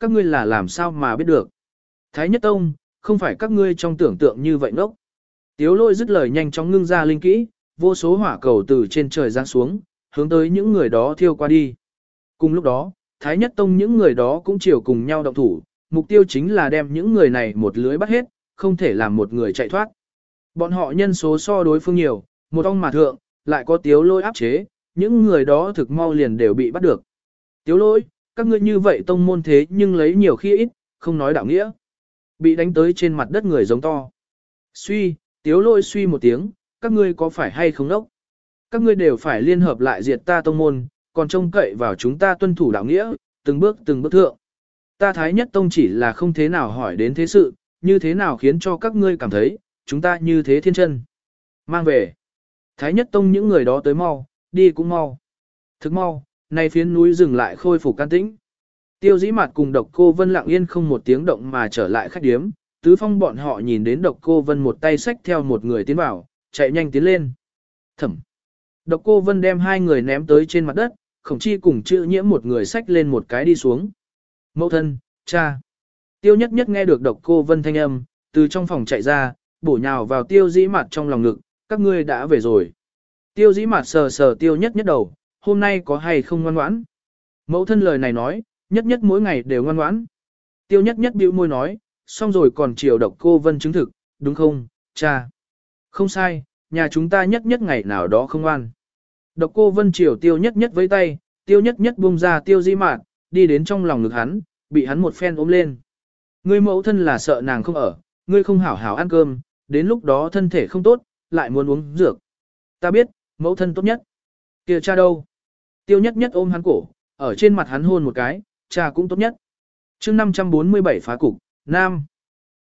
các ngươi là làm sao mà biết được. Thái Nhất Tông, không phải các ngươi trong tưởng tượng như vậy ngốc. Tiếu lôi dứt lời nhanh chóng ngưng ra linh kỹ, vô số hỏa cầu từ trên trời giáng xuống, hướng tới những người đó thiêu qua đi. Cùng lúc đó, Thái Nhất Tông những người đó cũng chiều cùng nhau động thủ, mục tiêu chính là đem những người này một lưới bắt hết, không thể làm một người chạy thoát. Bọn họ nhân số so đối phương nhiều, một ông mà thượng, lại có tiếu lôi áp chế, những người đó thực mau liền đều bị bắt được. Tiếu lôi, các ngươi như vậy tông môn thế nhưng lấy nhiều khi ít, không nói đạo nghĩa. Bị đánh tới trên mặt đất người giống to. Suy, tiếu lôi suy một tiếng, các ngươi có phải hay không đốc? Các ngươi đều phải liên hợp lại diệt ta tông môn, còn trông cậy vào chúng ta tuân thủ đạo nghĩa, từng bước từng bước thượng. Ta thái nhất tông chỉ là không thế nào hỏi đến thế sự, như thế nào khiến cho các ngươi cảm thấy, chúng ta như thế thiên chân. Mang về. Thái nhất tông những người đó tới mau, đi cũng mau. Thức mau, nay phiến núi dừng lại khôi phục can tĩnh. Tiêu dĩ mặt cùng độc cô vân lặng yên không một tiếng động mà trở lại khách điếm, tứ phong bọn họ nhìn đến độc cô vân một tay xách theo một người tiến vào, chạy nhanh tiến lên. Thẩm. Độc cô vân đem hai người ném tới trên mặt đất, khổng chi cùng chữ nhiễm một người xách lên một cái đi xuống. Mẫu thân, cha. Tiêu nhất nhất nghe được độc cô vân thanh âm, từ trong phòng chạy ra, bổ nhào vào tiêu dĩ mặt trong lòng ngực, các ngươi đã về rồi. Tiêu dĩ mặt sờ sờ tiêu nhất nhất đầu, hôm nay có hay không ngoan ngoãn. Mẫu thân lời này nói, nhất nhất mỗi ngày đều ngoan ngoãn. Tiêu nhất nhất bĩu môi nói, xong rồi còn chiều độc cô vân chứng thực, đúng không, cha. Không sai, nhà chúng ta nhất nhất ngày nào đó không ngoan. Độc cô vân chiều tiêu nhất nhất với tay, tiêu nhất nhất buông ra tiêu Di mạn, đi đến trong lòng ngực hắn, bị hắn một phen ôm lên. Ngươi mẫu thân là sợ nàng không ở, ngươi không hảo hảo ăn cơm, đến lúc đó thân thể không tốt, lại muốn uống dược. Ta biết, mẫu thân tốt nhất kia cha đâu? Tiêu nhất nhất ôm hắn cổ, ở trên mặt hắn hôn một cái, cha cũng tốt nhất. chương 547 phá cục, Nam.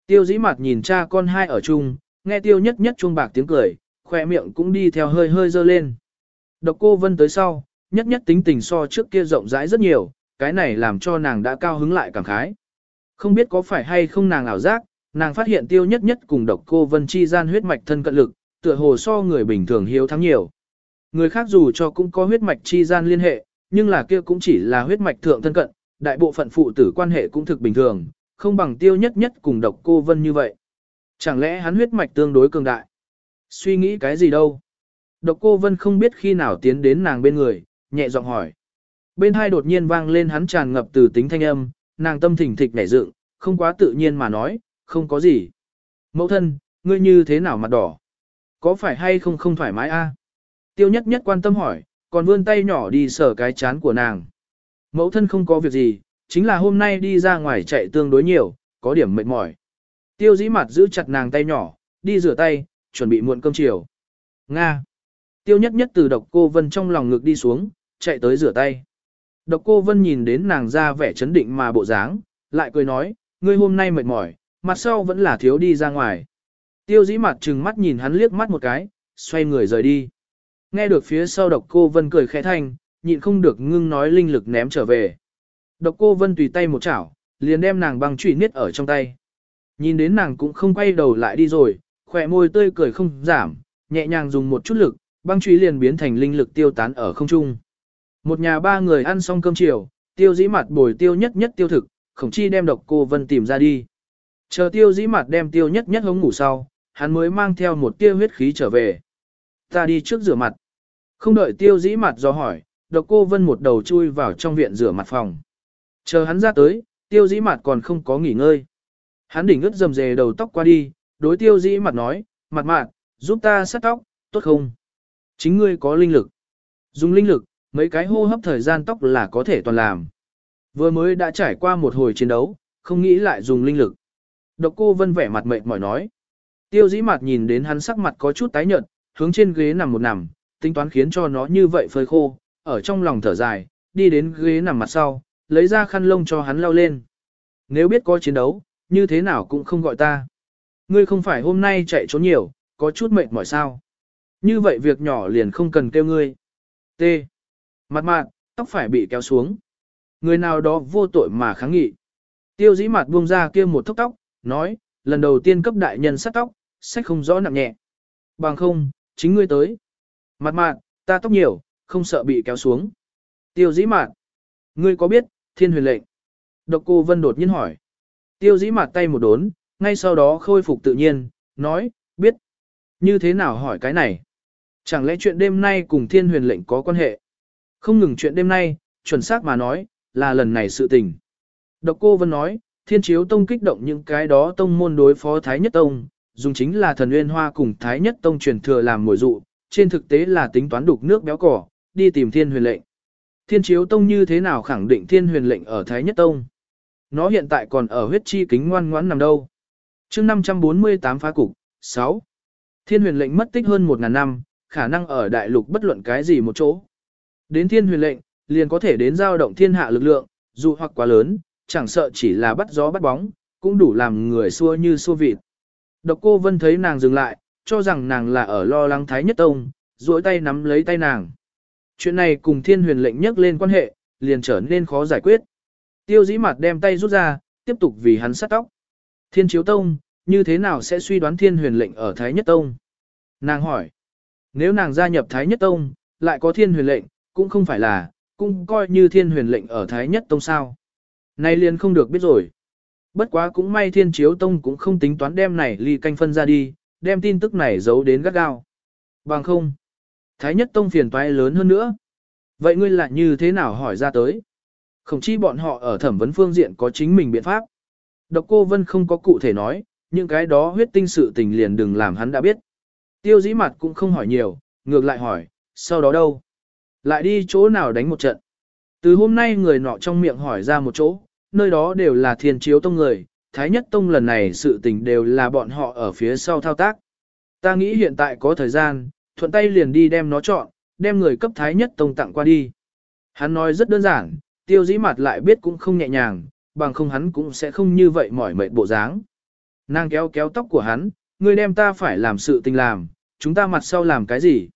Tiêu dĩ mặt nhìn cha con hai ở chung, nghe tiêu nhất nhất chuông bạc tiếng cười, khỏe miệng cũng đi theo hơi hơi dơ lên. Độc cô vân tới sau, nhất nhất tính tình so trước kia rộng rãi rất nhiều, cái này làm cho nàng đã cao hứng lại cảm khái. Không biết có phải hay không nàng ảo giác, nàng phát hiện tiêu nhất nhất cùng độc cô vân chi gian huyết mạch thân cận lực, tựa hồ so người bình thường hiếu thắng nhiều. Người khác dù cho cũng có huyết mạch chi gian liên hệ, nhưng là kia cũng chỉ là huyết mạch thượng thân cận, đại bộ phận phụ tử quan hệ cũng thực bình thường, không bằng tiêu nhất nhất cùng độc cô vân như vậy. Chẳng lẽ hắn huyết mạch tương đối cường đại? Suy nghĩ cái gì đâu? Độc cô vân không biết khi nào tiến đến nàng bên người, nhẹ giọng hỏi. Bên hai đột nhiên vang lên hắn tràn ngập từ tính thanh âm, nàng tâm thỉnh thịch nảy dựng, không quá tự nhiên mà nói, không có gì. Mẫu thân, ngươi như thế nào mặt đỏ? Có phải hay không không thoải mái a? Tiêu nhất nhất quan tâm hỏi, còn vươn tay nhỏ đi sờ cái chán của nàng. Mẫu thân không có việc gì, chính là hôm nay đi ra ngoài chạy tương đối nhiều, có điểm mệt mỏi. Tiêu dĩ mặt giữ chặt nàng tay nhỏ, đi rửa tay, chuẩn bị muộn cơm chiều. Nga. Tiêu nhất nhất từ độc cô vân trong lòng ngực đi xuống, chạy tới rửa tay. Độc cô vân nhìn đến nàng ra vẻ chấn định mà bộ dáng, lại cười nói, ngươi hôm nay mệt mỏi, mặt sau vẫn là thiếu đi ra ngoài. Tiêu dĩ mặt trừng mắt nhìn hắn liếc mắt một cái, xoay người rời đi. Nghe được phía sau độc cô vân cười khẽ thanh, nhịn không được ngưng nói linh lực ném trở về. Độc cô vân tùy tay một chảo, liền đem nàng băng trụy niết ở trong tay. Nhìn đến nàng cũng không quay đầu lại đi rồi, khỏe môi tươi cười không giảm, nhẹ nhàng dùng một chút lực, băng trụy liền biến thành linh lực tiêu tán ở không trung. Một nhà ba người ăn xong cơm chiều, tiêu dĩ mặt bồi tiêu nhất nhất tiêu thực, khổng chi đem độc cô vân tìm ra đi. Chờ tiêu dĩ mặt đem tiêu nhất nhất hống ngủ sau, hắn mới mang theo một tia huyết khí trở về. Ta đi trước rửa mặt. Không đợi tiêu dĩ mặt do hỏi, độc cô vân một đầu chui vào trong viện rửa mặt phòng. Chờ hắn ra tới, tiêu dĩ mặt còn không có nghỉ ngơi. Hắn đỉnh ướt dầm dề đầu tóc qua đi, đối tiêu dĩ mặt nói, mặt mạn, giúp ta sát tóc, tốt không? Chính ngươi có linh lực. Dùng linh lực, mấy cái hô hấp thời gian tóc là có thể toàn làm. Vừa mới đã trải qua một hồi chiến đấu, không nghĩ lại dùng linh lực. Độc cô vân vẻ mặt mệt mỏi nói. Tiêu dĩ mặt nhìn đến hắn sắc mặt có chút tái nhợt, hướng trên ghế nằm một nằm, tính toán khiến cho nó như vậy phơi khô, ở trong lòng thở dài, đi đến ghế nằm mặt sau, lấy ra khăn lông cho hắn lau lên. Nếu biết có chiến đấu, như thế nào cũng không gọi ta. Ngươi không phải hôm nay chạy trốn nhiều, có chút mệt mỏi sao. Như vậy việc nhỏ liền không cần kêu ngươi. T. Mặt mạn, tóc phải bị kéo xuống. Người nào đó vô tội mà kháng nghị. Tiêu dĩ mặt buông ra kia một thốc tóc, nói, lần đầu tiên cấp đại nhân sát tóc, sách không rõ nặng nhẹ. Bằng không, chính ngươi tới. Mặt mạn, ta tóc nhiều, không sợ bị kéo xuống. Tiêu dĩ mạn, ngươi có biết, thiên huyền lệnh. Độc cô Vân đột nhiên hỏi. Tiêu dĩ Mạn tay một đốn, ngay sau đó khôi phục tự nhiên, nói, biết. Như thế nào hỏi cái này? Chẳng lẽ chuyện đêm nay cùng thiên huyền lệnh có quan hệ? Không ngừng chuyện đêm nay, chuẩn xác mà nói, là lần này sự tình. Độc cô Vân nói, thiên chiếu tông kích động những cái đó tông môn đối phó Thái Nhất Tông, dùng chính là thần nguyên hoa cùng Thái Nhất Tông truyền thừa làm mồi dụ, trên thực tế là tính toán đục nước béo cỏ, đi tìm thiên huyền lệnh. Thiên chiếu tông như thế nào khẳng định thiên huyền lệnh ở Thái Nhất Tông? Nó hiện tại còn ở huyết chi kính ngoan ngoãn nằm đâu? chương 548 phá cục, 6. Thiên huyền lệnh mất tích hơn 1.000 năm, khả năng ở đại lục bất luận cái gì một chỗ. Đến thiên huyền lệnh, liền có thể đến giao động thiên hạ lực lượng, dù hoặc quá lớn, chẳng sợ chỉ là bắt gió bắt bóng, cũng đủ làm người xua như xua vịt. Độc cô Vân thấy nàng dừng lại, cho rằng nàng là ở lo lắng Thái Nhất Tông, duỗi tay nắm lấy tay nàng. Chuyện này cùng thiên huyền lệnh nhắc lên quan hệ, liền trở nên khó giải quyết. Tiêu dĩ mặt đem tay rút ra, tiếp tục vì hắn sát tóc. Thiên chiếu tông, như thế nào sẽ suy đoán thiên huyền lệnh ở Thái Nhất Tông? Nàng hỏi, nếu nàng gia nhập Thái Nhất Tông, lại có thiên huyền lệnh, cũng không phải là, cũng coi như thiên huyền lệnh ở Thái Nhất Tông sao. Nay liền không được biết rồi. Bất quá cũng may thiên chiếu tông cũng không tính toán đem này ly canh phân ra đi, đem tin tức này giấu đến gắt gao. Bằng không, Thái Nhất Tông phiền toái lớn hơn nữa. Vậy ngươi lại như thế nào hỏi ra tới? Không chi bọn họ ở thẩm vấn phương diện có chính mình biện pháp. Độc cô Vân không có cụ thể nói, những cái đó huyết tinh sự tình liền đừng làm hắn đã biết. Tiêu dĩ mặt cũng không hỏi nhiều, ngược lại hỏi, sau đó đâu? Lại đi chỗ nào đánh một trận? Từ hôm nay người nọ trong miệng hỏi ra một chỗ, nơi đó đều là thiên chiếu tông người, thái nhất tông lần này sự tình đều là bọn họ ở phía sau thao tác. Ta nghĩ hiện tại có thời gian, thuận tay liền đi đem nó chọn, đem người cấp thái nhất tông tặng qua đi. Hắn nói rất đơn giản, tiêu dĩ mặt lại biết cũng không nhẹ nhàng, bằng không hắn cũng sẽ không như vậy mỏi mệt bộ dáng. Nàng kéo kéo tóc của hắn, người đem ta phải làm sự tình làm, chúng ta mặt sau làm cái gì?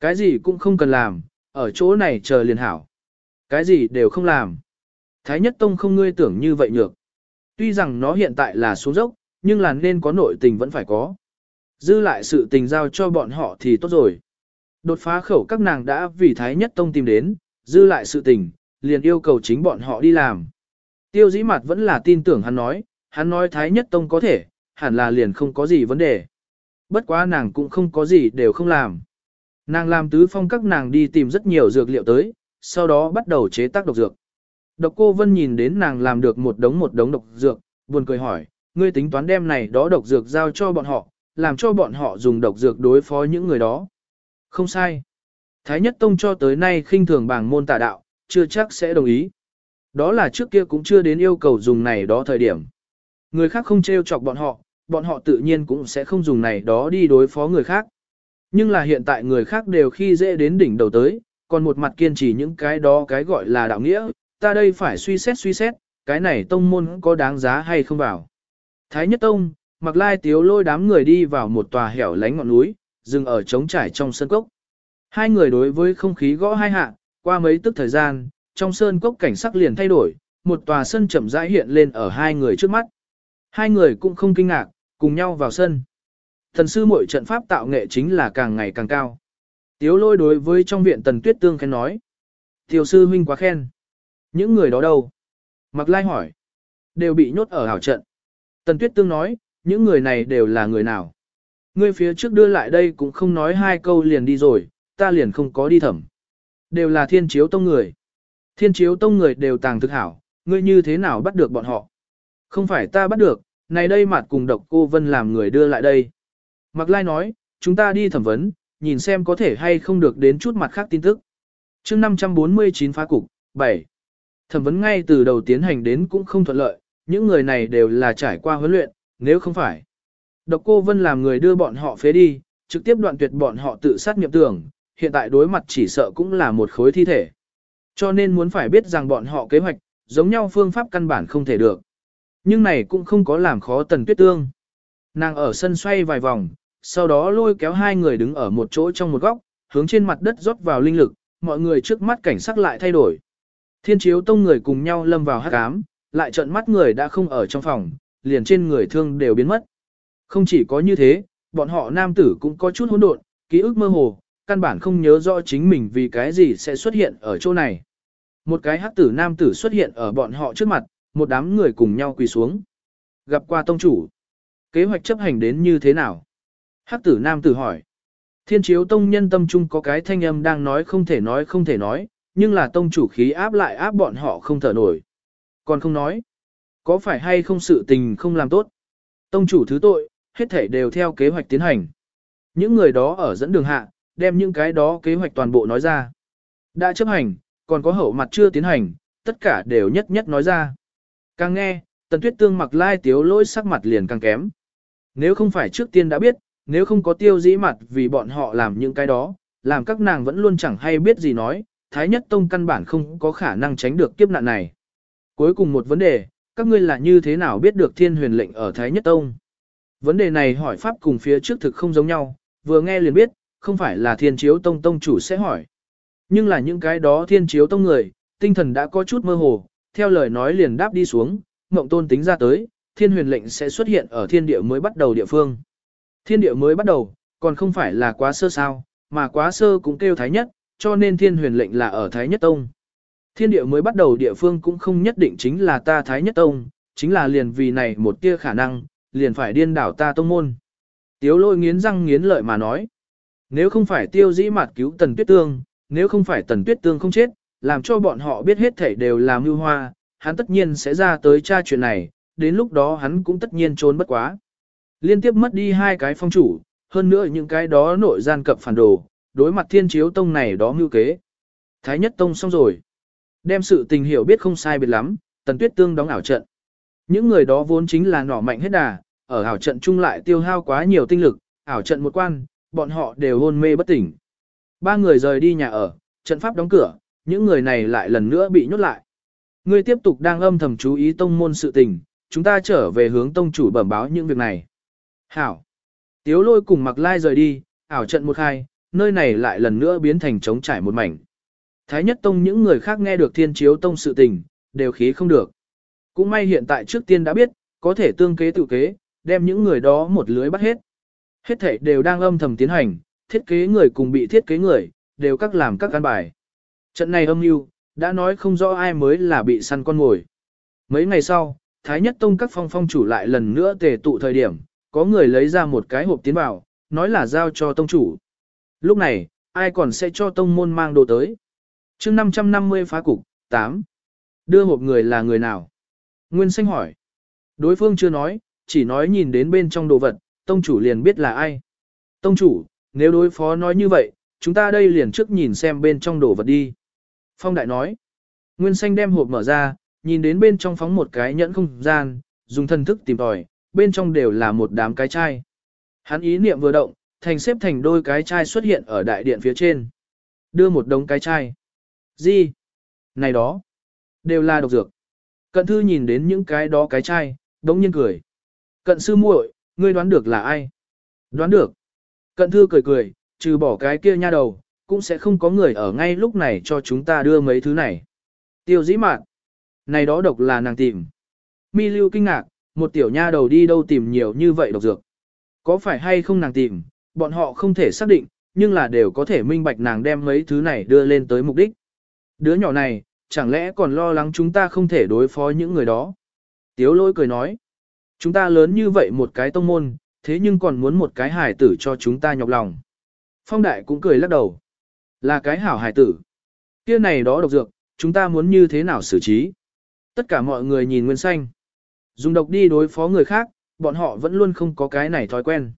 Cái gì cũng không cần làm, ở chỗ này chờ liền hảo. Cái gì đều không làm. Thái nhất tông không ngươi tưởng như vậy nhược. Tuy rằng nó hiện tại là xuống dốc, nhưng là nên có nội tình vẫn phải có. Dư lại sự tình giao cho bọn họ thì tốt rồi. Đột phá khẩu các nàng đã vì Thái nhất tông tìm đến, dư lại sự tình, liền yêu cầu chính bọn họ đi làm. Tiêu dĩ mặt vẫn là tin tưởng hắn nói, hắn nói Thái nhất tông có thể, hẳn là liền không có gì vấn đề. Bất quá nàng cũng không có gì đều không làm. Nàng làm tứ phong các nàng đi tìm rất nhiều dược liệu tới, sau đó bắt đầu chế tác độc dược. Độc cô Vân nhìn đến nàng làm được một đống một đống độc dược, buồn cười hỏi, ngươi tính toán đem này đó độc dược giao cho bọn họ, làm cho bọn họ dùng độc dược đối phó những người đó. Không sai. Thái Nhất Tông cho tới nay khinh thường bảng môn tà đạo, chưa chắc sẽ đồng ý. Đó là trước kia cũng chưa đến yêu cầu dùng này đó thời điểm. Người khác không trêu chọc bọn họ, bọn họ tự nhiên cũng sẽ không dùng này đó đi đối phó người khác. Nhưng là hiện tại người khác đều khi dễ đến đỉnh đầu tới, còn một mặt kiên trì những cái đó cái gọi là đạo nghĩa, ta đây phải suy xét suy xét, cái này tông môn có đáng giá hay không vào. Thái nhất tông, mặc lai tiếu lôi đám người đi vào một tòa hẻo lánh ngọn núi, dừng ở trống trải trong sân cốc. Hai người đối với không khí gõ hai hạ, qua mấy tức thời gian, trong sơn cốc cảnh sắc liền thay đổi, một tòa sân chậm rãi hiện lên ở hai người trước mắt. Hai người cũng không kinh ngạc, cùng nhau vào sân. Thần sư muội trận pháp tạo nghệ chính là càng ngày càng cao. Tiếu lôi đối với trong viện tần tuyết tương khen nói. Tiểu sư huynh quá khen. Những người đó đâu? Mặc lai hỏi. Đều bị nhốt ở hảo trận. Tần tuyết tương nói, những người này đều là người nào? Ngươi phía trước đưa lại đây cũng không nói hai câu liền đi rồi, ta liền không có đi thẩm. Đều là thiên chiếu tông người. Thiên chiếu tông người đều tàng thực hảo, ngươi như thế nào bắt được bọn họ? Không phải ta bắt được, này đây mặt cùng độc cô Vân làm người đưa lại đây. Mặc lai nói, chúng ta đi thẩm vấn, nhìn xem có thể hay không được đến chút mặt khác tin tức. chương 549 phá cục, 7. Thẩm vấn ngay từ đầu tiến hành đến cũng không thuận lợi, những người này đều là trải qua huấn luyện, nếu không phải. Độc cô Vân làm người đưa bọn họ phế đi, trực tiếp đoạn tuyệt bọn họ tự sát nghiệp tưởng, hiện tại đối mặt chỉ sợ cũng là một khối thi thể. Cho nên muốn phải biết rằng bọn họ kế hoạch, giống nhau phương pháp căn bản không thể được. Nhưng này cũng không có làm khó tần tuyết tương. Nàng ở sân xoay vài vòng, sau đó lôi kéo hai người đứng ở một chỗ trong một góc, hướng trên mặt đất rót vào linh lực, mọi người trước mắt cảnh sắc lại thay đổi. Thiên chiếu tông người cùng nhau lâm vào hắc ám, lại trợn mắt người đã không ở trong phòng, liền trên người thương đều biến mất. Không chỉ có như thế, bọn họ nam tử cũng có chút hỗn độn, ký ức mơ hồ, căn bản không nhớ rõ chính mình vì cái gì sẽ xuất hiện ở chỗ này. Một cái hắc tử nam tử xuất hiện ở bọn họ trước mặt, một đám người cùng nhau quỳ xuống. Gặp qua tông chủ. Kế hoạch chấp hành đến như thế nào? Hắc tử nam tử hỏi. Thiên chiếu tông nhân tâm trung có cái thanh âm đang nói không thể nói không thể nói, nhưng là tông chủ khí áp lại áp bọn họ không thở nổi. Còn không nói. Có phải hay không sự tình không làm tốt? Tông chủ thứ tội, hết thể đều theo kế hoạch tiến hành. Những người đó ở dẫn đường hạ, đem những cái đó kế hoạch toàn bộ nói ra. Đã chấp hành, còn có hậu mặt chưa tiến hành, tất cả đều nhất nhất nói ra. Càng nghe, tần tuyết tương mặc lai tiếu lỗi sắc mặt liền càng kém. Nếu không phải trước tiên đã biết, nếu không có tiêu dĩ mặt vì bọn họ làm những cái đó, làm các nàng vẫn luôn chẳng hay biết gì nói, Thái Nhất Tông căn bản không có khả năng tránh được kiếp nạn này. Cuối cùng một vấn đề, các ngươi là như thế nào biết được thiên huyền lệnh ở Thái Nhất Tông? Vấn đề này hỏi pháp cùng phía trước thực không giống nhau, vừa nghe liền biết, không phải là thiên chiếu tông tông chủ sẽ hỏi. Nhưng là những cái đó thiên chiếu tông người, tinh thần đã có chút mơ hồ, theo lời nói liền đáp đi xuống, mộng tôn tính ra tới, thiên huyền lệnh sẽ xuất hiện ở thiên địa mới bắt đầu địa phương. Thiên địa mới bắt đầu, còn không phải là quá sơ sao, mà quá sơ cũng kêu thái nhất, cho nên thiên huyền lệnh là ở thái nhất tông. Thiên địa mới bắt đầu địa phương cũng không nhất định chính là ta thái nhất tông, chính là liền vì này một tia khả năng, liền phải điên đảo ta tông môn. Tiếu lôi nghiến răng nghiến lợi mà nói. Nếu không phải tiêu dĩ mạt cứu tần tuyết tương, nếu không phải tần tuyết tương không chết, làm cho bọn họ biết hết thảy đều là mưu hoa, hắn tất nhiên sẽ ra tới tra chuyện này, đến lúc đó hắn cũng tất nhiên trốn bất quá. Liên tiếp mất đi hai cái phong chủ, hơn nữa những cái đó nội gian cập phản đồ, đối mặt thiên chiếu tông này đó mưu kế. Thái nhất tông xong rồi. Đem sự tình hiểu biết không sai biệt lắm, tần tuyết tương đóng ảo trận. Những người đó vốn chính là nỏ mạnh hết đà, ở ảo trận chung lại tiêu hao quá nhiều tinh lực, ảo trận một quan, bọn họ đều hôn mê bất tỉnh. Ba người rời đi nhà ở, trận pháp đóng cửa, những người này lại lần nữa bị nhốt lại. Ngươi tiếp tục đang âm thầm chú ý tông môn sự tình, chúng ta trở về hướng tông chủ bẩm báo những việc này. Hảo. Tiếu lôi cùng mặc lai rời đi, ảo trận một khai, nơi này lại lần nữa biến thành trống trải một mảnh. Thái nhất tông những người khác nghe được thiên chiếu tông sự tình, đều khí không được. Cũng may hiện tại trước tiên đã biết, có thể tương kế tự kế, đem những người đó một lưới bắt hết. Hết thể đều đang âm thầm tiến hành, thiết kế người cùng bị thiết kế người, đều các làm các căn bài. Trận này âm mưu đã nói không rõ ai mới là bị săn con ngồi. Mấy ngày sau, Thái Nhất Tông các phong phong chủ lại lần nữa tề tụ thời điểm, có người lấy ra một cái hộp tiến vào, nói là giao cho tông chủ. Lúc này, ai còn sẽ cho tông môn mang đồ tới? chương 550 phá cục, 8. Đưa hộp người là người nào? Nguyên Sinh hỏi. Đối phương chưa nói, chỉ nói nhìn đến bên trong đồ vật, tông chủ liền biết là ai. Tông chủ, nếu đối phó nói như vậy, chúng ta đây liền trước nhìn xem bên trong đồ vật đi. Phong Đại nói. Nguyên Xanh đem hộp mở ra, nhìn đến bên trong phóng một cái nhẫn không gian, dùng thân thức tìm tòi, bên trong đều là một đám cái chai. Hắn ý niệm vừa động, thành xếp thành đôi cái chai xuất hiện ở đại điện phía trên. Đưa một đống cái chai. Gì? Này đó. Đều là độc dược. Cận thư nhìn đến những cái đó cái chai, đống nhiên cười. Cận sư muội, ngươi đoán được là ai? Đoán được. Cận thư cười cười, trừ bỏ cái kia nha đầu, cũng sẽ không có người ở ngay lúc này cho chúng ta đưa mấy thứ này. Tiêu dĩ mạn. Này đó độc là nàng tìm. Mi lưu kinh ngạc, một tiểu nha đầu đi đâu tìm nhiều như vậy độc dược. Có phải hay không nàng tìm, bọn họ không thể xác định, nhưng là đều có thể minh bạch nàng đem mấy thứ này đưa lên tới mục đích. Đứa nhỏ này, chẳng lẽ còn lo lắng chúng ta không thể đối phó những người đó? Tiếu lỗi cười nói, chúng ta lớn như vậy một cái tông môn, thế nhưng còn muốn một cái hài tử cho chúng ta nhọc lòng. Phong đại cũng cười lắc đầu, là cái hảo hài tử. Kia này đó độc dược, chúng ta muốn như thế nào xử trí? Tất cả mọi người nhìn Nguyên Xanh. Dùng độc đi đối phó người khác, bọn họ vẫn luôn không có cái này thói quen.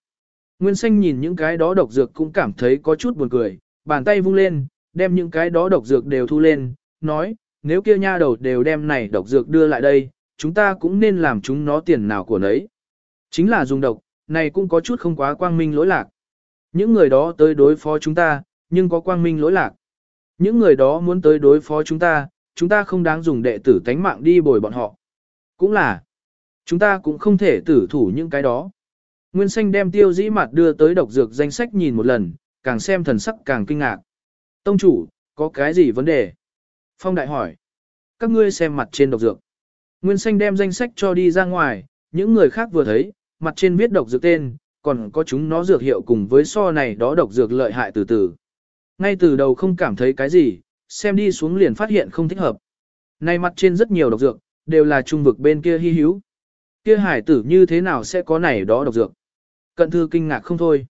Nguyên Xanh nhìn những cái đó độc dược cũng cảm thấy có chút buồn cười, bàn tay vung lên, đem những cái đó độc dược đều thu lên, nói, nếu kia nha đầu đều đem này độc dược đưa lại đây, chúng ta cũng nên làm chúng nó tiền nào của nấy. Chính là dùng độc, này cũng có chút không quá quang minh lỗi lạc. Những người đó tới đối phó chúng ta, nhưng có quang minh lỗi lạc. Những người đó muốn tới đối phó chúng ta, chúng ta không đáng dùng đệ tử tánh mạng đi bồi bọn họ. Cũng là, chúng ta cũng không thể tử thủ những cái đó. Nguyên Xanh đem tiêu dĩ mặt đưa tới độc dược danh sách nhìn một lần, càng xem thần sắc càng kinh ngạc. Tông chủ, có cái gì vấn đề? Phong đại hỏi. Các ngươi xem mặt trên độc dược. Nguyên Xanh đem danh sách cho đi ra ngoài, những người khác vừa thấy, mặt trên viết độc dược tên, còn có chúng nó dược hiệu cùng với so này đó độc dược lợi hại từ từ. Ngay từ đầu không cảm thấy cái gì, xem đi xuống liền phát hiện không thích hợp. Này mặt trên rất nhiều độc dược, đều là trung vực bên kia hy hữu. Kia hải tử như thế nào sẽ có này đó độc dược? Cận thư kinh ngạc không thôi.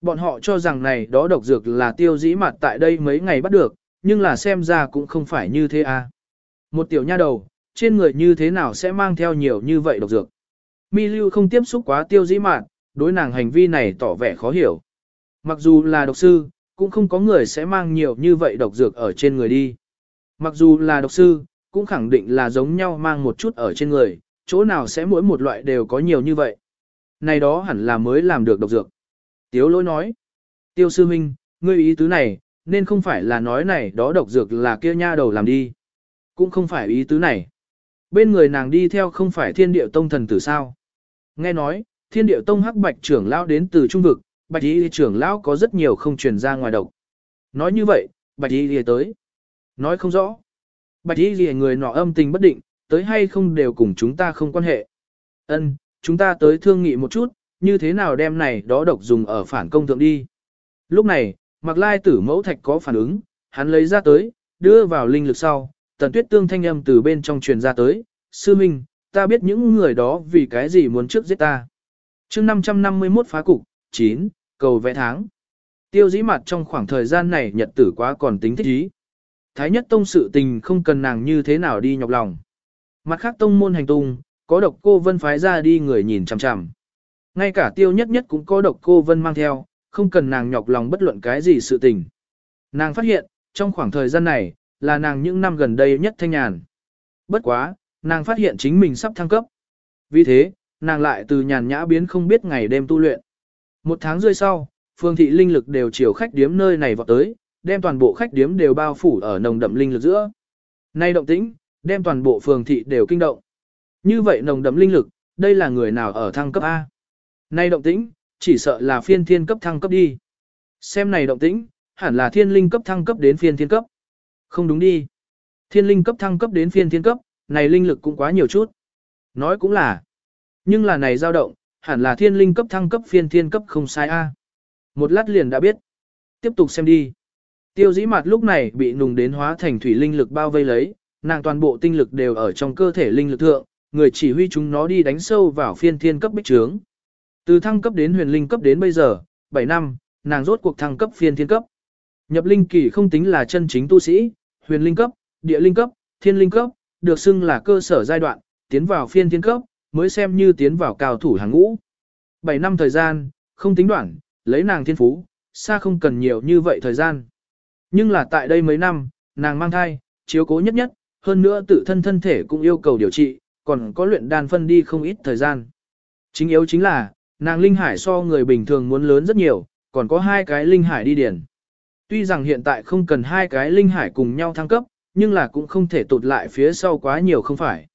Bọn họ cho rằng này đó độc dược là tiêu dĩ mặt tại đây mấy ngày bắt được, nhưng là xem ra cũng không phải như thế à. Một tiểu nha đầu, trên người như thế nào sẽ mang theo nhiều như vậy độc dược. Mi Lưu không tiếp xúc quá tiêu dĩ mạn, đối nàng hành vi này tỏ vẻ khó hiểu. Mặc dù là độc sư, cũng không có người sẽ mang nhiều như vậy độc dược ở trên người đi. Mặc dù là độc sư, cũng khẳng định là giống nhau mang một chút ở trên người, chỗ nào sẽ mỗi một loại đều có nhiều như vậy. Này đó hẳn là mới làm được độc dược. Tiếu lỗi nói, tiêu sư minh, ngươi ý tứ này, nên không phải là nói này đó độc dược là kia nha đầu làm đi. Cũng không phải ý tứ này. Bên người nàng đi theo không phải thiên điệu tông thần tử sao. Nghe nói, thiên điệu tông hắc bạch trưởng lão đến từ trung vực, bạch y trưởng lão có rất nhiều không truyền ra ngoài độc. Nói như vậy, bạch y lìa tới. Nói không rõ. Bạch y lìa người nọ âm tình bất định, tới hay không đều cùng chúng ta không quan hệ. Ân, chúng ta tới thương nghị một chút, như thế nào đem này đó độc dùng ở phản công thượng đi. Lúc này, mặc lai tử mẫu thạch có phản ứng, hắn lấy ra tới, đưa vào linh lực sau, tần tuyết tương thanh âm từ bên trong truyền ra tới, sư minh, ta biết những người đó vì cái gì muốn trước giết ta. chương 551 phá cục, 9, cầu vẽ tháng. Tiêu dĩ mặt trong khoảng thời gian này nhật tử quá còn tính thích ý. Thái nhất tông sự tình không cần nàng như thế nào đi nhọc lòng. Mặt khác tông môn hành tung, có độc cô vân phái ra đi người nhìn chằm chằm. Ngay cả tiêu nhất nhất cũng có độc cô vân mang theo, không cần nàng nhọc lòng bất luận cái gì sự tình. Nàng phát hiện, trong khoảng thời gian này, là nàng những năm gần đây nhất thanh nhàn. Bất quá, nàng phát hiện chính mình sắp thăng cấp. Vì thế, nàng lại từ nhàn nhã biến không biết ngày đêm tu luyện. Một tháng rưỡi sau, phương thị linh lực đều chiều khách điếm nơi này vào tới, đem toàn bộ khách điếm đều bao phủ ở nồng đậm linh lực giữa. Nay động tĩnh, đem toàn bộ phường thị đều kinh động. Như vậy nồng đậm linh lực, đây là người nào ở thăng cấp A? Nay động tĩnh, chỉ sợ là phiên thiên cấp thăng cấp đi. Xem này động tĩnh, hẳn là thiên linh cấp thăng cấp đến phiên thiên cấp. Không đúng đi. Thiên linh cấp thăng cấp đến phiên thiên cấp, này linh lực cũng quá nhiều chút. Nói cũng là. Nhưng là này dao động, hẳn là thiên linh cấp thăng cấp phiên thiên cấp không sai a. Một lát liền đã biết. Tiếp tục xem đi. Tiêu dĩ mặt lúc này bị nùng đến hóa thành thủy linh lực bao vây lấy, nàng toàn bộ tinh lực đều ở trong cơ thể linh lực thượng, người chỉ huy chúng nó đi đánh sâu vào phiên thiên cấp bích trướng. Từ thăng cấp đến huyền linh cấp đến bây giờ, 7 năm, nàng rốt cuộc thăng cấp phiên thiên cấp. Nhập linh kỳ không tính là chân chính tu sĩ, huyền linh cấp, địa linh cấp, thiên linh cấp, được xưng là cơ sở giai đoạn, tiến vào phiên thiên cấp, mới xem như tiến vào cao thủ hàng ngũ. 7 năm thời gian, không tính đoạn, lấy nàng thiên phú, xa không cần nhiều như vậy thời gian. Nhưng là tại đây mấy năm, nàng mang thai, chiếu cố nhất nhất, hơn nữa tự thân thân thể cũng yêu cầu điều trị, còn có luyện đan phân đi không ít thời gian. Chính yếu chính là, nàng linh hải so người bình thường muốn lớn rất nhiều, còn có hai cái linh hải đi điển. Tuy rằng hiện tại không cần hai cái linh hải cùng nhau thăng cấp, nhưng là cũng không thể tụt lại phía sau quá nhiều không phải.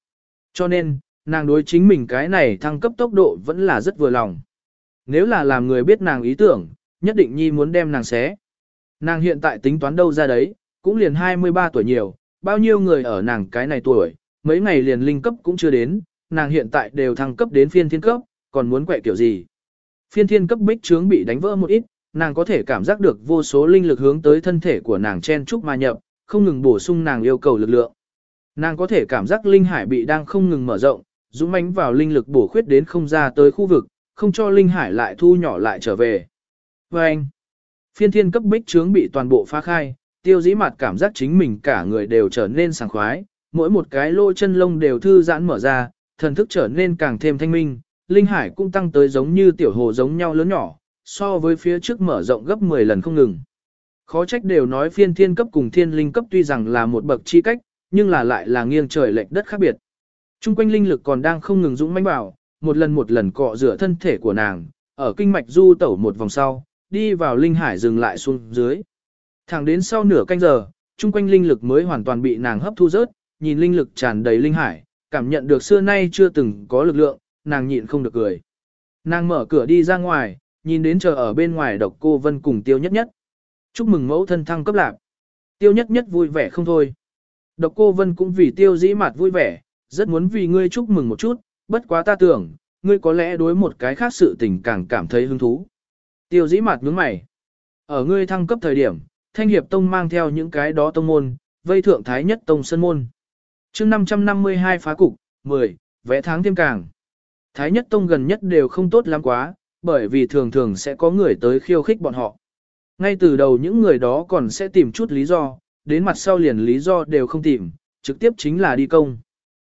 Cho nên, nàng đối chính mình cái này thăng cấp tốc độ vẫn là rất vừa lòng. Nếu là làm người biết nàng ý tưởng, nhất định nhi muốn đem nàng xé. Nàng hiện tại tính toán đâu ra đấy, cũng liền 23 tuổi nhiều, bao nhiêu người ở nàng cái này tuổi, mấy ngày liền linh cấp cũng chưa đến, nàng hiện tại đều thăng cấp đến phiên thiên cấp, còn muốn quậy kiểu gì. Phiên thiên cấp bích trướng bị đánh vỡ một ít, nàng có thể cảm giác được vô số linh lực hướng tới thân thể của nàng chen trúc mà nhập, không ngừng bổ sung nàng yêu cầu lực lượng. Nàng có thể cảm giác linh hải bị đang không ngừng mở rộng, dũng mãnh vào linh lực bổ khuyết đến không ra tới khu vực, không cho linh hải lại thu nhỏ lại trở về. Và anh, phiên thiên cấp bích trướng bị toàn bộ phá khai, tiêu dĩ mặt cảm giác chính mình cả người đều trở nên sảng khoái, mỗi một cái lỗ chân lông đều thư giãn mở ra, thần thức trở nên càng thêm thanh minh, linh hải cũng tăng tới giống như tiểu hồ giống nhau lớn nhỏ, so với phía trước mở rộng gấp 10 lần không ngừng. Khó trách đều nói phiên thiên cấp cùng thiên linh cấp tuy rằng là một bậc chi cách, nhưng là lại là nghiêng trời lệch đất khác biệt. Trung quanh linh lực còn đang không ngừng dũng mãnh bảo, một lần một lần cọ rửa thân thể của nàng, ở kinh mạch du tẩu một vòng sau, đi vào linh hải dừng lại xuống dưới. Thẳng đến sau nửa canh giờ, trung quanh linh lực mới hoàn toàn bị nàng hấp thu rớt, nhìn linh lực tràn đầy linh hải, cảm nhận được xưa nay chưa từng có lực lượng, nàng nhịn không được cười. Nàng mở cửa đi ra ngoài, nhìn đến chờ ở bên ngoài độc cô vân cùng tiêu nhất nhất. Chúc mừng mẫu thân thăng cấp lạc. Tiêu nhất nhất vui vẻ không thôi. Độc cô vân cũng vì tiêu dĩ mặt vui vẻ, rất muốn vì ngươi chúc mừng một chút, bất quá ta tưởng, ngươi có lẽ đối một cái khác sự tình càng cảm thấy hứng thú. Tiêu dĩ mặt nhướng mày. Ở ngươi thăng cấp thời điểm, thanh hiệp tông mang theo những cái đó tông môn, vây thượng thái nhất tông sân môn chương 552 phá cục, 10, vẽ tháng thêm càng. Thái nhất tông gần nhất đều không tốt lắm quá, bởi vì thường thường sẽ có người tới khiêu khích bọn họ. Ngay từ đầu những người đó còn sẽ tìm chút lý do, đến mặt sau liền lý do đều không tìm, trực tiếp chính là đi công.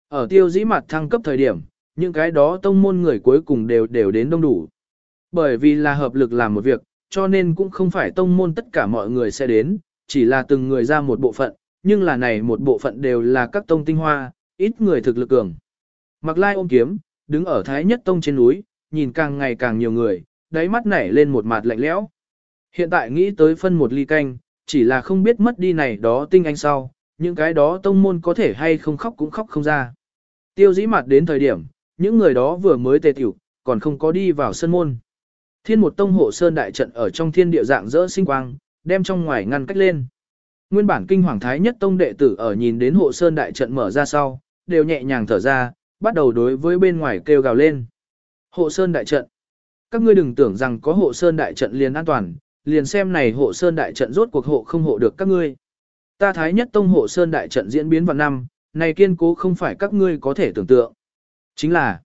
Ở tiêu dĩ mặt thăng cấp thời điểm, những cái đó tông môn người cuối cùng đều đều đến đông đủ. Bởi vì là hợp lực làm một việc, cho nên cũng không phải tông môn tất cả mọi người sẽ đến, chỉ là từng người ra một bộ phận, nhưng là này một bộ phận đều là các tông tinh hoa, ít người thực lực cường. Mặc lai ôm kiếm, đứng ở thái nhất tông trên núi, nhìn càng ngày càng nhiều người, đáy mắt nảy lên một mặt lạnh lẽo. Hiện tại nghĩ tới phân một ly canh, chỉ là không biết mất đi này đó tinh anh sau, những cái đó tông môn có thể hay không khóc cũng khóc không ra. Tiêu dĩ mặt đến thời điểm, những người đó vừa mới tề tiểu, còn không có đi vào sân môn. Thiên một tông hộ sơn đại trận ở trong thiên địa dạng rỡ sinh quang, đem trong ngoài ngăn cách lên. Nguyên bản kinh hoàng thái nhất tông đệ tử ở nhìn đến hộ sơn đại trận mở ra sau, đều nhẹ nhàng thở ra, bắt đầu đối với bên ngoài kêu gào lên. Hộ sơn đại trận. Các ngươi đừng tưởng rằng có hộ sơn đại trận liền an toàn, liền xem này hộ sơn đại trận rốt cuộc hộ không hộ được các ngươi. Ta thái nhất tông hộ sơn đại trận diễn biến vào năm, này kiên cố không phải các ngươi có thể tưởng tượng. Chính là,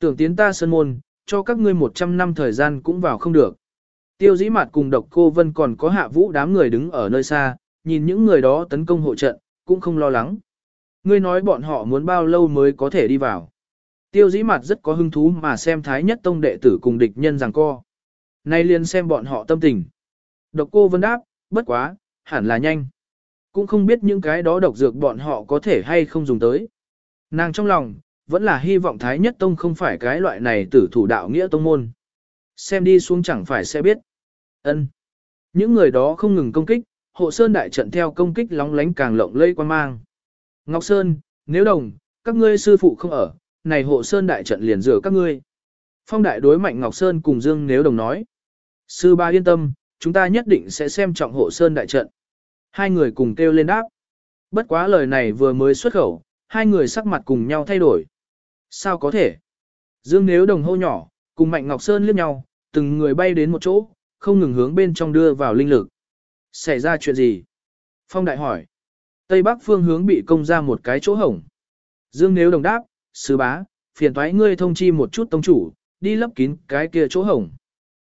tưởng tiến ta sơn môn, cho các ngươi 100 năm thời gian cũng vào không được. Tiêu dĩ mặt cùng độc cô vân còn có hạ vũ đám người đứng ở nơi xa, nhìn những người đó tấn công hộ trận, cũng không lo lắng. Ngươi nói bọn họ muốn bao lâu mới có thể đi vào. Tiêu dĩ mặt rất có hứng thú mà xem thái nhất tông đệ tử cùng địch nhân rằng co. Nay liền xem bọn họ tâm tình. Độc cô vân đáp, bất quá, hẳn là nhanh. Cũng không biết những cái đó độc dược bọn họ có thể hay không dùng tới. Nàng trong lòng, vẫn là hy vọng Thái Nhất Tông không phải cái loại này tử thủ đạo nghĩa tông môn. Xem đi xuống chẳng phải sẽ biết. ân Những người đó không ngừng công kích, hộ sơn đại trận theo công kích lóng lánh càng lộng lây quan mang. Ngọc Sơn, nếu đồng, các ngươi sư phụ không ở, này hộ sơn đại trận liền rửa các ngươi. Phong đại đối mạnh Ngọc Sơn cùng Dương nếu đồng nói. Sư ba yên tâm, chúng ta nhất định sẽ xem trọng hộ sơn đại trận. Hai người cùng kêu lên đáp. Bất quá lời này vừa mới xuất khẩu, hai người sắc mặt cùng nhau thay đổi. Sao có thể? Dương nếu đồng hô nhỏ, cùng Mạnh Ngọc Sơn liếc nhau, từng người bay đến một chỗ, không ngừng hướng bên trong đưa vào linh lực. Xảy ra chuyện gì? Phong đại hỏi. Tây Bắc phương hướng bị công ra một cái chỗ hổng. Dương nếu đồng đáp, sứ bá, phiền thoái ngươi thông chi một chút tông chủ, đi lấp kín cái kia chỗ hổng.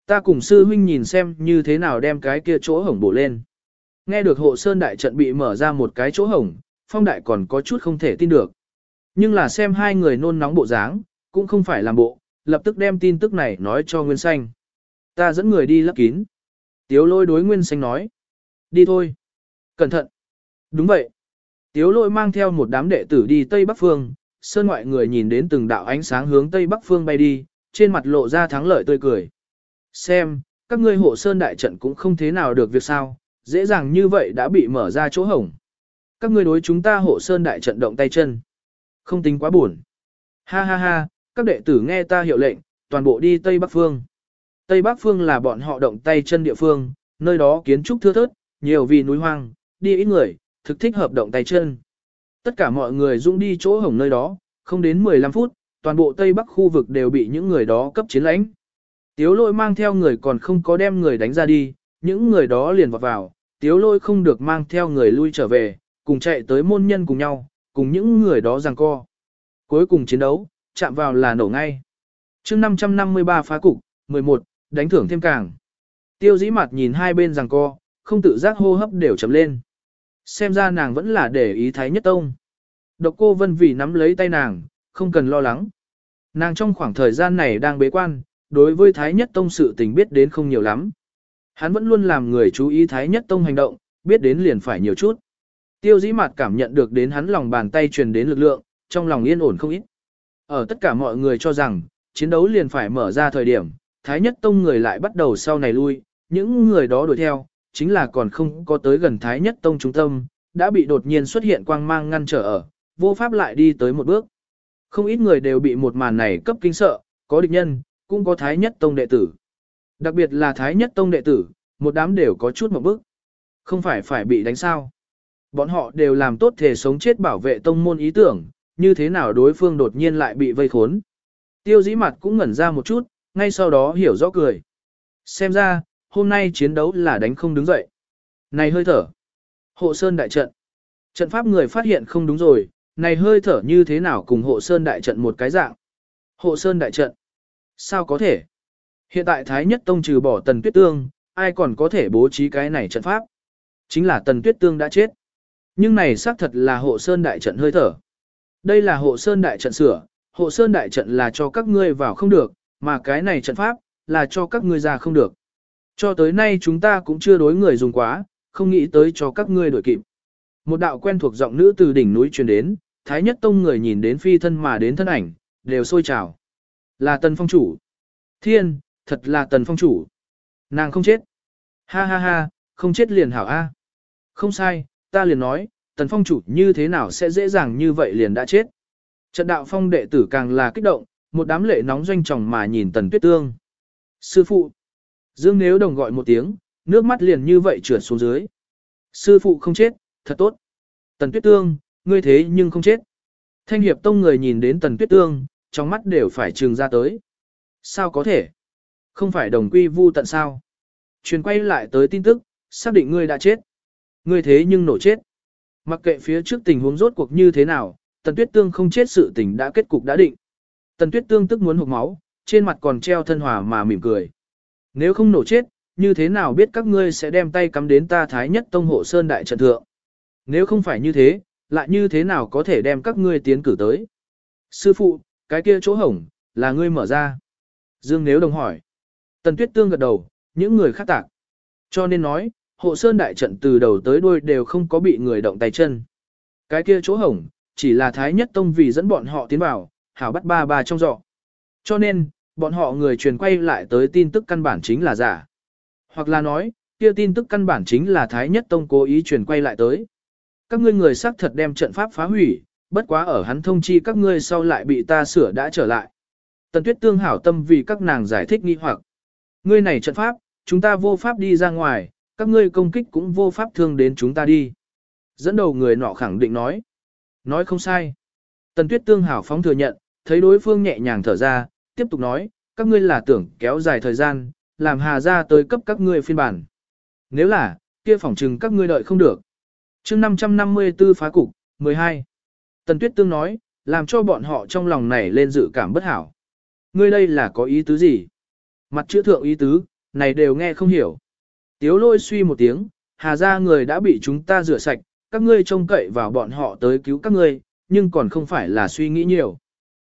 Ta cùng sư huynh nhìn xem như thế nào đem cái kia chỗ hổng bổ lên. Nghe được hộ sơn đại trận bị mở ra một cái chỗ hổng, phong đại còn có chút không thể tin được. Nhưng là xem hai người nôn nóng bộ dáng, cũng không phải làm bộ, lập tức đem tin tức này nói cho Nguyên Xanh. Ta dẫn người đi lấp kín. Tiếu lôi đối Nguyên Xanh nói. Đi thôi. Cẩn thận. Đúng vậy. Tiếu lôi mang theo một đám đệ tử đi Tây Bắc Phương, sơn ngoại người nhìn đến từng đạo ánh sáng hướng Tây Bắc Phương bay đi, trên mặt lộ ra thắng lợi tươi cười. Xem, các ngươi hộ sơn đại trận cũng không thế nào được việc sao, dễ dàng như vậy đã bị mở ra chỗ hổng. Các ngươi đối chúng ta hộ sơn đại trận động tay chân. Không tính quá buồn. Ha ha ha, các đệ tử nghe ta hiệu lệnh, toàn bộ đi Tây Bắc Phương. Tây Bắc Phương là bọn họ động tay chân địa phương, nơi đó kiến trúc thưa thớt, nhiều vì núi hoang, đi ít người, thực thích hợp động tay chân. Tất cả mọi người dũng đi chỗ hổng nơi đó, không đến 15 phút, toàn bộ Tây Bắc khu vực đều bị những người đó cấp chiến lãnh. Tiếu lôi mang theo người còn không có đem người đánh ra đi, những người đó liền vọt vào, tiếu lôi không được mang theo người lui trở về, cùng chạy tới môn nhân cùng nhau, cùng những người đó giằng co. Cuối cùng chiến đấu, chạm vào là nổ ngay. chương 553 phá cục, 11, đánh thưởng thêm càng. Tiêu dĩ mặt nhìn hai bên giằng co, không tự giác hô hấp đều chấm lên. Xem ra nàng vẫn là để ý Thái Nhất Tông. Độc cô Vân vì nắm lấy tay nàng, không cần lo lắng. Nàng trong khoảng thời gian này đang bế quan, đối với Thái Nhất Tông sự tình biết đến không nhiều lắm. Hắn vẫn luôn làm người chú ý Thái Nhất Tông hành động, biết đến liền phải nhiều chút. Tiêu dĩ mặt cảm nhận được đến hắn lòng bàn tay truyền đến lực lượng, trong lòng yên ổn không ít. Ở tất cả mọi người cho rằng, chiến đấu liền phải mở ra thời điểm, Thái Nhất Tông người lại bắt đầu sau này lui, những người đó đuổi theo, chính là còn không có tới gần Thái Nhất Tông trung tâm, đã bị đột nhiên xuất hiện quang mang ngăn trở ở, vô pháp lại đi tới một bước. Không ít người đều bị một màn này cấp kinh sợ, có địch nhân, cũng có Thái Nhất Tông đệ tử. Đặc biệt là Thái Nhất Tông đệ tử, một đám đều có chút một bước. Không phải phải bị đánh sao. Bọn họ đều làm tốt thể sống chết bảo vệ tông môn ý tưởng, như thế nào đối phương đột nhiên lại bị vây khốn. Tiêu dĩ mặt cũng ngẩn ra một chút, ngay sau đó hiểu rõ cười. Xem ra, hôm nay chiến đấu là đánh không đứng dậy. Này hơi thở. Hộ sơn đại trận. Trận pháp người phát hiện không đúng rồi, này hơi thở như thế nào cùng hộ sơn đại trận một cái dạng. Hộ sơn đại trận. Sao có thể? Hiện tại Thái Nhất Tông trừ bỏ tần tuyết tương, ai còn có thể bố trí cái này trận pháp? Chính là tần tuyết tương đã chết. Nhưng này xác thật là hộ sơn đại trận hơi thở. Đây là hộ sơn đại trận sửa, hộ sơn đại trận là cho các ngươi vào không được, mà cái này trận pháp, là cho các ngươi ra không được. Cho tới nay chúng ta cũng chưa đối người dùng quá, không nghĩ tới cho các ngươi đổi kịp. Một đạo quen thuộc giọng nữ từ đỉnh núi truyền đến, Thái Nhất Tông người nhìn đến phi thân mà đến thân ảnh, đều sôi trào. Là Tần Phong chủ. Thiên, thật là Tần Phong chủ. Nàng không chết. Ha ha ha, không chết liền hảo a. Không sai, ta liền nói, Tần Phong chủ như thế nào sẽ dễ dàng như vậy liền đã chết. Trận đạo phong đệ tử càng là kích động, một đám lệ nóng doanh tròng mà nhìn Tần Tuyết Tương. Sư phụ. Dương Nếu Đồng gọi một tiếng, nước mắt liền như vậy trượt xuống dưới. Sư phụ không chết, thật tốt. Tần Tuyết Tương, ngươi thế nhưng không chết. Thanh hiệp tông người nhìn đến Tần Tuyết Tương, trong mắt đều phải trừng ra tới. Sao có thể? Không phải đồng quy vu tận sao? Truyền quay lại tới tin tức, xác định ngươi đã chết. Ngươi thế nhưng nổ chết. Mặc kệ phía trước tình huống rốt cuộc như thế nào, Tần Tuyết Tương không chết sự tình đã kết cục đã định. Tần Tuyết Tương tức muốn hụt máu, trên mặt còn treo thân hòa mà mỉm cười. Nếu không nổ chết, như thế nào biết các ngươi sẽ đem tay cắm đến ta thái nhất tông hộ sơn đại trận thượng. Nếu không phải như thế, lại như thế nào có thể đem các ngươi tiến cử tới. Sư phụ, cái kia chỗ hổng, là ngươi mở ra. Dương Nếu Đồng hỏi. Tần Tuyết Tương gật đầu, những người khác tạc. Cho nên nói, hộ sơn đại trận từ đầu tới đuôi đều không có bị người động tay chân. Cái kia chỗ hổng, chỉ là Thái Nhất Tông vì dẫn bọn họ tiến vào, hảo bắt ba bà trong dọ. Cho nên, bọn họ người truyền quay lại tới tin tức căn bản chính là giả. Hoặc là nói, kia tin tức căn bản chính là Thái Nhất Tông cố ý truyền quay lại tới. Các ngươi người xác thật đem trận pháp phá hủy, bất quá ở hắn thông chi các ngươi sau lại bị ta sửa đã trở lại. Tần Tuyết Tương hảo tâm vì các nàng giải thích nghi hoặc. Ngươi này trận pháp, chúng ta vô pháp đi ra ngoài, các ngươi công kích cũng vô pháp thương đến chúng ta đi. Dẫn đầu người nọ khẳng định nói. Nói không sai. Tần Tuyết Tương hảo phóng thừa nhận, thấy đối phương nhẹ nhàng thở ra, tiếp tục nói, các ngươi là tưởng kéo dài thời gian, làm hà ra tới cấp các ngươi phiên bản. Nếu là, kia phỏng trừng các ngươi đợi không được. chương 554 phá cục, 12. Tần Tuyết Tương nói, làm cho bọn họ trong lòng này lên dự cảm bất hảo. Ngươi đây là có ý tứ gì? Mặt chữ thượng ý tứ, này đều nghe không hiểu. Tiếu lôi suy một tiếng, hà ra người đã bị chúng ta rửa sạch, các ngươi trông cậy vào bọn họ tới cứu các ngươi, nhưng còn không phải là suy nghĩ nhiều.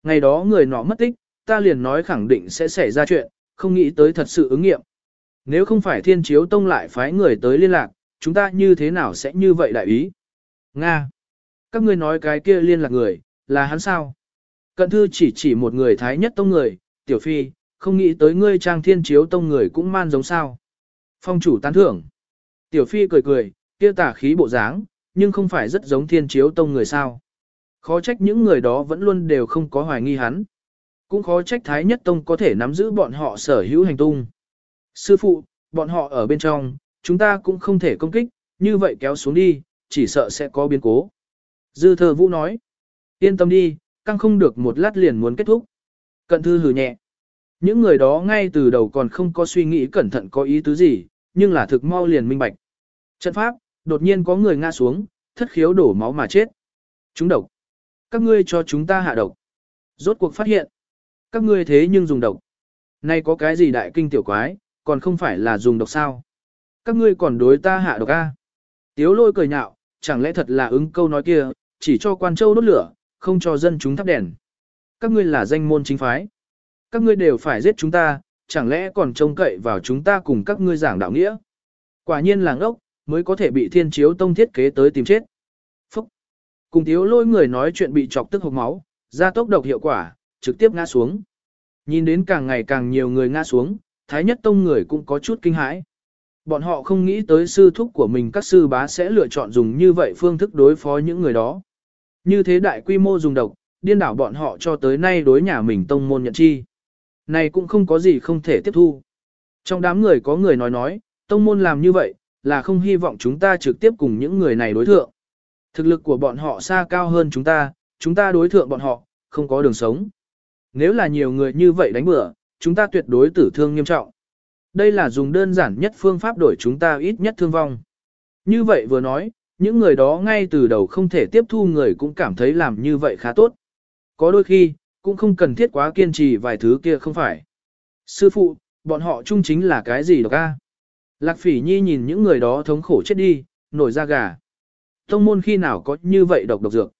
Ngày đó người nọ mất tích, ta liền nói khẳng định sẽ xảy ra chuyện, không nghĩ tới thật sự ứng nghiệm. Nếu không phải thiên chiếu tông lại phái người tới liên lạc, chúng ta như thế nào sẽ như vậy đại ý? Nga! Các ngươi nói cái kia liên lạc người, là hắn sao? Cận thư chỉ chỉ một người thái nhất tông người, tiểu phi, không nghĩ tới ngươi trang thiên chiếu tông người cũng man giống sao. Phong chủ tán thưởng. Tiểu phi cười cười, kia tả khí bộ dáng, nhưng không phải rất giống thiên chiếu tông người sao. Khó trách những người đó vẫn luôn đều không có hoài nghi hắn. Cũng khó trách Thái Nhất Tông có thể nắm giữ bọn họ sở hữu hành tung. Sư phụ, bọn họ ở bên trong, chúng ta cũng không thể công kích, như vậy kéo xuống đi, chỉ sợ sẽ có biến cố. Dư thờ vũ nói, yên tâm đi, căng không được một lát liền muốn kết thúc. Cận thư hừ nhẹ. Những người đó ngay từ đầu còn không có suy nghĩ cẩn thận có ý tứ gì, nhưng là thực mau liền minh bạch. Trận pháp, đột nhiên có người ngã xuống, thất khiếu đổ máu mà chết. Chúng độc. Các ngươi cho chúng ta hạ độc. Rốt cuộc phát hiện. Các ngươi thế nhưng dùng độc. Nay có cái gì đại kinh tiểu quái, còn không phải là dùng độc sao. Các ngươi còn đối ta hạ độc a? Tiếu lôi cười nhạo, chẳng lẽ thật là ứng câu nói kia, chỉ cho quan châu đốt lửa, không cho dân chúng thắp đèn. Các ngươi là danh môn chính phái. Các ngươi đều phải giết chúng ta, chẳng lẽ còn trông cậy vào chúng ta cùng các ngươi giảng đạo nghĩa. Quả nhiên là ngốc, mới có thể bị thiên chiếu tông thiết kế tới tìm chết. Phúc! Cùng tiếu lôi người nói chuyện bị chọc tức hộc máu, ra tốc độc hiệu quả, trực tiếp ngã xuống. Nhìn đến càng ngày càng nhiều người ngã xuống, Thái Nhất Tông người cũng có chút kinh hãi. Bọn họ không nghĩ tới sư thúc của mình các sư bá sẽ lựa chọn dùng như vậy phương thức đối phó những người đó. Như thế đại quy mô dùng độc, điên đảo bọn họ cho tới nay đối nhà mình tông môn nhận chi. Này cũng không có gì không thể tiếp thu. Trong đám người có người nói nói, tông môn làm như vậy, là không hy vọng chúng ta trực tiếp cùng những người này đối thượng. Thực lực của bọn họ xa cao hơn chúng ta, chúng ta đối thượng bọn họ, không có đường sống. Nếu là nhiều người như vậy đánh bừa, chúng ta tuyệt đối tử thương nghiêm trọng. Đây là dùng đơn giản nhất phương pháp đổi chúng ta ít nhất thương vong. Như vậy vừa nói, những người đó ngay từ đầu không thể tiếp thu người cũng cảm thấy làm như vậy khá tốt. Có đôi khi, cũng không cần thiết quá kiên trì vài thứ kia không phải. Sư phụ, bọn họ chung chính là cái gì đó ca? Lạc phỉ nhi nhìn những người đó thống khổ chết đi, nổi da gà. Tông môn khi nào có như vậy độc độc dược?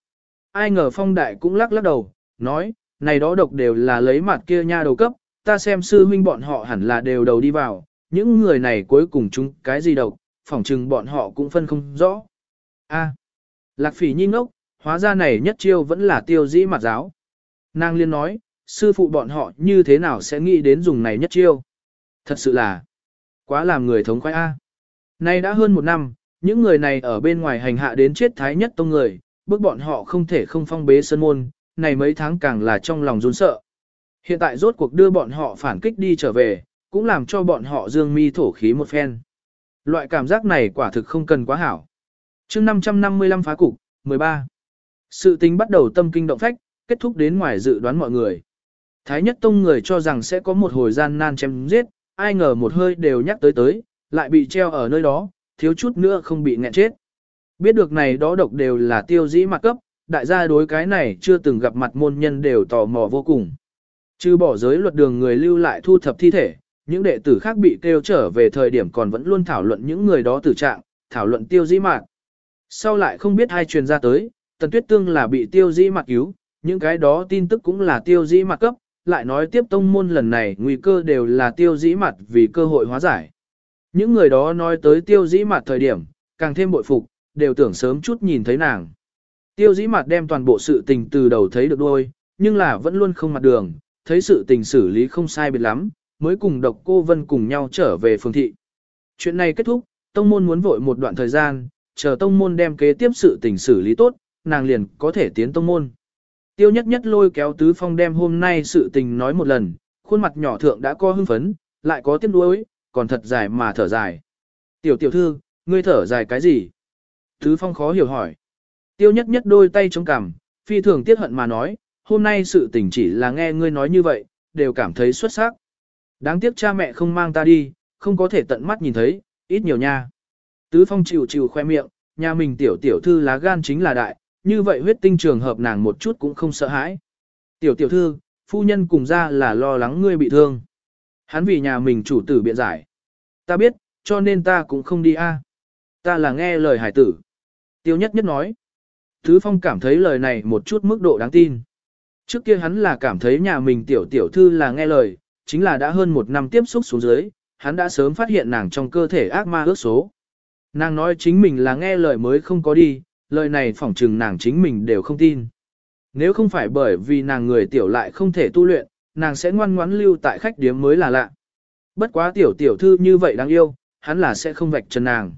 Ai ngờ phong đại cũng lắc lắc đầu, nói, này đó độc đều là lấy mặt kia nha đầu cấp, ta xem sư huynh bọn họ hẳn là đều đầu đi vào, những người này cuối cùng chúng cái gì độc, phỏng chừng bọn họ cũng phân không rõ. A, lạc phỉ nhi ngốc, hóa ra này nhất chiêu vẫn là tiêu dĩ mặt giáo. Nàng liên nói, sư phụ bọn họ như thế nào sẽ nghĩ đến dùng này nhất chiêu. Thật sự là, quá làm người thống khoái A. Nay đã hơn một năm, những người này ở bên ngoài hành hạ đến chết thái nhất tông người, bước bọn họ không thể không phong bế sân môn, này mấy tháng càng là trong lòng run sợ. Hiện tại rốt cuộc đưa bọn họ phản kích đi trở về, cũng làm cho bọn họ dương mi thổ khí một phen. Loại cảm giác này quả thực không cần quá hảo. chương 555 phá cục, 13. Sự tính bắt đầu tâm kinh động phách, kết thúc đến ngoài dự đoán mọi người. Thái nhất tông người cho rằng sẽ có một hồi gian nan chém giết, ai ngờ một hơi đều nhắc tới tới, lại bị treo ở nơi đó, thiếu chút nữa không bị nghẹn chết. Biết được này đó độc đều là tiêu dĩ mặt cấp, đại gia đối cái này chưa từng gặp mặt môn nhân đều tò mò vô cùng. Trừ bỏ giới luật đường người lưu lại thu thập thi thể, những đệ tử khác bị kêu trở về thời điểm còn vẫn luôn thảo luận những người đó tử trạng, thảo luận tiêu dĩ mạc. Sau lại không biết hai truyền ra tới, tần tuyết tương là bị tiêu dĩ mạc cứu, những cái đó tin tức cũng là tiêu dĩ mạc cấp, lại nói tiếp tông môn lần này nguy cơ đều là tiêu dĩ mạc vì cơ hội hóa giải. Những người đó nói tới tiêu dĩ mạc thời điểm, càng thêm bội phục, đều tưởng sớm chút nhìn thấy nàng. Tiêu dĩ mặt đem toàn bộ sự tình từ đầu thấy được đôi, nhưng là vẫn luôn không mặt đường, thấy sự tình xử lý không sai biệt lắm, mới cùng độc cô Vân cùng nhau trở về phường thị. Chuyện này kết thúc, tông môn muốn vội một đoạn thời gian, chờ tông môn đem kế tiếp sự tình xử lý tốt, nàng liền có thể tiến tông môn. Tiêu nhất nhất lôi kéo tứ phong đem hôm nay sự tình nói một lần, khuôn mặt nhỏ thượng đã có hưng phấn, lại có tiếc nuối, còn thật dài mà thở dài. Tiểu tiểu thư, ngươi thở dài cái gì? Tứ phong khó hiểu hỏi. Tiêu nhất nhất đôi tay chống cằm, phi thường tiếc hận mà nói, hôm nay sự tình chỉ là nghe ngươi nói như vậy, đều cảm thấy xuất sắc. Đáng tiếc cha mẹ không mang ta đi, không có thể tận mắt nhìn thấy, ít nhiều nha. Tứ phong chịu chịu khoe miệng, nhà mình tiểu tiểu thư lá gan chính là đại, như vậy huyết tinh trường hợp nàng một chút cũng không sợ hãi. Tiểu tiểu thư, phu nhân cùng ra là lo lắng ngươi bị thương. Hắn vì nhà mình chủ tử biện giải. Ta biết, cho nên ta cũng không đi a. Ta là nghe lời hải tử. Tiêu nhất nhất nói. Thứ phong cảm thấy lời này một chút mức độ đáng tin. Trước kia hắn là cảm thấy nhà mình tiểu tiểu thư là nghe lời, chính là đã hơn một năm tiếp xúc xuống dưới, hắn đã sớm phát hiện nàng trong cơ thể ác ma ước số. Nàng nói chính mình là nghe lời mới không có đi, lời này phỏng chừng nàng chính mình đều không tin. Nếu không phải bởi vì nàng người tiểu lại không thể tu luyện, nàng sẽ ngoan ngoãn lưu tại khách điếm mới là lạ. Bất quá tiểu tiểu thư như vậy đáng yêu, hắn là sẽ không vạch trần nàng.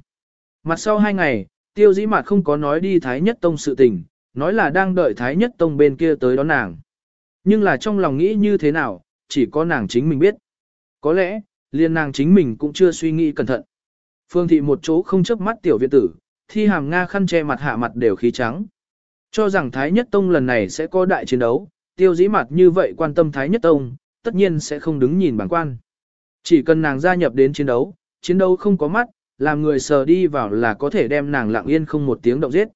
Mặt sau hai ngày, tiêu dĩ mặt không có nói đi Thái Nhất Tông sự tình, nói là đang đợi Thái Nhất Tông bên kia tới đón nàng. Nhưng là trong lòng nghĩ như thế nào, chỉ có nàng chính mình biết. Có lẽ, liền nàng chính mình cũng chưa suy nghĩ cẩn thận. Phương thị một chỗ không chớp mắt tiểu viện tử, thi hàm Nga khăn che mặt hạ mặt đều khí trắng. Cho rằng Thái Nhất Tông lần này sẽ có đại chiến đấu, tiêu dĩ mặt như vậy quan tâm Thái Nhất Tông, tất nhiên sẽ không đứng nhìn bản quan. Chỉ cần nàng gia nhập đến chiến đấu, chiến đấu không có mắt, làm người sờ đi vào là có thể đem nàng lặng yên không một tiếng động giết.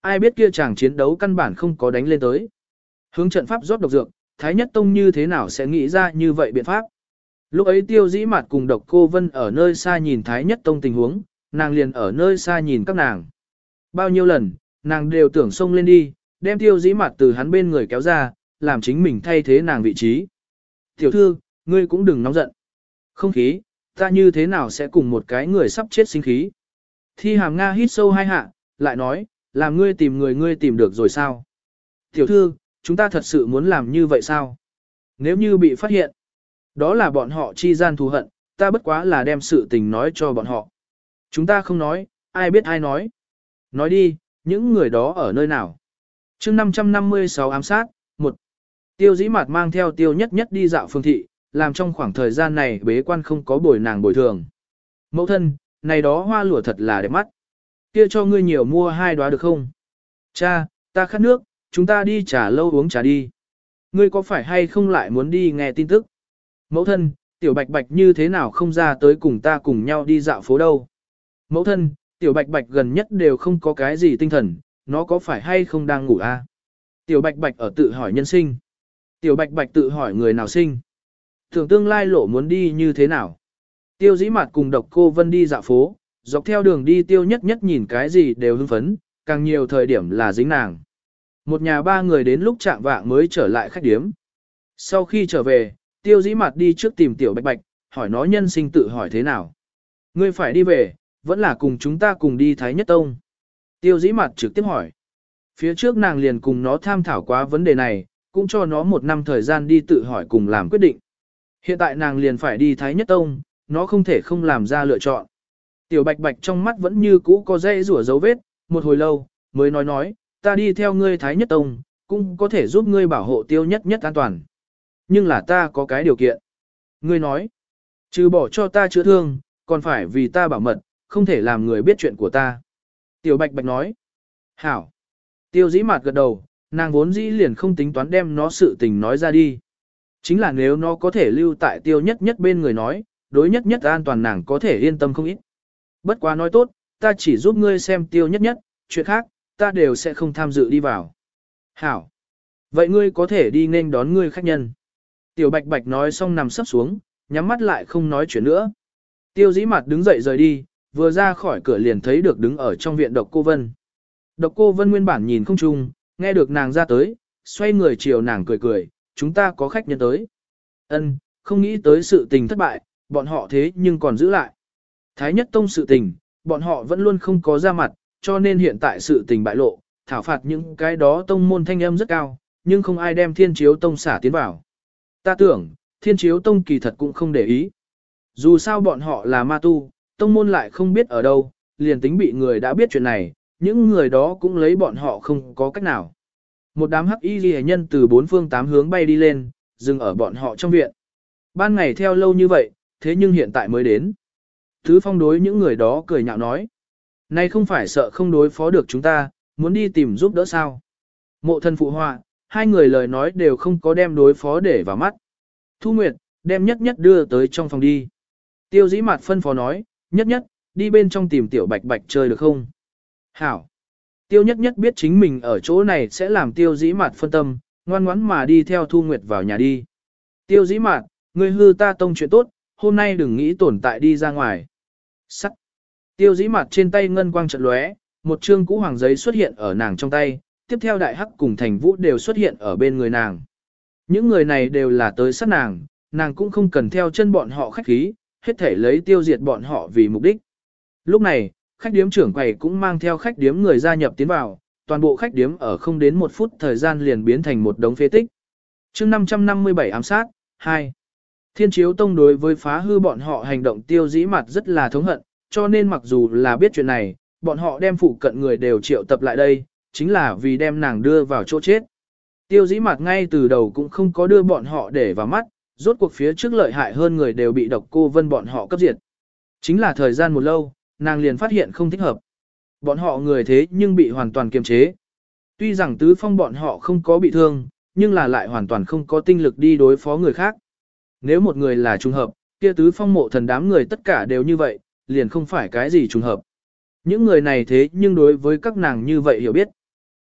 Ai biết kia chàng chiến đấu căn bản không có đánh lên tới. Hướng trận pháp rót độc dược, Thái Nhất Tông như thế nào sẽ nghĩ ra như vậy biện pháp. Lúc ấy tiêu dĩ mặt cùng độc cô Vân ở nơi xa nhìn Thái Nhất Tông tình huống, nàng liền ở nơi xa nhìn các nàng. Bao nhiêu lần, nàng đều tưởng xông lên đi, đem tiêu dĩ mặt từ hắn bên người kéo ra, làm chính mình thay thế nàng vị trí. Tiểu thư, ngươi cũng đừng nóng giận. Không khí, ta như thế nào sẽ cùng một cái người sắp chết sinh khí. Thi hàm Nga hít sâu hai hạ, lại nói, làm ngươi tìm người ngươi tìm được rồi sao? Tiểu thư, chúng ta thật sự muốn làm như vậy sao? Nếu như bị phát hiện, đó là bọn họ chi gian thù hận, ta bất quá là đem sự tình nói cho bọn họ. Chúng ta không nói, ai biết ai nói. Nói đi, những người đó ở nơi nào. chương 556 ám sát, một Tiêu dĩ mặt mang theo tiêu nhất nhất đi dạo phương thị, làm trong khoảng thời gian này bế quan không có bồi nàng bồi thường. Mẫu thân, này đó hoa lụa thật là đẹp mắt. Kia cho ngươi nhiều mua hai đóa được không? Cha, ta khát nước, chúng ta đi trà lâu uống trà đi. Ngươi có phải hay không lại muốn đi nghe tin tức? Mẫu thân, tiểu bạch bạch như thế nào không ra tới cùng ta cùng nhau đi dạo phố đâu? Mẫu thân, tiểu bạch bạch gần nhất đều không có cái gì tinh thần, nó có phải hay không đang ngủ a? Tiểu bạch bạch ở tự hỏi nhân sinh. Tiểu bạch bạch tự hỏi người nào sinh tưởng tương lai lộ muốn đi như thế nào. Tiêu dĩ mặt cùng độc cô Vân đi dạo phố, dọc theo đường đi tiêu nhất nhất nhìn cái gì đều hưng phấn, càng nhiều thời điểm là dính nàng. Một nhà ba người đến lúc chạm vạng mới trở lại khách điếm. Sau khi trở về, tiêu dĩ mặt đi trước tìm tiểu bạch bạch, hỏi nó nhân sinh tự hỏi thế nào. Ngươi phải đi về, vẫn là cùng chúng ta cùng đi Thái Nhất Tông. Tiêu dĩ mặt trực tiếp hỏi. Phía trước nàng liền cùng nó tham thảo quá vấn đề này, cũng cho nó một năm thời gian đi tự hỏi cùng làm quyết định. Hiện tại nàng liền phải đi Thái Nhất Tông, nó không thể không làm ra lựa chọn. Tiểu bạch bạch trong mắt vẫn như cũ có dây rủa dấu vết, một hồi lâu, mới nói nói, ta đi theo ngươi Thái Nhất Tông, cũng có thể giúp ngươi bảo hộ tiêu nhất nhất an toàn. Nhưng là ta có cái điều kiện. Ngươi nói, trừ bỏ cho ta chữa thương, còn phải vì ta bảo mật, không thể làm người biết chuyện của ta. Tiểu bạch bạch nói, hảo. Tiêu dĩ Mạt gật đầu, nàng vốn dĩ liền không tính toán đem nó sự tình nói ra đi. Chính là nếu nó có thể lưu tại tiêu nhất nhất bên người nói, đối nhất nhất an toàn nàng có thể yên tâm không ít. Bất quá nói tốt, ta chỉ giúp ngươi xem tiêu nhất nhất, chuyện khác, ta đều sẽ không tham dự đi vào. Hảo. Vậy ngươi có thể đi nên đón ngươi khách nhân. Tiểu bạch bạch nói xong nằm sấp xuống, nhắm mắt lại không nói chuyện nữa. Tiêu dĩ mặt đứng dậy rời đi, vừa ra khỏi cửa liền thấy được đứng ở trong viện độc cô Vân. Độc cô Vân nguyên bản nhìn không chung, nghe được nàng ra tới, xoay người chiều nàng cười cười, chúng ta có khách nhân tới. Ân, không nghĩ tới sự tình thất bại, bọn họ thế nhưng còn giữ lại. Thái nhất tông sự tình, bọn họ vẫn luôn không có ra mặt, cho nên hiện tại sự tình bại lộ, thảo phạt những cái đó tông môn thanh âm rất cao, nhưng không ai đem thiên chiếu tông xả tiến vào. Ta tưởng, thiên chiếu tông kỳ thật cũng không để ý. Dù sao bọn họ là ma tu, tông môn lại không biết ở đâu, liền tính bị người đã biết chuyện này, những người đó cũng lấy bọn họ không có cách nào. Một đám hắc y ghi nhân từ bốn phương tám hướng bay đi lên, dừng ở bọn họ trong viện. Ban ngày theo lâu như vậy, thế nhưng hiện tại mới đến. Thứ phong đối những người đó cười nhạo nói. Này không phải sợ không đối phó được chúng ta, muốn đi tìm giúp đỡ sao. Mộ thân phụ họa, hai người lời nói đều không có đem đối phó để vào mắt. Thu Nguyệt, đem nhất nhất đưa tới trong phòng đi. Tiêu dĩ mặt phân phó nói, nhất nhất, đi bên trong tìm tiểu bạch bạch chơi được không? Hảo. Tiêu nhất nhất biết chính mình ở chỗ này sẽ làm tiêu dĩ mạt phân tâm, ngoan ngoãn mà đi theo Thu Nguyệt vào nhà đi. Tiêu dĩ mạt, ngươi hư ta tông chuyện tốt, hôm nay đừng nghĩ tồn tại đi ra ngoài. Sắc. Tiêu dĩ mạt trên tay ngân quang trận lóe, một chương cũ hoàng giấy xuất hiện ở nàng trong tay, tiếp theo đại hắc cùng thành vũ đều xuất hiện ở bên người nàng. Những người này đều là tới sát nàng, nàng cũng không cần theo chân bọn họ khách khí, hết thể lấy tiêu diệt bọn họ vì mục đích. Lúc này, khách điếm trưởng quầy cũng mang theo khách điếm người gia nhập tiến vào, toàn bộ khách điếm ở không đến một phút thời gian liền biến thành một đống phế tích. chương 557 ám sát, 2. Thiên chiếu tông đối với phá hư bọn họ hành động tiêu dĩ mặt rất là thống hận, cho nên mặc dù là biết chuyện này, bọn họ đem phụ cận người đều triệu tập lại đây, chính là vì đem nàng đưa vào chỗ chết. Tiêu dĩ mặt ngay từ đầu cũng không có đưa bọn họ để vào mắt, rốt cuộc phía trước lợi hại hơn người đều bị độc cô vân bọn họ cấp diệt. Chính là thời gian một lâu, nàng liền phát hiện không thích hợp. Bọn họ người thế nhưng bị hoàn toàn kiềm chế. Tuy rằng tứ phong bọn họ không có bị thương, nhưng là lại hoàn toàn không có tinh lực đi đối phó người khác. Nếu một người là trùng hợp, kia tứ phong mộ thần đám người tất cả đều như vậy, liền không phải cái gì trùng hợp. Những người này thế nhưng đối với các nàng như vậy hiểu biết.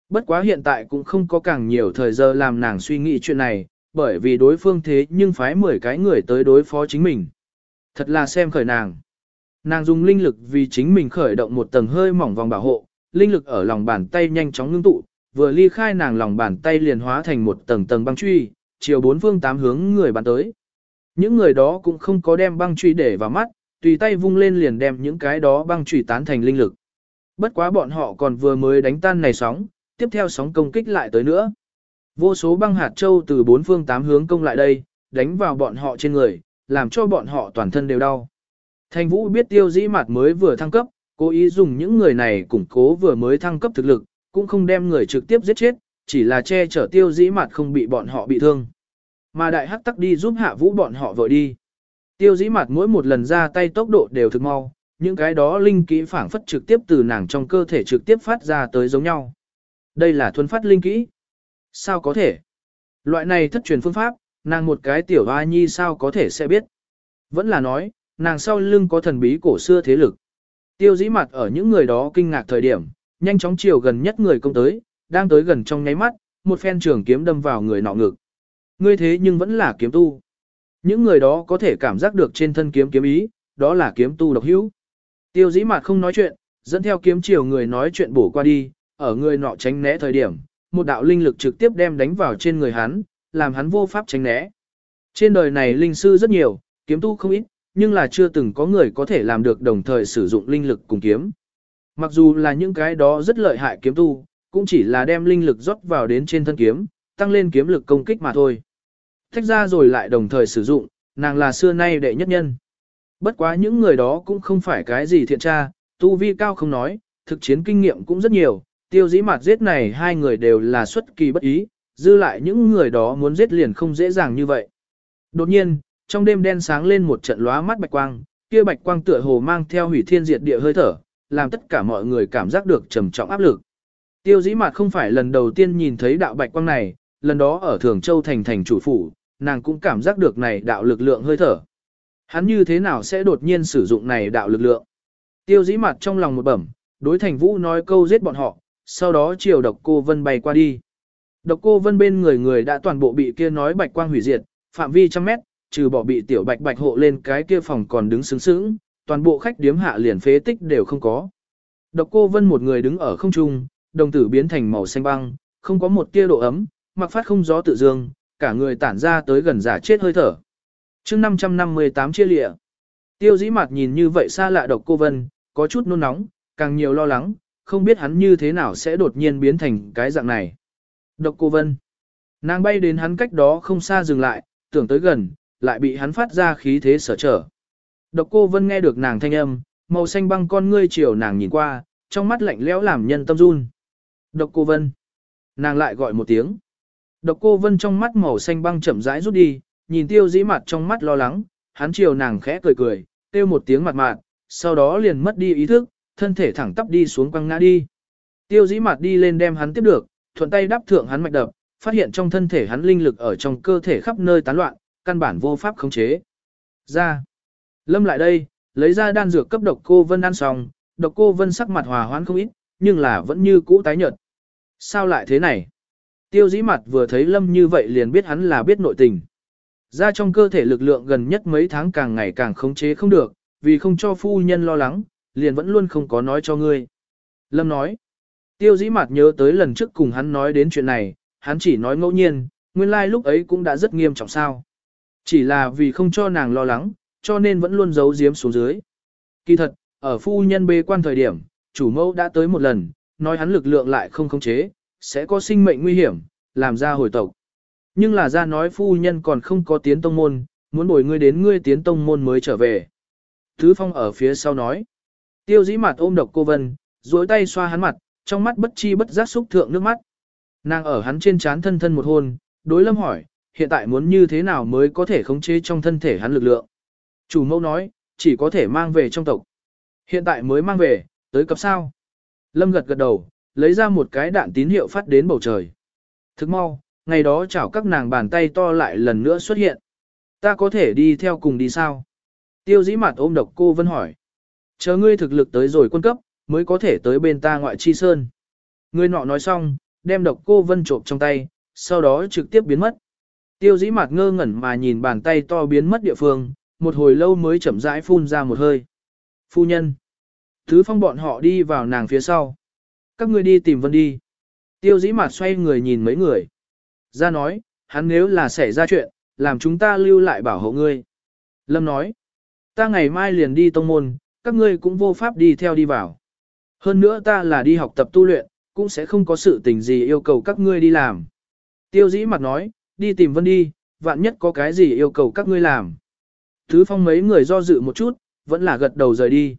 Bất quá hiện tại cũng không có càng nhiều thời giờ làm nàng suy nghĩ chuyện này, bởi vì đối phương thế nhưng phái 10 cái người tới đối phó chính mình. Thật là xem khởi nàng. Nàng dùng linh lực vì chính mình khởi động một tầng hơi mỏng vòng bảo hộ, linh lực ở lòng bàn tay nhanh chóng ngưng tụ, vừa ly khai nàng lòng bàn tay liền hóa thành một tầng tầng băng truy, chiều bốn phương tám hướng người bắn tới. Những người đó cũng không có đem băng truy để vào mắt, tùy tay vung lên liền đem những cái đó băng truy tán thành linh lực. Bất quá bọn họ còn vừa mới đánh tan này sóng, tiếp theo sóng công kích lại tới nữa. Vô số băng hạt châu từ bốn phương tám hướng công lại đây, đánh vào bọn họ trên người, làm cho bọn họ toàn thân đều đau. Thành Vũ biết tiêu dĩ mặt mới vừa thăng cấp, cố ý dùng những người này củng cố vừa mới thăng cấp thực lực, cũng không đem người trực tiếp giết chết, chỉ là che chở tiêu dĩ mặt không bị bọn họ bị thương. Mà đại hắc tắc đi giúp hạ vũ bọn họ vội đi. Tiêu dĩ mặt mỗi một lần ra tay tốc độ đều thực mau, những cái đó linh kỹ phản phất trực tiếp từ nàng trong cơ thể trực tiếp phát ra tới giống nhau. Đây là thuần phát linh kỹ. Sao có thể? Loại này thất truyền phương pháp, nàng một cái tiểu hoa nhi sao có thể sẽ biết? Vẫn là nói, nàng sau lưng có thần bí cổ xưa thế lực. Tiêu dĩ mặt ở những người đó kinh ngạc thời điểm, nhanh chóng chiều gần nhất người công tới, đang tới gần trong nháy mắt, một phen trường kiếm đâm vào người nọ ngực. Ngươi thế nhưng vẫn là kiếm tu. Những người đó có thể cảm giác được trên thân kiếm kiếm ý, đó là kiếm tu độc hữu. Tiêu dĩ mặt không nói chuyện, dẫn theo kiếm chiều người nói chuyện bổ qua đi, ở người nọ tránh né thời điểm, một đạo linh lực trực tiếp đem đánh vào trên người hắn, làm hắn vô pháp tránh né. Trên đời này linh sư rất nhiều, kiếm tu không ít, nhưng là chưa từng có người có thể làm được đồng thời sử dụng linh lực cùng kiếm. Mặc dù là những cái đó rất lợi hại kiếm tu, cũng chỉ là đem linh lực rót vào đến trên thân kiếm, tăng lên kiếm lực công kích mà thôi. Thách ra rồi lại đồng thời sử dụng, nàng là xưa nay đệ nhất nhân. Bất quá những người đó cũng không phải cái gì thiện tra, tu vi cao không nói, thực chiến kinh nghiệm cũng rất nhiều, tiêu dĩ mặt giết này hai người đều là xuất kỳ bất ý, dư lại những người đó muốn giết liền không dễ dàng như vậy. Đột nhiên, trong đêm đen sáng lên một trận lóa mắt bạch quang, kia bạch quang tựa hồ mang theo hủy thiên diệt địa hơi thở, làm tất cả mọi người cảm giác được trầm trọng áp lực. Tiêu dĩ mạt không phải lần đầu tiên nhìn thấy đạo bạch quang này, lần đó ở Thường Châu thành thành chủ phủ, nàng cũng cảm giác được này đạo lực lượng hơi thở. Hắn như thế nào sẽ đột nhiên sử dụng này đạo lực lượng? Tiêu dĩ mặt trong lòng một bẩm, đối thành vũ nói câu giết bọn họ, sau đó chiều độc cô vân bay qua đi. Độc cô vân bên người người đã toàn bộ bị kia nói bạch quang hủy diệt, phạm vi trăm mét, trừ bỏ bị tiểu bạch bạch hộ lên cái kia phòng còn đứng sướng sướng, toàn bộ khách điếm hạ liền phế tích đều không có. Độc cô vân một người đứng ở không trung, đồng tử biến thành màu xanh băng, không có một tia độ ấm, mặc phát không gió tự dương, cả người tản ra tới gần giả chết hơi thở. chương 558 chia lịa. Tiêu dĩ mặt nhìn như vậy xa lạ độc cô vân, có chút nôn nóng, càng nhiều lo lắng, không biết hắn như thế nào sẽ đột nhiên biến thành cái dạng này. Độc cô vân. Nàng bay đến hắn cách đó không xa dừng lại, tưởng tới gần, lại bị hắn phát ra khí thế sở trở. Độc cô vân nghe được nàng thanh âm, màu xanh băng con ngươi chiều nàng nhìn qua, trong mắt lạnh lẽo làm nhân tâm run. Độc cô vân. Nàng lại gọi một tiếng. Độc cô vân trong mắt màu xanh băng chậm rãi rút đi, nhìn tiêu dĩ mặt trong mắt lo lắng, hắn chiều nàng khẽ cười cười, Tiêu một tiếng mặt mạt, sau đó liền mất đi ý thức, thân thể thẳng tắp đi xuống quăng ngã đi. Tiêu dĩ mặt đi lên đem hắn tiếp được, thuận tay đáp thượng hắn mạch đập, phát hiện trong thân thể hắn linh lực ở trong cơ thể khắp nơi tán loạn, căn bản vô pháp khống chế. Ra. Lâm lại đây, lấy ra đan dược cấp độc cô Vân ăn xong, độc cô Vân sắc mặt hòa hoãn không ít, nhưng là vẫn như cũ tái nhợt. Sao lại thế này? Tiêu dĩ mặt vừa thấy Lâm như vậy liền biết hắn là biết nội tình. Ra trong cơ thể lực lượng gần nhất mấy tháng càng ngày càng khống chế không được, vì không cho phu nhân lo lắng, liền vẫn luôn không có nói cho ngươi. Lâm nói, tiêu dĩ mặt nhớ tới lần trước cùng hắn nói đến chuyện này, hắn chỉ nói ngẫu nhiên, nguyên lai like lúc ấy cũng đã rất nghiêm trọng sao. Chỉ là vì không cho nàng lo lắng, cho nên vẫn luôn giấu giếm xuống dưới. Kỳ thật, ở phu nhân bê quan thời điểm, chủ mẫu đã tới một lần, nói hắn lực lượng lại không khống chế, sẽ có sinh mệnh nguy hiểm, làm ra hồi tộc. Nhưng là ra nói phu nhân còn không có tiến tông môn, muốn bồi ngươi đến ngươi tiến tông môn mới trở về. Thứ phong ở phía sau nói. Tiêu dĩ mặt ôm độc cô Vân, duỗi tay xoa hắn mặt, trong mắt bất chi bất giác xúc thượng nước mắt. Nàng ở hắn trên trán thân thân một hôn, đối lâm hỏi, hiện tại muốn như thế nào mới có thể khống chế trong thân thể hắn lực lượng. Chủ mẫu nói, chỉ có thể mang về trong tộc. Hiện tại mới mang về, tới cặp sao. Lâm gật gật đầu, lấy ra một cái đạn tín hiệu phát đến bầu trời. Thức mau, ngày đó chảo các nàng bàn tay to lại lần nữa xuất hiện. Ta có thể đi theo cùng đi sao? Tiêu dĩ mặt ôm độc cô Vân hỏi. Chờ ngươi thực lực tới rồi quân cấp, mới có thể tới bên ta ngoại chi sơn. Ngươi nọ nói xong, đem độc cô Vân trộm trong tay, sau đó trực tiếp biến mất. Tiêu dĩ mặt ngơ ngẩn mà nhìn bàn tay to biến mất địa phương, một hồi lâu mới chậm rãi phun ra một hơi. Phu nhân. Thứ phong bọn họ đi vào nàng phía sau. Các ngươi đi tìm Vân đi. Tiêu dĩ mặt xoay người nhìn mấy người. Ra nói, hắn nếu là xảy ra chuyện, làm chúng ta lưu lại bảo hộ ngươi. Lâm nói, ta ngày mai liền đi tông môn, các ngươi cũng vô pháp đi theo đi vào. Hơn nữa ta là đi học tập tu luyện, cũng sẽ không có sự tình gì yêu cầu các ngươi đi làm. Tiêu dĩ mặt nói, đi tìm Vân đi, vạn nhất có cái gì yêu cầu các ngươi làm. Thứ phong mấy người do dự một chút, vẫn là gật đầu rời đi.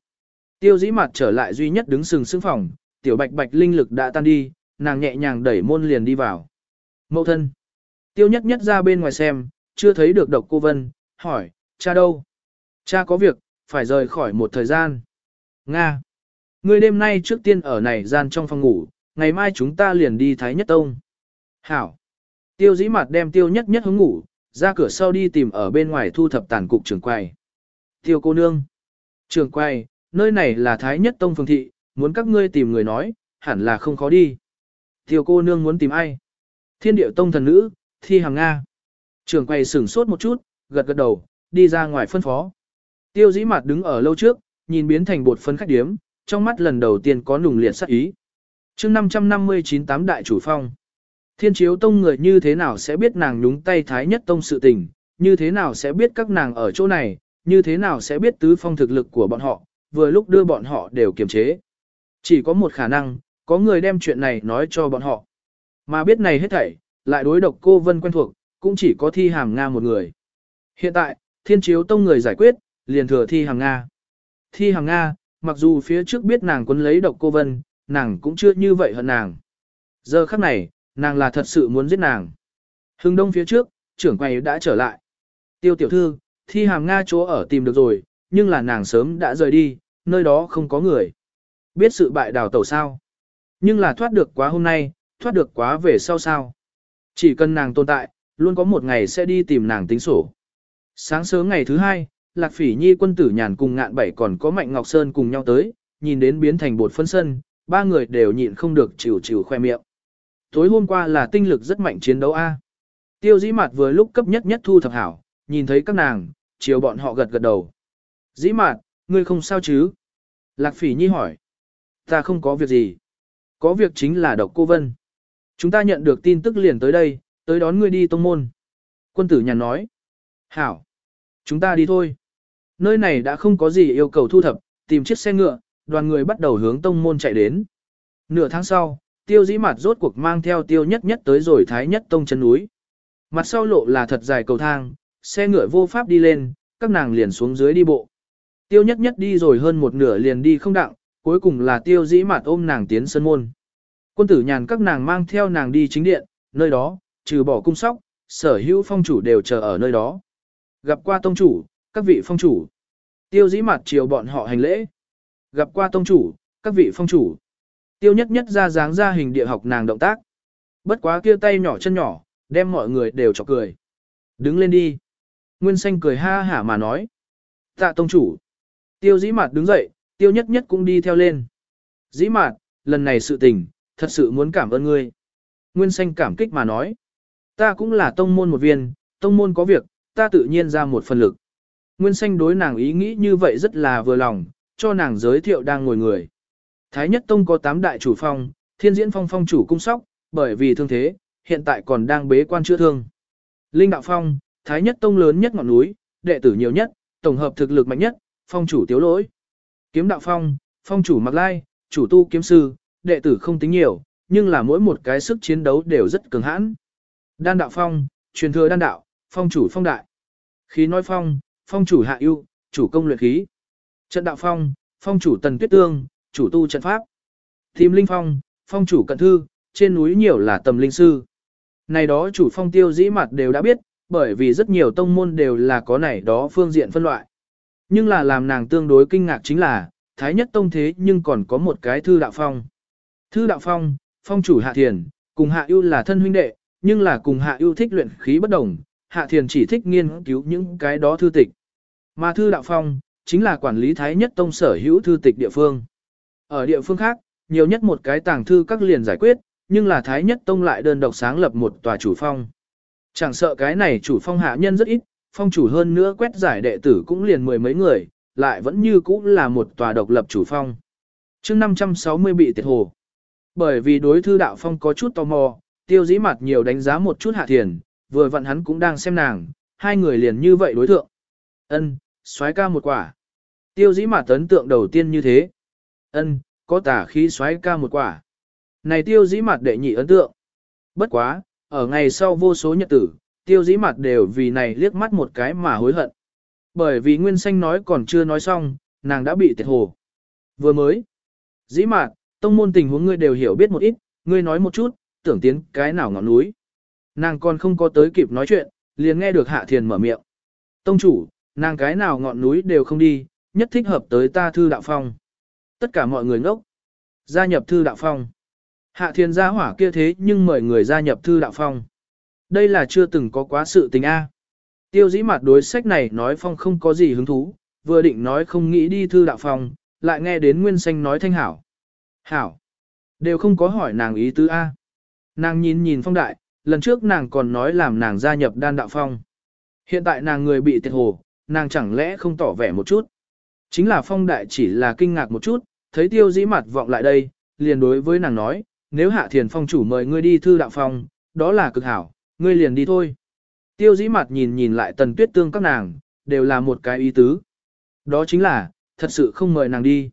Tiêu dĩ mặt trở lại duy nhất đứng sừng sững phòng, tiểu bạch bạch linh lực đã tan đi, nàng nhẹ nhàng đẩy môn liền đi vào. Mậu thân. Tiêu nhất nhất ra bên ngoài xem, chưa thấy được độc cô Vân, hỏi, cha đâu? Cha có việc, phải rời khỏi một thời gian. Nga. Người đêm nay trước tiên ở này gian trong phòng ngủ, ngày mai chúng ta liền đi Thái Nhất Tông. Hảo. Tiêu dĩ mặt đem tiêu nhất nhất hướng ngủ, ra cửa sau đi tìm ở bên ngoài thu thập tàn cục trường Quay. Tiêu cô nương. Trường Quay, nơi này là Thái Nhất Tông Phương Thị, muốn các ngươi tìm người nói, hẳn là không khó đi. Tiêu cô nương muốn tìm ai? Thiên điệu tông thần nữ, thi hàng Nga. Trường quay sửng sốt một chút, gật gật đầu, đi ra ngoài phân phó. Tiêu dĩ mặt đứng ở lâu trước, nhìn biến thành bột phân khách điếm, trong mắt lần đầu tiên có nùng liệt sắc ý. chương 559 tám đại chủ phong. Thiên chiếu tông người như thế nào sẽ biết nàng nhúng tay thái nhất tông sự tình, như thế nào sẽ biết các nàng ở chỗ này, như thế nào sẽ biết tứ phong thực lực của bọn họ, vừa lúc đưa bọn họ đều kiềm chế. Chỉ có một khả năng, có người đem chuyện này nói cho bọn họ. Mà biết này hết thảy, lại đối độc cô Vân quen thuộc, cũng chỉ có thi hàm Nga một người. Hiện tại, thiên chiếu tông người giải quyết, liền thừa thi hàm Nga. Thi hàm Nga, mặc dù phía trước biết nàng quấn lấy độc cô Vân, nàng cũng chưa như vậy hận nàng. Giờ khắc này, nàng là thật sự muốn giết nàng. Hưng đông phía trước, trưởng quầy đã trở lại. Tiêu tiểu thư, thi hàm Nga chỗ ở tìm được rồi, nhưng là nàng sớm đã rời đi, nơi đó không có người. Biết sự bại đào tẩu sao? Nhưng là thoát được quá hôm nay, thoát được quá về sau sao? Chỉ cần nàng tồn tại, luôn có một ngày sẽ đi tìm nàng tính sổ. Sáng sớm ngày thứ hai, Lạc Phỉ Nhi quân tử nhàn cùng ngạn bảy còn có Mạnh Ngọc Sơn cùng nhau tới, nhìn đến biến thành bột phân sân, ba người đều nhịn không được chịu chịu khoe miệng. Tối hôm qua là tinh lực rất mạnh chiến đấu A. Tiêu dĩ mạt vừa lúc cấp nhất nhất thu thập hảo, nhìn thấy các nàng, chiều bọn họ gật gật đầu. Dĩ mạt, ngươi không sao chứ? Lạc Phỉ Nhi hỏi. Ta không có việc gì. Có việc chính là độc cô Vân. Chúng ta nhận được tin tức liền tới đây, tới đón ngươi đi tông môn. Quân tử nhàn nói. Hảo. Chúng ta đi thôi. Nơi này đã không có gì yêu cầu thu thập, tìm chiếc xe ngựa, đoàn người bắt đầu hướng tông môn chạy đến. Nửa tháng sau, tiêu dĩ mặt rốt cuộc mang theo tiêu nhất nhất tới rồi thái nhất tông chân núi. Mặt sau lộ là thật dài cầu thang, xe ngựa vô pháp đi lên, các nàng liền xuống dưới đi bộ. Tiêu nhất nhất đi rồi hơn một nửa liền đi không đặng, cuối cùng là tiêu dĩ mặt ôm nàng tiến sân môn. Quân tử nhàn các nàng mang theo nàng đi chính điện, nơi đó, trừ bỏ cung sóc, sở hữu phong chủ đều chờ ở nơi đó. Gặp qua tông chủ, các vị phong chủ. Tiêu dĩ mặt chiều bọn họ hành lễ. Gặp qua tông chủ, các vị phong chủ. Tiêu nhất nhất ra dáng ra hình địa học nàng động tác. Bất quá kia tay nhỏ chân nhỏ, đem mọi người đều chọc cười. Đứng lên đi. Nguyên xanh cười ha hả mà nói. Tạ tông chủ. Tiêu dĩ Mạt đứng dậy, tiêu nhất nhất cũng đi theo lên. Dĩ Mạt, lần này sự tình, thật sự muốn cảm ơn ngươi. Nguyên xanh cảm kích mà nói. Ta cũng là tông môn một viên, tông môn có việc, ta tự nhiên ra một phần lực. Nguyên xanh đối nàng ý nghĩ như vậy rất là vừa lòng, cho nàng giới thiệu đang ngồi người. Thái nhất tông có 8 đại chủ phong, thiên diễn phong phong chủ cung sóc, bởi vì thương thế, hiện tại còn đang bế quan chữa thương. Linh đạo phong, thái nhất tông lớn nhất ngọn núi, đệ tử nhiều nhất, tổng hợp thực lực mạnh nhất, phong chủ tiếu lỗi. Kiếm đạo phong, phong chủ Mạc lai, chủ tu kiếm sư, đệ tử không tính nhiều, nhưng là mỗi một cái sức chiến đấu đều rất cường hãn. Đan đạo phong, truyền thừa đan đạo, phong chủ phong đại. Khí nói phong, phong chủ hạ ưu, chủ công luyện khí. Trận đạo phong, phong chủ tần tuyết tương, chủ tu trận pháp. Thím linh phong, phong chủ cận thư, trên núi nhiều là tầm linh sư. Này đó chủ phong tiêu dĩ mặt đều đã biết, bởi vì rất nhiều tông môn đều là có này đó phương diện phân loại. Nhưng là làm nàng tương đối kinh ngạc chính là, Thái Nhất Tông thế nhưng còn có một cái thư đạo phong. Thư đạo phong, phong chủ hạ thiền, cùng hạ ưu là thân huynh đệ, nhưng là cùng hạ ưu thích luyện khí bất đồng, hạ thiền chỉ thích nghiên cứu những cái đó thư tịch. Mà thư đạo phong, chính là quản lý Thái Nhất Tông sở hữu thư tịch địa phương. Ở địa phương khác, nhiều nhất một cái tàng thư các liền giải quyết, nhưng là Thái Nhất Tông lại đơn độc sáng lập một tòa chủ phong. Chẳng sợ cái này chủ phong hạ nhân rất ít, phong chủ hơn nữa quét giải đệ tử cũng liền mười mấy người, lại vẫn như cũ là một tòa độc lập chủ phong. chương 560 bị tiệt hồ. Bởi vì đối thư đạo phong có chút tò mò, tiêu dĩ mặt nhiều đánh giá một chút hạ thiền, vừa vặn hắn cũng đang xem nàng, hai người liền như vậy đối thượng. ân xoái ca một quả. Tiêu dĩ mặt ấn tượng đầu tiên như thế ân có tả khí xoáy ca một quả. Này tiêu dĩ mặt đệ nhị ấn tượng. Bất quá, ở ngày sau vô số nhật tử, tiêu dĩ mặt đều vì này liếc mắt một cái mà hối hận. Bởi vì Nguyên Xanh nói còn chưa nói xong, nàng đã bị tiệt hồ. Vừa mới. Dĩ mặt, tông môn tình huống ngươi đều hiểu biết một ít, ngươi nói một chút, tưởng tiến cái nào ngọn núi. Nàng còn không có tới kịp nói chuyện, liền nghe được Hạ Thiền mở miệng. Tông chủ, nàng cái nào ngọn núi đều không đi, nhất thích hợp tới ta thư đạo phong. Tất cả mọi người ngốc. Gia nhập thư đạo phong. Hạ thiên gia hỏa kia thế nhưng mời người gia nhập thư đạo phong. Đây là chưa từng có quá sự tình A. Tiêu dĩ mặt đối sách này nói phong không có gì hứng thú, vừa định nói không nghĩ đi thư đạo phong, lại nghe đến Nguyên Xanh nói thanh hảo. Hảo. Đều không có hỏi nàng ý tứ A. Nàng nhìn nhìn phong đại, lần trước nàng còn nói làm nàng gia nhập đan đạo phong. Hiện tại nàng người bị tiệt hồ, nàng chẳng lẽ không tỏ vẻ một chút. Chính là phong đại chỉ là kinh ngạc một chút, thấy tiêu dĩ mặt vọng lại đây, liền đối với nàng nói, nếu hạ thiền phong chủ mời ngươi đi thư đạo phong, đó là cực hảo, ngươi liền đi thôi. Tiêu dĩ mặt nhìn nhìn lại tần tuyết tương các nàng, đều là một cái ý tứ. Đó chính là, thật sự không mời nàng đi.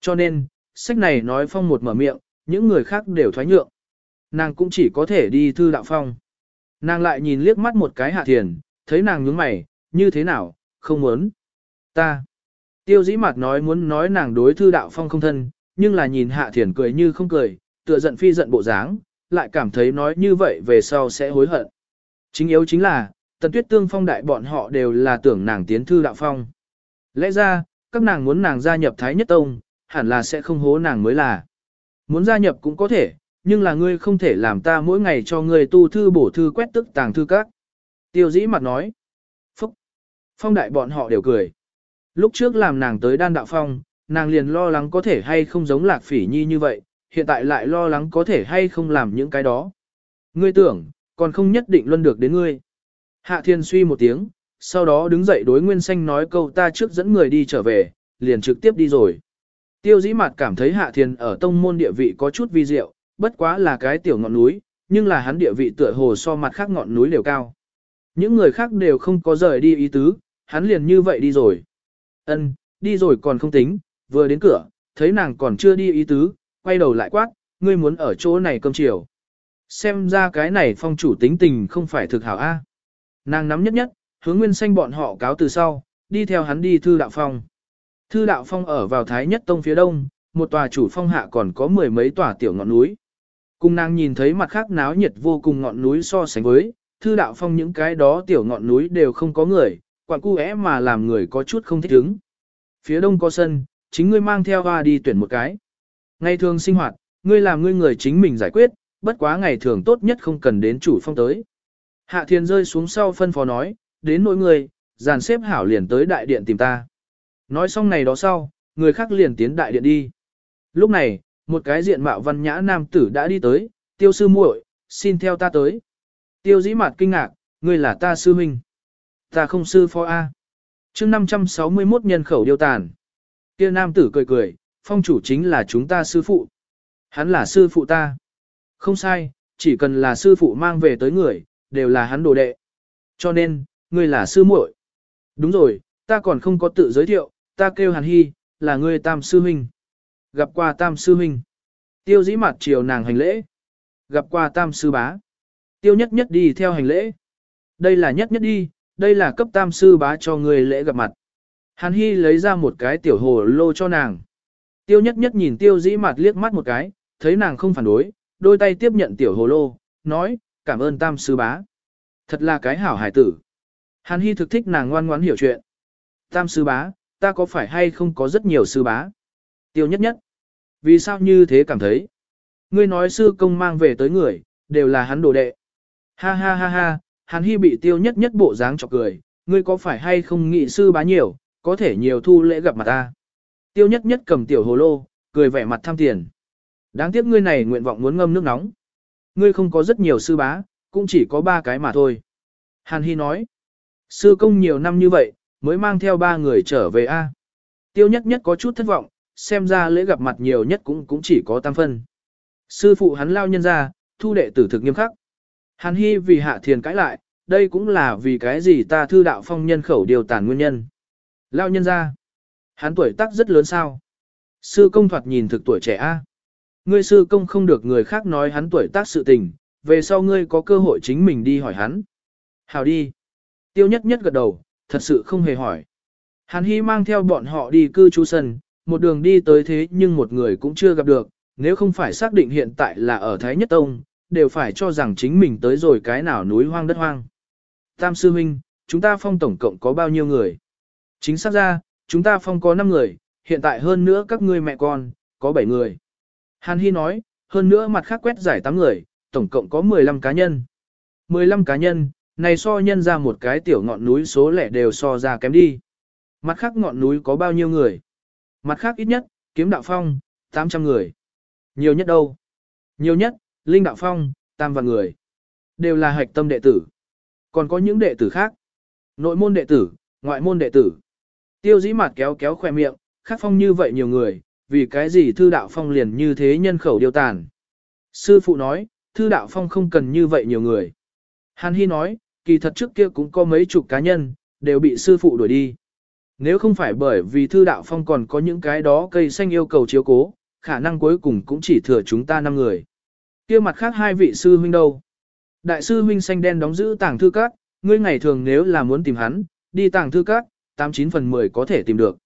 Cho nên, sách này nói phong một mở miệng, những người khác đều thoái nhượng. Nàng cũng chỉ có thể đi thư đạo phong. Nàng lại nhìn liếc mắt một cái hạ thiền, thấy nàng nhướng mày, như thế nào, không muốn. Ta. Tiêu dĩ mặt nói muốn nói nàng đối thư đạo phong không thân, nhưng là nhìn hạ thiền cười như không cười, tựa giận phi giận bộ dáng, lại cảm thấy nói như vậy về sau sẽ hối hận. Chính yếu chính là, tần tuyết tương phong đại bọn họ đều là tưởng nàng tiến thư đạo phong. Lẽ ra, các nàng muốn nàng gia nhập Thái Nhất Tông, hẳn là sẽ không hố nàng mới là. Muốn gia nhập cũng có thể, nhưng là ngươi không thể làm ta mỗi ngày cho ngươi tu thư bổ thư quét tức tàng thư các. Tiêu dĩ mặt nói. Phúc. Phong đại bọn họ đều cười. Lúc trước làm nàng tới đan đạo phong, nàng liền lo lắng có thể hay không giống lạc phỉ nhi như vậy, hiện tại lại lo lắng có thể hay không làm những cái đó. Ngươi tưởng, còn không nhất định luôn được đến ngươi. Hạ thiên suy một tiếng, sau đó đứng dậy đối Nguyên Xanh nói câu ta trước dẫn người đi trở về, liền trực tiếp đi rồi. Tiêu dĩ mặt cảm thấy Hạ Thiên ở tông môn địa vị có chút vi diệu, bất quá là cái tiểu ngọn núi, nhưng là hắn địa vị tựa hồ so mặt khác ngọn núi đều cao. Những người khác đều không có rời đi ý tứ, hắn liền như vậy đi rồi. Ân, đi rồi còn không tính, vừa đến cửa, thấy nàng còn chưa đi ý tứ, quay đầu lại quát, ngươi muốn ở chỗ này cơm chiều. Xem ra cái này phong chủ tính tình không phải thực hảo a. Nàng nắm nhất nhất, hướng nguyên xanh bọn họ cáo từ sau, đi theo hắn đi thư đạo phong. Thư đạo phong ở vào Thái Nhất Tông phía đông, một tòa chủ phong hạ còn có mười mấy tòa tiểu ngọn núi. Cùng nàng nhìn thấy mặt khác náo nhiệt vô cùng ngọn núi so sánh với, thư đạo phong những cái đó tiểu ngọn núi đều không có người, quặng cu é mà làm người có chút không thích ứng. Phía đông có sân, chính ngươi mang theo hoa đi tuyển một cái. Ngày thường sinh hoạt, ngươi làm ngươi người chính mình giải quyết, bất quá ngày thường tốt nhất không cần đến chủ phong tới. Hạ thiên rơi xuống sau phân phó nói, đến nỗi người, dàn xếp hảo liền tới đại điện tìm ta. Nói xong này đó sau, người khác liền tiến đại điện đi. Lúc này, một cái diện mạo văn nhã nam tử đã đi tới, tiêu sư muội, xin theo ta tới. Tiêu dĩ mạt kinh ngạc, ngươi là ta sư minh. Ta không sư phó A. chương 561 nhân khẩu điêu tàn. Kia nam tử cười cười, phong chủ chính là chúng ta sư phụ. Hắn là sư phụ ta. Không sai, chỉ cần là sư phụ mang về tới người, đều là hắn đồ đệ. Cho nên, ngươi là sư muội. Đúng rồi, ta còn không có tự giới thiệu, ta kêu Hàn Hy, là ngươi tam sư huynh. Gặp qua tam sư huynh. Tiêu dĩ mặt chiều nàng hành lễ. Gặp qua tam sư bá. Tiêu nhất nhất đi theo hành lễ. Đây là nhất nhất đi, đây là cấp tam sư bá cho ngươi lễ gặp mặt. Hàn Hy lấy ra một cái tiểu hồ lô cho nàng. Tiêu nhất nhất nhìn tiêu dĩ mặt liếc mắt một cái, thấy nàng không phản đối, đôi tay tiếp nhận tiểu hồ lô, nói, cảm ơn tam sư bá. Thật là cái hảo hải tử. Hàn Hy thực thích nàng ngoan ngoãn hiểu chuyện. Tam sư bá, ta có phải hay không có rất nhiều sư bá? Tiêu nhất nhất. Vì sao như thế cảm thấy? Ngươi nói sư công mang về tới người, đều là hắn đồ đệ. Ha ha ha ha, Hàn Hy bị tiêu nhất nhất bộ dáng chọc cười, ngươi có phải hay không nghị sư bá nhiều, có thể nhiều thu lễ gặp mặt ta. Tiêu nhất nhất cầm tiểu hồ lô, cười vẻ mặt tham tiền. Đáng tiếc ngươi này nguyện vọng muốn ngâm nước nóng. Ngươi không có rất nhiều sư bá, cũng chỉ có ba cái mà thôi. Hàn Hy nói. Sư công nhiều năm như vậy, mới mang theo ba người trở về A. Tiêu nhất nhất có chút thất vọng, xem ra lễ gặp mặt nhiều nhất cũng cũng chỉ có tam phân. Sư phụ hắn lao nhân ra, thu đệ tử thực nghiêm khắc. Hàn Hy vì hạ thiền cãi lại, đây cũng là vì cái gì ta thư đạo phong nhân khẩu điều tàn nguyên nhân. Lao nhân ra, hắn tuổi tác rất lớn sao. Sư công thoạt nhìn thực tuổi trẻ A. Ngươi sư công không được người khác nói hắn tuổi tác sự tình, về sau ngươi có cơ hội chính mình đi hỏi hắn. Hào đi. Tiêu nhất nhất gật đầu, thật sự không hề hỏi. Hàn Hy mang theo bọn họ đi cư trú sân, một đường đi tới thế nhưng một người cũng chưa gặp được, nếu không phải xác định hiện tại là ở Thái Nhất Tông, đều phải cho rằng chính mình tới rồi cái nào núi hoang đất hoang. Tam sư huynh, chúng ta phong tổng cộng có bao nhiêu người? Chính xác ra, chúng ta phong có 5 người, hiện tại hơn nữa các ngươi mẹ con, có 7 người. Hàn Hy nói, hơn nữa mặt khác quét giải 8 người, tổng cộng có 15 cá nhân. 15 cá nhân, này so nhân ra một cái tiểu ngọn núi số lẻ đều so ra kém đi. Mặt khác ngọn núi có bao nhiêu người? mặt khác ít nhất, kiếm đạo phong, 800 người. Nhiều nhất đâu? Nhiều nhất, linh đạo phong, tam và người. Đều là hạch tâm đệ tử. Còn có những đệ tử khác. Nội môn đệ tử, ngoại môn đệ tử. Tiêu dĩ mặt kéo kéo khoe miệng, khác phong như vậy nhiều người, vì cái gì thư đạo phong liền như thế nhân khẩu điều tàn. Sư phụ nói, thư đạo phong không cần như vậy nhiều người. Hàn Hy nói, kỳ thật trước kia cũng có mấy chục cá nhân, đều bị sư phụ đuổi đi. Nếu không phải bởi vì thư đạo phong còn có những cái đó cây xanh yêu cầu chiếu cố, khả năng cuối cùng cũng chỉ thừa chúng ta năm người kia mặt khác hai vị sư huynh đâu? Đại sư huynh xanh đen đóng giữ tàng thư các, ngươi ngày thường nếu là muốn tìm hắn, đi tàng thư các, 89 phần 10 có thể tìm được.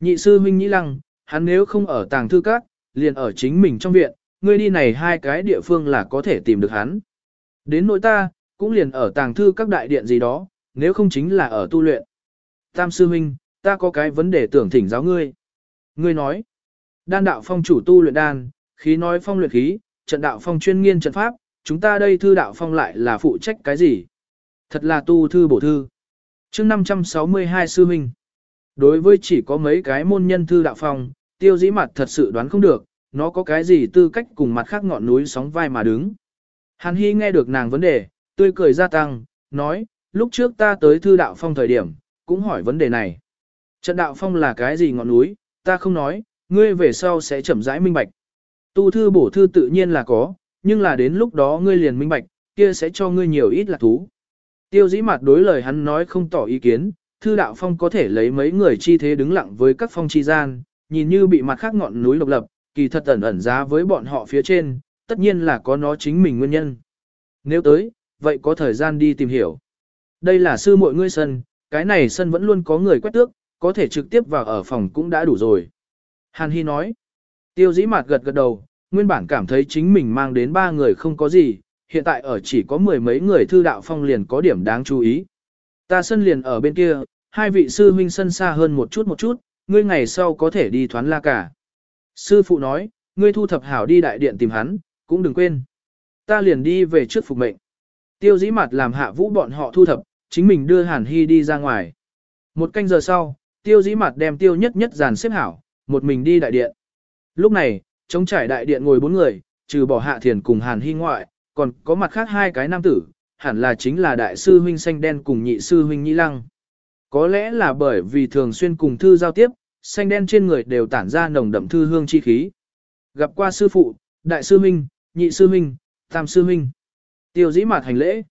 Nhị sư huynh nhĩ lăng, hắn nếu không ở tàng thư các, liền ở chính mình trong viện, ngươi đi này hai cái địa phương là có thể tìm được hắn. Đến nỗi ta, cũng liền ở tàng thư các đại điện gì đó, nếu không chính là ở tu luyện. Tam sư huynh, ta có cái vấn đề tưởng thỉnh giáo ngươi. Ngươi nói, đan đạo phong chủ tu luyện đan, khí nói phong luyện khí, trận đạo phong chuyên nghiên trận pháp, chúng ta đây thư đạo phong lại là phụ trách cái gì? Thật là tu thư bổ thư. chương 562 sư minh, Đối với chỉ có mấy cái môn nhân thư đạo phong, tiêu dĩ mặt thật sự đoán không được, nó có cái gì tư cách cùng mặt khác ngọn núi sóng vai mà đứng. Hàn Hy nghe được nàng vấn đề, tươi cười gia tăng, nói, lúc trước ta tới thư đạo phong thời điểm, cũng hỏi vấn đề này. Trận đạo phong là cái gì ngọn núi, ta không nói, ngươi về sau sẽ chậm rãi minh bạch. Tu thư bổ thư tự nhiên là có, nhưng là đến lúc đó ngươi liền minh bạch, kia sẽ cho ngươi nhiều ít là thú. Tiêu dĩ mặt đối lời hắn nói không tỏ ý kiến, thư đạo phong có thể lấy mấy người chi thế đứng lặng với các phong chi gian, nhìn như bị mặt khác ngọn núi độc lập, kỳ thật ẩn ẩn giá với bọn họ phía trên, tất nhiên là có nó chính mình nguyên nhân. Nếu tới, vậy có thời gian đi tìm hiểu. Đây là sư muội ngươi sân, cái này sân vẫn luôn có người quét tước, có thể trực tiếp vào ở phòng cũng đã đủ rồi. Hàn Hy nói, tiêu dĩ mạt gật gật đầu, nguyên bản cảm thấy chính mình mang đến ba người không có gì, hiện tại ở chỉ có mười mấy người thư đạo phong liền có điểm đáng chú ý. Ta sân liền ở bên kia, hai vị sư huynh sân xa hơn một chút một chút, ngươi ngày sau có thể đi thoán la cả. Sư phụ nói, ngươi thu thập hảo đi đại điện tìm hắn, cũng đừng quên. Ta liền đi về trước phục mệnh. Tiêu dĩ mặt làm hạ vũ bọn họ thu thập, chính mình đưa Hàn Hy đi ra ngoài. Một canh giờ sau, tiêu dĩ mặt đem tiêu nhất nhất dàn xếp hảo, một mình đi đại điện. Lúc này, chống trải đại điện ngồi bốn người, trừ bỏ hạ thiền cùng Hàn Hy ngoại, còn có mặt khác hai cái nam tử, hẳn là chính là đại sư huynh xanh đen cùng nhị sư huynh nhĩ lăng. Có lẽ là bởi vì thường xuyên cùng thư giao tiếp, xanh đen trên người đều tản ra nồng đậm thư hương chi khí. Gặp qua sư phụ, đại sư huynh, nhị sư huynh, tam sư huynh. Tiêu dĩ mạt hành lễ.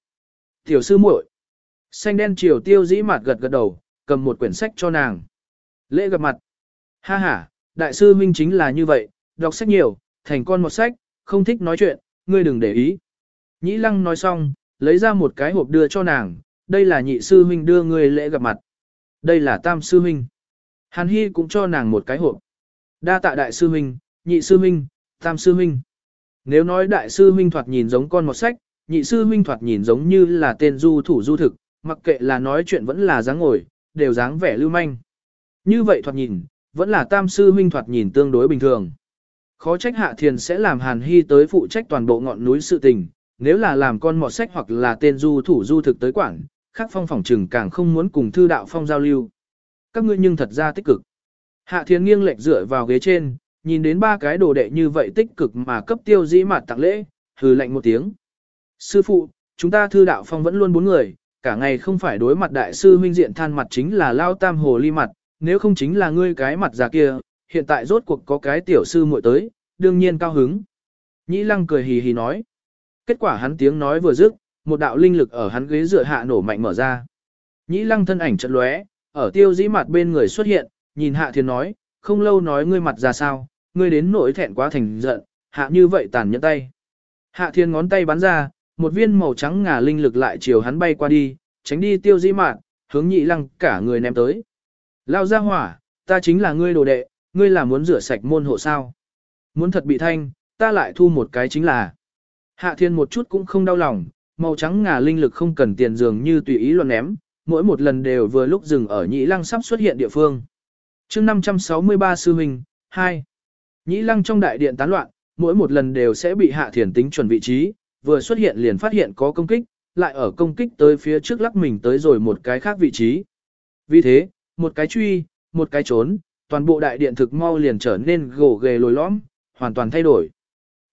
Tiểu sư muội. Xanh đen chiều tiêu dĩ mạt gật gật đầu, cầm một quyển sách cho nàng. Lễ gặp mặt. Ha ha, đại sư huynh chính là như vậy, đọc sách nhiều, thành con một sách, không thích nói chuyện, ngươi đừng để ý. Nhĩ lăng nói xong, lấy ra một cái hộp đưa cho nàng, đây là nhị sư huynh đưa ngươi lễ gặp mặt. Đây là tam sư huynh. Hàn Hy cũng cho nàng một cái hộp. Đa tạ đại sư huynh, nhị sư huynh, tam sư huynh. Nếu nói đại sư huynh thoạt nhìn giống con một sách, nhị sư huynh thoạt nhìn giống như là tên du thủ du thực, mặc kệ là nói chuyện vẫn là dáng ngồi, đều dáng vẻ lưu manh. Như vậy thoạt nhìn, vẫn là tam sư huynh thoạt nhìn tương đối bình thường. Khó trách hạ thiền sẽ làm Hàn Hy tới phụ trách toàn bộ ngọn núi sự tình, nếu là làm con mọt sách hoặc là tên du thủ du thực tới quảng, khắc phong phòng trừng càng không muốn cùng thư đạo phong giao lưu. Các ngươi nhưng thật ra tích cực. Hạ thiền nghiêng lệch dựa vào ghế trên, nhìn đến ba cái đồ đệ như vậy tích cực mà cấp tiêu dĩ mặt tặng lễ, hừ lạnh một tiếng. Sư phụ, chúng ta thư đạo phong vẫn luôn bốn người, cả ngày không phải đối mặt đại sư huynh diện than mặt chính là lao tam hồ ly mặt, nếu không chính là ngươi cái mặt già kia, hiện tại rốt cuộc có cái tiểu sư muội tới, đương nhiên cao hứng. Nhĩ lăng cười hì hì nói. Kết quả hắn tiếng nói vừa dứt, một đạo linh lực ở hắn ghế dựa hạ nổ mạnh mở ra. Nhĩ lăng thân ảnh trận lóe, ở tiêu dĩ mặt bên người xuất hiện, nhìn hạ thiên nói, không lâu nói ngươi mặt ra sao, ngươi đến nỗi thẹn quá thành giận, hạ như vậy tàn nhẫn tay. Hạ thiên ngón tay bắn ra, một viên màu trắng ngà linh lực lại chiều hắn bay qua đi, tránh đi tiêu dĩ mạn, hướng nhị lăng cả người ném tới. Lao ra hỏa, ta chính là ngươi đồ đệ, ngươi là muốn rửa sạch môn hộ sao. Muốn thật bị thanh, ta lại thu một cái chính là. Hạ thiên một chút cũng không đau lòng, màu trắng ngà linh lực không cần tiền dường như tùy ý luận ném, mỗi một lần đều vừa lúc dừng ở nhị lăng sắp xuất hiện địa phương. mươi 563 sư huynh, 2. Nhĩ lăng trong đại điện tán loạn, mỗi một lần đều sẽ bị hạ thiền tính chuẩn vị trí, vừa xuất hiện liền phát hiện có công kích, lại ở công kích tới phía trước lắc mình tới rồi một cái khác vị trí. Vì thế, một cái truy, một cái trốn, toàn bộ đại điện thực mau liền trở nên gồ ghề lồi lõm, hoàn toàn thay đổi.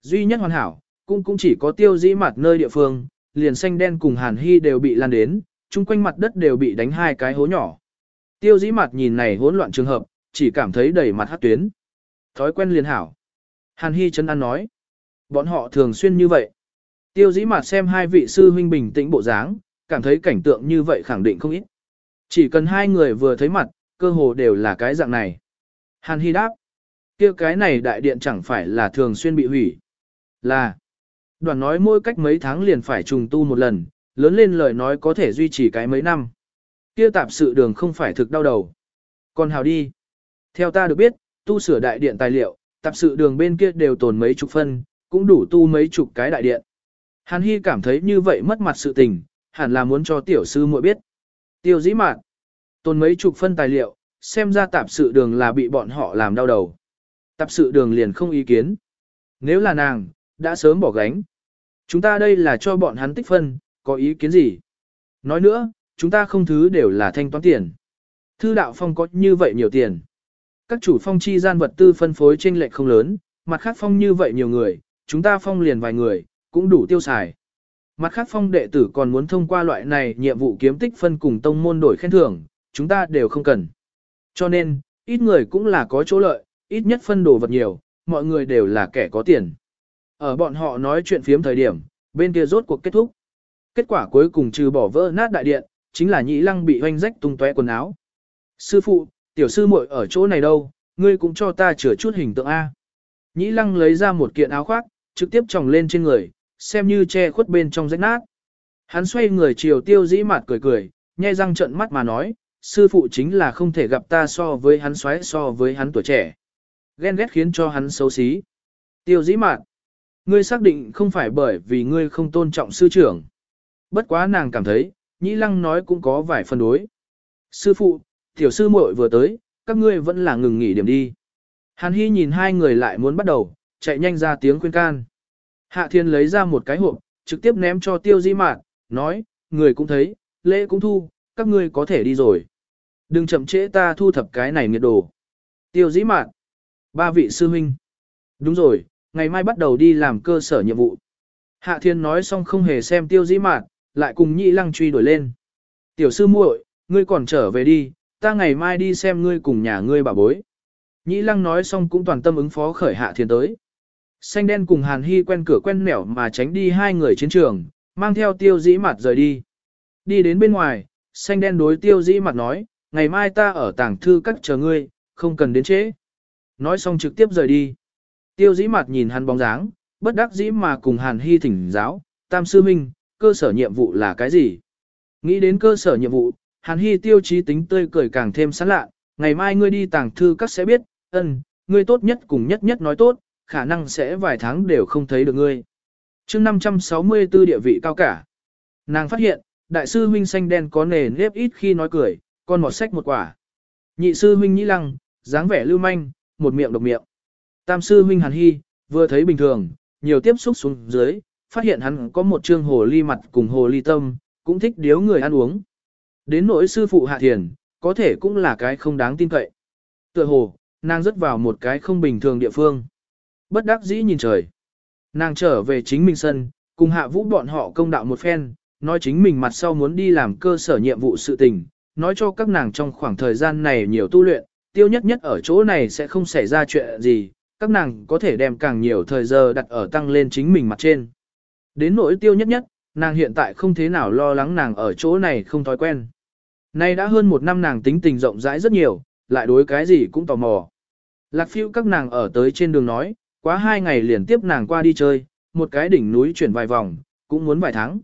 Duy nhất hoàn hảo, cũng cũng chỉ có tiêu dĩ mặt nơi địa phương, liền xanh đen cùng hàn hy đều bị lan đến, chung quanh mặt đất đều bị đánh hai cái hố nhỏ. Tiêu dĩ mặt nhìn này hỗn loạn trường hợp, chỉ cảm thấy đầy mặt hát tuyến. Thói quen liền hảo. Hàn hy chân ăn nói. Bọn họ thường xuyên như vậy. Tiêu dĩ mặt xem hai vị sư huynh bình tĩnh bộ dáng, cảm thấy cảnh tượng như vậy khẳng định không ít. Chỉ cần hai người vừa thấy mặt, cơ hồ đều là cái dạng này. Hàn Hy đáp, kia cái này đại điện chẳng phải là thường xuyên bị hủy. Là, đoàn nói mỗi cách mấy tháng liền phải trùng tu một lần, lớn lên lời nói có thể duy trì cái mấy năm. Kia tạp sự đường không phải thực đau đầu. Còn hào đi. Theo ta được biết, tu sửa đại điện tài liệu, tạp sự đường bên kia đều tồn mấy chục phân, cũng đủ tu mấy chục cái đại điện. Hàn Hy cảm thấy như vậy mất mặt sự tình, hẳn là muốn cho tiểu sư muội biết. Tiêu dĩ mạn, tồn mấy chục phân tài liệu, xem ra tạp sự đường là bị bọn họ làm đau đầu. Tạp sự đường liền không ý kiến. Nếu là nàng, đã sớm bỏ gánh. Chúng ta đây là cho bọn hắn tích phân, có ý kiến gì? Nói nữa, chúng ta không thứ đều là thanh toán tiền. Thư đạo phong có như vậy nhiều tiền. Các chủ phong chi gian vật tư phân phối trên lệch không lớn, mặt khác phong như vậy nhiều người, chúng ta phong liền vài người, cũng đủ tiêu xài. Mặt khác phong đệ tử còn muốn thông qua loại này nhiệm vụ kiếm tích phân cùng tông môn đổi khen thưởng, chúng ta đều không cần. Cho nên, ít người cũng là có chỗ lợi, ít nhất phân đồ vật nhiều, mọi người đều là kẻ có tiền. Ở bọn họ nói chuyện phiếm thời điểm, bên kia rốt cuộc kết thúc. Kết quả cuối cùng trừ bỏ vỡ nát đại điện, chính là nhĩ lăng bị hoanh rách tung tóe quần áo. Sư phụ, tiểu sư muội ở chỗ này đâu, ngươi cũng cho ta chữa chút hình tượng A. Nhĩ lăng lấy ra một kiện áo khoác, trực tiếp tròng lên trên người, xem như che khuất bên trong rách nát. Hắn xoay người chiều tiêu dĩ mặt cười cười, nhai răng trận mắt mà nói, sư phụ chính là không thể gặp ta so với hắn xoáy so với hắn tuổi trẻ. Ghen ghét khiến cho hắn xấu xí. Tiêu dĩ mạn. Ngươi xác định không phải bởi vì ngươi không tôn trọng sư trưởng. Bất quá nàng cảm thấy, nhĩ lăng nói cũng có vài phần đối. Sư phụ, tiểu sư muội vừa tới, các ngươi vẫn là ngừng nghỉ điểm đi. Hàn Hy nhìn hai người lại muốn bắt đầu, chạy nhanh ra tiếng khuyên can. Hạ Thiên lấy ra một cái hộp, trực tiếp ném cho tiêu di mạn, nói, người cũng thấy, lễ cũng thu, các ngươi có thể đi rồi. Đừng chậm trễ ta thu thập cái này nghiệt đồ. Tiêu dĩ mạn. Ba vị sư huynh. Đúng rồi, ngày mai bắt đầu đi làm cơ sở nhiệm vụ. Hạ thiên nói xong không hề xem tiêu dĩ mạn, lại cùng nhị lăng truy đuổi lên. Tiểu sư muội, ngươi còn trở về đi, ta ngày mai đi xem ngươi cùng nhà ngươi bà bối. Nhĩ lăng nói xong cũng toàn tâm ứng phó khởi hạ thiên tới. Xanh đen cùng hàn hy quen cửa quen nẻo mà tránh đi hai người chiến trường, mang theo tiêu dĩ mặt rời đi. Đi đến bên ngoài, xanh đen đối tiêu dĩ mặt nói, ngày mai ta ở tàng thư các chờ ngươi, không cần đến trễ. Nói xong trực tiếp rời đi. Tiêu dĩ mặt nhìn hắn bóng dáng, bất đắc dĩ mà cùng hàn hy thỉnh giáo, tam sư minh, cơ sở nhiệm vụ là cái gì? Nghĩ đến cơ sở nhiệm vụ, hàn hy tiêu chí tính tươi cười càng thêm sán lạ, ngày mai ngươi đi tàng thư các sẽ biết, ân, ngươi tốt nhất cùng nhất nhất nói tốt, khả năng sẽ vài tháng đều không thấy được ngươi. chương 564 địa vị cao cả. Nàng phát hiện, đại sư huynh xanh đen có nề nếp ít khi nói cười, con một sách một quả. Nhị sư huynh nhĩ lăng, dáng vẻ lưu manh, một miệng độc miệng. Tam sư huynh hàn hy, vừa thấy bình thường, nhiều tiếp xúc xuống dưới, phát hiện hắn có một trương hồ ly mặt cùng hồ ly tâm, cũng thích điếu người ăn uống. Đến nỗi sư phụ hạ thiền, có thể cũng là cái không đáng tin cậy. Tựa hồ, nàng rất vào một cái không bình thường địa phương. Bất đắc dĩ nhìn trời. Nàng trở về chính mình sân, cùng hạ vũ bọn họ công đạo một phen, nói chính mình mặt sau muốn đi làm cơ sở nhiệm vụ sự tình, nói cho các nàng trong khoảng thời gian này nhiều tu luyện, tiêu nhất nhất ở chỗ này sẽ không xảy ra chuyện gì, các nàng có thể đem càng nhiều thời giờ đặt ở tăng lên chính mình mặt trên. Đến nỗi tiêu nhất nhất, nàng hiện tại không thế nào lo lắng nàng ở chỗ này không thói quen. Nay đã hơn một năm nàng tính tình rộng rãi rất nhiều, lại đối cái gì cũng tò mò. Lạc phiêu các nàng ở tới trên đường nói, quá hai ngày liền tiếp nàng qua đi chơi, một cái đỉnh núi chuyển vài vòng, cũng muốn vài tháng.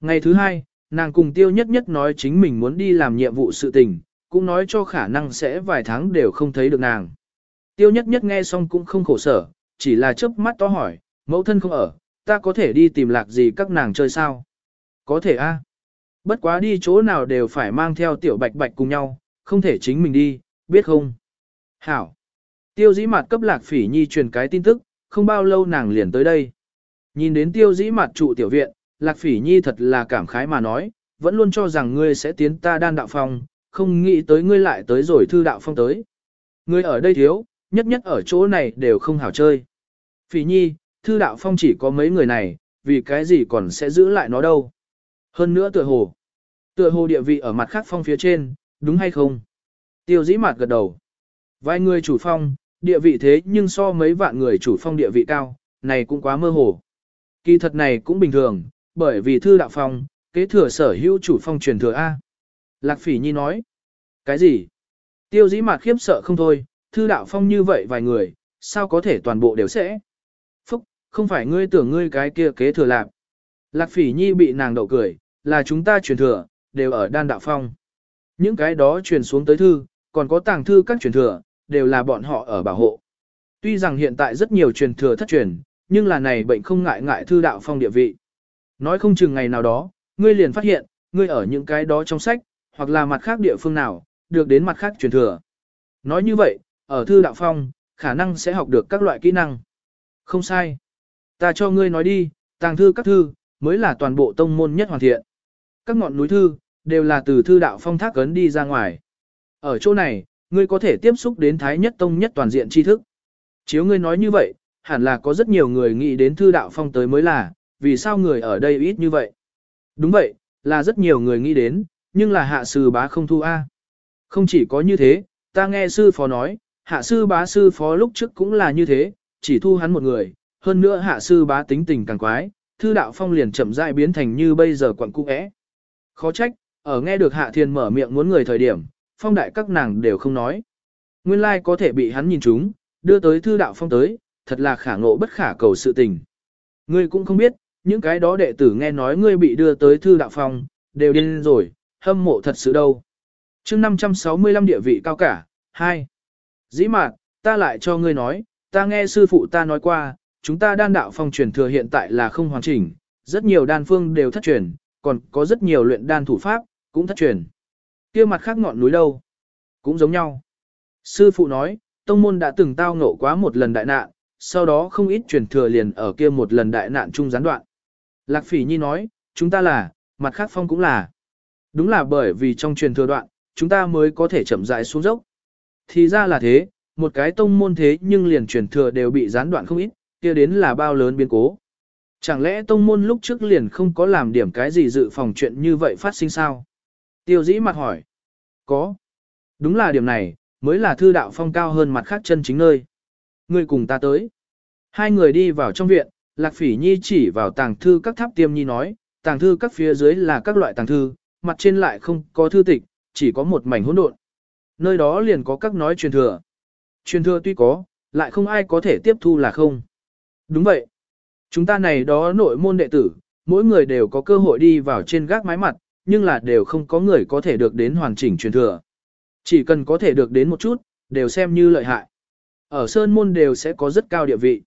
Ngày thứ hai, nàng cùng tiêu nhất nhất nói chính mình muốn đi làm nhiệm vụ sự tình, cũng nói cho khả năng sẽ vài tháng đều không thấy được nàng. Tiêu nhất nhất nghe xong cũng không khổ sở, chỉ là chớp mắt to hỏi, mẫu thân không ở, ta có thể đi tìm lạc gì các nàng chơi sao? Có thể a. Bất quá đi chỗ nào đều phải mang theo tiểu bạch bạch cùng nhau, không thể chính mình đi, biết không? Hảo. Tiêu dĩ mặt cấp lạc phỉ nhi truyền cái tin tức, không bao lâu nàng liền tới đây. Nhìn đến tiêu dĩ mặt trụ tiểu viện, lạc phỉ nhi thật là cảm khái mà nói, vẫn luôn cho rằng ngươi sẽ tiến ta đan đạo phong, không nghĩ tới ngươi lại tới rồi thư đạo phong tới. Ngươi ở đây thiếu, nhất nhất ở chỗ này đều không hảo chơi. Phỉ nhi, thư đạo phong chỉ có mấy người này, vì cái gì còn sẽ giữ lại nó đâu. Hơn nữa tựa hồ. Tựa hồ địa vị ở mặt khác phong phía trên, đúng hay không? Tiêu dĩ mặt gật đầu. Vài người chủ phong, địa vị thế nhưng so mấy vạn người chủ phong địa vị cao, này cũng quá mơ hồ. Kỳ thật này cũng bình thường, bởi vì thư đạo phong, kế thừa sở hữu chủ phong truyền thừa A. Lạc phỉ nhi nói. Cái gì? Tiêu dĩ mạt khiếp sợ không thôi, thư đạo phong như vậy vài người, sao có thể toàn bộ đều sẽ? Phúc, không phải ngươi tưởng ngươi cái kia kế thừa lạc. Lạc phỉ nhi bị nàng đậu cười, là chúng ta truyền thừa, đều ở đan đạo phong. Những cái đó truyền xuống tới thư, còn có tàng thư các truyền thừa, đều là bọn họ ở bảo hộ. Tuy rằng hiện tại rất nhiều truyền thừa thất truyền, nhưng là này bệnh không ngại ngại thư đạo phong địa vị. Nói không chừng ngày nào đó, ngươi liền phát hiện, ngươi ở những cái đó trong sách, hoặc là mặt khác địa phương nào, được đến mặt khác truyền thừa. Nói như vậy, ở thư đạo phong, khả năng sẽ học được các loại kỹ năng. Không sai. Ta cho ngươi nói đi, tàng thư các thư, mới là toàn bộ tông môn nhất hoàn thiện. Các ngọn núi thư, đều là từ thư đạo phong thác cấn đi ra ngoài. Ở chỗ này, ngươi có thể tiếp xúc đến thái nhất tông nhất toàn diện tri thức. Chiếu ngươi nói như vậy, hẳn là có rất nhiều người nghĩ đến thư đạo phong tới mới là, vì sao người ở đây ít như vậy? Đúng vậy, là rất nhiều người nghĩ đến, nhưng là hạ sư bá không thu A. Không chỉ có như thế, ta nghe sư phó nói, hạ sư bá sư phó lúc trước cũng là như thế, chỉ thu hắn một người, hơn nữa hạ sư bá tính tình càng quái, thư đạo phong liền chậm rãi biến thành như bây giờ quặng cung ẽ. Khó trách, ở nghe được hạ thiên mở miệng muốn người thời điểm, phong đại các nàng đều không nói. Nguyên lai like có thể bị hắn nhìn trúng, đưa tới thư đạo phong tới, thật là khả ngộ bất khả cầu sự tình. Ngươi cũng không biết, những cái đó đệ tử nghe nói ngươi bị đưa tới thư đạo phong, đều điên rồi, hâm mộ thật sự đâu. chương 565 địa vị cao cả, 2. Dĩ mạt, ta lại cho ngươi nói, ta nghe sư phụ ta nói qua, chúng ta đan đạo phong truyền thừa hiện tại là không hoàn chỉnh, rất nhiều đan phương đều thất truyền, còn có rất nhiều luyện đan thủ pháp, cũng thất truyền kia mặt khác ngọn núi đâu? Cũng giống nhau. Sư phụ nói, tông môn đã từng tao ngộ quá một lần đại nạn, sau đó không ít truyền thừa liền ở kia một lần đại nạn chung gián đoạn. Lạc Phỉ Nhi nói, chúng ta là, mặt khác phong cũng là. Đúng là bởi vì trong truyền thừa đoạn, chúng ta mới có thể chậm rãi xuống dốc. Thì ra là thế, một cái tông môn thế nhưng liền truyền thừa đều bị gián đoạn không ít, kia đến là bao lớn biến cố. Chẳng lẽ tông môn lúc trước liền không có làm điểm cái gì dự phòng chuyện như vậy phát sinh sao? Tiêu dĩ mặt hỏi. Có. Đúng là điểm này, mới là thư đạo phong cao hơn mặt khác chân chính nơi. Người cùng ta tới. Hai người đi vào trong viện, Lạc Phỉ Nhi chỉ vào tàng thư các tháp tiêm nhi nói, tàng thư các phía dưới là các loại tàng thư, mặt trên lại không có thư tịch, chỉ có một mảnh hỗn độn. Nơi đó liền có các nói truyền thừa. Truyền thừa tuy có, lại không ai có thể tiếp thu là không. Đúng vậy. Chúng ta này đó nội môn đệ tử, mỗi người đều có cơ hội đi vào trên gác mái mặt, nhưng là đều không có người có thể được đến hoàn chỉnh truyền thừa. Chỉ cần có thể được đến một chút, đều xem như lợi hại. Ở Sơn Môn đều sẽ có rất cao địa vị.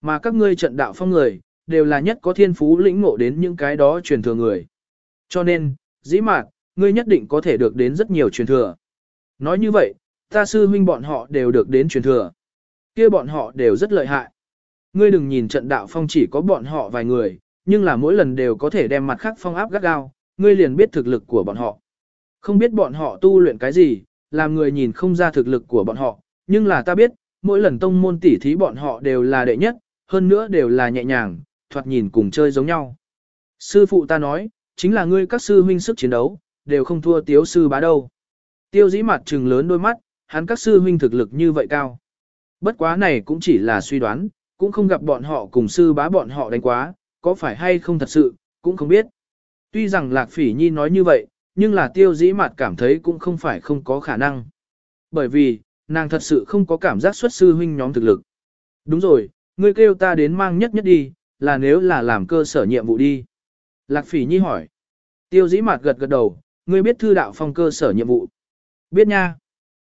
Mà các ngươi trận đạo phong người, đều là nhất có thiên phú lĩnh ngộ đến những cái đó truyền thừa người. Cho nên, dĩ mạc, ngươi nhất định có thể được đến rất nhiều truyền thừa. Nói như vậy, ta sư huynh bọn họ đều được đến truyền thừa. kia bọn họ đều rất lợi hại. Ngươi đừng nhìn trận đạo phong chỉ có bọn họ vài người, nhưng là mỗi lần đều có thể đem mặt khác phong áp gắt gao, ngươi liền biết thực lực của bọn họ. Không biết bọn họ tu luyện cái gì, làm người nhìn không ra thực lực của bọn họ, nhưng là ta biết, mỗi lần tông môn tỉ thí bọn họ đều là đệ nhất, hơn nữa đều là nhẹ nhàng, thoạt nhìn cùng chơi giống nhau. Sư phụ ta nói, chính là ngươi các sư huynh sức chiến đấu, đều không thua tiếu sư bá đâu. Tiêu dĩ mặt trừng lớn đôi mắt, hắn các sư huynh thực lực như vậy cao. Bất quá này cũng chỉ là suy đoán, cũng không gặp bọn họ cùng sư bá bọn họ đánh quá, có phải hay không thật sự, cũng không biết. Tuy rằng Lạc Phỉ Nhi nói như vậy, nhưng là tiêu dĩ mặt cảm thấy cũng không phải không có khả năng. Bởi vì, nàng thật sự không có cảm giác xuất sư huynh nhóm thực lực. Đúng rồi, ngươi kêu ta đến mang nhất nhất đi, là nếu là làm cơ sở nhiệm vụ đi. Lạc Phỉ Nhi hỏi. Tiêu dĩ mặt gật gật đầu, ngươi biết thư đạo phong cơ sở nhiệm vụ. Biết nha.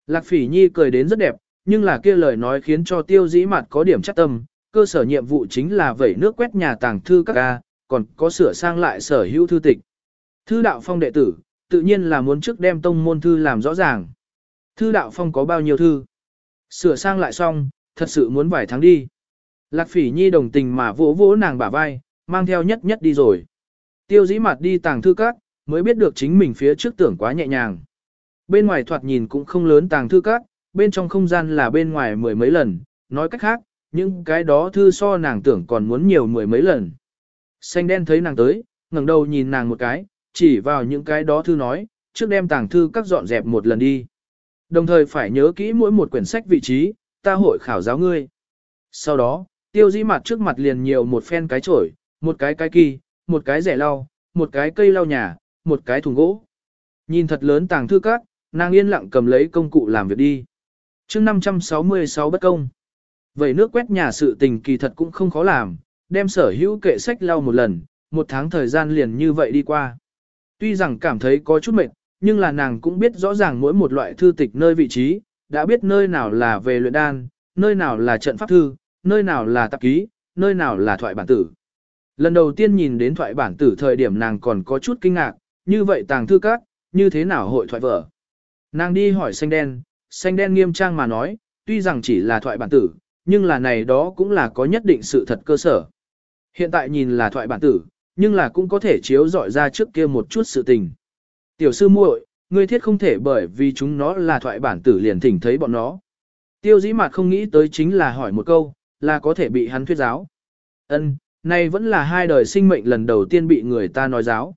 Lạc Phỉ Nhi cười đến rất đẹp, nhưng là kia lời nói khiến cho tiêu dĩ mặt có điểm chắc tâm, cơ sở nhiệm vụ chính là vẩy nước quét nhà tàng thư các ca, còn có sửa sang lại sở hữu thư tịch. Thư đạo phong đệ tử, tự nhiên là muốn trước đem tông môn thư làm rõ ràng. Thư đạo phong có bao nhiêu thư? Sửa sang lại xong, thật sự muốn vài tháng đi. Lạc phỉ nhi đồng tình mà vỗ vỗ nàng bả vai, mang theo nhất nhất đi rồi. Tiêu dĩ mặt đi tàng thư các, mới biết được chính mình phía trước tưởng quá nhẹ nhàng. Bên ngoài thoạt nhìn cũng không lớn tàng thư các, bên trong không gian là bên ngoài mười mấy lần, nói cách khác, những cái đó thư so nàng tưởng còn muốn nhiều mười mấy lần. Xanh đen thấy nàng tới, ngẩng đầu nhìn nàng một cái, chỉ vào những cái đó thư nói, trước đem tàng thư các dọn dẹp một lần đi. Đồng thời phải nhớ kỹ mỗi một quyển sách vị trí, ta hội khảo giáo ngươi. Sau đó, tiêu dĩ mặt trước mặt liền nhiều một phen cái chổi, một cái cái kỳ, một cái rẻ lau, một cái cây lau nhà, một cái thùng gỗ. Nhìn thật lớn tàng thư các, nàng yên lặng cầm lấy công cụ làm việc đi. chương 566 bất công. Vậy nước quét nhà sự tình kỳ thật cũng không khó làm, đem sở hữu kệ sách lau một lần, một tháng thời gian liền như vậy đi qua. Tuy rằng cảm thấy có chút mệt, nhưng là nàng cũng biết rõ ràng mỗi một loại thư tịch nơi vị trí, đã biết nơi nào là về luyện đan, nơi nào là trận pháp thư, nơi nào là tạp ký, nơi nào là thoại bản tử. Lần đầu tiên nhìn đến thoại bản tử thời điểm nàng còn có chút kinh ngạc, như vậy tàng thư các, như thế nào hội thoại vở. Nàng đi hỏi xanh đen, xanh đen nghiêm trang mà nói, tuy rằng chỉ là thoại bản tử, nhưng là này đó cũng là có nhất định sự thật cơ sở. Hiện tại nhìn là thoại bản tử, nhưng là cũng có thể chiếu dọi ra trước kia một chút sự tình. Tiểu sư muội, ngươi thiết không thể bởi vì chúng nó là thoại bản tử liền thỉnh thấy bọn nó. Tiêu dĩ mặt không nghĩ tới chính là hỏi một câu, là có thể bị hắn thuyết giáo. Ân, này vẫn là hai đời sinh mệnh lần đầu tiên bị người ta nói giáo.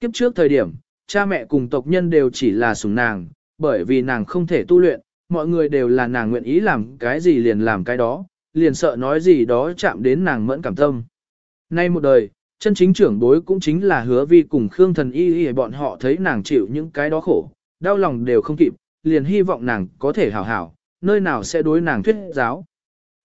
Kiếp trước thời điểm, cha mẹ cùng tộc nhân đều chỉ là sủng nàng, bởi vì nàng không thể tu luyện, mọi người đều là nàng nguyện ý làm cái gì liền làm cái đó, liền sợ nói gì đó chạm đến nàng mẫn cảm tâm. Nay một đời, chân chính trưởng bối cũng chính là hứa vi cùng Khương thần y y bọn họ thấy nàng chịu những cái đó khổ, đau lòng đều không kịp, liền hy vọng nàng có thể hảo hảo, nơi nào sẽ đối nàng thuyết giáo.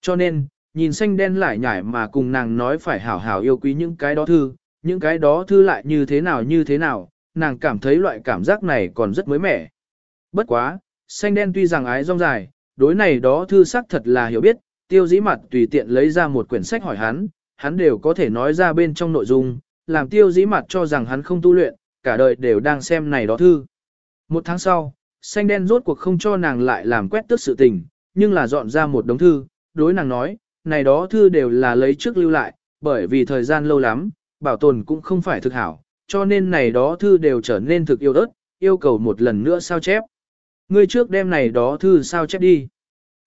Cho nên, nhìn xanh đen lại nhải mà cùng nàng nói phải hảo hảo yêu quý những cái đó thư, những cái đó thư lại như thế nào như thế nào, nàng cảm thấy loại cảm giác này còn rất mới mẻ. Bất quá, xanh đen tuy rằng ái rong dài, đối này đó thư sắc thật là hiểu biết, tiêu dĩ mặt tùy tiện lấy ra một quyển sách hỏi hắn, hắn đều có thể nói ra bên trong nội dung, làm tiêu dĩ mặt cho rằng hắn không tu luyện, cả đời đều đang xem này đó thư. Một tháng sau, xanh đen rốt cuộc không cho nàng lại làm quét tước sự tình, nhưng là dọn ra một đống thư, đối nàng nói, này đó thư đều là lấy trước lưu lại, bởi vì thời gian lâu lắm, bảo tồn cũng không phải thực hảo, cho nên này đó thư đều trở nên thực yêu đất, yêu cầu một lần nữa sao chép. Ngươi trước đem này đó thư sao chép đi.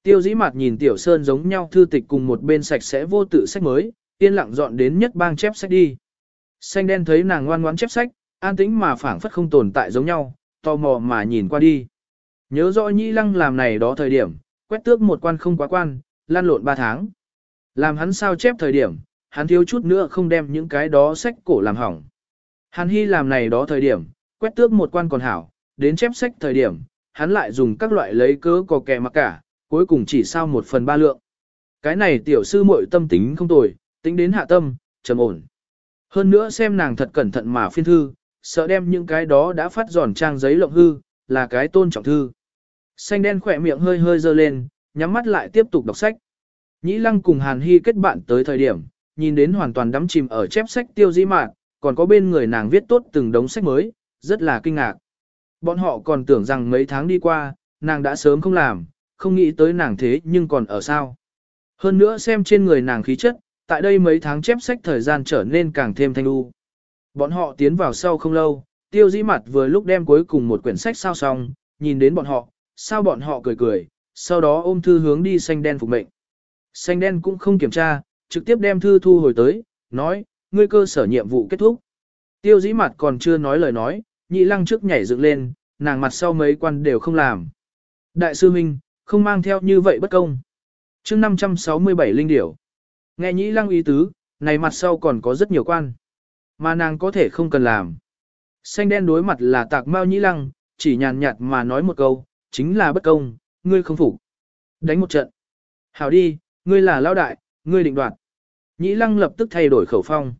Tiêu dĩ mặt nhìn tiểu sơn giống nhau thư tịch cùng một bên sạch sẽ vô tự sách mới, yên lặng dọn đến nhất bang chép sách đi. Xanh đen thấy nàng ngoan ngoãn chép sách, an tĩnh mà phảng phất không tồn tại giống nhau, tò mò mà nhìn qua đi. Nhớ rõ nhĩ lăng làm này đó thời điểm, quét tước một quan không quá quan, lan lộn ba tháng. Làm hắn sao chép thời điểm, hắn thiếu chút nữa không đem những cái đó sách cổ làm hỏng. Hàn Hy làm này đó thời điểm, quét tước một quan còn hảo, đến chép sách thời điểm, hắn lại dùng các loại lấy cớ có kẻ mặc cả, cuối cùng chỉ sao một phần ba lượng. Cái này tiểu sư muội tâm tính không tồi, tính đến hạ tâm, trầm ổn. Hơn nữa xem nàng thật cẩn thận mà phiên thư, sợ đem những cái đó đã phát giòn trang giấy lộng hư, là cái tôn trọng thư. Xanh đen khỏe miệng hơi hơi dơ lên, nhắm mắt lại tiếp tục đọc sách. Nhĩ lăng cùng Hàn Hy kết bạn tới thời điểm, nhìn đến hoàn toàn đắm chìm ở chép sách tiêu di mạn, còn có bên người nàng viết tốt từng đống sách mới, rất là kinh ngạc. Bọn họ còn tưởng rằng mấy tháng đi qua, nàng đã sớm không làm, không nghĩ tới nàng thế nhưng còn ở sao. Hơn nữa xem trên người nàng khí chất, tại đây mấy tháng chép sách thời gian trở nên càng thêm thanh u. Bọn họ tiến vào sau không lâu, tiêu dĩ mặt vừa lúc đem cuối cùng một quyển sách sao xong, nhìn đến bọn họ, sao bọn họ cười cười, sau đó ôm thư hướng đi xanh đen phục mệnh. Xanh đen cũng không kiểm tra, trực tiếp đem thư thu hồi tới, nói, ngươi cơ sở nhiệm vụ kết thúc. Tiêu dĩ mặt còn chưa nói lời nói, nhị lăng trước nhảy dựng lên, nàng mặt sau mấy quan đều không làm. Đại sư Minh, không mang theo như vậy bất công. chương 567 linh điểu. Nghe nhị lăng ý tứ, này mặt sau còn có rất nhiều quan. Mà nàng có thể không cần làm. Xanh đen đối mặt là tạc mao nhị lăng, chỉ nhàn nhạt mà nói một câu, chính là bất công, ngươi không phục. Đánh một trận. Hảo đi, ngươi là lao đại, ngươi định đoạt. Nhĩ lăng lập tức thay đổi khẩu phong.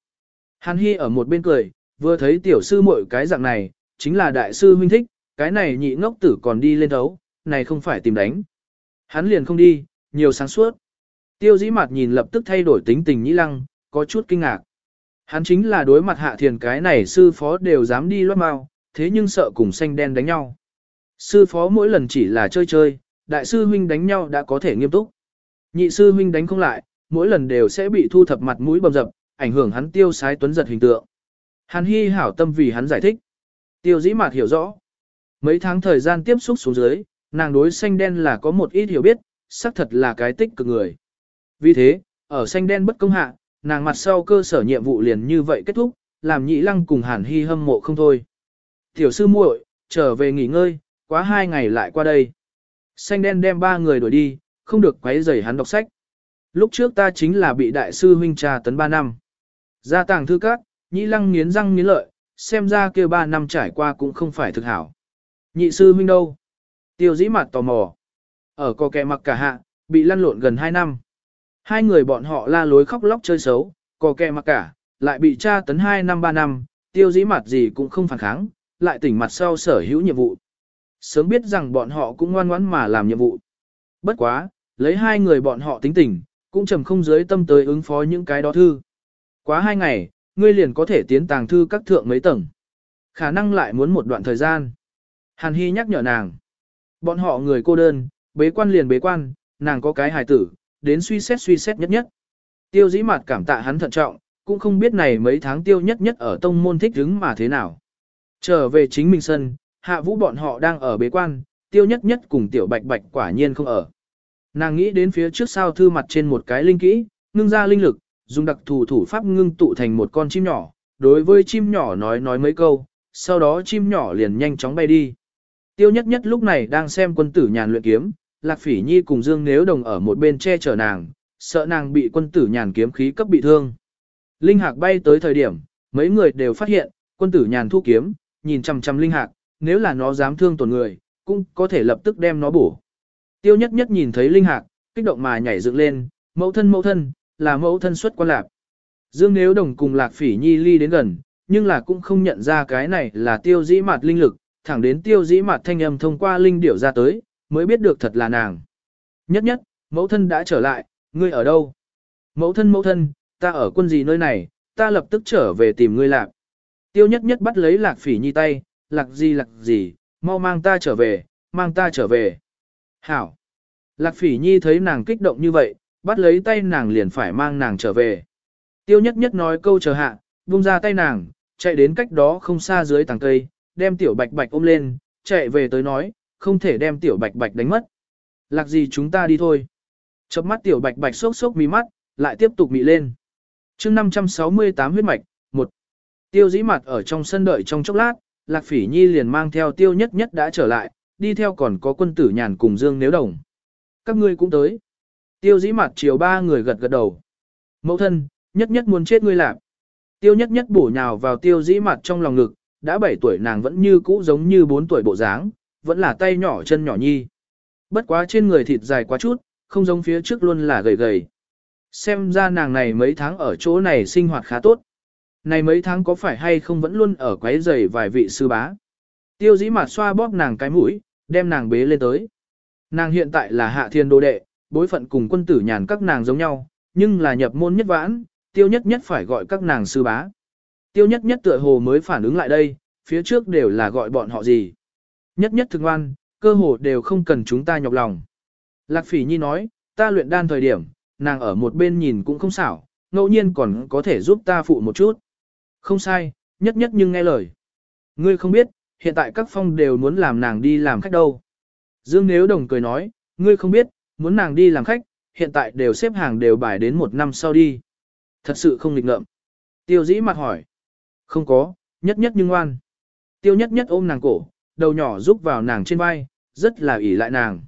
Hàn Hy ở một bên cười, vừa thấy tiểu sư muội cái dạng này, chính là đại sư huynh thích, cái này nhị ngốc tử còn đi lên đấu này không phải tìm đánh. Hắn liền không đi, nhiều sáng suốt. Tiêu dĩ mặt nhìn lập tức thay đổi tính tình nhĩ lăng, có chút kinh ngạc. Hắn chính là đối mặt hạ thiền cái này sư phó đều dám đi loát mau, thế nhưng sợ cùng xanh đen đánh nhau. Sư phó mỗi lần chỉ là chơi chơi, đại sư huynh đánh nhau đã có thể nghiêm túc. Nhị sư huynh đánh không lại, mỗi lần đều sẽ bị thu thập mặt mũi bầm dập, ảnh hưởng hắn tiêu sái tuấn giật hình tượng. Hàn Hy hảo tâm vì hắn giải thích. Tiêu dĩ mạt hiểu rõ. Mấy tháng thời gian tiếp xúc xuống dưới, Nàng đối xanh đen là có một ít hiểu biết, xác thật là cái tích cực người. Vì thế, ở xanh đen bất công hạ, nàng mặt sau cơ sở nhiệm vụ liền như vậy kết thúc, làm nhị lăng cùng hàn hy hâm mộ không thôi. Tiểu sư muội, trở về nghỉ ngơi, quá hai ngày lại qua đây. Xanh đen đem ba người đuổi đi, không được quấy rầy hắn đọc sách. Lúc trước ta chính là bị đại sư huynh trà tấn ba năm. Gia tàng thư các, nhị lăng nghiến răng nghiến lợi, xem ra kia ba năm trải qua cũng không phải thực hảo. Nhị sư huynh đâu? Tiêu dĩ mặt tò mò. Ở co kẹ mặc cả hạ, bị lăn lộn gần hai năm. Hai người bọn họ la lối khóc lóc chơi xấu, co kẹ mặc cả, lại bị tra tấn hai năm ba năm, tiêu dĩ mặt gì cũng không phản kháng, lại tỉnh mặt sau sở hữu nhiệm vụ. Sớm biết rằng bọn họ cũng ngoan ngoãn mà làm nhiệm vụ. Bất quá, lấy hai người bọn họ tính tình, cũng trầm không dưới tâm tới ứng phó những cái đó thư. Quá hai ngày, ngươi liền có thể tiến tàng thư các thượng mấy tầng. Khả năng lại muốn một đoạn thời gian. Hàn Hy nhắc nhở nàng. Bọn họ người cô đơn, bế quan liền bế quan, nàng có cái hài tử, đến suy xét suy xét nhất nhất. Tiêu dĩ mặt cảm tạ hắn thận trọng, cũng không biết này mấy tháng tiêu nhất nhất ở tông môn thích đứng mà thế nào. Trở về chính mình sân, hạ vũ bọn họ đang ở bế quan, tiêu nhất nhất cùng tiểu bạch bạch quả nhiên không ở. Nàng nghĩ đến phía trước sao thư mặt trên một cái linh kỹ, ngưng ra linh lực, dùng đặc thù thủ pháp ngưng tụ thành một con chim nhỏ, đối với chim nhỏ nói nói mấy câu, sau đó chim nhỏ liền nhanh chóng bay đi. Tiêu nhất nhất lúc này đang xem quân tử nhàn luyện kiếm, Lạc Phỉ Nhi cùng Dương Nếu Đồng ở một bên che chở nàng, sợ nàng bị quân tử nhàn kiếm khí cấp bị thương. Linh Hạc bay tới thời điểm, mấy người đều phát hiện, quân tử nhàn thu kiếm, nhìn chằm chằm Linh Hạc, nếu là nó dám thương tổn người, cũng có thể lập tức đem nó bổ. Tiêu nhất nhất nhìn thấy Linh Hạc, kích động mà nhảy dựng lên, mẫu thân mẫu thân, là mẫu thân xuất quan lạc. Dương Nếu Đồng cùng Lạc Phỉ Nhi ly đến gần, nhưng là cũng không nhận ra cái này là tiêu dĩ Mạt linh lực, thẳng đến tiêu dĩ Mạt thanh âm thông qua linh điểu ra tới, mới biết được thật là nàng. Nhất nhất, mẫu thân đã trở lại, ngươi ở đâu? Mẫu thân mẫu thân, ta ở quân gì nơi này, ta lập tức trở về tìm ngươi lạc. Tiêu nhất nhất bắt lấy lạc phỉ nhi tay, lạc gì lạc gì, mau mang ta trở về, mang ta trở về. Hảo. Lạc phỉ nhi thấy nàng kích động như vậy, bắt lấy tay nàng liền phải mang nàng trở về. Tiêu nhất nhất nói câu chờ hạ, buông ra tay nàng, chạy đến cách đó không xa dưới tàng cây, đem tiểu bạch bạch ôm lên, chạy về tới nói, không thể đem tiểu bạch bạch đánh mất. Lạc gì chúng ta đi thôi. Chớp mắt tiểu bạch bạch sốc sốc mí mắt, lại tiếp tục mị lên. chương 568 huyết mạch, một Tiêu dĩ mặt ở trong sân đợi trong chốc lát, Lạc Phỉ Nhi liền mang theo tiêu nhất nhất đã trở lại, đi theo còn có quân tử nhàn cùng Dương Nếu Đồng. Các ngươi cũng tới. Tiêu dĩ mặt chiều ba người gật gật đầu. Mẫu thân, nhất nhất muốn chết ngươi lạc. Tiêu nhất nhất bổ nhào vào tiêu dĩ mặt trong lòng ngực, đã 7 tuổi nàng vẫn như cũ giống như 4 tuổi bộ dáng, vẫn là tay nhỏ chân nhỏ nhi. Bất quá trên người thịt dài quá chút, không giống phía trước luôn là gầy gầy. Xem ra nàng này mấy tháng ở chỗ này sinh hoạt khá tốt. Này mấy tháng có phải hay không vẫn luôn ở quấy giày vài vị sư bá. Tiêu dĩ mặt xoa bóp nàng cái mũi, đem nàng bế lên tới. Nàng hiện tại là hạ thiên đô đệ, bối phận cùng quân tử nhàn các nàng giống nhau, nhưng là nhập môn nhất vãn, tiêu nhất nhất phải gọi các nàng sư bá. Tiêu nhất nhất tựa hồ mới phản ứng lại đây, phía trước đều là gọi bọn họ gì. Nhất nhất thực ngoan, cơ hồ đều không cần chúng ta nhọc lòng. Lạc phỉ nhi nói, ta luyện đan thời điểm, nàng ở một bên nhìn cũng không xảo, ngẫu nhiên còn có thể giúp ta phụ một chút. Không sai, nhất nhất nhưng nghe lời. Ngươi không biết, hiện tại các phong đều muốn làm nàng đi làm khách đâu. Dương Nếu Đồng cười nói, ngươi không biết, muốn nàng đi làm khách, hiện tại đều xếp hàng đều bài đến một năm sau đi. Thật sự không nghịch ngợm. Tiêu dĩ mặt hỏi. Không có, nhất nhất nhưng ngoan. Tiêu nhất nhất ôm nàng cổ, đầu nhỏ rúc vào nàng trên vai, rất là ỉ lại nàng.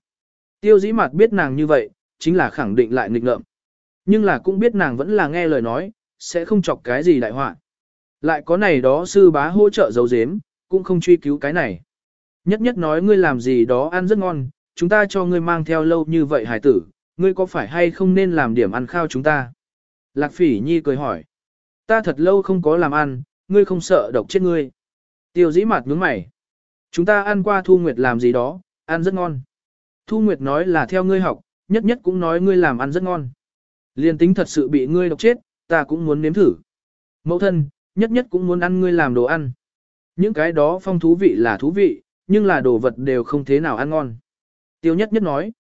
Tiêu dĩ mặt biết nàng như vậy, chính là khẳng định lại nghịch ngợm. Nhưng là cũng biết nàng vẫn là nghe lời nói, sẽ không chọc cái gì đại họa. Lại có này đó sư bá hỗ trợ giấu giếm, cũng không truy cứu cái này. Nhất nhất nói ngươi làm gì đó ăn rất ngon, chúng ta cho ngươi mang theo lâu như vậy hải tử, ngươi có phải hay không nên làm điểm ăn khao chúng ta? Lạc phỉ nhi cười hỏi. Ta thật lâu không có làm ăn, ngươi không sợ độc chết ngươi. Tiêu dĩ mặt nhướng mày. Chúng ta ăn qua Thu Nguyệt làm gì đó, ăn rất ngon. Thu Nguyệt nói là theo ngươi học, nhất nhất cũng nói ngươi làm ăn rất ngon. Liên tính thật sự bị ngươi độc chết, ta cũng muốn nếm thử. Mẫu thân, nhất nhất cũng muốn ăn ngươi làm đồ ăn. Những cái đó phong thú vị là thú vị, nhưng là đồ vật đều không thế nào ăn ngon. Tiêu nhất nhất nói.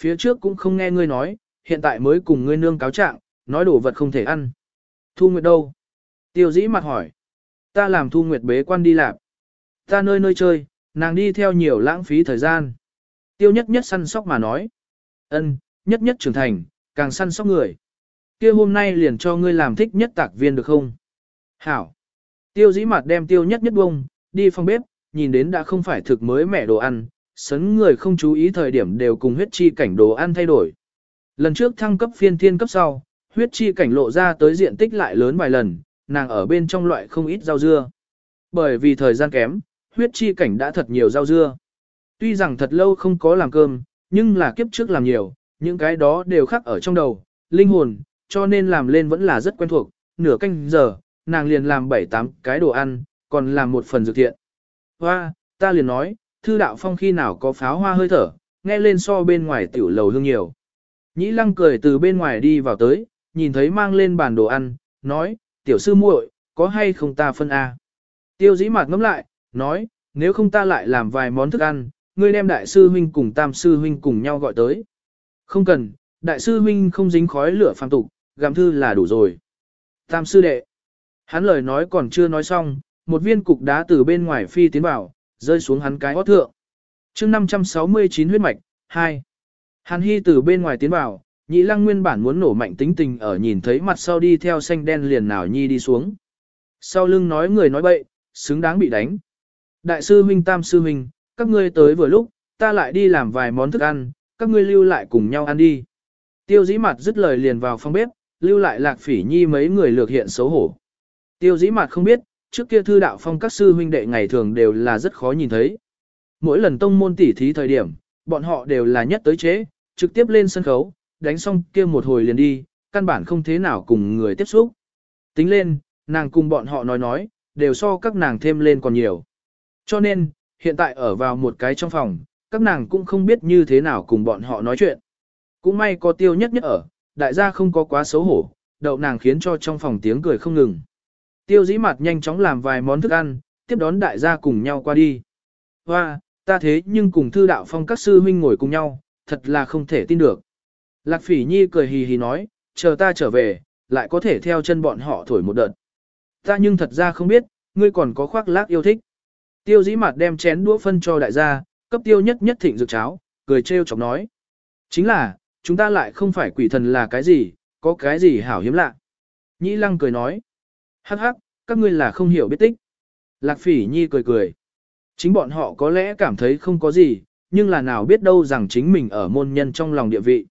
Phía trước cũng không nghe ngươi nói, hiện tại mới cùng ngươi nương cáo trạng, nói đồ vật không thể ăn. Thu Nguyệt đâu? Tiêu dĩ mặt hỏi. Ta làm Thu Nguyệt bế quan đi làm. Ta nơi nơi chơi, nàng đi theo nhiều lãng phí thời gian. Tiêu nhất nhất săn sóc mà nói. ân nhất nhất trưởng thành, càng săn sóc người. kia hôm nay liền cho ngươi làm thích nhất tạc viên được không? Hảo. Tiêu dĩ mặt đem tiêu nhất nhất bông, đi phòng bếp, nhìn đến đã không phải thực mới mẻ đồ ăn, sấn người không chú ý thời điểm đều cùng huyết chi cảnh đồ ăn thay đổi. Lần trước thăng cấp phiên thiên cấp sau, huyết chi cảnh lộ ra tới diện tích lại lớn vài lần, nàng ở bên trong loại không ít rau dưa. Bởi vì thời gian kém, huyết chi cảnh đã thật nhiều rau dưa. Tuy rằng thật lâu không có làm cơm, nhưng là kiếp trước làm nhiều, những cái đó đều khắc ở trong đầu, linh hồn, cho nên làm lên vẫn là rất quen thuộc, nửa canh giờ, nàng liền làm 7-8 cái đồ ăn, còn làm một phần dược thiện. Hoa, ta liền nói, thư đạo phong khi nào có pháo hoa hơi thở, nghe lên so bên ngoài tiểu lầu hương nhiều. Nhĩ lăng cười từ bên ngoài đi vào tới, nhìn thấy mang lên bàn đồ ăn, nói, tiểu sư muội, có hay không ta phân A. Tiêu dĩ mặt ngắm lại, nói, nếu không ta lại làm vài món thức ăn, ngươi đem đại sư huynh cùng tam sư huynh cùng nhau gọi tới. Không cần, đại sư huynh không dính khói lửa phàm tục, gặm thư là đủ rồi. Tam sư đệ. Hắn lời nói còn chưa nói xong, một viên cục đá từ bên ngoài phi tiến vào, rơi xuống hắn cái hót thượng. chương 569 huyết mạch, 2. Hàn Hy từ bên ngoài tiến vào, nhị lăng nguyên bản muốn nổ mạnh tính tình ở nhìn thấy mặt sau đi theo xanh đen liền nào nhi đi xuống. Sau lưng nói người nói bậy, xứng đáng bị đánh. Đại sư huynh tam sư huynh, các ngươi tới vừa lúc, ta lại đi làm vài món thức ăn, các ngươi lưu lại cùng nhau ăn đi. Tiêu dĩ mặt dứt lời liền vào phòng bếp, lưu lại lạc phỉ nhi mấy người lược hiện xấu hổ. Tiêu dĩ mặt không biết, trước kia thư đạo phong các sư huynh đệ ngày thường đều là rất khó nhìn thấy. Mỗi lần tông môn tỉ thí thời điểm, bọn họ đều là nhất tới chế, trực tiếp lên sân khấu, đánh xong kia một hồi liền đi, căn bản không thế nào cùng người tiếp xúc. Tính lên, nàng cùng bọn họ nói nói, đều so các nàng thêm lên còn nhiều. Cho nên, hiện tại ở vào một cái trong phòng, các nàng cũng không biết như thế nào cùng bọn họ nói chuyện. Cũng may có tiêu nhất nhất ở, đại gia không có quá xấu hổ, đậu nàng khiến cho trong phòng tiếng cười không ngừng. Tiêu dĩ mặt nhanh chóng làm vài món thức ăn, tiếp đón đại gia cùng nhau qua đi. Hoa, ta thế nhưng cùng thư đạo phong các sư huynh ngồi cùng nhau, thật là không thể tin được. Lạc phỉ nhi cười hì hì nói, chờ ta trở về, lại có thể theo chân bọn họ thổi một đợt. Ta nhưng thật ra không biết, ngươi còn có khoác lác yêu thích. Tiêu dĩ mặt đem chén đũa phân cho đại gia, cấp tiêu nhất nhất thịnh dược cháo, cười trêu chọc nói. Chính là, chúng ta lại không phải quỷ thần là cái gì, có cái gì hảo hiếm lạ. Nhĩ lăng cười nói. Hắc hắc, các ngươi là không hiểu biết tích. Lạc phỉ nhi cười cười. Chính bọn họ có lẽ cảm thấy không có gì, nhưng là nào biết đâu rằng chính mình ở môn nhân trong lòng địa vị.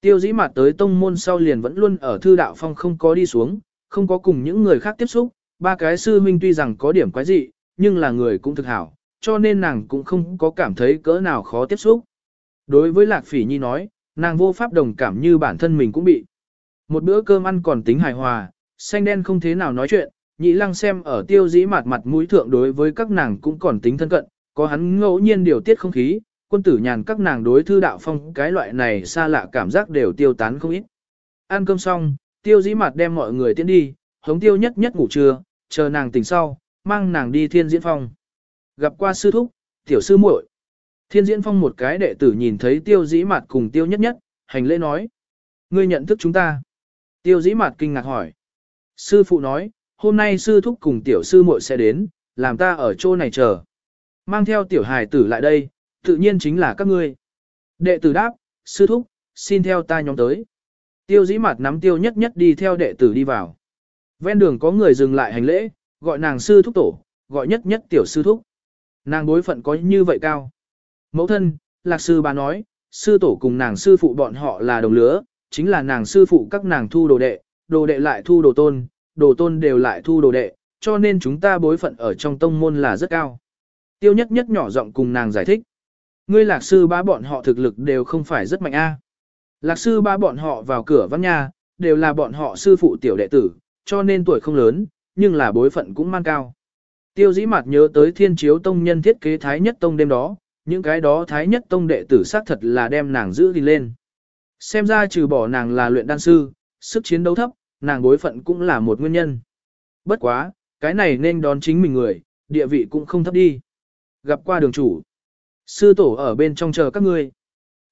Tiêu dĩ mặt tới tông môn sau liền vẫn luôn ở thư đạo phong không có đi xuống, không có cùng những người khác tiếp xúc, ba cái sư huynh tuy rằng có điểm quái dị, nhưng là người cũng thực hảo, cho nên nàng cũng không có cảm thấy cỡ nào khó tiếp xúc. Đối với Lạc Phỉ Nhi nói, nàng vô pháp đồng cảm như bản thân mình cũng bị. Một bữa cơm ăn còn tính hài hòa, xanh đen không thế nào nói chuyện, nhị lăng xem ở tiêu dĩ mặt mặt mũi thượng đối với các nàng cũng còn tính thân cận, có hắn ngẫu nhiên điều tiết không khí, quân tử nhàn các nàng đối thư đạo phong cái loại này xa lạ cảm giác đều tiêu tán không ít. Ăn cơm xong, tiêu dĩ mặt đem mọi người tiến đi, hống tiêu nhất nhất ngủ trưa, chờ nàng tỉnh sau, mang nàng đi thiên diễn phong. Gặp qua sư thúc, tiểu sư muội. Thiên diễn phong một cái đệ tử nhìn thấy tiêu dĩ mặt cùng tiêu nhất nhất, hành lễ nói. Ngươi nhận thức chúng ta. Tiêu dĩ mặt kinh ngạc hỏi. Sư phụ nói, hôm nay sư thúc cùng tiểu sư muội sẽ đến, làm ta ở chỗ này chờ. Mang theo tiểu hài tử lại đây, tự nhiên chính là các ngươi. Đệ tử đáp, sư thúc, xin theo ta nhóm tới. Tiêu dĩ mặt nắm tiêu nhất nhất đi theo đệ tử đi vào. Ven đường có người dừng lại hành lễ, gọi nàng sư thúc tổ, gọi nhất nhất tiểu sư thúc. Nàng bối phận có như vậy cao. Mẫu thân, lạc sư bà nói, sư tổ cùng nàng sư phụ bọn họ là đồng lứa, chính là nàng sư phụ các nàng thu đồ đệ, đồ đệ lại thu đồ tôn, đồ tôn đều lại thu đồ đệ, cho nên chúng ta bối phận ở trong tông môn là rất cao. Tiêu nhất nhất nhỏ giọng cùng nàng giải thích. Ngươi lạc sư ba bọn họ thực lực đều không phải rất mạnh a. Lạc sư ba bọn họ vào cửa văn nhà, đều là bọn họ sư phụ tiểu đệ tử, cho nên tuổi không lớn, nhưng là bối phận cũng mang cao. Tiêu dĩ mặt nhớ tới thiên chiếu tông nhân thiết kế Thái Nhất Tông đêm đó, những cái đó Thái Nhất Tông đệ tử xác thật là đem nàng giữ đi lên. Xem ra trừ bỏ nàng là luyện đan sư, sức chiến đấu thấp, nàng bối phận cũng là một nguyên nhân. Bất quá, cái này nên đón chính mình người, địa vị cũng không thấp đi. Gặp qua đường chủ. Sư tổ ở bên trong chờ các ngươi.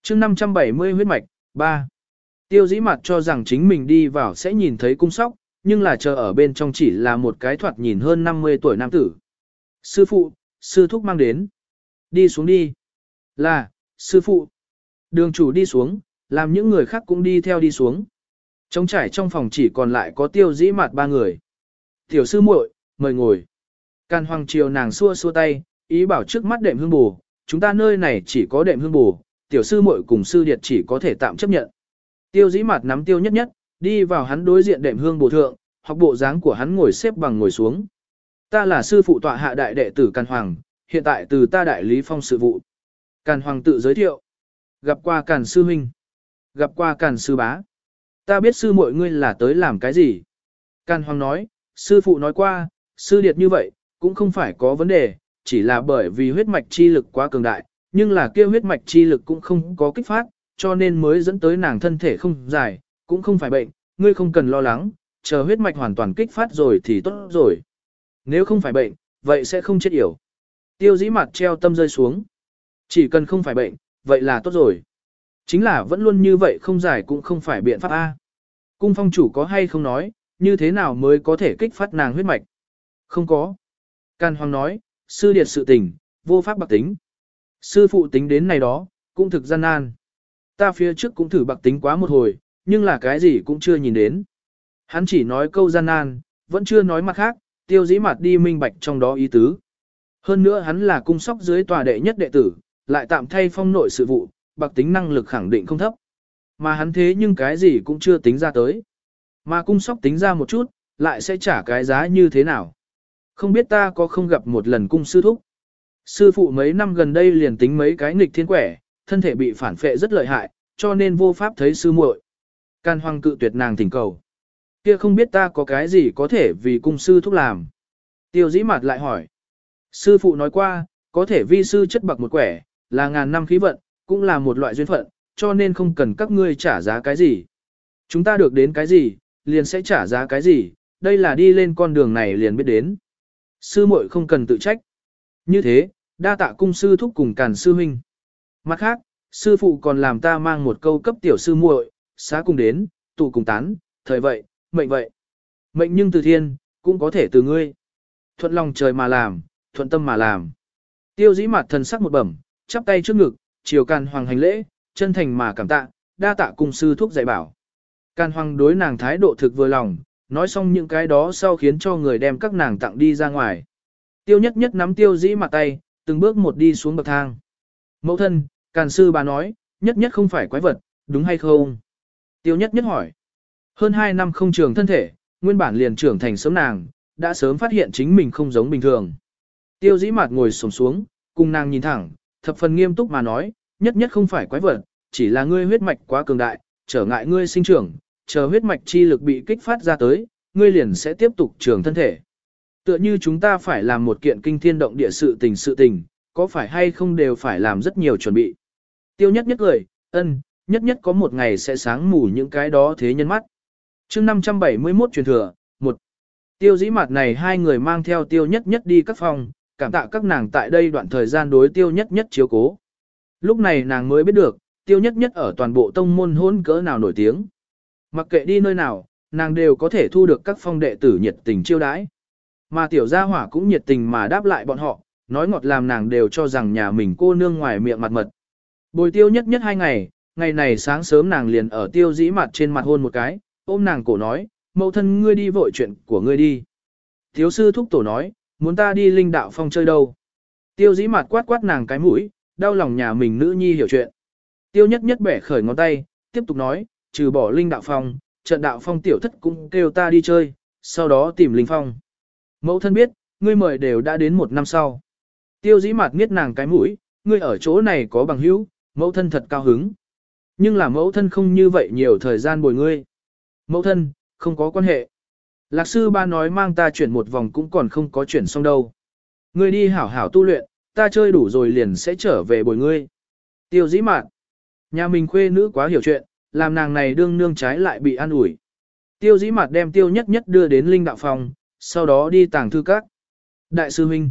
chương 570 huyết mạch, 3. Tiêu dĩ mặt cho rằng chính mình đi vào sẽ nhìn thấy cung sóc, nhưng là chờ ở bên trong chỉ là một cái thoạt nhìn hơn 50 tuổi nam tử. Sư phụ, sư thúc mang đến. Đi xuống đi. Là, sư phụ. Đường chủ đi xuống, làm những người khác cũng đi theo đi xuống. Trống trải trong phòng chỉ còn lại có tiêu dĩ mặt ba người. Tiểu sư muội, mời ngồi. Càn hoàng triều nàng xua xua tay, ý bảo trước mắt đệm hương bù, chúng ta nơi này chỉ có đệm hương bù, tiểu sư muội cùng sư điệt chỉ có thể tạm chấp nhận. Tiêu dĩ mặt nắm tiêu nhất nhất, đi vào hắn đối diện đệm hương bổ thượng, học bộ dáng của hắn ngồi xếp bằng ngồi xuống. Ta là sư phụ tọa hạ đại đệ tử Càn Hoàng, hiện tại từ ta đại lý phong sự vụ. Càn Hoàng tự giới thiệu. Gặp qua Càn sư huynh. Gặp qua Càn sư bá. Ta biết sư muội ngươi là tới làm cái gì. Càn Hoàng nói, sư phụ nói qua, sư điệt như vậy, cũng không phải có vấn đề, chỉ là bởi vì huyết mạch chi lực quá cường đại, nhưng là kia huyết mạch chi lực cũng không có kích phát, cho nên mới dẫn tới nàng thân thể không dài, cũng không phải bệnh, ngươi không cần lo lắng, chờ huyết mạch hoàn toàn kích phát rồi thì tốt rồi. Nếu không phải bệnh, vậy sẽ không chết yểu. Tiêu dĩ mặt treo tâm rơi xuống. Chỉ cần không phải bệnh, vậy là tốt rồi. Chính là vẫn luôn như vậy không giải cũng không phải biện pháp A. Cung phong chủ có hay không nói, như thế nào mới có thể kích phát nàng huyết mạch? Không có. Can Hoàng nói, sư điệt sự tình, vô pháp bạc tính. Sư phụ tính đến này đó, cũng thực gian nan. Ta phía trước cũng thử bạc tính quá một hồi, nhưng là cái gì cũng chưa nhìn đến. Hắn chỉ nói câu gian nan, vẫn chưa nói mặt khác, tiêu dĩ mặt đi minh bạch trong đó ý tứ. Hơn nữa hắn là cung sóc dưới tòa đệ nhất đệ tử, lại tạm thay phong nội sự vụ, bạc tính năng lực khẳng định không thấp. Mà hắn thế nhưng cái gì cũng chưa tính ra tới. Mà cung sóc tính ra một chút, lại sẽ trả cái giá như thế nào. Không biết ta có không gặp một lần cung sư thúc. Sư phụ mấy năm gần đây liền tính mấy cái nghịch thiên quẻ, thân thể bị phản phệ rất lợi hại, cho nên vô pháp thấy sư muội. Can hoang cự tuyệt nàng thỉnh cầu. Kia không biết ta có cái gì có thể vì cung sư thúc làm. Tiêu dĩ mặt lại hỏi. Sư phụ nói qua, có thể vi sư chất bậc một quẻ, là ngàn năm khí vận, cũng là một loại duyên phận, cho nên không cần các ngươi trả giá cái gì. Chúng ta được đến cái gì, liền sẽ trả giá cái gì, đây là đi lên con đường này liền biết đến. Sư muội không cần tự trách. Như thế, đa tạ cung sư thúc cùng càn sư huynh. Mặt khác, sư phụ còn làm ta mang một câu cấp tiểu sư muội, xá cùng đến, tụ cùng tán, thời vậy, mệnh vậy. Mệnh nhưng từ thiên, cũng có thể từ ngươi. Thuận lòng trời mà làm, thuận tâm mà làm. Tiêu dĩ mặt thần sắc một bẩm, chắp tay trước ngực, chiều càn hoàng hành lễ, chân thành mà cảm tạ, đa tạ cung sư thuốc dạy bảo. Càn hoàng đối nàng thái độ thực vừa lòng, nói xong những cái đó sau khiến cho người đem các nàng tặng đi ra ngoài. Tiêu nhất nhất nắm tiêu dĩ mặt tay, từng bước một đi xuống bậc thang. Mẫu thân, càn sư bà nói, nhất nhất không phải quái vật, đúng hay không? Tiêu nhất nhất hỏi. Hơn 2 năm không trường thân thể, nguyên bản liền trưởng thành sớm nàng, đã sớm phát hiện chính mình không giống bình thường. Tiêu dĩ mặt ngồi sổng xuống, cùng nàng nhìn thẳng, thập phần nghiêm túc mà nói, nhất nhất không phải quái vật, chỉ là ngươi huyết mạch quá cường đại, trở ngại ngươi sinh trưởng, chờ huyết mạch chi lực bị kích phát ra tới, ngươi liền sẽ tiếp tục trường thân thể. Tựa như chúng ta phải làm một kiện kinh thiên động địa sự tình sự tình, có phải hay không đều phải làm rất nhiều chuẩn bị. Tiêu nhất nhất cười, ân, nhất nhất có một ngày sẽ sáng mù những cái đó thế nhân mắt. chương 571 truyền thừa, một Tiêu dĩ mặt này hai người mang theo tiêu nhất nhất đi các phòng, cảm tạ các nàng tại đây đoạn thời gian đối tiêu nhất nhất chiếu cố. Lúc này nàng mới biết được, tiêu nhất nhất ở toàn bộ tông môn hôn cỡ nào nổi tiếng. Mặc kệ đi nơi nào, nàng đều có thể thu được các phong đệ tử nhiệt tình chiêu đãi. Mà tiểu gia hỏa cũng nhiệt tình mà đáp lại bọn họ, nói ngọt làm nàng đều cho rằng nhà mình cô nương ngoài miệng mặt mật. Bồi tiêu nhất nhất hai ngày, ngày này sáng sớm nàng liền ở tiêu dĩ mặt trên mặt hôn một cái, ôm nàng cổ nói, mẫu thân ngươi đi vội chuyện của ngươi đi. Thiếu sư thúc tổ nói, muốn ta đi linh đạo phong chơi đâu. Tiêu dĩ mặt quát quát nàng cái mũi, đau lòng nhà mình nữ nhi hiểu chuyện. Tiêu nhất nhất bẻ khởi ngón tay, tiếp tục nói, trừ bỏ linh đạo phong, trận đạo phong tiểu thất cũng kêu ta đi chơi, sau đó tìm linh phong. Mẫu thân biết, ngươi mời đều đã đến một năm sau. Tiêu dĩ mặt nghiết nàng cái mũi, ngươi ở chỗ này có bằng hữu, mẫu thân thật cao hứng. Nhưng là mẫu thân không như vậy nhiều thời gian bồi ngươi. Mẫu thân, không có quan hệ. Lạc sư ba nói mang ta chuyển một vòng cũng còn không có chuyển xong đâu. Ngươi đi hảo hảo tu luyện, ta chơi đủ rồi liền sẽ trở về bồi ngươi. Tiêu dĩ mạn. Nhà mình khuê nữ quá hiểu chuyện, làm nàng này đương nương trái lại bị an ủi. Tiêu dĩ mạt đem tiêu nhất nhất đưa đến linh đạo phòng, sau đó đi tàng thư các. Đại sư huynh.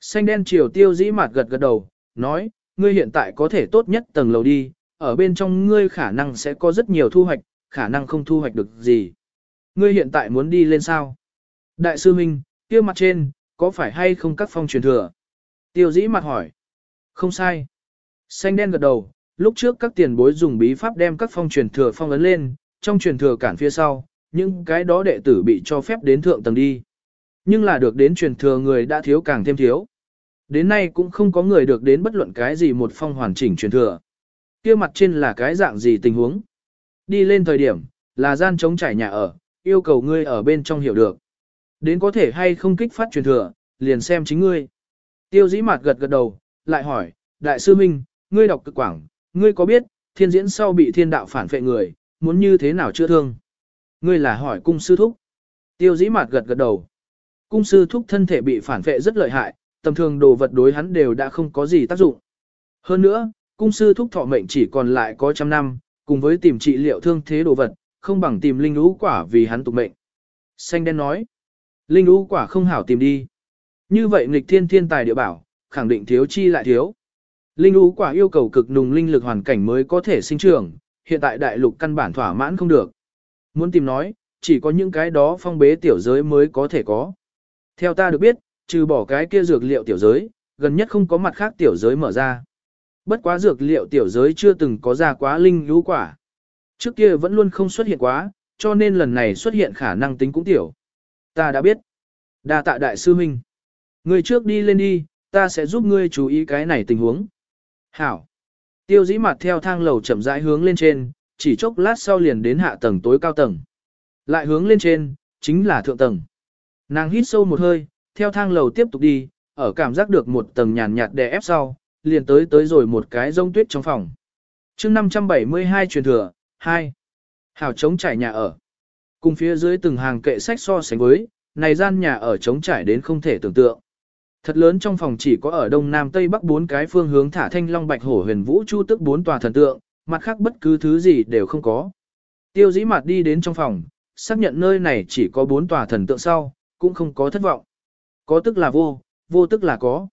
Xanh đen chiều tiêu dĩ mạt gật gật đầu, nói, ngươi hiện tại có thể tốt nhất tầng lầu đi, ở bên trong ngươi khả năng sẽ có rất nhiều thu hoạch, khả năng không thu hoạch được gì. Ngươi hiện tại muốn đi lên sao? Đại sư huynh, kia mặt trên, có phải hay không các phong truyền thừa? Tiêu dĩ mặt hỏi. Không sai. Xanh đen gật đầu, lúc trước các tiền bối dùng bí pháp đem các phong truyền thừa phong ấn lên, trong truyền thừa cản phía sau, những cái đó đệ tử bị cho phép đến thượng tầng đi. Nhưng là được đến truyền thừa người đã thiếu càng thêm thiếu. Đến nay cũng không có người được đến bất luận cái gì một phong hoàn chỉnh truyền thừa kia mặt trên là cái dạng gì tình huống. Đi lên thời điểm, là gian chống trải nhà ở, yêu cầu ngươi ở bên trong hiểu được. Đến có thể hay không kích phát truyền thừa, liền xem chính ngươi. Tiêu dĩ mặt gật gật đầu, lại hỏi, Đại sư Minh, ngươi đọc cực quảng, ngươi có biết, thiên diễn sau bị thiên đạo phản phệ người, muốn như thế nào chữa thương? Ngươi là hỏi cung sư thúc. Tiêu dĩ mặt gật gật đầu. Cung sư thúc thân thể bị phản phệ rất lợi hại, tầm thường đồ vật đối hắn đều đã không có gì tác dụng. Hơn nữa, cung sư thúc thọ mệnh chỉ còn lại có trăm năm, cùng với tìm trị liệu thương thế đồ vật, không bằng tìm linh lũ quả vì hắn tục mệnh. Xanh đen nói, linh lũ quả không hảo tìm đi. Như vậy nghịch thiên thiên tài địa bảo, khẳng định thiếu chi lại thiếu. Linh lũ quả yêu cầu cực nùng linh lực hoàn cảnh mới có thể sinh trưởng, hiện tại đại lục căn bản thỏa mãn không được. Muốn tìm nói, chỉ có những cái đó phong bế tiểu giới mới có thể có. Theo ta được biết, trừ bỏ cái kia dược liệu tiểu giới, gần nhất không có mặt khác tiểu giới mở ra. Bất quá dược liệu tiểu giới chưa từng có ra quá linh lũ quả. Trước kia vẫn luôn không xuất hiện quá, cho nên lần này xuất hiện khả năng tính cũng tiểu. Ta đã biết. đa tạ đại sư huynh. Ngươi trước đi lên đi, ta sẽ giúp ngươi chú ý cái này tình huống. Hảo. Tiêu dĩ mặt theo thang lầu chậm rãi hướng lên trên, chỉ chốc lát sau liền đến hạ tầng tối cao tầng. Lại hướng lên trên, chính là thượng tầng. Nàng hít sâu một hơi, theo thang lầu tiếp tục đi, ở cảm giác được một tầng nhàn nhạt đè ép sau, liền tới tới rồi một cái rông tuyết trong phòng. chương 572 truyền thừa, 2. Hảo chống trải nhà ở. Cùng phía dưới từng hàng kệ sách so sánh với, này gian nhà ở chống trải đến không thể tưởng tượng. Thật lớn trong phòng chỉ có ở đông nam tây bắc bốn cái phương hướng thả thanh long bạch hổ huyền vũ chu tức bốn tòa thần tượng, mặt khác bất cứ thứ gì đều không có. Tiêu dĩ mặt đi đến trong phòng, xác nhận nơi này chỉ có bốn tòa thần tượng sau, cũng không có thất vọng. Có tức là vô, vô tức là có.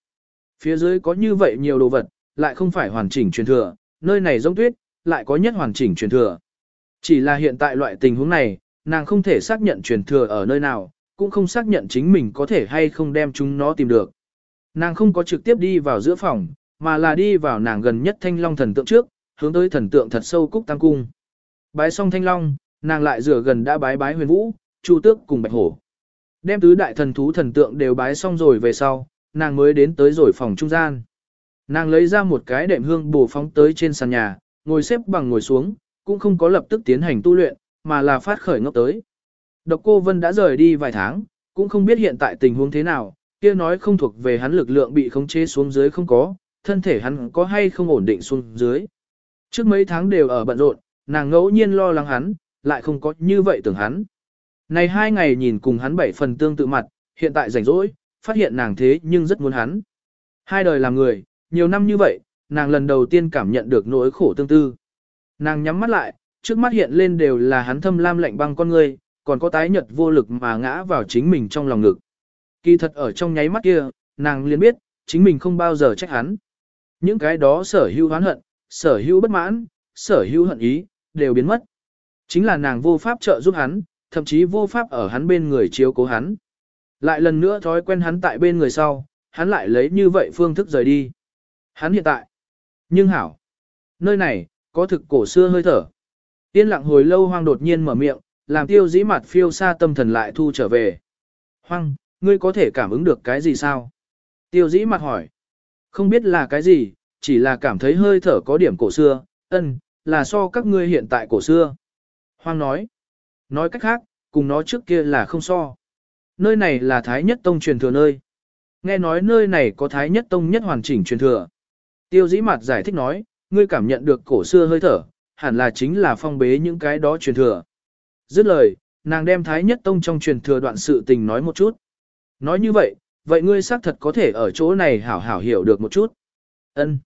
Phía dưới có như vậy nhiều đồ vật, lại không phải hoàn chỉnh truyền thừa, nơi này giống tuyết, lại có nhất hoàn chỉnh truyền thừa. Chỉ là hiện tại loại tình huống này, nàng không thể xác nhận truyền thừa ở nơi nào, cũng không xác nhận chính mình có thể hay không đem chúng nó tìm được. Nàng không có trực tiếp đi vào giữa phòng, mà là đi vào nàng gần nhất thanh long thần tượng trước, hướng tới thần tượng thật sâu cúc tăng cung. Bái xong thanh long, nàng lại rửa gần đã bái bái huyền vũ, chu tước cùng bạch hổ. Đem tứ đại thần thú thần tượng đều bái xong rồi về sau, nàng mới đến tới rồi phòng trung gian. Nàng lấy ra một cái đệm hương bổ phóng tới trên sàn nhà, ngồi xếp bằng ngồi xuống, cũng không có lập tức tiến hành tu luyện, mà là phát khởi ngốc tới. Độc cô Vân đã rời đi vài tháng, cũng không biết hiện tại tình huống thế nào, kia nói không thuộc về hắn lực lượng bị khống chế xuống dưới không có, thân thể hắn có hay không ổn định xuống dưới. Trước mấy tháng đều ở bận rộn, nàng ngẫu nhiên lo lắng hắn, lại không có như vậy tưởng hắn. Này hai ngày nhìn cùng hắn bảy phần tương tự mặt, hiện tại rảnh rỗi, phát hiện nàng thế nhưng rất muốn hắn. Hai đời làm người, nhiều năm như vậy, nàng lần đầu tiên cảm nhận được nỗi khổ tương tư. Nàng nhắm mắt lại, trước mắt hiện lên đều là hắn thâm lam lạnh băng con người, còn có tái nhật vô lực mà ngã vào chính mình trong lòng ngực. Kỳ thật ở trong nháy mắt kia, nàng liền biết, chính mình không bao giờ trách hắn. Những cái đó sở hữu hoán hận, sở hữu bất mãn, sở hữu hận ý, đều biến mất. Chính là nàng vô pháp trợ giúp hắn, thậm chí vô pháp ở hắn bên người chiếu cố hắn. Lại lần nữa thói quen hắn tại bên người sau, hắn lại lấy như vậy phương thức rời đi. Hắn hiện tại. Nhưng hảo. Nơi này, có thực cổ xưa hơi thở. Tiên lặng hồi lâu hoang đột nhiên mở miệng, làm tiêu dĩ mặt phiêu xa tâm thần lại thu trở về. Hoang, ngươi có thể cảm ứng được cái gì sao? Tiêu dĩ mặt hỏi. Không biết là cái gì, chỉ là cảm thấy hơi thở có điểm cổ xưa, ân, là so các ngươi hiện tại cổ xưa. Hoang nói. Nói cách khác, cùng nó trước kia là không so. Nơi này là Thái Nhất Tông truyền thừa nơi. Nghe nói nơi này có Thái Nhất Tông nhất hoàn chỉnh truyền thừa. Tiêu dĩ mặt giải thích nói, ngươi cảm nhận được cổ xưa hơi thở, hẳn là chính là phong bế những cái đó truyền thừa. Dứt lời, nàng đem Thái Nhất Tông trong truyền thừa đoạn sự tình nói một chút. Nói như vậy, vậy ngươi xác thật có thể ở chỗ này hảo hảo hiểu được một chút. Ân.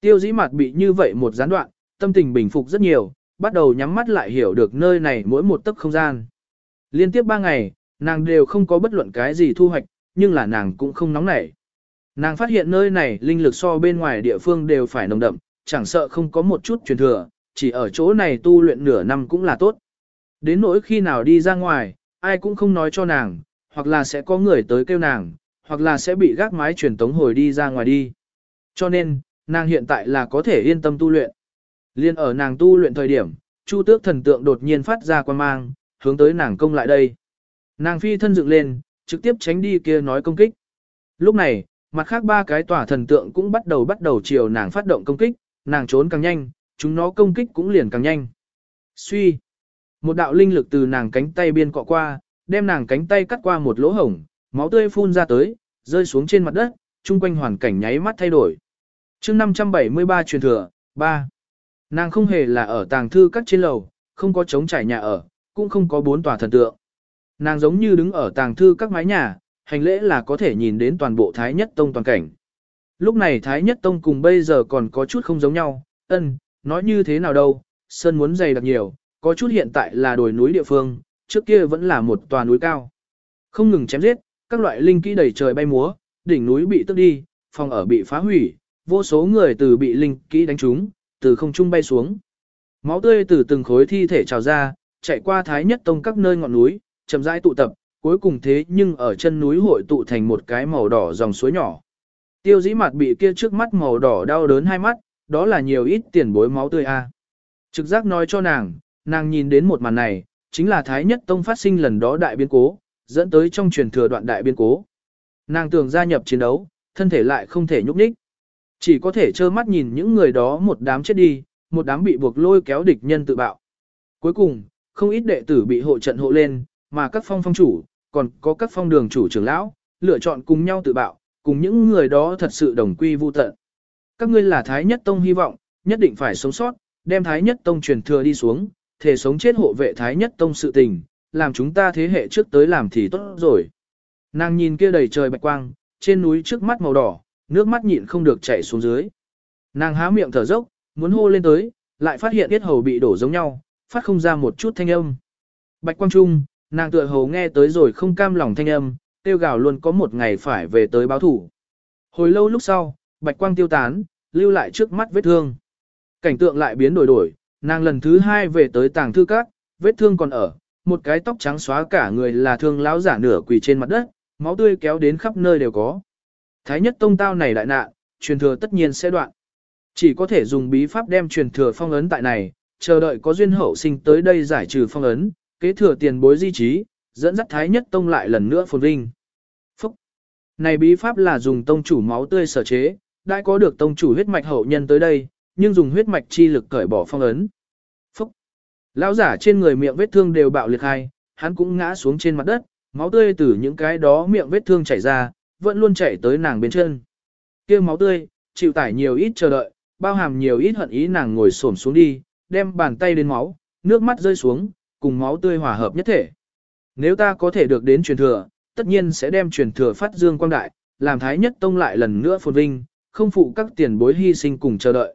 Tiêu dĩ mặt bị như vậy một gián đoạn, tâm tình bình phục rất nhiều, bắt đầu nhắm mắt lại hiểu được nơi này mỗi một tấc không gian. Liên tiếp ba ngày, nàng đều không có bất luận cái gì thu hoạch, nhưng là nàng cũng không nóng nảy. Nàng phát hiện nơi này linh lực so bên ngoài địa phương đều phải nồng đậm, chẳng sợ không có một chút truyền thừa, chỉ ở chỗ này tu luyện nửa năm cũng là tốt. Đến nỗi khi nào đi ra ngoài, ai cũng không nói cho nàng, hoặc là sẽ có người tới kêu nàng, hoặc là sẽ bị gác mái truyền tống hồi đi ra ngoài đi. Cho nên, nàng hiện tại là có thể yên tâm tu luyện. Liên ở nàng tu luyện thời điểm, Chu Tước thần tượng đột nhiên phát ra quan mang, hướng tới nàng công lại đây. Nàng phi thân dựng lên, trực tiếp tránh đi kia nói công kích. Lúc này, mặt khác ba cái tỏa thần tượng cũng bắt đầu bắt đầu chiều nàng phát động công kích, nàng trốn càng nhanh, chúng nó công kích cũng liền càng nhanh. Suy, một đạo linh lực từ nàng cánh tay biên cọ qua, đem nàng cánh tay cắt qua một lỗ hổng, máu tươi phun ra tới, rơi xuống trên mặt đất, chung quanh hoàn cảnh nháy mắt thay đổi. chương 573 truyền thừa, 3. Nàng không hề là ở tàng thư các trên lầu, không có trống trải nhà ở, cũng không có bốn tòa thần tượng. Nàng giống như đứng ở tàng thư các mái nhà, hành lễ là có thể nhìn đến toàn bộ Thái Nhất Tông toàn cảnh. Lúc này Thái Nhất Tông cùng bây giờ còn có chút không giống nhau, ân, nói như thế nào đâu, sơn muốn dày đặc nhiều, có chút hiện tại là đồi núi địa phương, trước kia vẫn là một tòa núi cao. Không ngừng chém giết, các loại linh kỹ đầy trời bay múa, đỉnh núi bị tức đi, phòng ở bị phá hủy, vô số người từ bị linh kỹ đánh trúng, từ không trung bay xuống. Máu tươi từ từng khối thi thể trào ra, chạy qua Thái Nhất Tông các nơi ngọn núi, chậm rãi tụ tập, cuối cùng thế nhưng ở chân núi hội tụ thành một cái màu đỏ dòng suối nhỏ. Tiêu dĩ mặt bị kia trước mắt màu đỏ đau đớn hai mắt, đó là nhiều ít tiền bối máu tươi a. Trực giác nói cho nàng, nàng nhìn đến một màn này, chính là Thái Nhất Tông phát sinh lần đó đại biến cố, dẫn tới trong truyền thừa đoạn đại biến cố. Nàng tưởng gia nhập chiến đấu, thân thể lại không thể nhúc nhích. Chỉ có thể trơ mắt nhìn những người đó một đám chết đi, một đám bị buộc lôi kéo địch nhân tự bạo. Cuối cùng, không ít đệ tử bị hộ trận hộ lên, mà các phong phong chủ, còn có các phong đường chủ trưởng lão, lựa chọn cùng nhau tự bạo, cùng những người đó thật sự đồng quy vu tận. Các ngươi là Thái Nhất Tông hy vọng, nhất định phải sống sót, đem Thái Nhất Tông truyền thừa đi xuống, thể sống chết hộ vệ Thái Nhất Tông sự tình, làm chúng ta thế hệ trước tới làm thì tốt rồi. Nàng nhìn kia đầy trời bạch quang, trên núi trước mắt màu đỏ, nước mắt nhịn không được chảy xuống dưới. Nàng há miệng thở dốc, muốn hô lên tới, lại phát hiện tiết hầu bị đổ giống nhau, phát không ra một chút thanh âm. Bạch quang trung, nàng tựa hồ nghe tới rồi không cam lòng thanh âm, tiêu gào luôn có một ngày phải về tới báo thủ. Hồi lâu lúc sau, bạch quang tiêu tán, lưu lại trước mắt vết thương. Cảnh tượng lại biến đổi đổi, nàng lần thứ hai về tới tàng thư các, vết thương còn ở, một cái tóc trắng xóa cả người là thương lão giả nửa quỳ trên mặt đất, máu tươi kéo đến khắp nơi đều có. Thái nhất tông tao này đại nạn, truyền thừa tất nhiên sẽ đoạn. Chỉ có thể dùng bí pháp đem truyền thừa phong ấn tại này, chờ đợi có duyên hậu sinh tới đây giải trừ phong ấn, kế thừa tiền bối di trí, dẫn dắt Thái nhất tông lại lần nữa phồn vinh. Phúc! Này bí pháp là dùng tông chủ máu tươi sở chế, đã có được tông chủ huyết mạch hậu nhân tới đây, nhưng dùng huyết mạch chi lực cởi bỏ phong ấn. Phúc! Lão giả trên người miệng vết thương đều bạo liệt hai, hắn cũng ngã xuống trên mặt đất, máu tươi từ những cái đó miệng vết thương chảy ra, vẫn luôn chảy tới nàng bên chân. kia máu tươi, chịu tải nhiều ít chờ đợi, bao hàm nhiều ít hận ý nàng ngồi xổm xuống đi, đem bàn tay đến máu, nước mắt rơi xuống, cùng máu tươi hòa hợp nhất thể. Nếu ta có thể được đến truyền thừa, tất nhiên sẽ đem truyền thừa phát dương quang đại, làm thái nhất tông lại lần nữa phồn vinh, không phụ các tiền bối hy sinh cùng chờ đợi.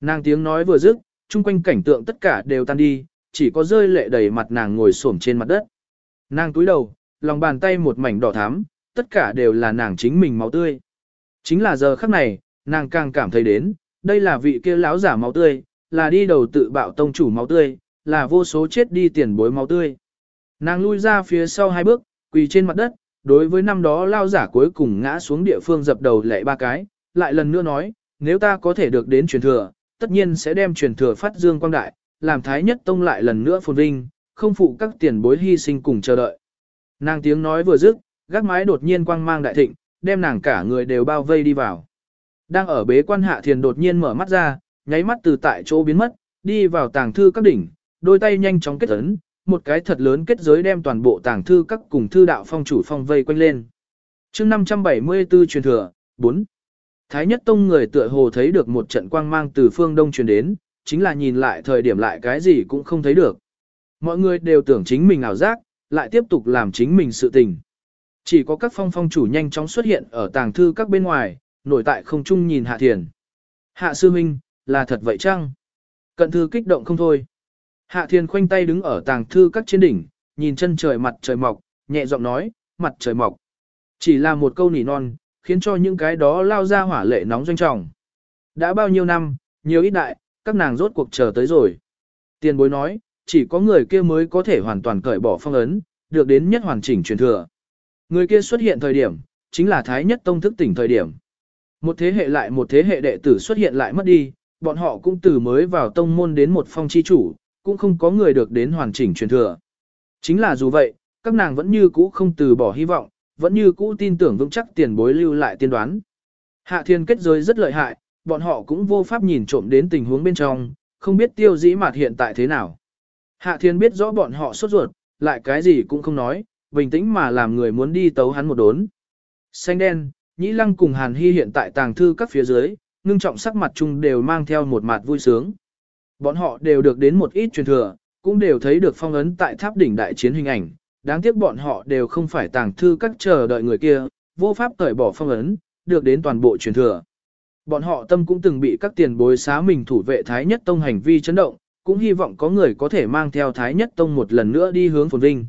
Nàng tiếng nói vừa dứt, chung quanh cảnh tượng tất cả đều tan đi, chỉ có rơi lệ đầy mặt nàng ngồi xổm trên mặt đất. Nàng túi đầu, lòng bàn tay một mảnh đỏ thắm, tất cả đều là nàng chính mình máu tươi. Chính là giờ khắc này, nàng càng cảm thấy đến, đây là vị kia lão giả máu tươi, là đi đầu tự bạo tông chủ máu tươi, là vô số chết đi tiền bối máu tươi. Nàng lui ra phía sau hai bước, quỳ trên mặt đất, đối với năm đó lao giả cuối cùng ngã xuống địa phương dập đầu lệ ba cái, lại lần nữa nói, nếu ta có thể được đến truyền thừa, tất nhiên sẽ đem truyền thừa phát dương quang đại, làm thái nhất tông lại lần nữa phồn vinh, không phụ các tiền bối hy sinh cùng chờ đợi. Nàng tiếng nói vừa dứt, gác mái đột nhiên quang mang đại thịnh, đem nàng cả người đều bao vây đi vào. Đang ở bế quan hạ thiền đột nhiên mở mắt ra, nháy mắt từ tại chỗ biến mất, đi vào tàng thư các đỉnh, đôi tay nhanh chóng kết ấn, một cái thật lớn kết giới đem toàn bộ tàng thư các cùng thư đạo phong chủ phong vây quanh lên. chương 574 truyền thừa, 4. Thái nhất tông người tựa hồ thấy được một trận quang mang từ phương đông truyền đến, chính là nhìn lại thời điểm lại cái gì cũng không thấy được. Mọi người đều tưởng chính mình ảo giác, lại tiếp tục làm chính mình sự tình. Chỉ có các phong phong chủ nhanh chóng xuất hiện ở tàng thư các bên ngoài, nổi tại không trung nhìn Hạ Thiền. Hạ sư minh, là thật vậy chăng? Cận thư kích động không thôi. Hạ Thiên khoanh tay đứng ở tàng thư các trên đỉnh, nhìn chân trời mặt trời mọc, nhẹ giọng nói, mặt trời mọc. Chỉ là một câu nỉ non, khiến cho những cái đó lao ra hỏa lệ nóng doanh trọng. Đã bao nhiêu năm, nhiều ít đại, các nàng rốt cuộc chờ tới rồi. Tiền bối nói, chỉ có người kia mới có thể hoàn toàn cởi bỏ phong ấn, được đến nhất hoàn chỉnh truyền thừa. Người kia xuất hiện thời điểm, chính là Thái Nhất Tông thức tỉnh thời điểm. Một thế hệ lại một thế hệ đệ tử xuất hiện lại mất đi, bọn họ cũng từ mới vào tông môn đến một phong chi chủ, cũng không có người được đến hoàn chỉnh truyền thừa. Chính là dù vậy, các nàng vẫn như cũ không từ bỏ hy vọng, vẫn như cũ tin tưởng vững chắc tiền bối lưu lại tiên đoán. Hạ thiên kết giới rất lợi hại, bọn họ cũng vô pháp nhìn trộm đến tình huống bên trong, không biết tiêu dĩ mạt hiện tại thế nào. Hạ thiên biết rõ bọn họ sốt ruột, lại cái gì cũng không nói, bình tĩnh mà làm người muốn đi tấu hắn một đốn. Xanh đen, nhĩ lăng cùng hàn hy hiện tại tàng thư các phía dưới, ngưng trọng sắc mặt chung đều mang theo một mặt vui sướng. Bọn họ đều được đến một ít truyền thừa, cũng đều thấy được phong ấn tại tháp đỉnh đại chiến hình ảnh, đáng tiếc bọn họ đều không phải tàng thư các chờ đợi người kia, vô pháp cởi bỏ phong ấn, được đến toàn bộ truyền thừa. Bọn họ tâm cũng từng bị các tiền bối xá mình thủ vệ Thái Nhất Tông hành vi chấn động, cũng hy vọng có người có thể mang theo Thái Nhất Tông một lần nữa đi hướng phồn vinh.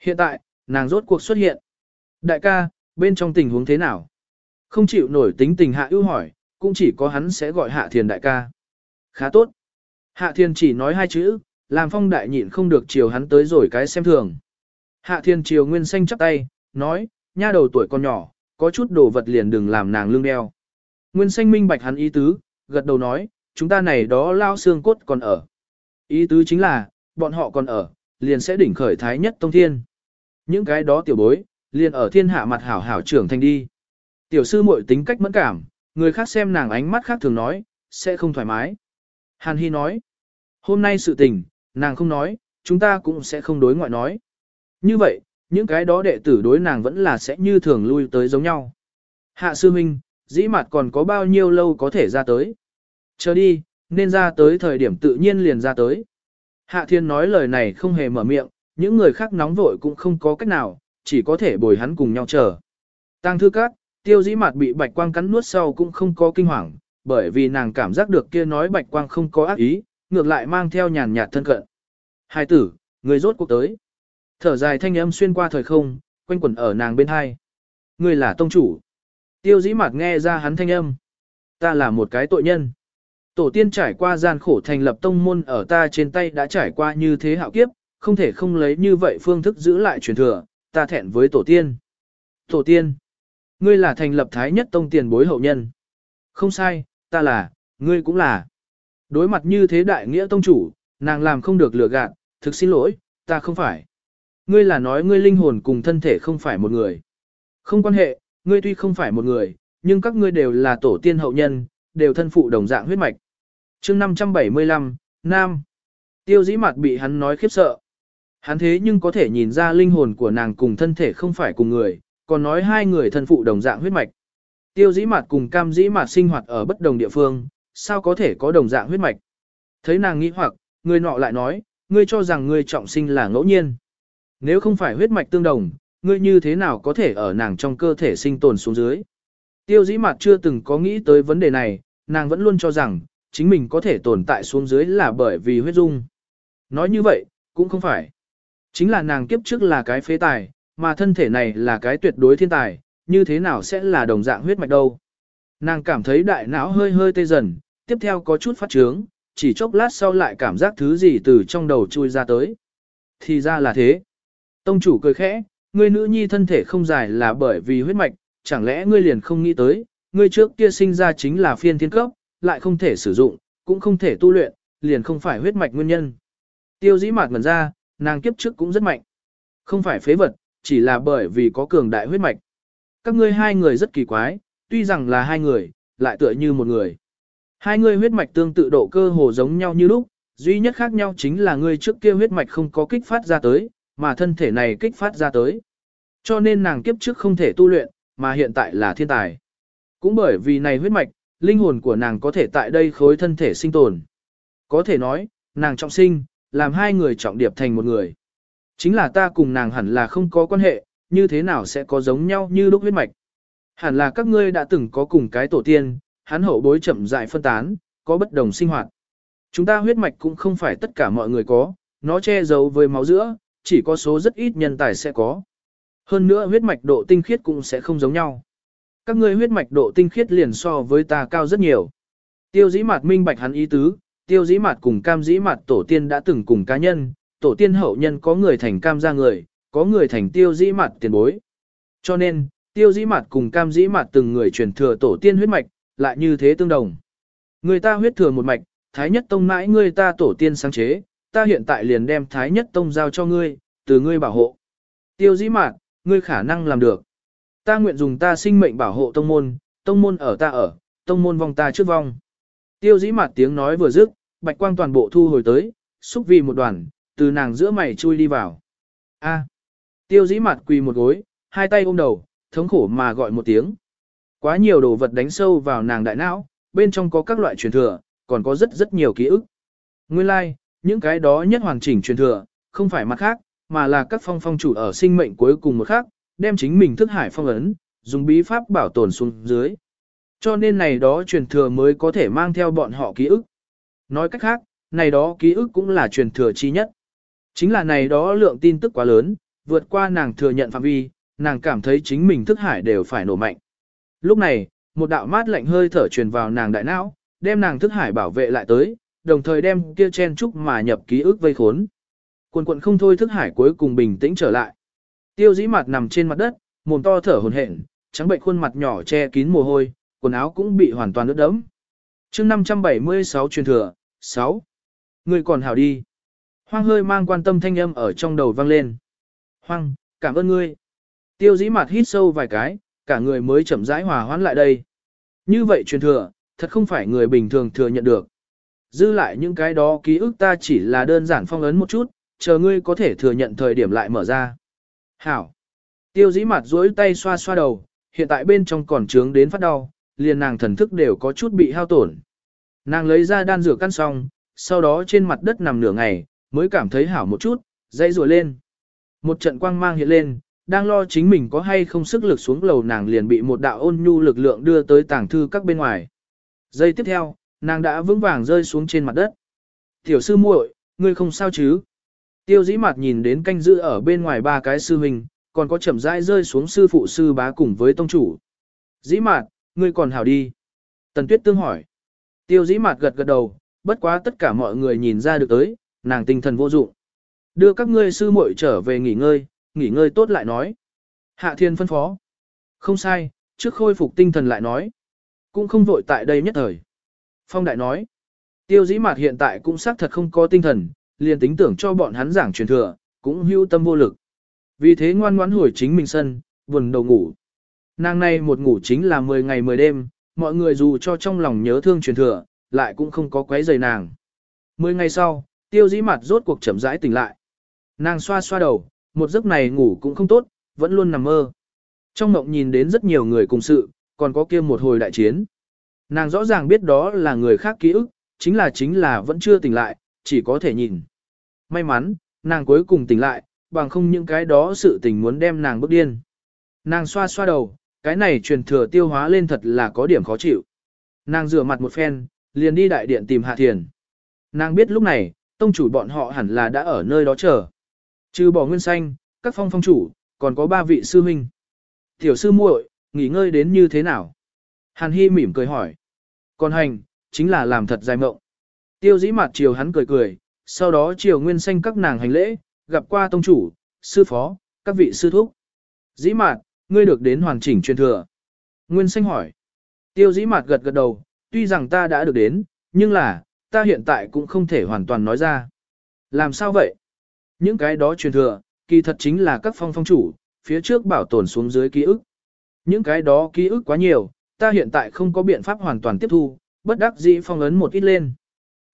Hiện tại, nàng rốt cuộc xuất hiện. Đại ca, bên trong tình huống thế nào? Không chịu nổi tính tình hạ ưu hỏi, cũng chỉ có hắn sẽ gọi hạ thiền đại ca. Khá tốt. Hạ Thiên chỉ nói hai chữ, làm phong đại nhịn không được chiều hắn tới rồi cái xem thường. Hạ Thiên chiều nguyên xanh chắp tay, nói, nha đầu tuổi còn nhỏ, có chút đồ vật liền đừng làm nàng lương đeo. Nguyên xanh minh bạch hắn ý tứ, gật đầu nói, chúng ta này đó lao xương cốt còn ở. Ý tứ chính là, bọn họ còn ở, liền sẽ đỉnh khởi thái nhất tông thiên. Những cái đó tiểu bối, liền ở thiên hạ mặt hảo hảo trưởng thành đi. Tiểu sư muội tính cách mẫn cảm, người khác xem nàng ánh mắt khác thường nói, sẽ không thoải mái. Hàn Hy nói, hôm nay sự tình, nàng không nói, chúng ta cũng sẽ không đối ngoại nói. Như vậy, những cái đó đệ tử đối nàng vẫn là sẽ như thường lui tới giống nhau. Hạ sư minh, dĩ mặt còn có bao nhiêu lâu có thể ra tới. Chờ đi, nên ra tới thời điểm tự nhiên liền ra tới. Hạ thiên nói lời này không hề mở miệng, những người khác nóng vội cũng không có cách nào, chỉ có thể bồi hắn cùng nhau chờ. Tăng thư cát, tiêu dĩ mặt bị bạch quang cắn nuốt sau cũng không có kinh hoàng, bởi vì nàng cảm giác được kia nói bạch quang không có ác ý, ngược lại mang theo nhàn nhạt thân cận. Hai tử, người rốt cuộc tới. Thở dài thanh âm xuyên qua thời không, quanh quẩn ở nàng bên hai. Người là tông chủ. Tiêu dĩ mặt nghe ra hắn thanh âm. Ta là một cái tội nhân. Tổ tiên trải qua gian khổ thành lập tông môn ở ta trên tay đã trải qua như thế hạo kiếp, không thể không lấy như vậy phương thức giữ lại truyền thừa, ta thẹn với tổ tiên. Tổ tiên, ngươi là thành lập thái nhất tông tiền bối hậu nhân. Không sai, ta là, ngươi cũng là. Đối mặt như thế đại nghĩa tông chủ, nàng làm không được lừa gạt, thực xin lỗi, ta không phải. Ngươi là nói ngươi linh hồn cùng thân thể không phải một người. Không quan hệ, ngươi tuy không phải một người, nhưng các ngươi đều là tổ tiên hậu nhân, đều thân phụ đồng dạng huyết mạch. chương 575, Nam. Tiêu dĩ mặt bị hắn nói khiếp sợ. Hắn thế nhưng có thể nhìn ra linh hồn của nàng cùng thân thể không phải cùng người, còn nói hai người thân phụ đồng dạng huyết mạch. Tiêu dĩ mạt cùng cam dĩ mạt sinh hoạt ở bất đồng địa phương, sao có thể có đồng dạng huyết mạch. Thấy nàng nghĩ hoặc, người nọ lại nói, ngươi cho rằng ngươi trọng sinh là ngẫu nhiên. Nếu không phải huyết mạch tương đồng, ngươi như thế nào có thể ở nàng trong cơ thể sinh tồn xuống dưới. Tiêu dĩ mạt chưa từng có nghĩ tới vấn đề này, nàng vẫn luôn cho rằng, chính mình có thể tồn tại xuống dưới là bởi vì huyết dung. Nói như vậy, cũng không phải. Chính là nàng kiếp trước là cái phế tài, mà thân thể này là cái tuyệt đối thiên tài, như thế nào sẽ là đồng dạng huyết mạch đâu. Nàng cảm thấy đại não hơi hơi tê dần, tiếp theo có chút phát trướng, chỉ chốc lát sau lại cảm giác thứ gì từ trong đầu chui ra tới. Thì ra là thế. Tông chủ cười khẽ, ngươi nữ nhi thân thể không dài là bởi vì huyết mạch, chẳng lẽ ngươi liền không nghĩ tới, ngươi trước kia sinh ra chính là phiên thiên cấp, lại không thể sử dụng, cũng không thể tu luyện, liền không phải huyết mạch nguyên nhân. Tiêu dĩ mạt ngần ra, nàng kiếp trước cũng rất mạnh. Không phải phế vật, chỉ là bởi vì có cường đại huyết mạch. Các ngươi hai người rất kỳ quái, tuy rằng là hai người, lại tựa như một người. Hai người huyết mạch tương tự độ cơ hồ giống nhau như lúc, duy nhất khác nhau chính là ngươi trước kia huyết mạch không có kích phát ra tới, mà thân thể này kích phát ra tới. Cho nên nàng kiếp trước không thể tu luyện, mà hiện tại là thiên tài. Cũng bởi vì này huyết mạch, linh hồn của nàng có thể tại đây khối thân thể sinh tồn. Có thể nói, nàng trọng sinh, làm hai người trọng điệp thành một người. Chính là ta cùng nàng hẳn là không có quan hệ, như thế nào sẽ có giống nhau như lúc huyết mạch. Hẳn là các ngươi đã từng có cùng cái tổ tiên, hắn hậu bối chậm dại phân tán, có bất đồng sinh hoạt. Chúng ta huyết mạch cũng không phải tất cả mọi người có, nó che giấu với máu giữa, chỉ có số rất ít nhân tài sẽ có. Hơn nữa huyết mạch độ tinh khiết cũng sẽ không giống nhau. Các ngươi huyết mạch độ tinh khiết liền so với ta cao rất nhiều. Tiêu dĩ mạt minh bạch hắn ý tứ, tiêu dĩ mạt cùng cam dĩ mạt tổ tiên đã từng cùng cá nhân, tổ tiên hậu nhân có người thành cam gia người, có người thành tiêu dĩ mạt tiền bối. Cho nên, Tiêu dĩ mặt cùng cam dĩ mặt từng người truyền thừa tổ tiên huyết mạch, lại như thế tương đồng. Người ta huyết thừa một mạch, Thái Nhất Tông mãi ngươi ta tổ tiên sáng chế, ta hiện tại liền đem Thái Nhất Tông giao cho ngươi, từ ngươi bảo hộ. Tiêu dĩ mạt, ngươi khả năng làm được. Ta nguyện dùng ta sinh mệnh bảo hộ tông môn, tông môn ở ta ở, tông môn vong ta trước vong. Tiêu dĩ mạt tiếng nói vừa dứt, bạch quang toàn bộ thu hồi tới, xúc vì một đoàn, từ nàng giữa mày chui đi vào. A. Tiêu dĩ mặt quỳ một gối, hai tay ôm đầu, thống khổ mà gọi một tiếng. Quá nhiều đồ vật đánh sâu vào nàng đại não, bên trong có các loại truyền thừa, còn có rất rất nhiều ký ức. Nguyên lai, like, những cái đó nhất hoàn chỉnh truyền thừa, không phải mặt khác, mà là các phong phong chủ ở sinh mệnh cuối cùng một khác, đem chính mình thức hải phong ấn, dùng bí pháp bảo tồn xuống dưới. Cho nên này đó truyền thừa mới có thể mang theo bọn họ ký ức. Nói cách khác, này đó ký ức cũng là truyền thừa chi nhất. Chính là này đó lượng tin tức quá lớn, vượt qua nàng thừa nhận phạm vi, nàng cảm thấy chính mình thức hải đều phải nổ mạnh. Lúc này, một đạo mát lạnh hơi thở truyền vào nàng đại não, đem nàng thức hải bảo vệ lại tới, đồng thời đem kia chen trúc mà nhập ký ức vây khốn. Quần quận không thôi thức hải cuối cùng bình tĩnh trở lại. Tiêu dĩ mặt nằm trên mặt đất, mồm to thở hồn hển, trắng bệnh khuôn mặt nhỏ che kín mồ hôi, quần áo cũng bị hoàn toàn ướt đẫm. chương 576 truyền thừa, 6. Người còn hảo đi. Hoang hơi mang quan tâm thanh âm ở trong đầu vang lên. Hoang, cảm ơn ngươi. Tiêu dĩ mặt hít sâu vài cái, cả người mới chậm rãi hòa hoãn lại đây. Như vậy truyền thừa, thật không phải người bình thường thừa nhận được. Dư lại những cái đó ký ức ta chỉ là đơn giản phong ấn một chút, chờ ngươi có thể thừa nhận thời điểm lại mở ra. Hảo. Tiêu dĩ mặt duỗi tay xoa xoa đầu, hiện tại bên trong còn trướng đến phát đau, liền nàng thần thức đều có chút bị hao tổn. Nàng lấy ra đan rửa căn xong, sau đó trên mặt đất nằm nửa ngày, mới cảm thấy hảo một chút, dây rùa lên. Một trận quang mang hiện lên, đang lo chính mình có hay không sức lực xuống lầu nàng liền bị một đạo ôn nhu lực lượng đưa tới tàng thư các bên ngoài. Giây tiếp theo, nàng đã vững vàng rơi xuống trên mặt đất. Tiểu sư muội, ngươi không sao chứ? Tiêu dĩ mặt nhìn đến canh giữ ở bên ngoài ba cái sư huynh, còn có chậm rãi rơi xuống sư phụ sư bá cùng với tông chủ. Dĩ mạt, ngươi còn hảo đi. Tần tuyết tương hỏi. Tiêu dĩ mạt gật gật đầu, bất quá tất cả mọi người nhìn ra được tới, nàng tinh thần vô dụng. Đưa các ngươi sư muội trở về nghỉ ngơi, nghỉ ngơi tốt lại nói. Hạ thiên phân phó. Không sai, trước khôi phục tinh thần lại nói. Cũng không vội tại đây nhất thời. Phong đại nói. Tiêu dĩ mạt hiện tại cũng xác thật không có tinh thần, liền tính tưởng cho bọn hắn giảng truyền thừa, cũng hưu tâm vô lực. Vì thế ngoan ngoãn hồi chính mình sân, buồn đầu ngủ. Nàng này một ngủ chính là 10 ngày 10 đêm, mọi người dù cho trong lòng nhớ thương truyền thừa, lại cũng không có quấy rầy nàng. 10 ngày sau, tiêu dĩ mặt rốt cuộc chậm rãi tỉnh lại. Nàng xoa xoa đầu, một giấc này ngủ cũng không tốt, vẫn luôn nằm mơ. Trong mộng nhìn đến rất nhiều người cùng sự, còn có kia một hồi đại chiến. Nàng rõ ràng biết đó là người khác ký ức, chính là chính là vẫn chưa tỉnh lại, chỉ có thể nhìn. May mắn, nàng cuối cùng tỉnh lại, bằng không những cái đó sự tình muốn đem nàng bức điên. Nàng xoa xoa đầu, cái này truyền thừa tiêu hóa lên thật là có điểm khó chịu. Nàng rửa mặt một phen, liền đi đại điện tìm Hạ Thiền. Nàng biết lúc này, tông chủ bọn họ hẳn là đã ở nơi đó chờ. Trừ bỏ nguyên xanh, các phong phong chủ, còn có ba vị sư huynh. Tiểu sư muội, nghỉ ngơi đến như thế nào? Hàn Hy mỉm cười hỏi. Còn hành, chính là làm thật dài mộng. Tiêu dĩ mặt chiều hắn cười cười, sau đó chiều nguyên xanh các nàng hành lễ, gặp qua tông chủ, sư phó, các vị sư thúc. Dĩ mạt, ngươi được đến hoàn chỉnh truyền thừa. Nguyên xanh hỏi. Tiêu dĩ mạt gật gật đầu, tuy rằng ta đã được đến, nhưng là, ta hiện tại cũng không thể hoàn toàn nói ra. Làm sao vậy? Những cái đó truyền thừa, kỳ thật chính là các phong phong chủ, phía trước bảo tồn xuống dưới ký ức. Những cái đó ký ức quá nhiều, ta hiện tại không có biện pháp hoàn toàn tiếp thu, bất đắc dĩ phong ấn một ít lên.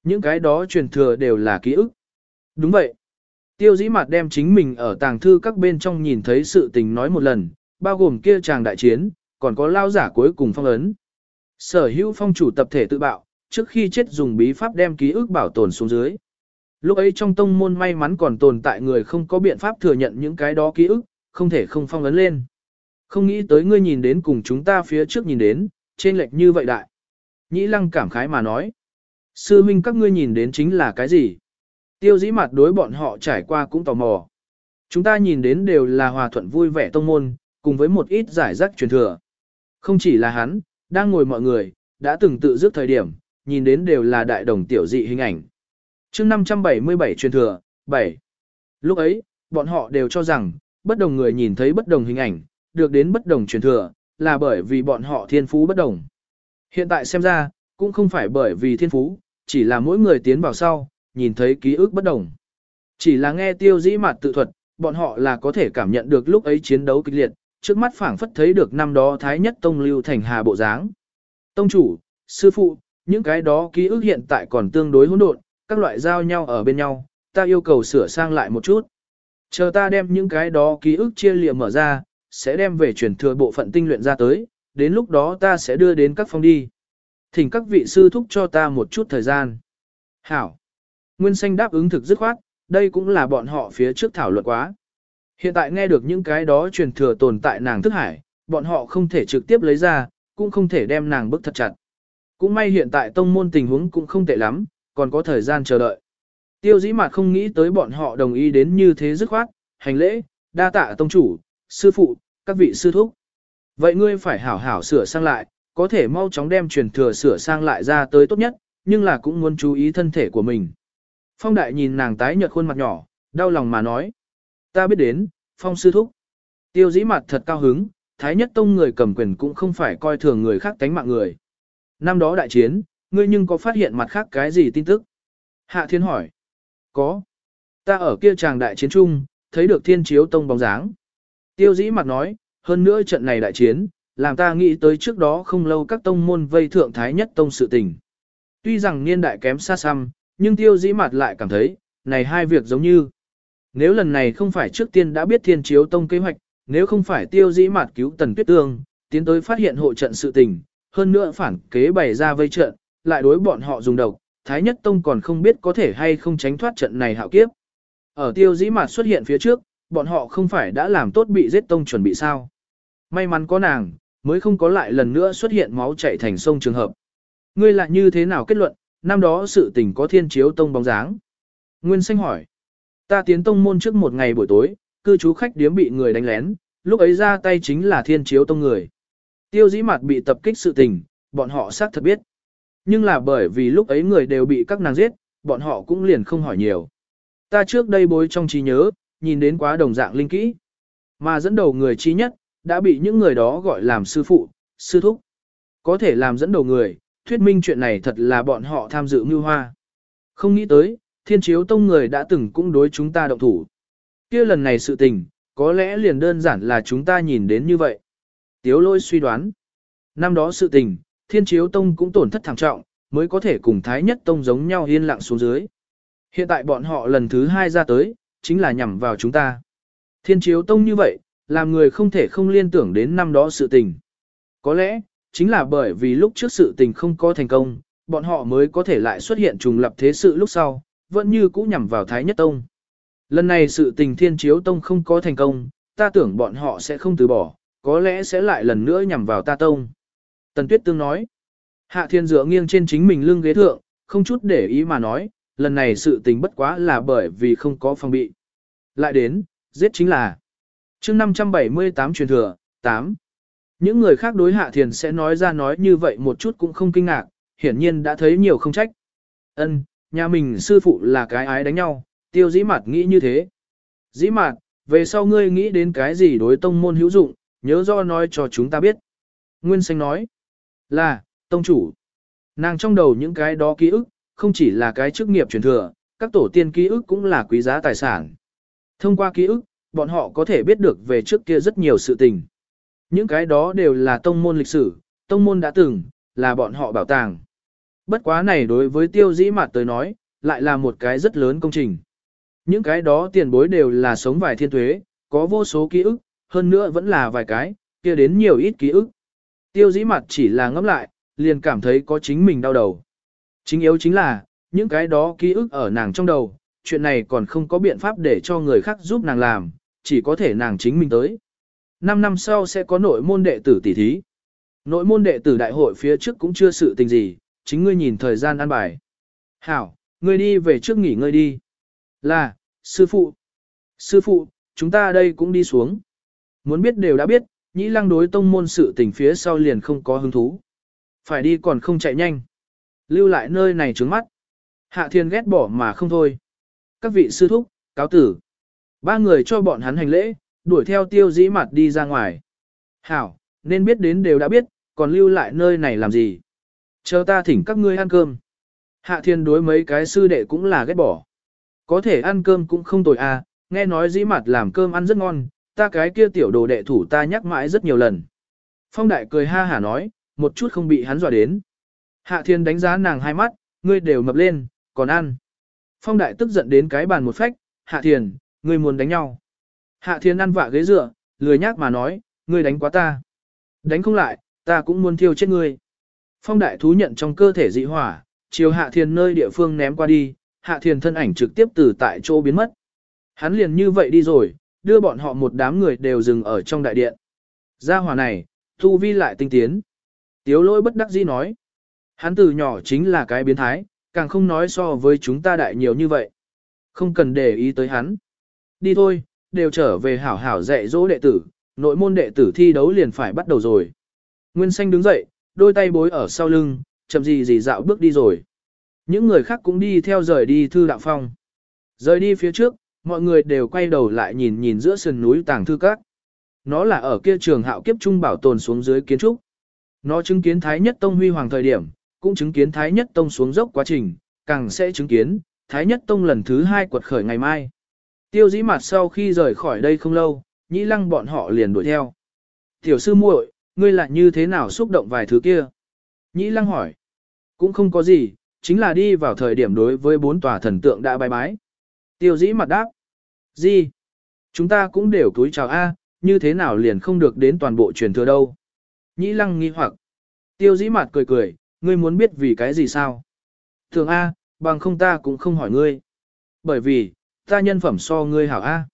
Những cái đó truyền thừa đều là ký ức. Đúng vậy. Tiêu dĩ mặt đem chính mình ở tàng thư các bên trong nhìn thấy sự tình nói một lần, bao gồm kia chàng đại chiến, còn có lao giả cuối cùng phong ấn. Sở hữu phong chủ tập thể tự bạo, trước khi chết dùng bí pháp đem ký ức bảo tồn xuống dưới. Lúc ấy trong tông môn may mắn còn tồn tại người không có biện pháp thừa nhận những cái đó ký ức, không thể không phong ấn lên. Không nghĩ tới ngươi nhìn đến cùng chúng ta phía trước nhìn đến, trên lệch như vậy đại. Nhĩ lăng cảm khái mà nói. Sư huynh các ngươi nhìn đến chính là cái gì? Tiêu dĩ mặt đối bọn họ trải qua cũng tò mò. Chúng ta nhìn đến đều là hòa thuận vui vẻ tông môn, cùng với một ít giải rác truyền thừa. Không chỉ là hắn, đang ngồi mọi người, đã từng tự dứt thời điểm, nhìn đến đều là đại đồng tiểu dị hình ảnh chương 577 truyền thừa, 7. Lúc ấy, bọn họ đều cho rằng, bất đồng người nhìn thấy bất đồng hình ảnh, được đến bất đồng truyền thừa, là bởi vì bọn họ thiên phú bất đồng. Hiện tại xem ra, cũng không phải bởi vì thiên phú, chỉ là mỗi người tiến vào sau, nhìn thấy ký ức bất đồng. Chỉ là nghe tiêu dĩ mặt tự thuật, bọn họ là có thể cảm nhận được lúc ấy chiến đấu kịch liệt, trước mắt phảng phất thấy được năm đó Thái Nhất Tông lưu thành hà bộ dáng. Tông chủ, sư phụ, những cái đó ký ức hiện tại còn tương đối hỗn độn, các loại giao nhau ở bên nhau, ta yêu cầu sửa sang lại một chút. Chờ ta đem những cái đó ký ức chia liệm mở ra, sẽ đem về chuyển thừa bộ phận tinh luyện ra tới, đến lúc đó ta sẽ đưa đến các phong đi. Thỉnh các vị sư thúc cho ta một chút thời gian. Hảo. Nguyên xanh đáp ứng thực dứt khoát, đây cũng là bọn họ phía trước thảo luận quá. Hiện tại nghe được những cái đó truyền thừa tồn tại nàng thức hải, bọn họ không thể trực tiếp lấy ra, cũng không thể đem nàng bức thật chặt. Cũng may hiện tại tông môn tình huống cũng không tệ lắm, còn có thời gian chờ đợi. Tiêu dĩ mặt không nghĩ tới bọn họ đồng ý đến như thế dứt khoát, hành lễ, đa tạ tông chủ, sư phụ, các vị sư thúc. Vậy ngươi phải hảo hảo sửa sang lại, có thể mau chóng đem truyền thừa sửa sang lại ra tới tốt nhất, nhưng là cũng muốn chú ý thân thể của mình. Phong đại nhìn nàng tái nhợt khuôn mặt nhỏ, đau lòng mà nói. Ta biết đến, phong sư thúc. Tiêu dĩ mặt thật cao hứng, thái nhất tông người cầm quyền cũng không phải coi thường người khác tánh mạng người. Năm đó đại chiến, ngươi nhưng có phát hiện mặt khác cái gì tin tức? Hạ thiên hỏi. Có. Ta ở kia tràng đại chiến trung, thấy được thiên chiếu tông bóng dáng. Tiêu dĩ mặt nói, hơn nữa trận này đại chiến, làm ta nghĩ tới trước đó không lâu các tông môn vây thượng thái nhất tông sự tình. Tuy rằng niên đại kém xa xăm, nhưng tiêu dĩ mặt lại cảm thấy, này hai việc giống như. Nếu lần này không phải trước tiên đã biết thiên chiếu tông kế hoạch, nếu không phải tiêu dĩ mặt cứu tần tuyết tương, tiến tới phát hiện hộ trận sự tình, hơn nữa phản kế bày ra vây trận, lại đối bọn họ dùng độc, thái nhất tông còn không biết có thể hay không tránh thoát trận này hạo kiếp. Ở tiêu dĩ mặt xuất hiện phía trước, bọn họ không phải đã làm tốt bị giết tông chuẩn bị sao. May mắn có nàng, mới không có lại lần nữa xuất hiện máu chảy thành sông trường hợp. Ngươi lại như thế nào kết luận, năm đó sự tình có thiên chiếu tông bóng dáng. Nguyên Xanh hỏi, ta tiến tông môn trước một ngày buổi tối, cư trú khách điếm bị người đánh lén, lúc ấy ra tay chính là thiên chiếu tông người. Tiêu dĩ mặt bị tập kích sự tình, bọn họ xác thật biết. Nhưng là bởi vì lúc ấy người đều bị các nàng giết, bọn họ cũng liền không hỏi nhiều. Ta trước đây bối trong trí nhớ, nhìn đến quá đồng dạng linh kỹ. Mà dẫn đầu người trí nhất, đã bị những người đó gọi làm sư phụ, sư thúc. Có thể làm dẫn đầu người, thuyết minh chuyện này thật là bọn họ tham dự mưu hoa. Không nghĩ tới, thiên chiếu tông người đã từng cũng đối chúng ta động thủ. kia lần này sự tình, có lẽ liền đơn giản là chúng ta nhìn đến như vậy. Tiếu lôi suy đoán. Năm đó sự tình, thiên chiếu tông cũng tổn thất thảm trọng, mới có thể cùng thái nhất tông giống nhau yên lặng xuống dưới. Hiện tại bọn họ lần thứ hai ra tới, chính là nhằm vào chúng ta. Thiên chiếu tông như vậy, làm người không thể không liên tưởng đến năm đó sự tình. Có lẽ, chính là bởi vì lúc trước sự tình không có thành công, bọn họ mới có thể lại xuất hiện trùng lập thế sự lúc sau, vẫn như cũ nhằm vào Thái Nhất Tông. Lần này sự tình thiên chiếu tông không có thành công, ta tưởng bọn họ sẽ không từ bỏ, có lẽ sẽ lại lần nữa nhằm vào ta tông. Tần Tuyết Tương nói, Hạ Thiên dựa nghiêng trên chính mình lưng ghế thượng, không chút để ý mà nói, lần này sự tình bất quá là bởi vì không có phòng bị. Lại đến, giết chính là chương 578 truyền thừa, 8. Những người khác đối Hạ Thiền sẽ nói ra nói như vậy một chút cũng không kinh ngạc, hiển nhiên đã thấy nhiều không trách. Ân, nhà mình sư phụ là cái ái đánh nhau, tiêu dĩ mặt nghĩ như thế. Dĩ mặt, về sau ngươi nghĩ đến cái gì đối tông môn hữu dụng, nhớ do nói cho chúng ta biết. Nguyên Xanh nói, là, tông chủ. Nàng trong đầu những cái đó ký ức, không chỉ là cái chức nghiệp truyền thừa, các tổ tiên ký ức cũng là quý giá tài sản. Thông qua ký ức, bọn họ có thể biết được về trước kia rất nhiều sự tình. Những cái đó đều là tông môn lịch sử, tông môn đã từng, là bọn họ bảo tàng. Bất quá này đối với tiêu dĩ mặt tới nói, lại là một cái rất lớn công trình. Những cái đó tiền bối đều là sống vài thiên tuế, có vô số ký ức, hơn nữa vẫn là vài cái, kia đến nhiều ít ký ức. Tiêu dĩ mặt chỉ là ngẫm lại, liền cảm thấy có chính mình đau đầu. Chính yếu chính là, những cái đó ký ức ở nàng trong đầu, chuyện này còn không có biện pháp để cho người khác giúp nàng làm, chỉ có thể nàng chính mình tới. 5 năm sau sẽ có nội môn đệ tử tỷ thí. Nội môn đệ tử đại hội phía trước cũng chưa sự tình gì, chính ngươi nhìn thời gian ăn bài. Hảo, ngươi đi về trước nghỉ ngơi đi. Là, sư phụ. Sư phụ, chúng ta đây cũng đi xuống. Muốn biết đều đã biết, nhĩ lăng đối tông môn sự tình phía sau liền không có hứng thú. Phải đi còn không chạy nhanh. Lưu lại nơi này trướng mắt. Hạ thiên ghét bỏ mà không thôi. Các vị sư thúc, cáo tử. Ba người cho bọn hắn hành lễ, đuổi theo tiêu dĩ mặt đi ra ngoài. Hảo, nên biết đến đều đã biết, còn lưu lại nơi này làm gì. Chờ ta thỉnh các ngươi ăn cơm. Hạ thiên đối mấy cái sư đệ cũng là ghét bỏ. Có thể ăn cơm cũng không tồi à, nghe nói dĩ mặt làm cơm ăn rất ngon, ta cái kia tiểu đồ đệ thủ ta nhắc mãi rất nhiều lần. Phong đại cười ha hả nói, một chút không bị hắn dọa đến. Hạ thiên đánh giá nàng hai mắt, ngươi đều mập lên, còn ăn. Phong đại tức giận đến cái bàn một phách, hạ thiền, ngươi muốn đánh nhau. Hạ thiên ăn vạ ghế dựa, lười nhác mà nói, ngươi đánh quá ta. Đánh không lại, ta cũng muốn thiêu chết ngươi. Phong đại thú nhận trong cơ thể dị hỏa, chiều hạ thiền nơi địa phương ném qua đi, hạ thiền thân ảnh trực tiếp từ tại chỗ biến mất. Hắn liền như vậy đi rồi, đưa bọn họ một đám người đều dừng ở trong đại điện. Gia hỏa này, thu vi lại tinh tiến. Tiếu lỗi bất đắc dĩ nói. Hắn từ nhỏ chính là cái biến thái, càng không nói so với chúng ta đại nhiều như vậy. Không cần để ý tới hắn. Đi thôi, đều trở về hảo hảo dạy dỗ đệ tử, nội môn đệ tử thi đấu liền phải bắt đầu rồi. Nguyên xanh đứng dậy, đôi tay bối ở sau lưng, chậm gì gì dạo bước đi rồi. Những người khác cũng đi theo rời đi thư đạo phong. Rời đi phía trước, mọi người đều quay đầu lại nhìn nhìn giữa sườn núi tàng thư các. Nó là ở kia trường hạo kiếp trung bảo tồn xuống dưới kiến trúc. Nó chứng kiến Thái Nhất Tông huy hoàng thời điểm, cũng chứng kiến Thái Nhất Tông xuống dốc quá trình, càng sẽ chứng kiến Thái Nhất Tông lần thứ hai quật khởi ngày mai. Tiêu dĩ mặt sau khi rời khỏi đây không lâu, nhĩ lăng bọn họ liền đuổi theo. Tiểu sư muội, ngươi lại như thế nào xúc động vài thứ kia? Nhĩ lăng hỏi. Cũng không có gì, chính là đi vào thời điểm đối với bốn tòa thần tượng đã bái bái. Tiêu dĩ mặt đáp. Gì? Chúng ta cũng đều túi chào A, như thế nào liền không được đến toàn bộ truyền thừa đâu? Nhĩ lăng nghi hoặc. Tiêu dĩ mặt cười cười, ngươi muốn biết vì cái gì sao? Thường A, bằng không ta cũng không hỏi ngươi. Bởi vì, ta nhân phẩm so ngươi hảo A.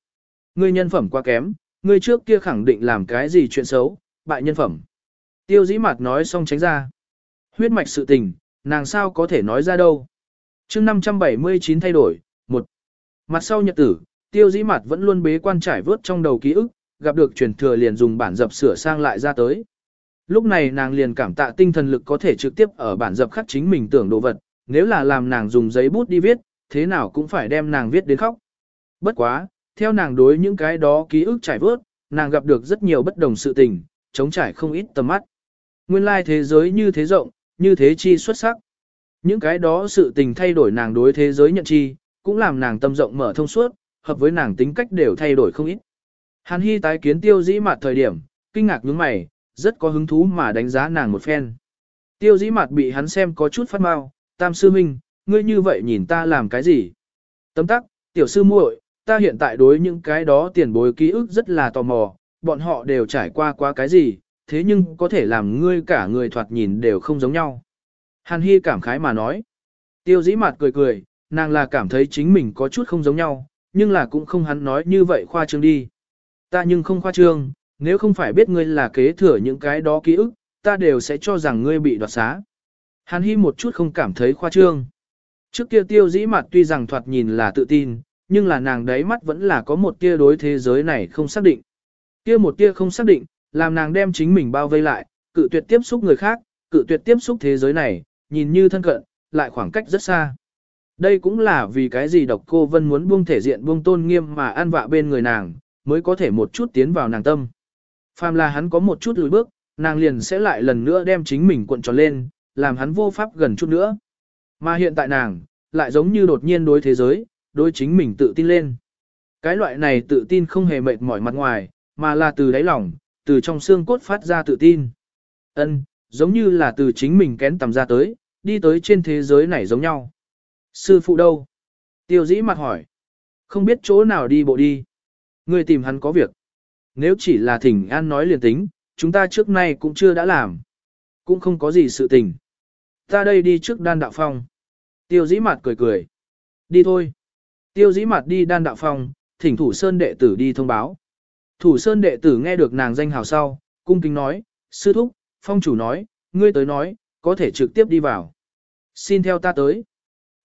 Ngươi nhân phẩm quá kém, ngươi trước kia khẳng định làm cái gì chuyện xấu, bại nhân phẩm. Tiêu dĩ mặt nói xong tránh ra. Huyết mạch sự tình, nàng sao có thể nói ra đâu. chương 579 thay đổi, Mặt sau nhật tử, tiêu dĩ mặt vẫn luôn bế quan trải vớt trong đầu ký ức, gặp được truyền thừa liền dùng bản dập sửa sang lại ra tới. Lúc này nàng liền cảm tạ tinh thần lực có thể trực tiếp ở bản dập khắc chính mình tưởng đồ vật, nếu là làm nàng dùng giấy bút đi viết, thế nào cũng phải đem nàng viết đến khóc. Bất quá, theo nàng đối những cái đó ký ức trải vớt, nàng gặp được rất nhiều bất đồng sự tình, chống trải không ít tầm mắt. Nguyên lai thế giới như thế rộng, như thế chi xuất sắc. Những cái đó sự tình thay đổi nàng đối thế giới nhận chi, cũng làm nàng tâm rộng mở thông suốt, hợp với nàng tính cách đều thay đổi không ít. Hàn Hy tái kiến tiêu dĩ mặt thời điểm, kinh ngạc nhướng mày, rất có hứng thú mà đánh giá nàng một phen. Tiêu dĩ mặt bị hắn xem có chút phát mau, tam sư minh, ngươi như vậy nhìn ta làm cái gì? Tấm tắc, tiểu sư muội, ta hiện tại đối những cái đó tiền bối ký ức rất là tò mò, bọn họ đều trải qua qua cái gì, thế nhưng có thể làm ngươi cả người thoạt nhìn đều không giống nhau. Hàn Hy cảm khái mà nói. Tiêu dĩ mặt cười cười, nàng là cảm thấy chính mình có chút không giống nhau, nhưng là cũng không hắn nói như vậy khoa trương đi. Ta nhưng không khoa trương, nếu không phải biết ngươi là kế thừa những cái đó ký ức, ta đều sẽ cho rằng ngươi bị đoạt xá. Hàn Hy một chút không cảm thấy khoa trương. Trước kia tiêu dĩ mặt tuy rằng thoạt nhìn là tự tin, nhưng là nàng đấy mắt vẫn là có một tia đối thế giới này không xác định. Kia một tia không xác định, làm nàng đem chính mình bao vây lại, cự tuyệt tiếp xúc người khác, cự tuyệt tiếp xúc thế giới này, nhìn như thân cận, lại khoảng cách rất xa. Đây cũng là vì cái gì độc cô Vân muốn buông thể diện buông tôn nghiêm mà an vạ bên người nàng, mới có thể một chút tiến vào nàng tâm. Phàm là hắn có một chút lùi bước, nàng liền sẽ lại lần nữa đem chính mình cuộn tròn lên, làm hắn vô pháp gần chút nữa. Mà hiện tại nàng, lại giống như đột nhiên đối thế giới, đối chính mình tự tin lên. Cái loại này tự tin không hề mệt mỏi mặt ngoài, mà là từ đáy lòng, từ trong xương cốt phát ra tự tin. Ân, giống như là từ chính mình kén tầm ra tới, đi tới trên thế giới này giống nhau. Sư phụ đâu? Tiêu dĩ mặt hỏi. Không biết chỗ nào đi bộ đi. Người tìm hắn có việc. Nếu chỉ là thỉnh an nói liền tính, chúng ta trước nay cũng chưa đã làm. Cũng không có gì sự tình. Ta đây đi trước đan đạo phong. Tiêu dĩ mặt cười cười. Đi thôi. Tiêu dĩ mặt đi đan đạo phong, thỉnh thủ sơn đệ tử đi thông báo. Thủ sơn đệ tử nghe được nàng danh hào sau, cung kính nói, sư thúc, phong chủ nói, ngươi tới nói, có thể trực tiếp đi vào. Xin theo ta tới.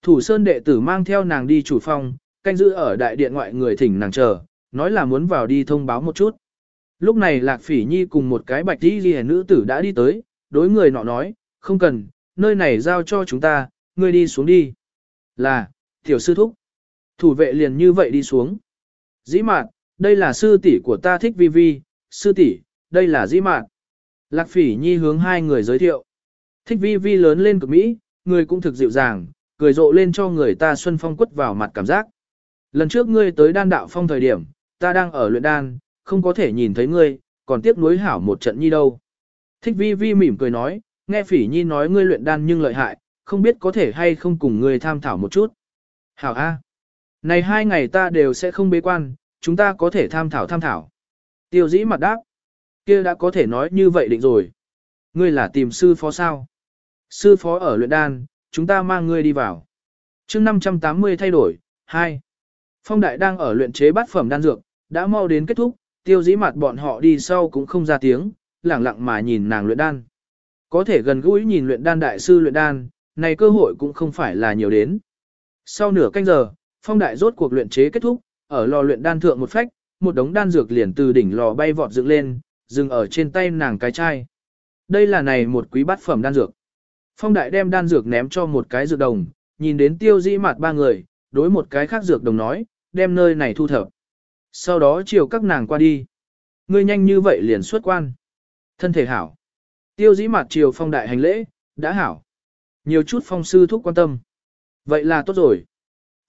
Thủ sơn đệ tử mang theo nàng đi chủ phòng, canh giữ ở đại điện ngoại người thỉnh nàng chờ, nói là muốn vào đi thông báo một chút. Lúc này Lạc Phỉ Nhi cùng một cái bạch đi ghi nữ tử đã đi tới, đối người nọ nói, không cần, nơi này giao cho chúng ta, ngươi đi xuống đi. Là, tiểu sư thúc. Thủ vệ liền như vậy đi xuống. Dĩ mạn, đây là sư tỷ của ta thích vi vi, sư tỷ, đây là dĩ mạn. Lạc phỉ nhi hướng hai người giới thiệu. Thích vi vi lớn lên cực Mỹ, người cũng thực dịu dàng, cười rộ lên cho người ta xuân phong quất vào mặt cảm giác. Lần trước ngươi tới đan đạo phong thời điểm, ta đang ở luyện đan, không có thể nhìn thấy ngươi, còn tiếc nuối hảo một trận nhi đâu. Thích vi vi mỉm cười nói, nghe phỉ nhi nói ngươi luyện đan nhưng lợi hại, không biết có thể hay không cùng ngươi tham thảo một chút. Hảo A. Này hai ngày ta đều sẽ không bế quan, chúng ta có thể tham thảo tham thảo. Tiêu dĩ mặt đáp. kia đã có thể nói như vậy định rồi. Ngươi là tìm sư phó sao? Sư phó ở luyện đan, chúng ta mang ngươi đi vào. chương 580 thay đổi, 2. Phong đại đang ở luyện chế bát phẩm đan dược, đã mau đến kết thúc, tiêu dĩ mặt bọn họ đi sau cũng không ra tiếng, lẳng lặng mà nhìn nàng luyện đan. Có thể gần gũi nhìn luyện đan đại sư luyện đan, này cơ hội cũng không phải là nhiều đến. Sau nửa canh giờ, phong đại rốt cuộc luyện chế kết thúc, ở lò luyện đan thượng một phách, một đống đan dược liền từ đỉnh lò bay vọt dựng lên, dừng ở trên tay nàng cái chai. Đây là này một quý bát phẩm đan dược. Phong đại đem đan dược ném cho một cái dược đồng, nhìn đến tiêu dĩ mặt ba người, đối một cái khác dược đồng nói, đem nơi này thu thập. Sau đó chiều các nàng qua đi. Ngươi nhanh như vậy liền xuất quan. Thân thể hảo. Tiêu dĩ mặt chiều phong đại hành lễ, đã hảo. Nhiều chút phong sư thúc quan tâm. Vậy là tốt rồi.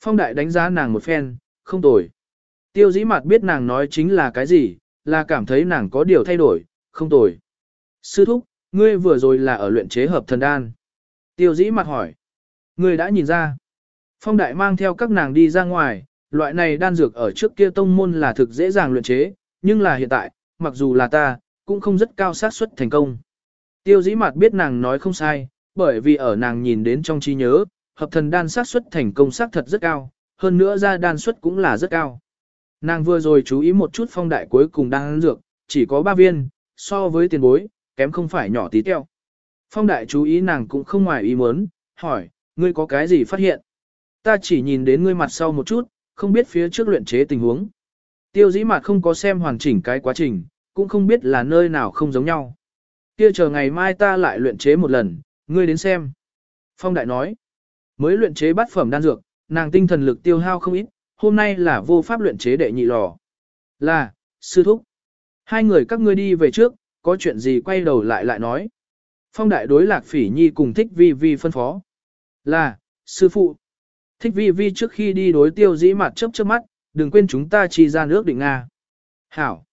Phong đại đánh giá nàng một phen, không tồi. Tiêu dĩ mặt biết nàng nói chính là cái gì, là cảm thấy nàng có điều thay đổi, không tồi. Sư thúc, ngươi vừa rồi là ở luyện chế hợp thần đan. Tiêu dĩ mặt hỏi. người đã nhìn ra. Phong đại mang theo các nàng đi ra ngoài, loại này đan dược ở trước kia tông môn là thực dễ dàng luyện chế, nhưng là hiện tại, mặc dù là ta, cũng không rất cao xác suất thành công. Tiêu dĩ mặt biết nàng nói không sai, bởi vì ở nàng nhìn đến trong trí nhớ, hợp thần đan xác suất thành công xác thật rất cao, hơn nữa ra đan suất cũng là rất cao. Nàng vừa rồi chú ý một chút phong đại cuối cùng đang dược, chỉ có 3 viên, so với tiền bối, kém không phải nhỏ tí teo. Phong đại chú ý nàng cũng không ngoài ý muốn, hỏi, ngươi có cái gì phát hiện? Ta chỉ nhìn đến ngươi mặt sau một chút, không biết phía trước luyện chế tình huống. Tiêu dĩ mặt không có xem hoàn chỉnh cái quá trình, cũng không biết là nơi nào không giống nhau. Kia chờ ngày mai ta lại luyện chế một lần, ngươi đến xem. Phong đại nói, mới luyện chế bát phẩm đan dược, nàng tinh thần lực tiêu hao không ít, hôm nay là vô pháp luyện chế đệ nhị lò. Là, sư thúc. Hai người các ngươi đi về trước, có chuyện gì quay đầu lại lại nói. Phong đại đối lạc phỉ nhi cùng thích vi vi phân phó. Là, sư phụ. Thích vi vi trước khi đi đối tiêu dĩ mặt chớp chớp mắt, đừng quên chúng ta chi ra nước định Nga. Hảo.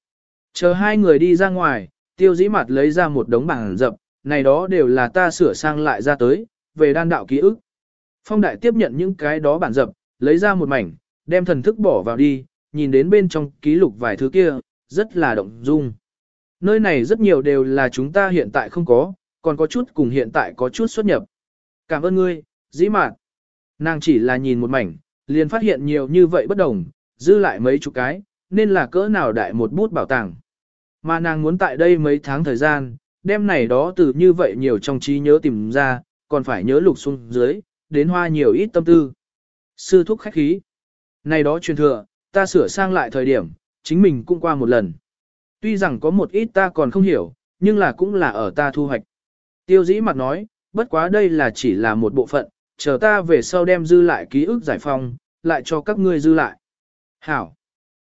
Chờ hai người đi ra ngoài, tiêu dĩ mặt lấy ra một đống bảng dập, này đó đều là ta sửa sang lại ra tới, về đan đạo ký ức. Phong đại tiếp nhận những cái đó bản dập, lấy ra một mảnh, đem thần thức bỏ vào đi, nhìn đến bên trong ký lục vài thứ kia, rất là động dung. Nơi này rất nhiều đều là chúng ta hiện tại không có, còn có chút cùng hiện tại có chút xuất nhập. Cảm ơn ngươi, dĩ mạn. Nàng chỉ là nhìn một mảnh, liền phát hiện nhiều như vậy bất đồng, dư lại mấy chục cái, nên là cỡ nào đại một bút bảo tàng. Mà nàng muốn tại đây mấy tháng thời gian, đem này đó từ như vậy nhiều trong trí nhớ tìm ra, còn phải nhớ lục xuống dưới, đến hoa nhiều ít tâm tư. Sư thúc khách khí. Này đó truyền thừa, ta sửa sang lại thời điểm, chính mình cũng qua một lần. Tuy rằng có một ít ta còn không hiểu, nhưng là cũng là ở ta thu hoạch. Tiêu dĩ mặt nói, bất quá đây là chỉ là một bộ phận, chờ ta về sau đem dư lại ký ức giải phong, lại cho các ngươi dư lại. Hảo.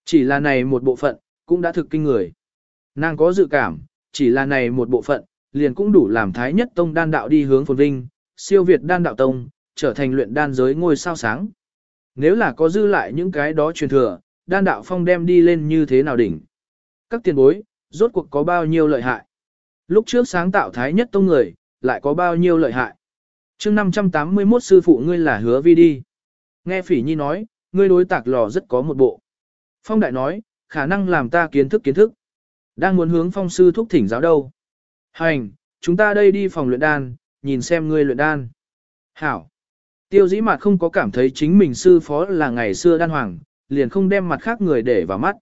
Chỉ là này một bộ phận, cũng đã thực kinh người. Nàng có dự cảm, chỉ là này một bộ phận, liền cũng đủ làm thái nhất tông đan đạo đi hướng phồn vinh, siêu việt đan đạo tông, trở thành luyện đan giới ngôi sao sáng. Nếu là có dư lại những cái đó truyền thừa, đan đạo phong đem đi lên như thế nào đỉnh. Các tiền bối, rốt cuộc có bao nhiêu lợi hại. Lúc trước sáng tạo thái nhất tông người, lại có bao nhiêu lợi hại. chương 581 sư phụ ngươi là hứa vi đi. Nghe phỉ nhi nói, ngươi đối tạc lò rất có một bộ. Phong đại nói, khả năng làm ta kiến thức kiến thức. Đang muốn hướng phong sư thúc thỉnh giáo đâu. Hành, chúng ta đây đi phòng luyện đan, nhìn xem ngươi luyện đan. Hảo. Tiêu dĩ mặt không có cảm thấy chính mình sư phó là ngày xưa đan hoàng, liền không đem mặt khác người để vào mắt.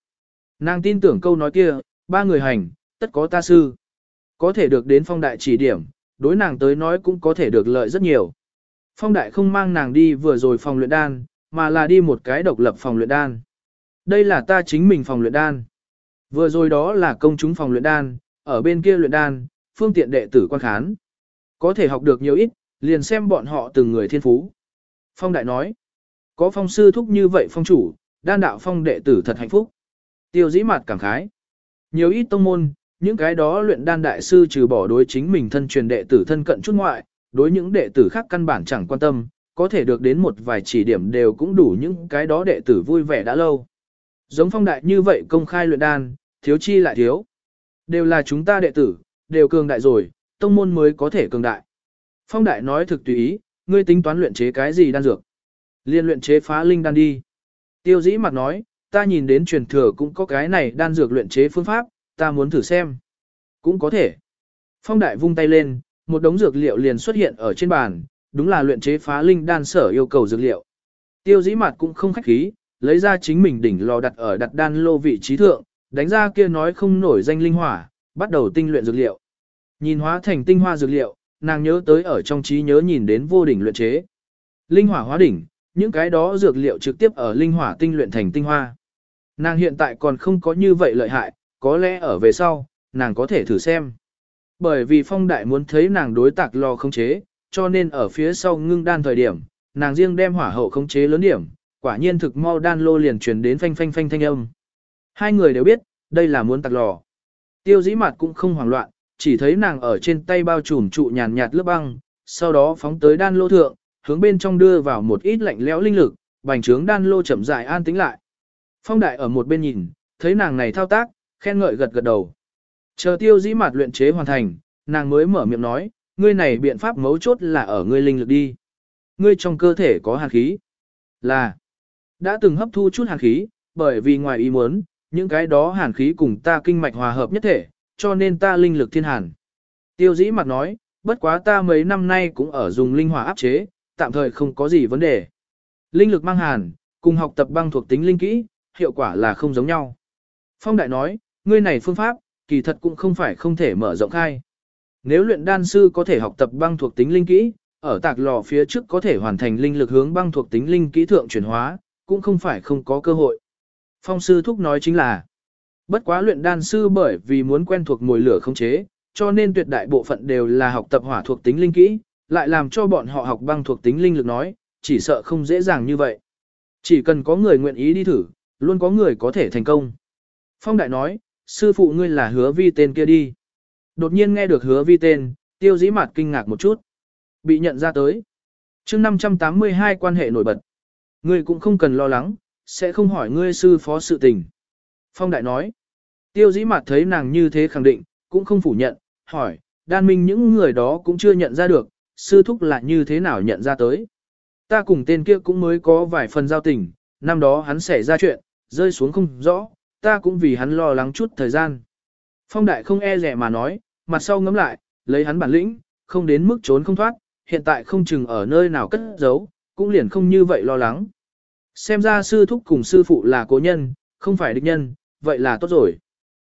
Nàng tin tưởng câu nói kia, ba người hành, tất có ta sư. Có thể được đến phong đại chỉ điểm, đối nàng tới nói cũng có thể được lợi rất nhiều. Phong đại không mang nàng đi vừa rồi phòng luyện đan, mà là đi một cái độc lập phòng luyện đan. Đây là ta chính mình phòng luyện đan. Vừa rồi đó là công chúng phòng luyện đan, ở bên kia luyện đan, phương tiện đệ tử quan khán. Có thể học được nhiều ít, liền xem bọn họ từng người thiên phú. Phong đại nói, có phong sư thúc như vậy phong chủ, đan đạo phong đệ tử thật hạnh phúc. Tiêu dĩ mặt cảm khái. Nhiều ít tông môn, những cái đó luyện đan đại sư trừ bỏ đối chính mình thân truyền đệ tử thân cận chút ngoại, đối những đệ tử khác căn bản chẳng quan tâm, có thể được đến một vài chỉ điểm đều cũng đủ những cái đó đệ tử vui vẻ đã lâu. Giống phong đại như vậy công khai luyện đan, thiếu chi lại thiếu. Đều là chúng ta đệ tử, đều cường đại rồi, tông môn mới có thể cường đại. Phong đại nói thực tùy ý, ngươi tính toán luyện chế cái gì đan dược. Liên luyện chế phá linh đan đi. Tiêu dĩ mặt nói, ta nhìn đến truyền thừa cũng có cái này đan dược luyện chế phương pháp, ta muốn thử xem. Cũng có thể. Phong đại vung tay lên, một đống dược liệu liền xuất hiện ở trên bàn, đúng là luyện chế phá linh đan sở yêu cầu dược liệu. Tiêu dĩ mặt cũng không khách khí, lấy ra chính mình đỉnh lò đặt ở đặt đan lô vị trí thượng, đánh ra kia nói không nổi danh linh hỏa, bắt đầu tinh luyện dược liệu. Nhìn hóa thành tinh hoa dược liệu, nàng nhớ tới ở trong trí nhớ nhìn đến vô đỉnh luyện chế. Linh hỏa hóa đỉnh, những cái đó dược liệu trực tiếp ở linh hỏa tinh luyện thành tinh hoa. Nàng hiện tại còn không có như vậy lợi hại, có lẽ ở về sau, nàng có thể thử xem. Bởi vì phong đại muốn thấy nàng đối tạc lò không chế, cho nên ở phía sau ngưng đan thời điểm, nàng riêng đem hỏa hậu không chế lớn điểm, quả nhiên thực mau đan lô liền truyền đến phanh phanh phanh thanh âm. Hai người đều biết, đây là muốn tạc lò. Tiêu dĩ mặt cũng không hoảng loạn, chỉ thấy nàng ở trên tay bao trùm trụ nhàn nhạt lớp băng, sau đó phóng tới đan lô thượng, hướng bên trong đưa vào một ít lạnh lẽo linh lực, bành trướng đan lô chậm rãi an tĩnh lại. Phong đại ở một bên nhìn, thấy nàng này thao tác, khen ngợi gật gật đầu. Chờ tiêu dĩ mặt luyện chế hoàn thành, nàng mới mở miệng nói, ngươi này biện pháp mấu chốt là ở ngươi linh lực đi. Ngươi trong cơ thể có hàn khí. Là, đã từng hấp thu chút hàn khí, bởi vì ngoài ý muốn, những cái đó hàn khí cùng ta kinh mạch hòa hợp nhất thể, cho nên ta linh lực thiên hàn. Tiêu dĩ mặt nói, bất quá ta mấy năm nay cũng ở dùng linh hỏa áp chế, tạm thời không có gì vấn đề. Linh lực mang hàn, cùng học tập băng thuộc tính linh kỹ, hiệu quả là không giống nhau. Phong Đại nói, ngươi này phương pháp, kỳ thật cũng không phải không thể mở rộng khai. Nếu luyện đan sư có thể học tập băng thuộc tính linh kỹ, ở tạc lò phía trước có thể hoàn thành linh lực hướng băng thuộc tính linh kỹ thượng chuyển hóa, cũng không phải không có cơ hội. Phong sư thúc nói chính là, bất quá luyện đan sư bởi vì muốn quen thuộc mùi lửa không chế, cho nên tuyệt đại bộ phận đều là học tập hỏa thuộc tính linh kỹ, lại làm cho bọn họ học băng thuộc tính linh lực nói, chỉ sợ không dễ dàng như vậy. Chỉ cần có người nguyện ý đi thử, luôn có người có thể thành công. Phong Đại nói, sư phụ ngươi là hứa vi tên kia đi. Đột nhiên nghe được hứa vi tên, tiêu dĩ mặt kinh ngạc một chút. Bị nhận ra tới. chương 582 quan hệ nổi bật. Ngươi cũng không cần lo lắng, sẽ không hỏi ngươi sư phó sự tình. Phong Đại nói, tiêu dĩ mặt thấy nàng như thế khẳng định, cũng không phủ nhận, hỏi, đan minh những người đó cũng chưa nhận ra được, sư thúc là như thế nào nhận ra tới. Ta cùng tên kia cũng mới có vài phần giao tình, năm đó hắn xảy ra chuyện, rơi xuống không rõ, ta cũng vì hắn lo lắng chút thời gian. Phong đại không e rẻ mà nói, mặt sau ngắm lại, lấy hắn bản lĩnh, không đến mức trốn không thoát, hiện tại không chừng ở nơi nào cất giấu, cũng liền không như vậy lo lắng. Xem ra sư thúc cùng sư phụ là cố nhân, không phải địch nhân, vậy là tốt rồi.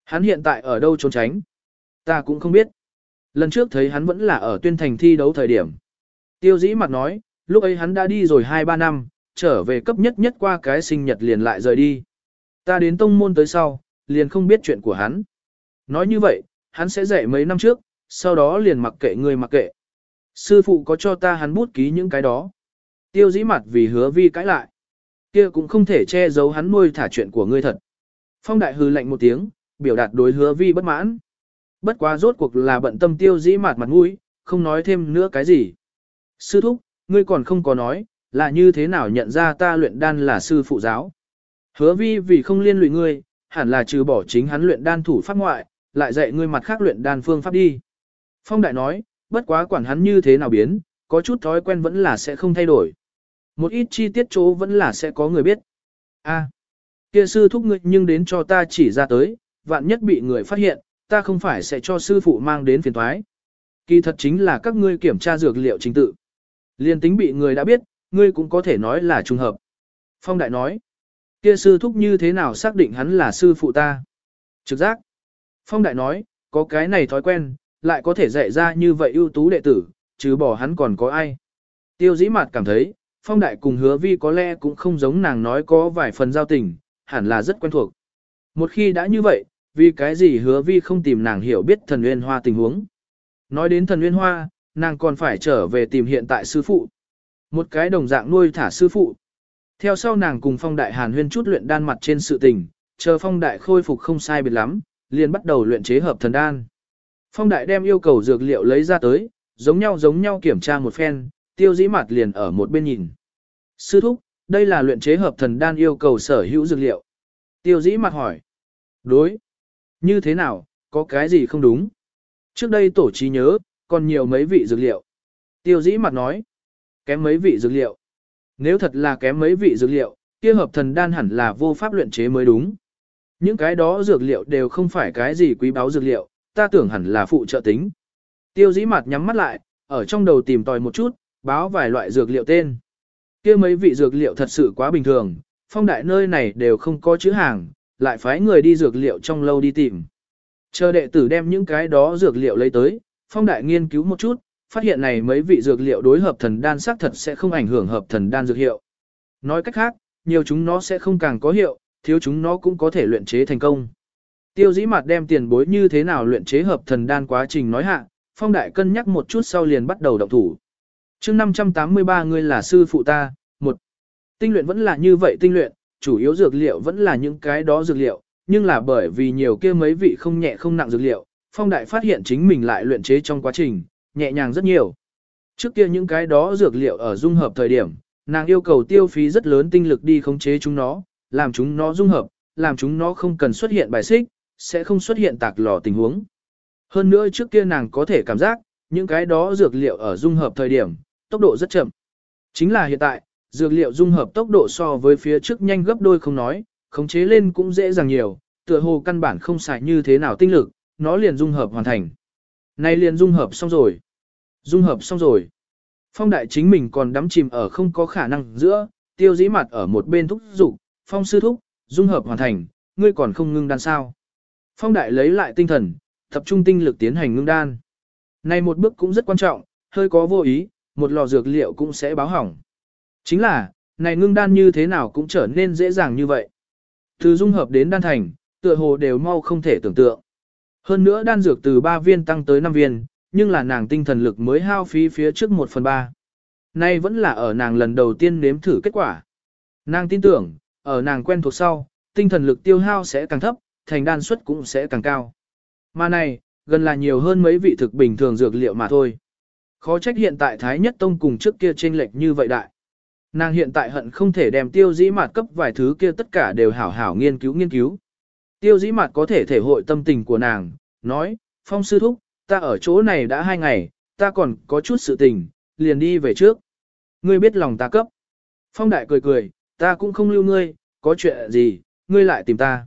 Hắn hiện tại ở đâu trốn tránh? Ta cũng không biết. Lần trước thấy hắn vẫn là ở tuyên thành thi đấu thời điểm. Tiêu dĩ mặt nói, lúc ấy hắn đã đi rồi 2-3 năm, trở về cấp nhất nhất qua cái sinh nhật liền lại rời đi. Ta đến tông môn tới sau, liền không biết chuyện của hắn. Nói như vậy, hắn sẽ dạy mấy năm trước, sau đó liền mặc kệ người mặc kệ. Sư phụ có cho ta hắn bút ký những cái đó. Tiêu dĩ mặt vì hứa vi cãi lại. kia cũng không thể che giấu hắn nuôi thả chuyện của ngươi thật. Phong đại hư lạnh một tiếng, biểu đạt đối hứa vi bất mãn. Bất quá rốt cuộc là bận tâm tiêu dĩ mặt mặt mũi, không nói thêm nữa cái gì. Sư thúc, ngươi còn không có nói, là như thế nào nhận ra ta luyện đan là sư phụ giáo. Hứa vi vì không liên lụy ngươi, hẳn là trừ bỏ chính hắn luyện đan thủ pháp ngoại, lại dạy ngươi mặt khác luyện đan phương pháp đi. Phong đại nói, bất quá quản hắn như thế nào biến, có chút thói quen vẫn là sẽ không thay đổi. Một ít chi tiết chỗ vẫn là sẽ có người biết. A, kia sư thúc ngươi nhưng đến cho ta chỉ ra tới, vạn nhất bị người phát hiện, ta không phải sẽ cho sư phụ mang đến phiền thoái. Kỳ thật chính là các ngươi kiểm tra dược liệu chính tự. Liên tính bị người đã biết, ngươi cũng có thể nói là trùng hợp. Phong Đại nói, kia sư thúc như thế nào xác định hắn là sư phụ ta? Trực giác. Phong Đại nói, có cái này thói quen, lại có thể dạy ra như vậy ưu tú đệ tử, chứ bỏ hắn còn có ai. Tiêu dĩ mặt cảm thấy, Phong Đại cùng hứa vi có lẽ cũng không giống nàng nói có vài phần giao tình, hẳn là rất quen thuộc. Một khi đã như vậy, vì cái gì hứa vi không tìm nàng hiểu biết thần nguyên hoa tình huống. Nói đến thần nguyên hoa, nàng còn phải trở về tìm hiện tại sư phụ. Một cái đồng dạng nuôi thả sư phụ. Theo sau nàng cùng phong đại hàn huyên chút luyện đan mặt trên sự tình, chờ phong đại khôi phục không sai biệt lắm, liền bắt đầu luyện chế hợp thần đan. Phong đại đem yêu cầu dược liệu lấy ra tới, giống nhau giống nhau kiểm tra một phen, tiêu dĩ mặt liền ở một bên nhìn. Sư thúc, đây là luyện chế hợp thần đan yêu cầu sở hữu dược liệu. Tiêu dĩ mặt hỏi. Đối. Như thế nào, có cái gì không đúng? Trước đây tổ trí nhớ, còn nhiều mấy vị dược liệu. Tiêu dĩ mặt nói. Kém mấy vị dược liệu. Nếu thật là kém mấy vị dược liệu, kia hợp thần đan hẳn là vô pháp luyện chế mới đúng. Những cái đó dược liệu đều không phải cái gì quý báu dược liệu, ta tưởng hẳn là phụ trợ tính. Tiêu dĩ mặt nhắm mắt lại, ở trong đầu tìm tòi một chút, báo vài loại dược liệu tên. kia mấy vị dược liệu thật sự quá bình thường, phong đại nơi này đều không có chữ hàng, lại phái người đi dược liệu trong lâu đi tìm. Chờ đệ tử đem những cái đó dược liệu lấy tới, phong đại nghiên cứu một chút, phát hiện này mấy vị dược liệu đối hợp thần đan xác thật sẽ không ảnh hưởng hợp thần đan dược hiệu. Nói cách khác, nhiều chúng nó sẽ không càng có hiệu, thiếu chúng nó cũng có thể luyện chế thành công. Tiêu dĩ mặt đem tiền bối như thế nào luyện chế hợp thần đan quá trình nói hạ, phong đại cân nhắc một chút sau liền bắt đầu động thủ. chương 583 người là sư phụ ta, một Tinh luyện vẫn là như vậy tinh luyện, chủ yếu dược liệu vẫn là những cái đó dược liệu, nhưng là bởi vì nhiều kia mấy vị không nhẹ không nặng dược liệu, phong đại phát hiện chính mình lại luyện chế trong quá trình, nhẹ nhàng rất nhiều. Trước kia những cái đó dược liệu ở dung hợp thời điểm, nàng yêu cầu tiêu phí rất lớn tinh lực đi khống chế chúng nó, làm chúng nó dung hợp, làm chúng nó không cần xuất hiện bài xích, sẽ không xuất hiện tạc lò tình huống. Hơn nữa trước kia nàng có thể cảm giác, những cái đó dược liệu ở dung hợp thời điểm, tốc độ rất chậm. Chính là hiện tại, dược liệu dung hợp tốc độ so với phía trước nhanh gấp đôi không nói, khống chế lên cũng dễ dàng nhiều, tựa hồ căn bản không xài như thế nào tinh lực, nó liền dung hợp hoàn thành. Nay liền dung hợp xong rồi. Dung hợp xong rồi. Phong đại chính mình còn đắm chìm ở không có khả năng giữa, tiêu dĩ mặt ở một bên thúc dục phong sư thúc, dung hợp hoàn thành, ngươi còn không ngưng đan sao. Phong đại lấy lại tinh thần, tập trung tinh lực tiến hành ngưng đan. Này một bước cũng rất quan trọng, hơi có vô ý, một lò dược liệu cũng sẽ báo hỏng. Chính là, này ngưng đan như thế nào cũng trở nên dễ dàng như vậy. Từ dung hợp đến đan thành, tựa hồ đều mau không thể tưởng tượng. Hơn nữa đan dược từ 3 viên tăng tới 5 viên, nhưng là nàng tinh thần lực mới hao phí phía trước 1 phần 3. Nay vẫn là ở nàng lần đầu tiên nếm thử kết quả. Nàng tin tưởng, ở nàng quen thuộc sau, tinh thần lực tiêu hao sẽ càng thấp, thành đan suất cũng sẽ càng cao. Mà này, gần là nhiều hơn mấy vị thực bình thường dược liệu mà thôi. Khó trách hiện tại Thái Nhất Tông cùng trước kia chênh lệch như vậy đại. Nàng hiện tại hận không thể đem tiêu dĩ mạt cấp vài thứ kia tất cả đều hảo hảo nghiên cứu nghiên cứu. Tiêu dĩ mặt có thể thể hội tâm tình của nàng, nói, phong sư thúc, ta ở chỗ này đã hai ngày, ta còn có chút sự tình, liền đi về trước. Ngươi biết lòng ta cấp. Phong đại cười cười, ta cũng không lưu ngươi, có chuyện gì, ngươi lại tìm ta.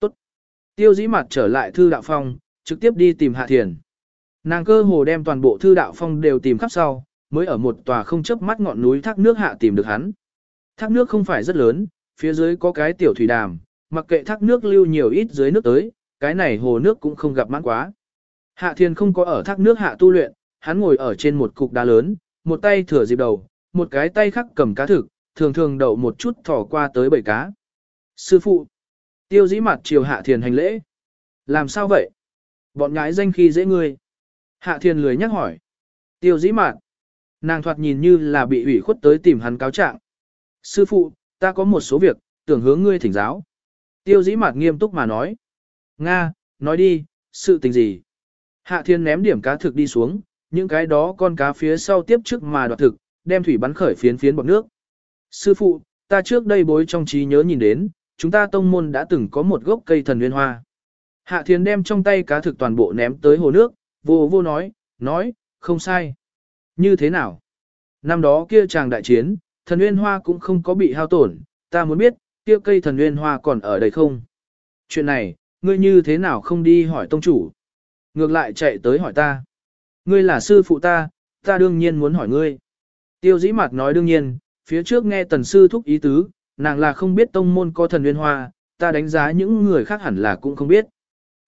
Tốt. Tiêu dĩ mặt trở lại thư đạo phong, trực tiếp đi tìm hạ thiền. Nàng cơ hồ đem toàn bộ thư đạo phong đều tìm khắp sau, mới ở một tòa không chấp mắt ngọn núi thác nước hạ tìm được hắn. Thác nước không phải rất lớn, phía dưới có cái tiểu thủy đàm, mặc kệ thác nước lưu nhiều ít dưới nước tới, cái này hồ nước cũng không gặp mãn quá. Hạ thiên không có ở thác nước hạ tu luyện, hắn ngồi ở trên một cục đá lớn, một tay thừa dịp đầu, một cái tay khác cầm cá thực, thường thường đậu một chút thỏ qua tới bầy cá. Sư phụ, tiêu dĩ mặt chiều hạ Thiên hành lễ. Làm sao vậy? Bọn nhái danh khi dễ ngươi. Hạ Thiên lười nhắc hỏi. Tiêu dĩ mặt. Nàng thoạt nhìn như là bị ủy khuất tới tìm hắn cáo trạng. Sư phụ, ta có một số việc, tưởng hướng ngươi thỉnh giáo. Tiêu dĩ mặt nghiêm túc mà nói. Nga, nói đi, sự tình gì? Hạ thiên ném điểm cá thực đi xuống, những cái đó con cá phía sau tiếp trước mà đoạt thực, đem thủy bắn khởi phiến phiến bọc nước. Sư phụ, ta trước đây bối trong trí nhớ nhìn đến, chúng ta tông môn đã từng có một gốc cây thần nguyên hoa. Hạ thiên đem trong tay cá thực toàn bộ ném tới hồ nước, vô vô nói, nói, không sai. Như thế nào? Năm đó kia chàng đại chiến, thần nguyên hoa cũng không có bị hao tổn, ta muốn biết, kia cây thần nguyên hoa còn ở đây không? Chuyện này, ngươi như thế nào không đi hỏi tông chủ? Ngược lại chạy tới hỏi ta. Ngươi là sư phụ ta, ta đương nhiên muốn hỏi ngươi. Tiêu dĩ mặt nói đương nhiên, phía trước nghe tần sư thúc ý tứ, nàng là không biết tông môn có thần nguyên hoa, ta đánh giá những người khác hẳn là cũng không biết.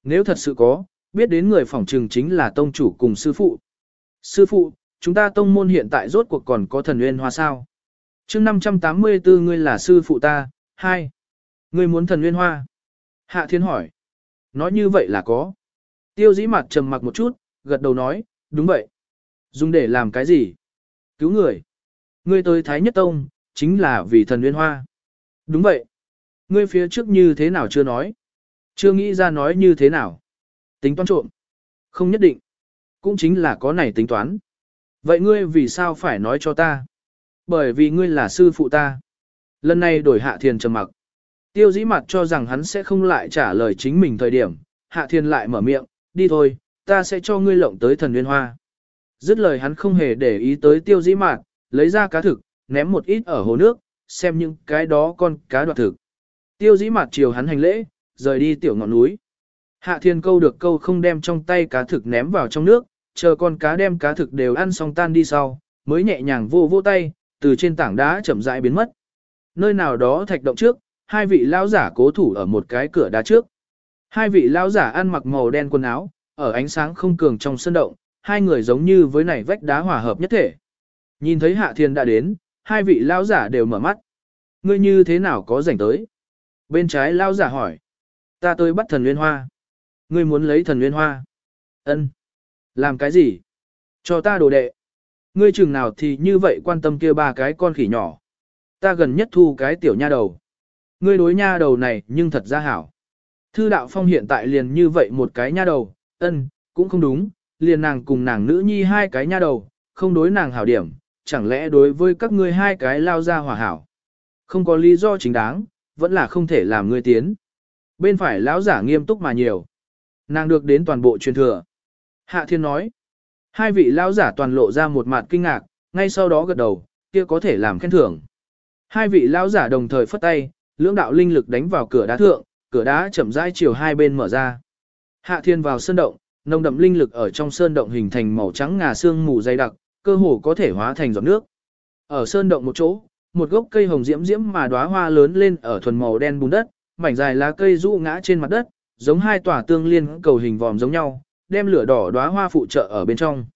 Nếu thật sự có, biết đến người phỏng trừng chính là tông chủ cùng sư phụ. Sư phụ, chúng ta tông môn hiện tại rốt cuộc còn có thần nguyên hoa sao? chương 584 ngươi là sư phụ ta, hai. Ngươi muốn thần nguyên hoa? Hạ thiên hỏi. Nói như vậy là có. Tiêu dĩ mặt trầm mặc một chút, gật đầu nói, đúng vậy. Dùng để làm cái gì? Cứu người. Ngươi tới Thái Nhất Tông, chính là vì thần nguyên hoa. Đúng vậy. Ngươi phía trước như thế nào chưa nói? Chưa nghĩ ra nói như thế nào. Tính toán trộm. Không nhất định. Cũng chính là có này tính toán. Vậy ngươi vì sao phải nói cho ta? Bởi vì ngươi là sư phụ ta. Lần này đổi hạ thiền trầm mặc. Tiêu dĩ mặt cho rằng hắn sẽ không lại trả lời chính mình thời điểm. Hạ Thiên lại mở miệng, đi thôi, ta sẽ cho ngươi lộng tới thần nguyên hoa. Dứt lời hắn không hề để ý tới tiêu dĩ mạt, lấy ra cá thực, ném một ít ở hồ nước, xem những cái đó con cá đoạt thực. Tiêu dĩ mạt chiều hắn hành lễ, rời đi tiểu ngọn núi. Hạ thiên câu được câu không đem trong tay cá thực ném vào trong nước, chờ con cá đem cá thực đều ăn xong tan đi sau, mới nhẹ nhàng vô vô tay, từ trên tảng đá chậm rãi biến mất. Nơi nào đó thạch động trước, hai vị lão giả cố thủ ở một cái cửa đá trước. Hai vị lão giả ăn mặc màu đen quần áo, ở ánh sáng không cường trong sân động, hai người giống như với nảy vách đá hòa hợp nhất thể. Nhìn thấy Hạ Thiên đã đến, hai vị lão giả đều mở mắt. Ngươi như thế nào có rảnh tới? Bên trái lão giả hỏi. Ta tới bắt thần nguyên hoa. Ngươi muốn lấy thần nguyên hoa? Ân. Làm cái gì? Cho ta đồ đệ. Ngươi chừng nào thì như vậy quan tâm kia ba cái con khỉ nhỏ. Ta gần nhất thu cái tiểu nha đầu. Ngươi đối nha đầu này nhưng thật ra hảo. Thư đạo phong hiện tại liền như vậy một cái nha đầu, ân, cũng không đúng, liền nàng cùng nàng nữ nhi hai cái nha đầu, không đối nàng hảo điểm, chẳng lẽ đối với các ngươi hai cái lao ra hòa hảo. Không có lý do chính đáng, vẫn là không thể làm ngươi tiến. Bên phải lão giả nghiêm túc mà nhiều. Nàng được đến toàn bộ truyền thừa. Hạ thiên nói. Hai vị lão giả toàn lộ ra một mặt kinh ngạc, ngay sau đó gật đầu, kia có thể làm khen thưởng. Hai vị lão giả đồng thời phất tay, lưỡng đạo linh lực đánh vào cửa đá thượng, cửa đá chậm rãi chiều hai bên mở ra. Hạ thiên vào sơn động, nồng đậm linh lực ở trong sơn động hình thành màu trắng ngà xương mù dày đặc, cơ hồ có thể hóa thành giọt nước. Ở sơn động một chỗ, một gốc cây hồng diễm diễm mà đóa hoa lớn lên ở thuần màu đen bùn đất, mảnh dài lá cây rũ ngã trên mặt đất, giống hai tòa tương liên cầu hình vòm giống nhau, đem lửa đỏ đóa hoa phụ trợ ở bên trong.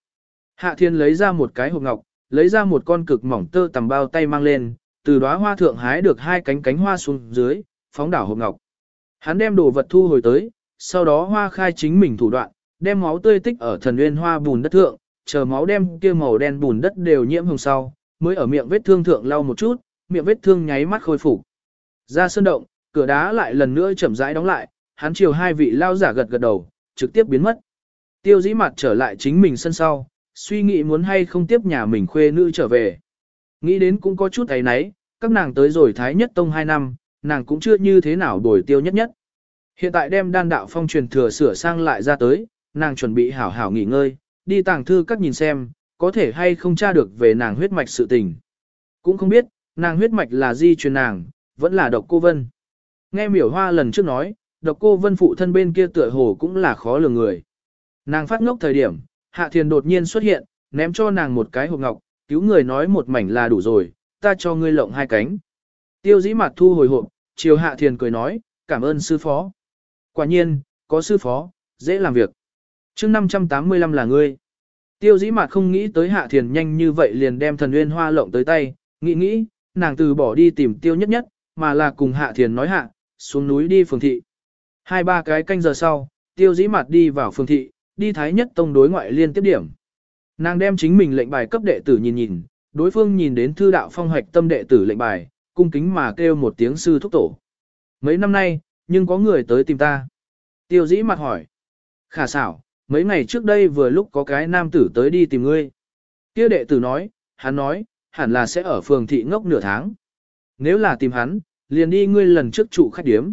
Hạ Thiên lấy ra một cái hộp ngọc, lấy ra một con cực mỏng tơ tầm bao tay mang lên, từ đóa hoa thượng hái được hai cánh cánh hoa xuống dưới, phóng đảo hộp ngọc. Hắn đem đồ vật thu hồi tới, sau đó hoa khai chính mình thủ đoạn, đem máu tươi tích ở thần nguyên hoa bùn đất thượng, chờ máu đem kia màu đen bùn đất đều nhiễm hồng sau, mới ở miệng vết thương thượng lau một chút, miệng vết thương nháy mắt khôi phục. Ra sơn động, cửa đá lại lần nữa chậm rãi đóng lại, hắn chiều hai vị lao giả gật gật đầu, trực tiếp biến mất. Tiêu dĩ mặt trở lại chính mình sân sau, suy nghĩ muốn hay không tiếp nhà mình khuê nữ trở về. Nghĩ đến cũng có chút ấy nấy, các nàng tới rồi Thái Nhất Tông 2 năm, nàng cũng chưa như thế nào đổi tiêu nhất nhất. Hiện tại đem đan đạo phong truyền thừa sửa sang lại ra tới, nàng chuẩn bị hảo hảo nghỉ ngơi, đi tàng thư các nhìn xem, có thể hay không tra được về nàng huyết mạch sự tình. Cũng không biết, nàng huyết mạch là di truyền nàng, vẫn là độc cô vân. Nghe miểu hoa lần trước nói, độc cô vân phụ thân bên kia tựa hồ cũng là khó lường người. Nàng phát ngốc thời điểm, hạ thiền đột nhiên xuất hiện, ném cho nàng một cái hộp ngọc, cứu người nói một mảnh là đủ rồi, ta cho ngươi lộng hai cánh. Tiêu dĩ mặt thu hồi hộp, chiều hạ thiền cười nói, cảm ơn sư phó. Quả nhiên, có sư phó, dễ làm việc. chương 585 là ngươi. Tiêu dĩ mặt không nghĩ tới hạ thiền nhanh như vậy liền đem thần nguyên hoa lộng tới tay, nghĩ nghĩ, nàng từ bỏ đi tìm tiêu nhất nhất, mà là cùng hạ thiền nói hạ, xuống núi đi phường thị. Hai ba cái canh giờ sau, tiêu dĩ mặt đi vào phường thị, đi thái nhất tông đối ngoại liên tiếp điểm. Nàng đem chính mình lệnh bài cấp đệ tử nhìn nhìn, đối phương nhìn đến thư đạo phong hoạch tâm đệ tử lệnh bài, cung kính mà kêu một tiếng sư thúc tổ. Mấy năm nay, nhưng có người tới tìm ta. Tiêu dĩ mặt hỏi. Khả xảo, mấy ngày trước đây vừa lúc có cái nam tử tới đi tìm ngươi. Kia đệ tử nói, hắn nói, hẳn là sẽ ở phường thị ngốc nửa tháng. Nếu là tìm hắn, liền đi ngươi lần trước trụ khách điếm.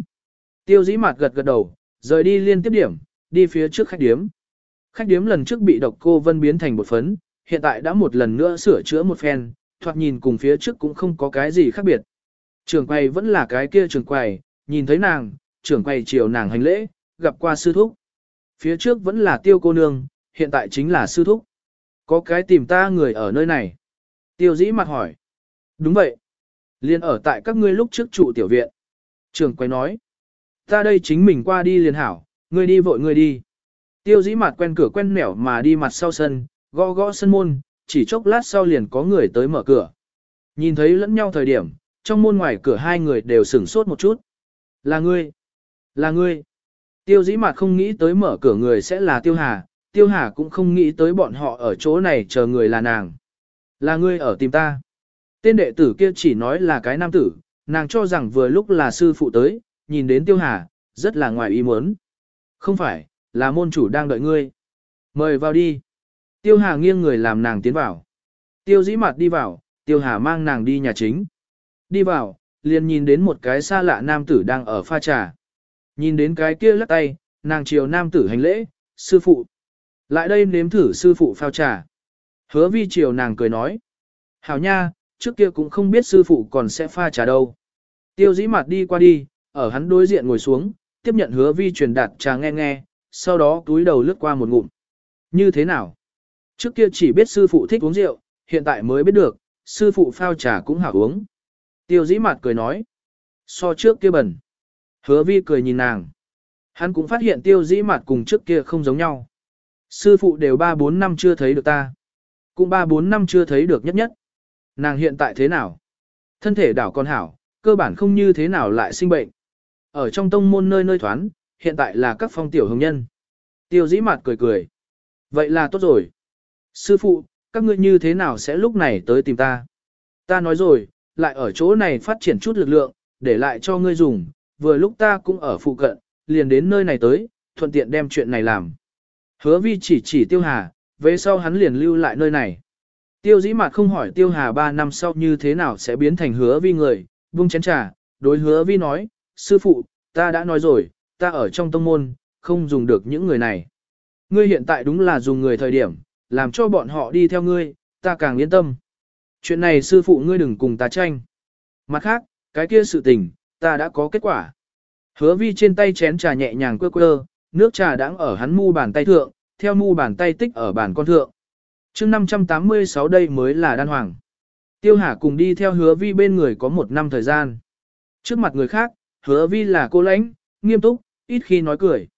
Tiêu dĩ mặt gật gật đầu, rời đi liên tiếp điểm, đi phía trước khách điếm. Khách điếm lần trước bị độc cô vân biến thành một phấn, hiện tại đã một lần nữa sửa chữa một phen, thoạt nhìn cùng phía trước cũng không có cái gì khác biệt. Trường quầy vẫn là cái kia trường quầy, nhìn thấy nàng, trưởng quầy chiều nàng hành lễ, gặp qua sư thúc. Phía trước vẫn là tiêu cô nương, hiện tại chính là sư thúc. Có cái tìm ta người ở nơi này. Tiêu dĩ mặt hỏi. Đúng vậy. Liên ở tại các ngươi lúc trước trụ tiểu viện. Trường Quầy nói. Ta đây chính mình qua đi liền hảo, ngươi đi vội ngươi đi. Tiêu dĩ mặt quen cửa quen nẻo mà đi mặt sau sân, gõ gõ sân môn, chỉ chốc lát sau liền có người tới mở cửa. Nhìn thấy lẫn nhau thời điểm, trong môn ngoài cửa hai người đều sửng sốt một chút. Là ngươi. Là ngươi. Tiêu dĩ mặt không nghĩ tới mở cửa người sẽ là tiêu hà, tiêu hà cũng không nghĩ tới bọn họ ở chỗ này chờ người là nàng. Là ngươi ở tìm ta. Tên đệ tử kia chỉ nói là cái nam tử, nàng cho rằng vừa lúc là sư phụ tới, nhìn đến tiêu hà, rất là ngoài ý muốn. Không phải, là môn chủ đang đợi ngươi. Mời vào đi. Tiêu Hà nghiêng người làm nàng tiến vào. Tiêu dĩ mặt đi vào, Tiêu Hà mang nàng đi nhà chính. Đi vào, liền nhìn đến một cái xa lạ nam tử đang ở pha trà. Nhìn đến cái kia lắc tay, nàng chiều nam tử hành lễ, sư phụ. Lại đây nếm thử sư phụ phao trà. Hứa vi chiều nàng cười nói. Hảo nha, trước kia cũng không biết sư phụ còn sẽ pha trà đâu. Tiêu dĩ mặt đi qua đi, ở hắn đối diện ngồi xuống, tiếp nhận hứa vi truyền đạt trà nghe nghe, sau đó túi đầu lướt qua một ngụm. Như thế nào? Trước kia chỉ biết sư phụ thích uống rượu, hiện tại mới biết được, sư phụ phao trà cũng hảo uống. Tiêu dĩ mặt cười nói. So trước kia bẩn. Hứa vi cười nhìn nàng. Hắn cũng phát hiện tiêu dĩ mặt cùng trước kia không giống nhau. Sư phụ đều 3-4 năm chưa thấy được ta. Cũng 3-4 năm chưa thấy được nhất nhất. Nàng hiện tại thế nào? Thân thể đảo con hảo, cơ bản không như thế nào lại sinh bệnh. Ở trong tông môn nơi nơi thoán, hiện tại là các phong tiểu hồng nhân. Tiêu dĩ mặt cười cười. Vậy là tốt rồi. Sư phụ, các ngươi như thế nào sẽ lúc này tới tìm ta? Ta nói rồi, lại ở chỗ này phát triển chút lực lượng, để lại cho ngươi dùng, vừa lúc ta cũng ở phụ cận, liền đến nơi này tới, thuận tiện đem chuyện này làm. Hứa vi chỉ chỉ tiêu hà, về sau hắn liền lưu lại nơi này. Tiêu dĩ mặt không hỏi tiêu hà 3 năm sau như thế nào sẽ biến thành hứa vi người, buông chén trà, đối hứa vi nói, sư phụ, ta đã nói rồi, ta ở trong tông môn, không dùng được những người này. Ngươi hiện tại đúng là dùng người thời điểm, làm cho bọn họ đi theo ngươi, ta càng yên tâm. Chuyện này sư phụ ngươi đừng cùng ta tranh. Mặt khác, cái kia sự tình, ta đã có kết quả. Hứa vi trên tay chén trà nhẹ nhàng quơ quơ, nước trà đang ở hắn mu bàn tay thượng, theo mu bàn tay tích ở bàn con thượng. mươi 586 đây mới là đan hoàng. Tiêu Hà cùng đi theo hứa vi bên người có một năm thời gian. Trước mặt người khác, hứa vi là cô lãnh, nghiêm túc, ít khi nói cười.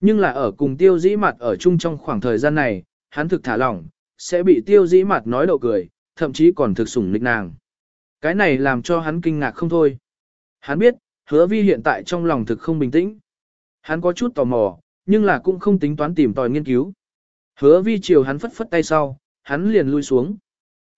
Nhưng là ở cùng tiêu dĩ mặt ở chung trong khoảng thời gian này, hắn thực thả lỏng, sẽ bị tiêu dĩ mặt nói đậu cười, thậm chí còn thực sủng nịch nàng. Cái này làm cho hắn kinh ngạc không thôi. Hắn biết, hứa vi hiện tại trong lòng thực không bình tĩnh. Hắn có chút tò mò, nhưng là cũng không tính toán tìm tòi nghiên cứu. Hứa vi chiều hắn phất phất tay sau, hắn liền lui xuống.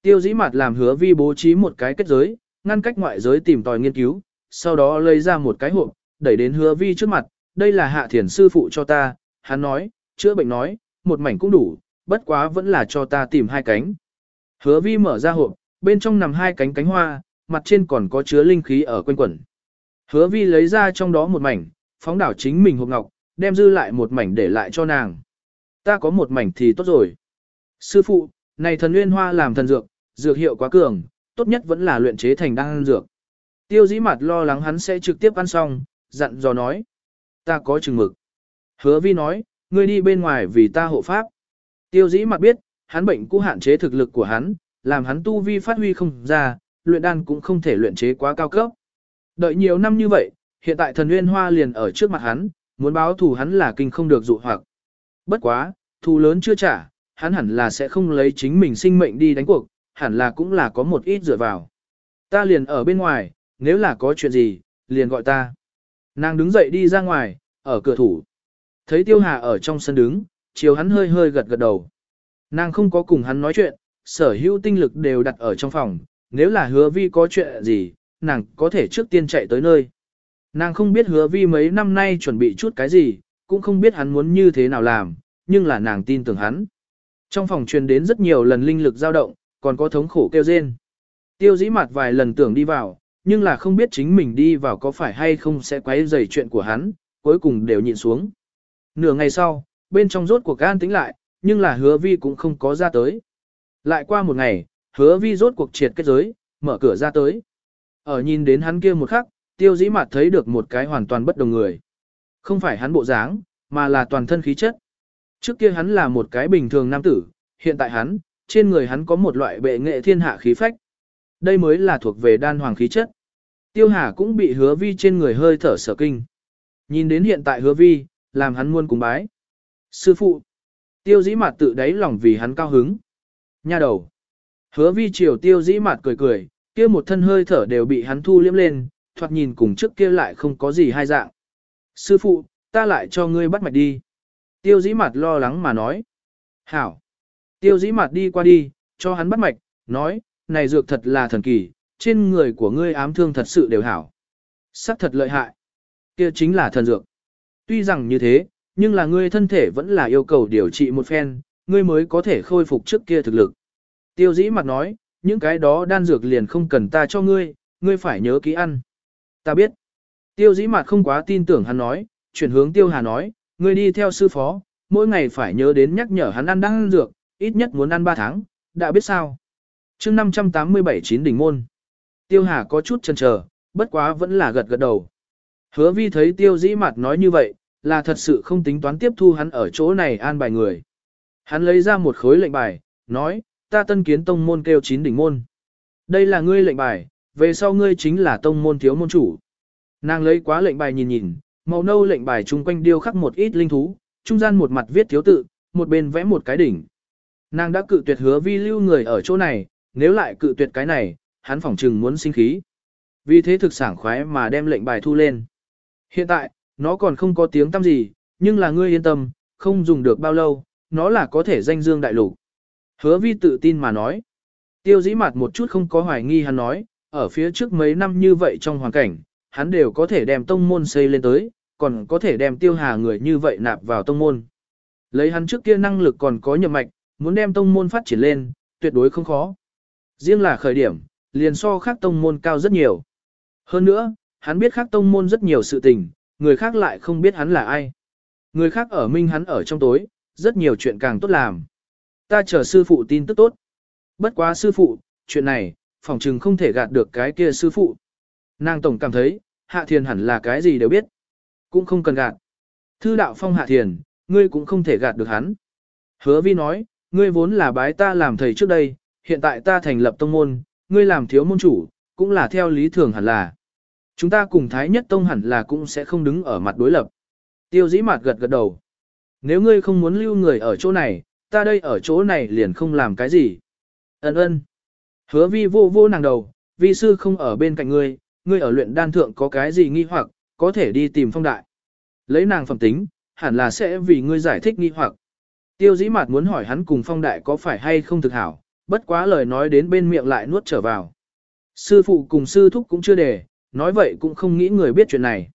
Tiêu dĩ mặt làm hứa vi bố trí một cái kết giới, ngăn cách ngoại giới tìm tòi nghiên cứu, sau đó lấy ra một cái hộp, đẩy đến hứa vi trước mặt, đây là hạ thiền sư phụ cho ta, hắn nói, chữa bệnh nói, một mảnh cũng đủ, bất quá vẫn là cho ta tìm hai cánh. Hứa vi mở ra hộp, bên trong nằm hai cánh cánh hoa, mặt trên còn có chứa linh khí ở quanh quẩn. Hứa vi lấy ra trong đó một mảnh, phóng đảo chính mình hộp ngọc, đem dư lại một mảnh để lại cho nàng. Ta có một mảnh thì tốt rồi. Sư phụ, này thần nguyên hoa làm thần dược, dược hiệu quá cường, tốt nhất vẫn là luyện chế thành đan dược. Tiêu dĩ mặt lo lắng hắn sẽ trực tiếp ăn xong, dặn dò nói. Ta có chừng mực. Hứa vi nói, ngươi đi bên ngoài vì ta hộ pháp. Tiêu dĩ mặt biết, hắn bệnh cũ hạn chế thực lực của hắn, làm hắn tu vi phát huy không ra, luyện đan cũng không thể luyện chế quá cao cấp. Đợi nhiều năm như vậy, hiện tại thần nguyên hoa liền ở trước mặt hắn, muốn báo thù hắn là kinh không được dụ hoặc. Bất quá, thù lớn chưa trả, hắn hẳn là sẽ không lấy chính mình sinh mệnh đi đánh cuộc, hẳn là cũng là có một ít dựa vào. Ta liền ở bên ngoài, nếu là có chuyện gì, liền gọi ta. Nàng đứng dậy đi ra ngoài, ở cửa thủ. Thấy Tiêu Hà ở trong sân đứng, chiều hắn hơi hơi gật gật đầu. Nàng không có cùng hắn nói chuyện, sở hữu tinh lực đều đặt ở trong phòng, nếu là hứa vi có chuyện gì, nàng có thể trước tiên chạy tới nơi. Nàng không biết hứa vi mấy năm nay chuẩn bị chút cái gì, cũng không biết hắn muốn như thế nào làm, nhưng là nàng tin tưởng hắn. Trong phòng truyền đến rất nhiều lần linh lực dao động, còn có thống khổ kêu rên. Tiêu dĩ mặt vài lần tưởng đi vào, nhưng là không biết chính mình đi vào có phải hay không sẽ quấy rầy chuyện của hắn, cuối cùng đều nhịn xuống. Nửa ngày sau, bên trong rốt cuộc an tĩnh lại, nhưng là hứa vi cũng không có ra tới. Lại qua một ngày, hứa vi rốt cuộc triệt kết giới, mở cửa ra tới. Ở nhìn đến hắn kia một khắc, tiêu dĩ mặt thấy được một cái hoàn toàn bất đồng người. Không phải hắn bộ dáng, mà là toàn thân khí chất. Trước kia hắn là một cái bình thường nam tử, hiện tại hắn, trên người hắn có một loại bệ nghệ thiên hạ khí phách. Đây mới là thuộc về đan hoàng khí chất. Tiêu Hà cũng bị hứa vi trên người hơi thở sở kinh. Nhìn đến hiện tại hứa vi, làm hắn muôn cùng bái. Sư phụ. Tiêu dĩ mặt tự đáy lòng vì hắn cao hứng. Nha đầu. Hứa vi chiều tiêu dĩ mặt cười cười, kia một thân hơi thở đều bị hắn thu liếm lên, thoạt nhìn cùng trước kia lại không có gì hai dạng. Sư phụ, ta lại cho ngươi bắt mạch đi. Tiêu dĩ mặt lo lắng mà nói. Hảo. Tiêu dĩ mặt đi qua đi, cho hắn bắt mạch, nói, này dược thật là thần kỳ, trên người của ngươi ám thương thật sự đều hảo. Sắc thật lợi hại. Kia chính là thần dược. Tuy rằng như thế, nhưng là ngươi thân thể vẫn là yêu cầu điều trị một phen, ngươi mới có thể khôi phục trước kia thực lực. Tiêu dĩ mặt nói, những cái đó đan dược liền không cần ta cho ngươi, ngươi phải nhớ kỹ ăn. Ta biết. Tiêu dĩ mặt không quá tin tưởng hắn nói, chuyển hướng tiêu hà nói, ngươi đi theo sư phó, mỗi ngày phải nhớ đến nhắc nhở hắn ăn đan dược, ít nhất muốn ăn 3 tháng, đã biết sao. chương 587 chín đỉnh môn. Tiêu hà có chút chần chờ, bất quá vẫn là gật gật đầu. Hứa vi thấy tiêu dĩ mặt nói như vậy, là thật sự không tính toán tiếp thu hắn ở chỗ này an bài người. Hắn lấy ra một khối lệnh bài, nói, ta tân kiến tông môn kêu chín đỉnh môn. Đây là ngươi lệnh bài, về sau ngươi chính là tông môn thiếu môn chủ. Nàng lấy quá lệnh bài nhìn nhìn, màu nâu lệnh bài chung quanh điêu khắc một ít linh thú, trung gian một mặt viết thiếu tự, một bên vẽ một cái đỉnh. Nàng đã cự tuyệt hứa vi lưu người ở chỗ này, nếu lại cự tuyệt cái này, hắn phỏng trừng muốn sinh khí. Vì thế thực sảng khoái mà đem lệnh bài thu lên. Hiện tại, nó còn không có tiếng tăm gì, nhưng là ngươi yên tâm, không dùng được bao lâu, nó là có thể danh dương đại lục. Hứa vi tự tin mà nói. Tiêu dĩ mặt một chút không có hoài nghi hắn nói, ở phía trước mấy năm như vậy trong hoàn cảnh, hắn đều có thể đem tông môn xây lên tới, còn có thể đem tiêu hà người như vậy nạp vào tông môn. Lấy hắn trước kia năng lực còn có nhậm mạch, muốn đem tông môn phát triển lên, tuyệt đối không khó. Riêng là khởi điểm, liền so khác tông môn cao rất nhiều. Hơn nữa, hắn biết khác tông môn rất nhiều sự tình, người khác lại không biết hắn là ai. Người khác ở minh hắn ở trong tối, rất nhiều chuyện càng tốt làm. Ta chờ sư phụ tin tức tốt. Bất quá sư phụ, chuyện này, phòng trừng không thể gạt được cái kia sư phụ. Nàng tổng cảm thấy, hạ thiền hẳn là cái gì đều biết. Cũng không cần gạt. Thư đạo phong hạ thiền, ngươi cũng không thể gạt được hắn. Hứa vi nói, ngươi vốn là bái ta làm thầy trước đây, hiện tại ta thành lập tông môn, ngươi làm thiếu môn chủ, cũng là theo lý thường hẳn là. Chúng ta cùng Thái Nhất Tông hẳn là cũng sẽ không đứng ở mặt đối lập. Tiêu dĩ mạt gật gật đầu. Nếu ngươi không muốn lưu người ở chỗ này, ta đây ở chỗ này liền không làm cái gì. Ấn ơn. Hứa vi vô vô nàng đầu, vi sư không ở bên cạnh ngươi, ngươi ở luyện đan thượng có cái gì nghi hoặc, có thể đi tìm phong đại. Lấy nàng phẩm tính, hẳn là sẽ vì ngươi giải thích nghi hoặc. Tiêu dĩ mạt muốn hỏi hắn cùng phong đại có phải hay không thực hảo, bất quá lời nói đến bên miệng lại nuốt trở vào. Sư phụ cùng sư thúc cũng chưa để, nói vậy cũng không nghĩ người biết chuyện này.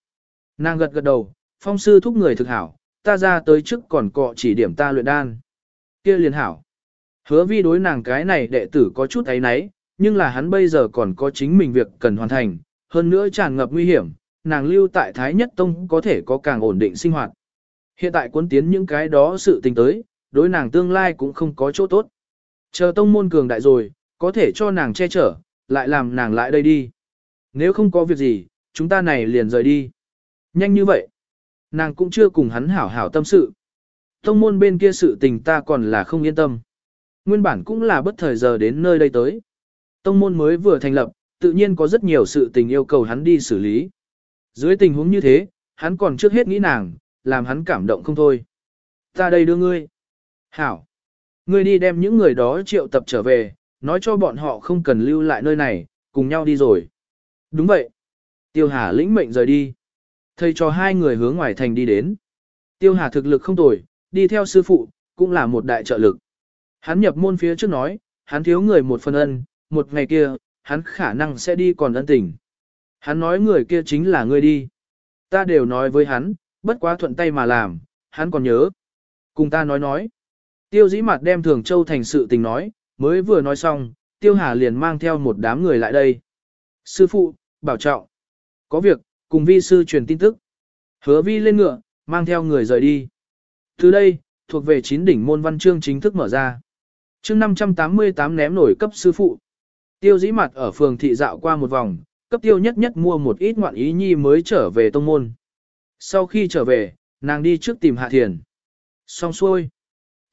Nàng gật gật đầu, phong sư thúc người thực hảo, ta ra tới trước còn cọ chỉ điểm ta luyện đan. kia liền hảo. Hứa vi đối nàng cái này đệ tử có chút ấy nấy, nhưng là hắn bây giờ còn có chính mình việc cần hoàn thành, hơn nữa tràn ngập nguy hiểm, nàng lưu tại Thái Nhất Tông có thể có càng ổn định sinh hoạt. Hiện tại cuốn tiến những cái đó sự tình tới, đối nàng tương lai cũng không có chỗ tốt. Chờ tông môn cường đại rồi, có thể cho nàng che chở, lại làm nàng lại đây đi. Nếu không có việc gì, chúng ta này liền rời đi. Nhanh như vậy. Nàng cũng chưa cùng hắn hảo hảo tâm sự. Tông môn bên kia sự tình ta còn là không yên tâm. Nguyên bản cũng là bất thời giờ đến nơi đây tới. Tông môn mới vừa thành lập, tự nhiên có rất nhiều sự tình yêu cầu hắn đi xử lý. Dưới tình huống như thế, hắn còn trước hết nghĩ nàng, làm hắn cảm động không thôi. Ta đây đưa ngươi. Hảo. Ngươi đi đem những người đó triệu tập trở về, nói cho bọn họ không cần lưu lại nơi này, cùng nhau đi rồi. Đúng vậy. Tiêu Hà lĩnh mệnh rời đi. Thầy cho hai người hướng ngoài thành đi đến. Tiêu Hà thực lực không tồi, đi theo sư phụ, cũng là một đại trợ lực. Hắn nhập môn phía trước nói, hắn thiếu người một phần ân, một ngày kia, hắn khả năng sẽ đi còn ân tình. Hắn nói người kia chính là ngươi đi. Ta đều nói với hắn, bất quá thuận tay mà làm, hắn còn nhớ. Cùng ta nói nói. Tiêu dĩ mặt đem thường châu thành sự tình nói, mới vừa nói xong, tiêu hà liền mang theo một đám người lại đây. Sư phụ, bảo trọng. Có việc, cùng vi sư truyền tin tức. Hứa vi lên ngựa, mang theo người rời đi. Từ đây, thuộc về chín đỉnh môn văn chương chính thức mở ra. chương 588 ném nổi cấp sư phụ. Tiêu dĩ mặt ở phường thị dạo qua một vòng, cấp tiêu nhất nhất mua một ít ngoạn ý nhi mới trở về tông môn. Sau khi trở về, nàng đi trước tìm Hạ Thiền. Xong xuôi.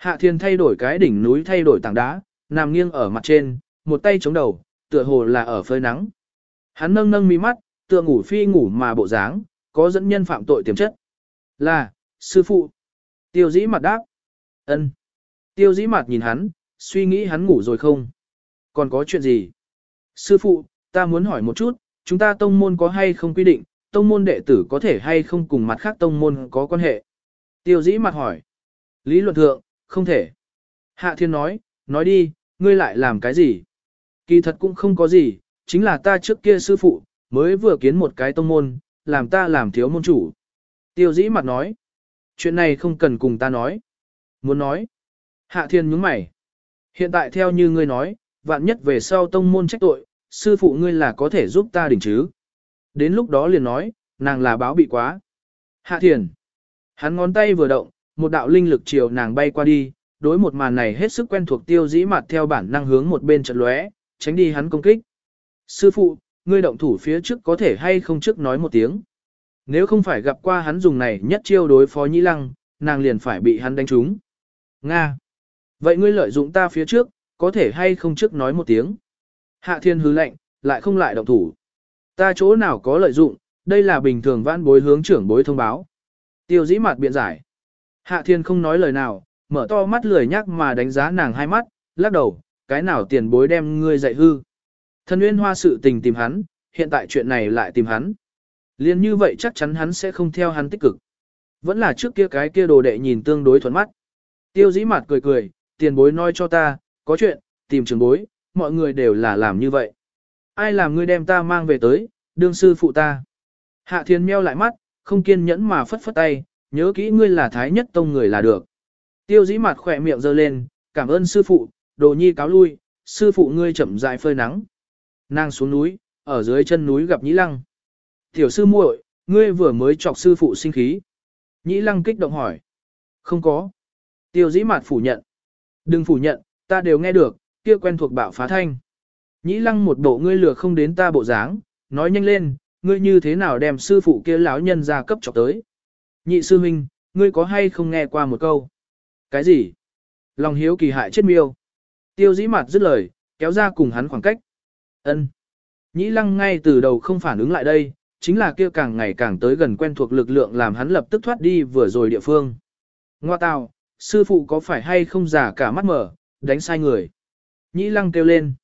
Hạ Thiên thay đổi cái đỉnh núi thay đổi tảng đá, nằm nghiêng ở mặt trên, một tay chống đầu, tựa hồ là ở phơi nắng. Hắn nâng nâng mi mắt, tựa ngủ phi ngủ mà bộ dáng, có dẫn nhân phạm tội tiềm chất. Là, sư phụ. Tiêu dĩ mặt đáp. ân. Tiêu dĩ mặt nhìn hắn, suy nghĩ hắn ngủ rồi không? Còn có chuyện gì? Sư phụ, ta muốn hỏi một chút, chúng ta tông môn có hay không quy định, tông môn đệ tử có thể hay không cùng mặt khác tông môn có quan hệ? Tiêu dĩ mặt hỏi. Lý luận thượng, không thể. Hạ thiên nói, nói đi, ngươi lại làm cái gì? Kỳ thật cũng không có gì, chính là ta trước kia sư phụ, mới vừa kiến một cái tông môn, làm ta làm thiếu môn chủ. Tiêu dĩ mặt nói. Chuyện này không cần cùng ta nói. Muốn nói. Hạ thiên nhướng mày. Hiện tại theo như ngươi nói, vạn nhất về sau tông môn trách tội, sư phụ ngươi là có thể giúp ta đỉnh chứ. Đến lúc đó liền nói, nàng là báo bị quá. Hạ thiền. Hắn ngón tay vừa động, một đạo linh lực chiều nàng bay qua đi, đối một màn này hết sức quen thuộc tiêu dĩ mặt theo bản năng hướng một bên trận lóe, tránh đi hắn công kích. Sư phụ, ngươi động thủ phía trước có thể hay không trước nói một tiếng. Nếu không phải gặp qua hắn dùng này nhất chiêu đối phó nhĩ lăng, nàng liền phải bị hắn đánh trúng. Nga. Vậy ngươi lợi dụng ta phía trước, có thể hay không trước nói một tiếng. Hạ thiên hứ lệnh, lại không lại động thủ. Ta chỗ nào có lợi dụng, đây là bình thường vãn bối hướng trưởng bối thông báo. Tiêu dĩ mặt biện giải. Hạ thiên không nói lời nào, mở to mắt lười nhắc mà đánh giá nàng hai mắt, lắc đầu, cái nào tiền bối đem ngươi dạy hư. Thần nguyên hoa sự tình tìm hắn, hiện tại chuyện này lại tìm hắn. Liên như vậy chắc chắn hắn sẽ không theo hắn tích cực. Vẫn là trước kia cái kia đồ đệ nhìn tương đối thuận mắt. Tiêu dĩ mặt cười cười, tiền bối nói cho ta, có chuyện, tìm trường bối, mọi người đều là làm như vậy. Ai làm ngươi đem ta mang về tới, đương sư phụ ta. Hạ thiên meo lại mắt, không kiên nhẫn mà phất phất tay, nhớ kỹ ngươi là thái nhất tông người là được. Tiêu dĩ mặt khỏe miệng giơ lên, cảm ơn sư phụ, đồ nhi cáo lui, sư phụ ngươi chậm rãi phơi nắng. Nàng xuống núi, ở dưới chân núi gặp Nhĩ Lăng. Tiểu sư muội, ngươi vừa mới chọc sư phụ sinh khí. Nhĩ Lăng kích động hỏi. Không có. Tiêu dĩ mặt phủ nhận. Đừng phủ nhận, ta đều nghe được, kia quen thuộc bạo phá thanh. Nhĩ Lăng một bộ ngươi lừa không đến ta bộ dáng, nói nhanh lên, ngươi như thế nào đem sư phụ kia lão nhân ra cấp chọc tới. Nhị sư huynh, ngươi có hay không nghe qua một câu? Cái gì? Lòng hiếu kỳ hại chết miêu. Tiêu dĩ mặt dứt lời, kéo ra cùng hắn khoảng cách. ân Nhĩ lăng ngay từ đầu không phản ứng lại đây, chính là kia càng ngày càng tới gần quen thuộc lực lượng làm hắn lập tức thoát đi vừa rồi địa phương. Ngoa tào, sư phụ có phải hay không giả cả mắt mở, đánh sai người. Nhĩ lăng kêu lên.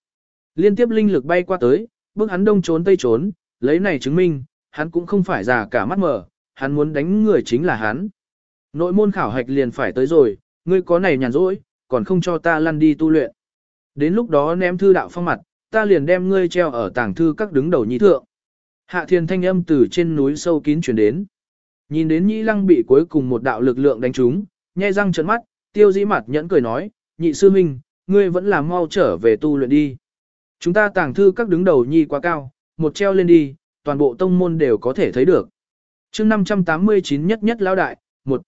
Liên tiếp linh lực bay qua tới, bước hắn đông trốn tây trốn, lấy này chứng minh, hắn cũng không phải giả cả mắt mở, hắn muốn đánh người chính là hắn. Nội môn khảo hạch liền phải tới rồi, ngươi có này nhàn rỗi, còn không cho ta lăn đi tu luyện. Đến lúc đó ném thư đạo phong mặt, ta liền đem ngươi treo ở tảng thư các đứng đầu nhị thượng. Hạ thiên thanh âm từ trên núi sâu kín chuyển đến. Nhìn đến nhĩ lăng bị cuối cùng một đạo lực lượng đánh trúng, nhai răng trợn mắt, tiêu dĩ mặt nhẫn cười nói, nhị sư minh, ngươi vẫn là mau trở về tu luyện đi. Chúng ta tàng thư các đứng đầu nhi quá cao, một treo lên đi, toàn bộ tông môn đều có thể thấy được chương 589 nhất nhất lão đại, một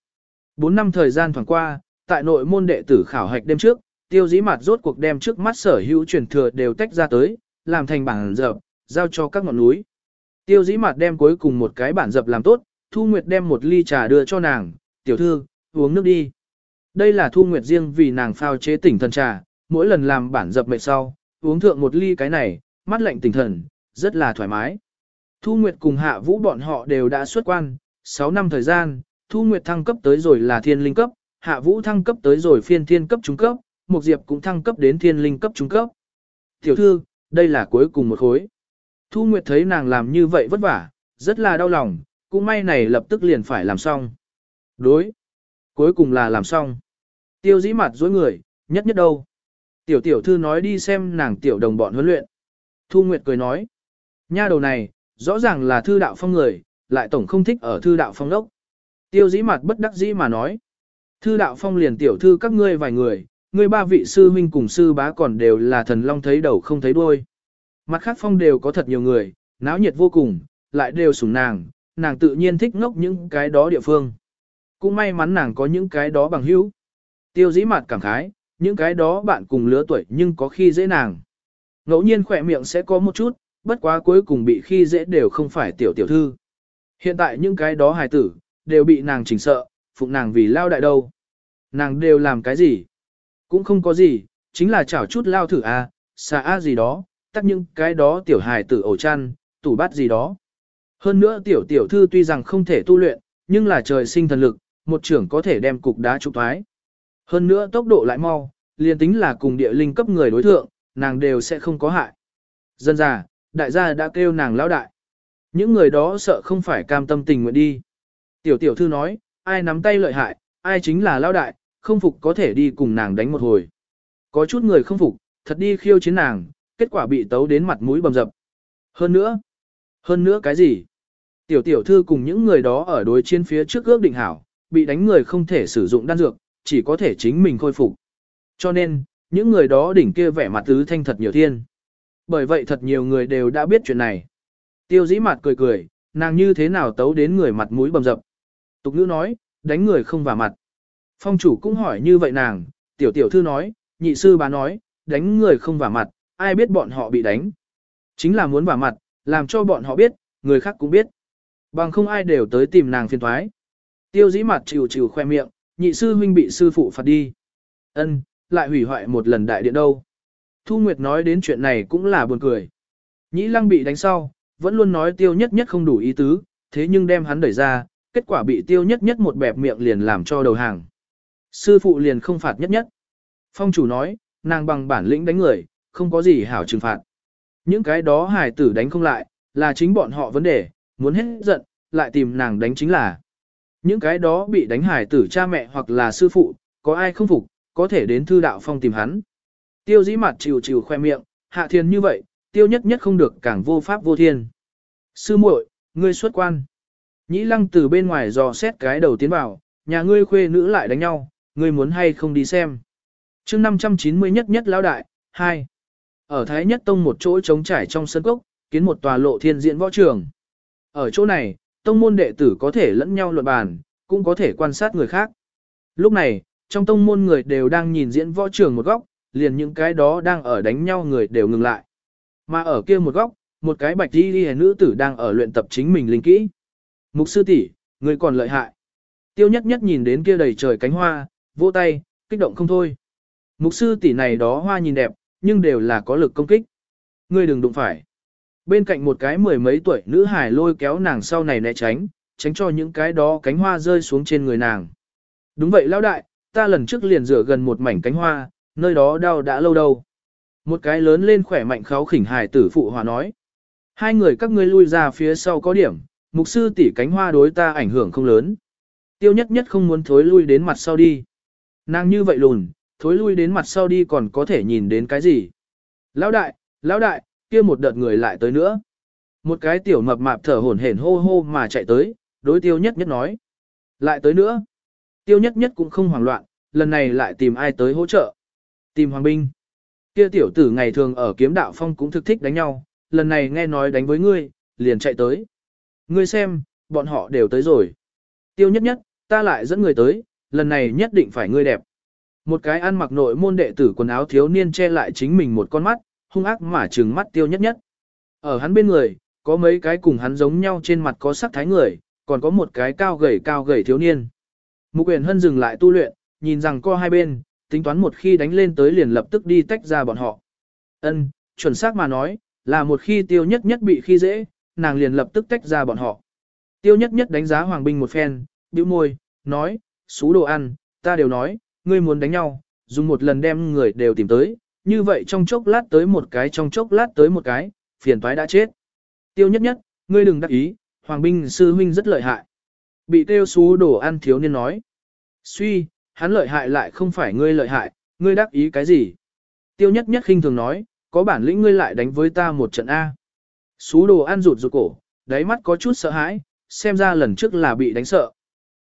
bốn năm thời gian thoảng qua, tại nội môn đệ tử khảo hạch đêm trước, tiêu dĩ mặt rốt cuộc đem trước mắt sở hữu truyền thừa đều tách ra tới, làm thành bản dập, giao cho các ngọn núi. Tiêu dĩ mặt đem cuối cùng một cái bản dập làm tốt, Thu Nguyệt đem một ly trà đưa cho nàng, tiểu thư, uống nước đi. Đây là Thu Nguyệt riêng vì nàng phao chế tỉnh thần trà, mỗi lần làm bản dập mệt sau, uống thượng một ly cái này, mắt lạnh tỉnh thần, rất là thoải mái. Thu Nguyệt cùng Hạ Vũ bọn họ đều đã xuất quan, 6 năm thời gian, Thu Nguyệt thăng cấp tới rồi là thiên linh cấp, Hạ Vũ thăng cấp tới rồi phiên thiên cấp trung cấp, Mục Diệp cũng thăng cấp đến thiên linh cấp trung cấp. Tiểu thư, đây là cuối cùng một khối. Thu Nguyệt thấy nàng làm như vậy vất vả, rất là đau lòng, cũng may này lập tức liền phải làm xong. Đối. Cuối cùng là làm xong. Tiêu dĩ mặt dối người, nhất nhất đâu. Tiểu tiểu thư nói đi xem nàng tiểu đồng bọn huấn luyện. Thu Nguyệt cười nói. Nha đầu này, rõ ràng là thư đạo phong người, lại tổng không thích ở thư đạo phong đốc. Tiêu dĩ mặt bất đắc dĩ mà nói. Thư đạo phong liền tiểu thư các ngươi vài người, ngươi ba vị sư huynh cùng sư bá còn đều là thần long thấy đầu không thấy đuôi. Mặt khác phong đều có thật nhiều người, náo nhiệt vô cùng, lại đều sủng nàng, nàng tự nhiên thích ngốc những cái đó địa phương. Cũng may mắn nàng có những cái đó bằng hữu. Tiêu dĩ mặt cảm khái, những cái đó bạn cùng lứa tuổi nhưng có khi dễ nàng. Ngẫu nhiên khỏe miệng sẽ có một chút, bất quá cuối cùng bị khi dễ đều không phải tiểu tiểu thư. Hiện tại những cái đó hài tử, đều bị nàng chỉnh sợ, phụng nàng vì lao đại đâu. Nàng đều làm cái gì? Cũng không có gì, chính là chảo chút lao thử a, xà a gì đó, tắt những cái đó tiểu hài tử ổ chăn, tủ bát gì đó. Hơn nữa tiểu tiểu thư tuy rằng không thể tu luyện, nhưng là trời sinh thần lực, một trưởng có thể đem cục đá trục thoái. Hơn nữa tốc độ lại mau, liền tính là cùng địa linh cấp người đối thượng, nàng đều sẽ không có hại. Dân già, đại gia đã kêu nàng lão đại. Những người đó sợ không phải cam tâm tình nguyện đi. Tiểu tiểu thư nói, ai nắm tay lợi hại, ai chính là lão đại, không phục có thể đi cùng nàng đánh một hồi. Có chút người không phục, thật đi khiêu chiến nàng, kết quả bị tấu đến mặt mũi bầm dập. Hơn nữa, hơn nữa cái gì? Tiểu tiểu thư cùng những người đó ở đối chiến phía trước ước định hảo, bị đánh người không thể sử dụng đan dược, chỉ có thể chính mình khôi phục. Cho nên, những người đó đỉnh kia vẻ mặt tứ thanh thật nhiều thiên. Bởi vậy thật nhiều người đều đã biết chuyện này. Tiêu dĩ mặt cười cười, nàng như thế nào tấu đến người mặt mũi bầm dập. Tục ngữ nói, đánh người không vào mặt. Phong chủ cũng hỏi như vậy nàng, tiểu tiểu thư nói, nhị sư bà nói, đánh người không vào mặt, ai biết bọn họ bị đánh. Chính là muốn vào mặt, làm cho bọn họ biết, người khác cũng biết. Bằng không ai đều tới tìm nàng phiền thoái. Tiêu dĩ mặt chịu chịu khoe miệng, nhị sư huynh bị sư phụ phạt đi. ân lại hủy hoại một lần đại điện đâu. Thu Nguyệt nói đến chuyện này cũng là buồn cười. Nhĩ lăng bị đánh sau, vẫn luôn nói tiêu nhất nhất không đủ ý tứ, thế nhưng đem hắn đẩy ra, kết quả bị tiêu nhất nhất một bẹp miệng liền làm cho đầu hàng. Sư phụ liền không phạt nhất nhất. Phong chủ nói, nàng bằng bản lĩnh đánh người, không có gì hảo trừng phạt. Những cái đó hài tử đánh không lại, là chính bọn họ vấn đề, muốn hết giận, lại tìm nàng đánh chính là. Những cái đó bị đánh hài tử cha mẹ hoặc là sư phụ, có ai không phục, có thể đến thư đạo phong tìm hắn. Tiêu dĩ mặt chịu chịu khoe miệng, hạ thiên như vậy, tiêu nhất nhất không được càng vô pháp vô thiên. Sư muội, ngươi xuất quan. Nhĩ lăng từ bên ngoài dò xét cái đầu tiến vào, nhà ngươi khuê nữ lại đánh nhau, ngươi muốn hay không đi xem. chương 590 nhất nhất lão đại, 2. Ở Thái Nhất Tông một chỗ trống trải trong sân cốc, kiến một tòa lộ thiên diễn võ trường. Ở chỗ này, tông môn đệ tử có thể lẫn nhau luận bàn, cũng có thể quan sát người khác. Lúc này, trong tông môn người đều đang nhìn diễn võ trường một góc, liền những cái đó đang ở đánh nhau người đều ngừng lại. Mà ở kia một góc, một cái bạch đi đi nữ tử đang ở luyện tập chính mình linh kỹ. Mục sư tỷ, người còn lợi hại. Tiêu nhất nhất nhìn đến kia đầy trời cánh hoa, vỗ tay, kích động không thôi. Mục sư tỷ này đó hoa nhìn đẹp, nhưng đều là có lực công kích. Ngươi đừng đụng phải. Bên cạnh một cái mười mấy tuổi nữ hải lôi kéo nàng sau này né tránh, tránh cho những cái đó cánh hoa rơi xuống trên người nàng. Đúng vậy lão đại, ta lần trước liền rửa gần một mảnh cánh hoa, nơi đó đau đã lâu đâu. Một cái lớn lên khỏe mạnh kháo khỉnh hài tử phụ hòa nói. Hai người các ngươi lui ra phía sau có điểm, mục sư tỷ cánh hoa đối ta ảnh hưởng không lớn. Tiêu nhất nhất không muốn thối lui đến mặt sau đi. Nàng như vậy lùn, thối lui đến mặt sau đi còn có thể nhìn đến cái gì. Lão đại, lão đại, kia một đợt người lại tới nữa. Một cái tiểu mập mạp thở hổn hển hô hô mà chạy tới, đối tiêu nhất nhất nói. Lại tới nữa. Tiêu nhất nhất cũng không hoảng loạn, lần này lại tìm ai tới hỗ trợ. Tìm hoàng binh. Kia tiểu tử ngày thường ở kiếm đạo phong cũng thực thích đánh nhau, lần này nghe nói đánh với ngươi, liền chạy tới. Ngươi xem, bọn họ đều tới rồi. Tiêu nhất nhất, ta lại dẫn người tới, lần này nhất định phải ngươi đẹp. Một cái ăn mặc nội môn đệ tử quần áo thiếu niên che lại chính mình một con mắt, hung ác mà trừng mắt tiêu nhất nhất. Ở hắn bên người, có mấy cái cùng hắn giống nhau trên mặt có sắc thái người, còn có một cái cao gầy cao gầy thiếu niên. Mục uyển hân dừng lại tu luyện, nhìn rằng co hai bên, tính toán một khi đánh lên tới liền lập tức đi tách ra bọn họ. Ân, chuẩn xác mà nói, là một khi tiêu nhất nhất bị khi dễ, nàng liền lập tức tách ra bọn họ. Tiêu nhất nhất đánh giá hoàng binh một phen, bĩu môi, nói, xú đồ ăn, ta đều nói, ngươi muốn đánh nhau, dùng một lần đem người đều tìm tới, như vậy trong chốc lát tới một cái trong chốc lát tới một cái, phiền toái đã chết. Tiêu nhất nhất, ngươi đừng đắc ý, hoàng binh sư huynh rất lợi hại. Bị tiêu xú đồ ăn thiếu niên nói. Suy, hắn lợi hại lại không phải ngươi lợi hại, ngươi đắc ý cái gì? Tiêu nhất nhất khinh thường nói, có bản lĩnh ngươi lại đánh với ta một trận A. Xú đồ ăn rụt rụt cổ, đáy mắt có chút sợ hãi, xem ra lần trước là bị đánh sợ.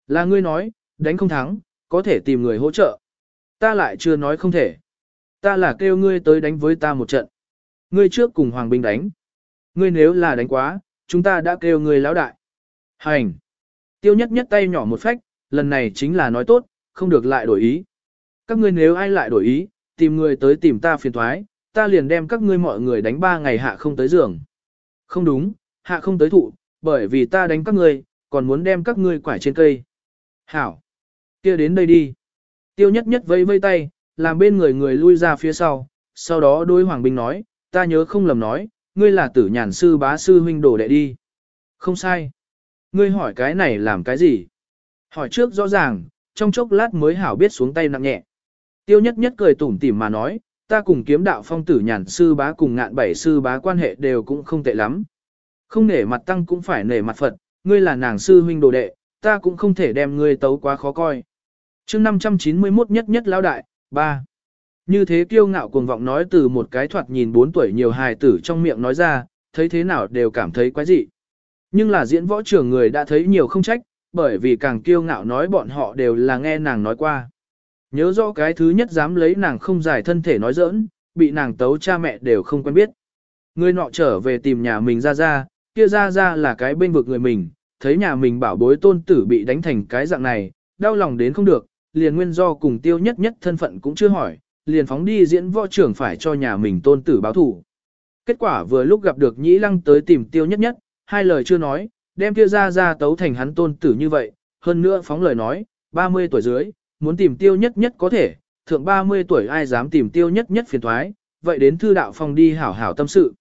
Là ngươi nói, đánh không thắng, có thể tìm người hỗ trợ. Ta lại chưa nói không thể. Ta là kêu ngươi tới đánh với ta một trận. Ngươi trước cùng Hoàng Binh đánh. Ngươi nếu là đánh quá, chúng ta đã kêu ngươi lão đại. Hành. Tiêu nhất nhất tay nhỏ một phách, lần này chính là nói tốt, không được lại đổi ý. Các ngươi nếu ai lại đổi ý, tìm người tới tìm ta phiền thoái, ta liền đem các ngươi mọi người đánh ba ngày hạ không tới giường. Không đúng, hạ không tới thụ, bởi vì ta đánh các ngươi, còn muốn đem các ngươi quải trên cây. Hảo kia đến đây đi. Tiêu nhất nhất vây vây tay, làm bên người người lui ra phía sau, sau đó đối Hoàng Binh nói, ta nhớ không lầm nói, ngươi là tử nhàn sư bá sư huynh đồ đệ đi. Không sai. Ngươi hỏi cái này làm cái gì? Hỏi trước rõ ràng, trong chốc lát mới hảo biết xuống tay nặng nhẹ. Tiêu nhất nhất cười tủm tỉm mà nói, ta cùng kiếm đạo phong tử nhàn sư bá cùng ngạn bảy sư bá quan hệ đều cũng không tệ lắm. Không nể mặt tăng cũng phải nể mặt Phật, ngươi là nàng sư huynh đồ đệ, ta cũng không thể đem ngươi tấu quá khó coi chương 591 nhất nhất lão đại, 3. Như thế kiêu ngạo cuồng vọng nói từ một cái thoạt nhìn 4 tuổi nhiều hài tử trong miệng nói ra, thấy thế nào đều cảm thấy quái dị. Nhưng là diễn võ trưởng người đã thấy nhiều không trách, bởi vì càng kiêu ngạo nói bọn họ đều là nghe nàng nói qua. Nhớ rõ cái thứ nhất dám lấy nàng không giải thân thể nói giỡn, bị nàng tấu cha mẹ đều không quen biết. Người nọ trở về tìm nhà mình ra ra, kia ra ra là cái bên vực người mình, thấy nhà mình bảo bối tôn tử bị đánh thành cái dạng này, đau lòng đến không được, liền nguyên do cùng tiêu nhất nhất thân phận cũng chưa hỏi, liền phóng đi diễn võ trưởng phải cho nhà mình tôn tử báo thủ. Kết quả vừa lúc gặp được nhĩ lăng tới tìm tiêu nhất nhất, hai lời chưa nói, đem kia ra ra tấu thành hắn tôn tử như vậy, hơn nữa phóng lời nói, 30 tuổi dưới, muốn tìm tiêu nhất nhất có thể, thượng 30 tuổi ai dám tìm tiêu nhất nhất phiền thoái, vậy đến thư đạo phong đi hảo hảo tâm sự.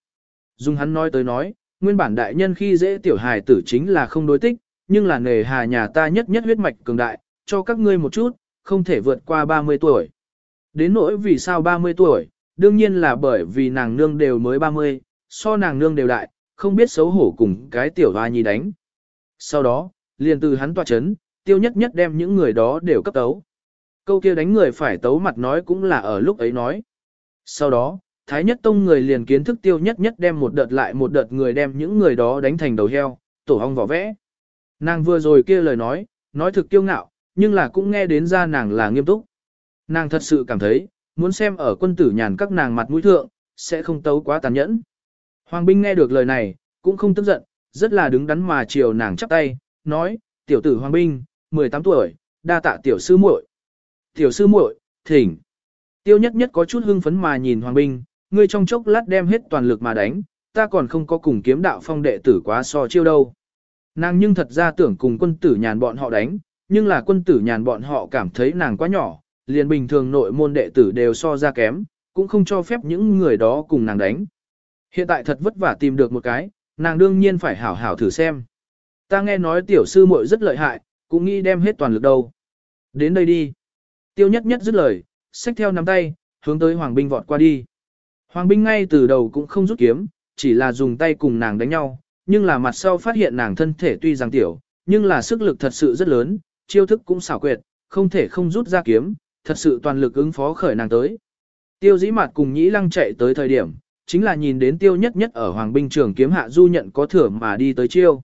Dùng hắn nói tới nói, nguyên bản đại nhân khi dễ tiểu hài tử chính là không đối tích, nhưng là nghề hà nhà ta nhất nhất huyết mạch cường đại, cho các ngươi một chút, không thể vượt qua 30 tuổi. Đến nỗi vì sao 30 tuổi, đương nhiên là bởi vì nàng nương đều mới 30, so nàng nương đều đại, không biết xấu hổ cùng cái tiểu hoa nhi đánh. Sau đó, liền từ hắn tòa chấn, tiêu nhất nhất đem những người đó đều cấp tấu. Câu kia đánh người phải tấu mặt nói cũng là ở lúc ấy nói. Sau đó, Thái Nhất Tông người liền kiến thức tiêu nhất nhất đem một đợt lại một đợt người đem những người đó đánh thành đầu heo, tổ hong vỏ vẽ. Nàng vừa rồi kia lời nói, nói thực kiêu ngạo, nhưng là cũng nghe đến ra nàng là nghiêm túc. Nàng thật sự cảm thấy, muốn xem ở quân tử nhàn các nàng mặt mũi thượng, sẽ không tấu quá tàn nhẫn. Hoàng binh nghe được lời này, cũng không tức giận, rất là đứng đắn mà chiều nàng chắp tay, nói, tiểu tử Hoàng binh, 18 tuổi, đa tạ tiểu sư muội. Tiểu sư muội, thỉnh. Tiêu nhất nhất có chút hưng phấn mà nhìn Hoàng binh, ngươi trong chốc lát đem hết toàn lực mà đánh, ta còn không có cùng kiếm đạo phong đệ tử quá so chiêu đâu. Nàng nhưng thật ra tưởng cùng quân tử nhàn bọn họ đánh, nhưng là quân tử nhàn bọn họ cảm thấy nàng quá nhỏ, liền bình thường nội môn đệ tử đều so ra kém, cũng không cho phép những người đó cùng nàng đánh. Hiện tại thật vất vả tìm được một cái, nàng đương nhiên phải hảo hảo thử xem. Ta nghe nói tiểu sư muội rất lợi hại, cũng nghĩ đem hết toàn lực đâu. Đến đây đi. Tiêu nhất nhất dứt lời, xách theo nắm tay, hướng tới Hoàng binh vọt qua đi. Hoàng binh ngay từ đầu cũng không rút kiếm, chỉ là dùng tay cùng nàng đánh nhau, nhưng là mặt sau phát hiện nàng thân thể tuy rằng tiểu, nhưng là sức lực thật sự rất lớn, chiêu thức cũng xảo quyệt, không thể không rút ra kiếm, thật sự toàn lực ứng phó khởi nàng tới. Tiêu dĩ mặt cùng nhĩ lăng chạy tới thời điểm, chính là nhìn đến tiêu nhất nhất ở hoàng binh trường kiếm hạ du nhận có thưởng mà đi tới chiêu.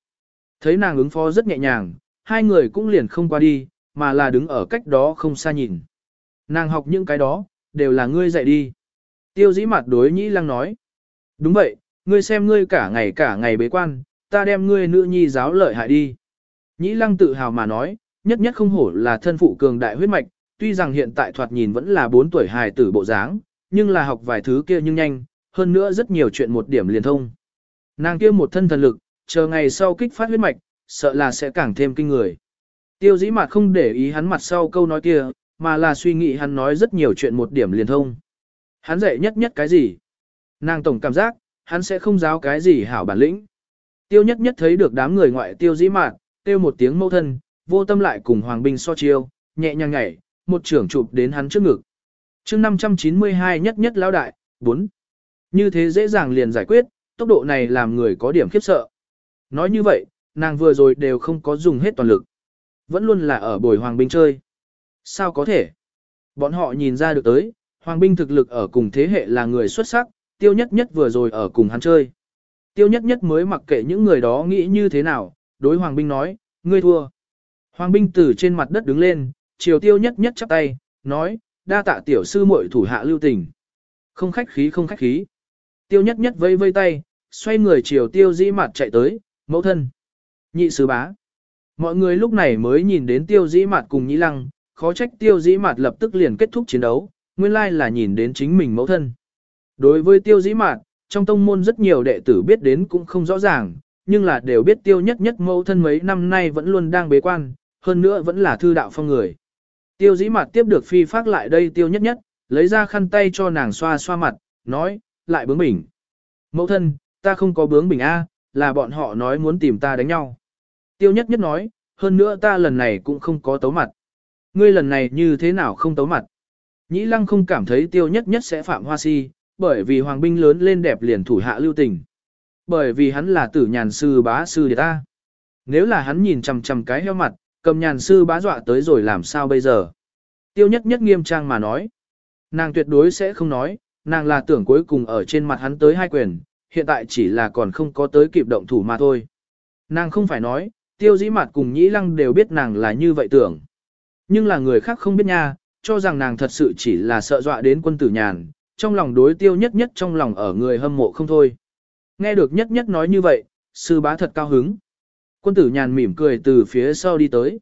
Thấy nàng ứng phó rất nhẹ nhàng, hai người cũng liền không qua đi, mà là đứng ở cách đó không xa nhìn. Nàng học những cái đó, đều là ngươi dạy đi. Tiêu dĩ mặt đối nhĩ lăng nói. Đúng vậy, ngươi xem ngươi cả ngày cả ngày bế quan, ta đem ngươi nữ nhi giáo lợi hại đi. Nhĩ lăng tự hào mà nói, nhất nhất không hổ là thân phụ cường đại huyết mạch, tuy rằng hiện tại thoạt nhìn vẫn là 4 tuổi hài tử bộ dáng, nhưng là học vài thứ kia nhưng nhanh, hơn nữa rất nhiều chuyện một điểm liền thông. Nàng kia một thân thần lực, chờ ngày sau kích phát huyết mạch, sợ là sẽ càng thêm kinh người. Tiêu dĩ mặt không để ý hắn mặt sau câu nói kia, mà là suy nghĩ hắn nói rất nhiều chuyện một điểm liền thông. Hắn dạy nhất nhất cái gì? Nàng tổng cảm giác, hắn sẽ không giáo cái gì hảo bản lĩnh. Tiêu nhất nhất thấy được đám người ngoại tiêu dĩ mạt, tiêu một tiếng mâu thân, vô tâm lại cùng hoàng binh so chiêu, nhẹ nhàng nhảy, một trưởng chụp đến hắn trước ngực. chương 592 nhất nhất lão đại, 4. Như thế dễ dàng liền giải quyết, tốc độ này làm người có điểm khiếp sợ. Nói như vậy, nàng vừa rồi đều không có dùng hết toàn lực. Vẫn luôn là ở bồi hoàng binh chơi. Sao có thể? Bọn họ nhìn ra được tới, hoàng binh thực lực ở cùng thế hệ là người xuất sắc, tiêu nhất nhất vừa rồi ở cùng hắn chơi. Tiêu nhất nhất mới mặc kệ những người đó nghĩ như thế nào, đối hoàng binh nói, ngươi thua. Hoàng binh từ trên mặt đất đứng lên, chiều tiêu nhất nhất chắp tay, nói, đa tạ tiểu sư muội thủ hạ lưu tình. Không khách khí không khách khí. Tiêu nhất nhất vây vây tay, xoay người chiều tiêu dĩ mặt chạy tới, mẫu thân. Nhị sứ bá. Mọi người lúc này mới nhìn đến tiêu dĩ mặt cùng nhĩ lăng, khó trách tiêu dĩ mặt lập tức liền kết thúc chiến đấu, nguyên lai là nhìn đến chính mình mẫu thân. Đối với tiêu dĩ mặt, trong tông môn rất nhiều đệ tử biết đến cũng không rõ ràng, nhưng là đều biết tiêu nhất nhất mẫu thân mấy năm nay vẫn luôn đang bế quan, hơn nữa vẫn là thư đạo phong người. Tiêu dĩ mặt tiếp được phi phát lại đây tiêu nhất nhất, lấy ra khăn tay cho nàng xoa xoa mặt, nói, lại bướng bỉnh. Mẫu thân, ta không có bướng bỉnh A, là bọn họ nói muốn tìm ta đánh nhau. Tiêu nhất nhất nói, hơn nữa ta lần này cũng không có tấu mặt. Ngươi lần này như thế nào không tấu mặt? Nhĩ lăng không cảm thấy tiêu nhất nhất sẽ phạm hoa si, bởi vì hoàng binh lớn lên đẹp liền thủ hạ lưu tình. Bởi vì hắn là tử nhàn sư bá sư để ta. Nếu là hắn nhìn chằm chằm cái heo mặt, cầm nhàn sư bá dọa tới rồi làm sao bây giờ? Tiêu nhất nhất nghiêm trang mà nói. Nàng tuyệt đối sẽ không nói, nàng là tưởng cuối cùng ở trên mặt hắn tới hai quyền, hiện tại chỉ là còn không có tới kịp động thủ mà thôi. Nàng không phải nói, tiêu dĩ mặt cùng nhĩ lăng đều biết nàng là như vậy tưởng. Nhưng là người khác không biết nha, cho rằng nàng thật sự chỉ là sợ dọa đến quân tử nhàn, trong lòng đối tiêu nhất nhất trong lòng ở người hâm mộ không thôi. Nghe được nhất nhất nói như vậy, sư bá thật cao hứng. Quân tử nhàn mỉm cười từ phía sau đi tới.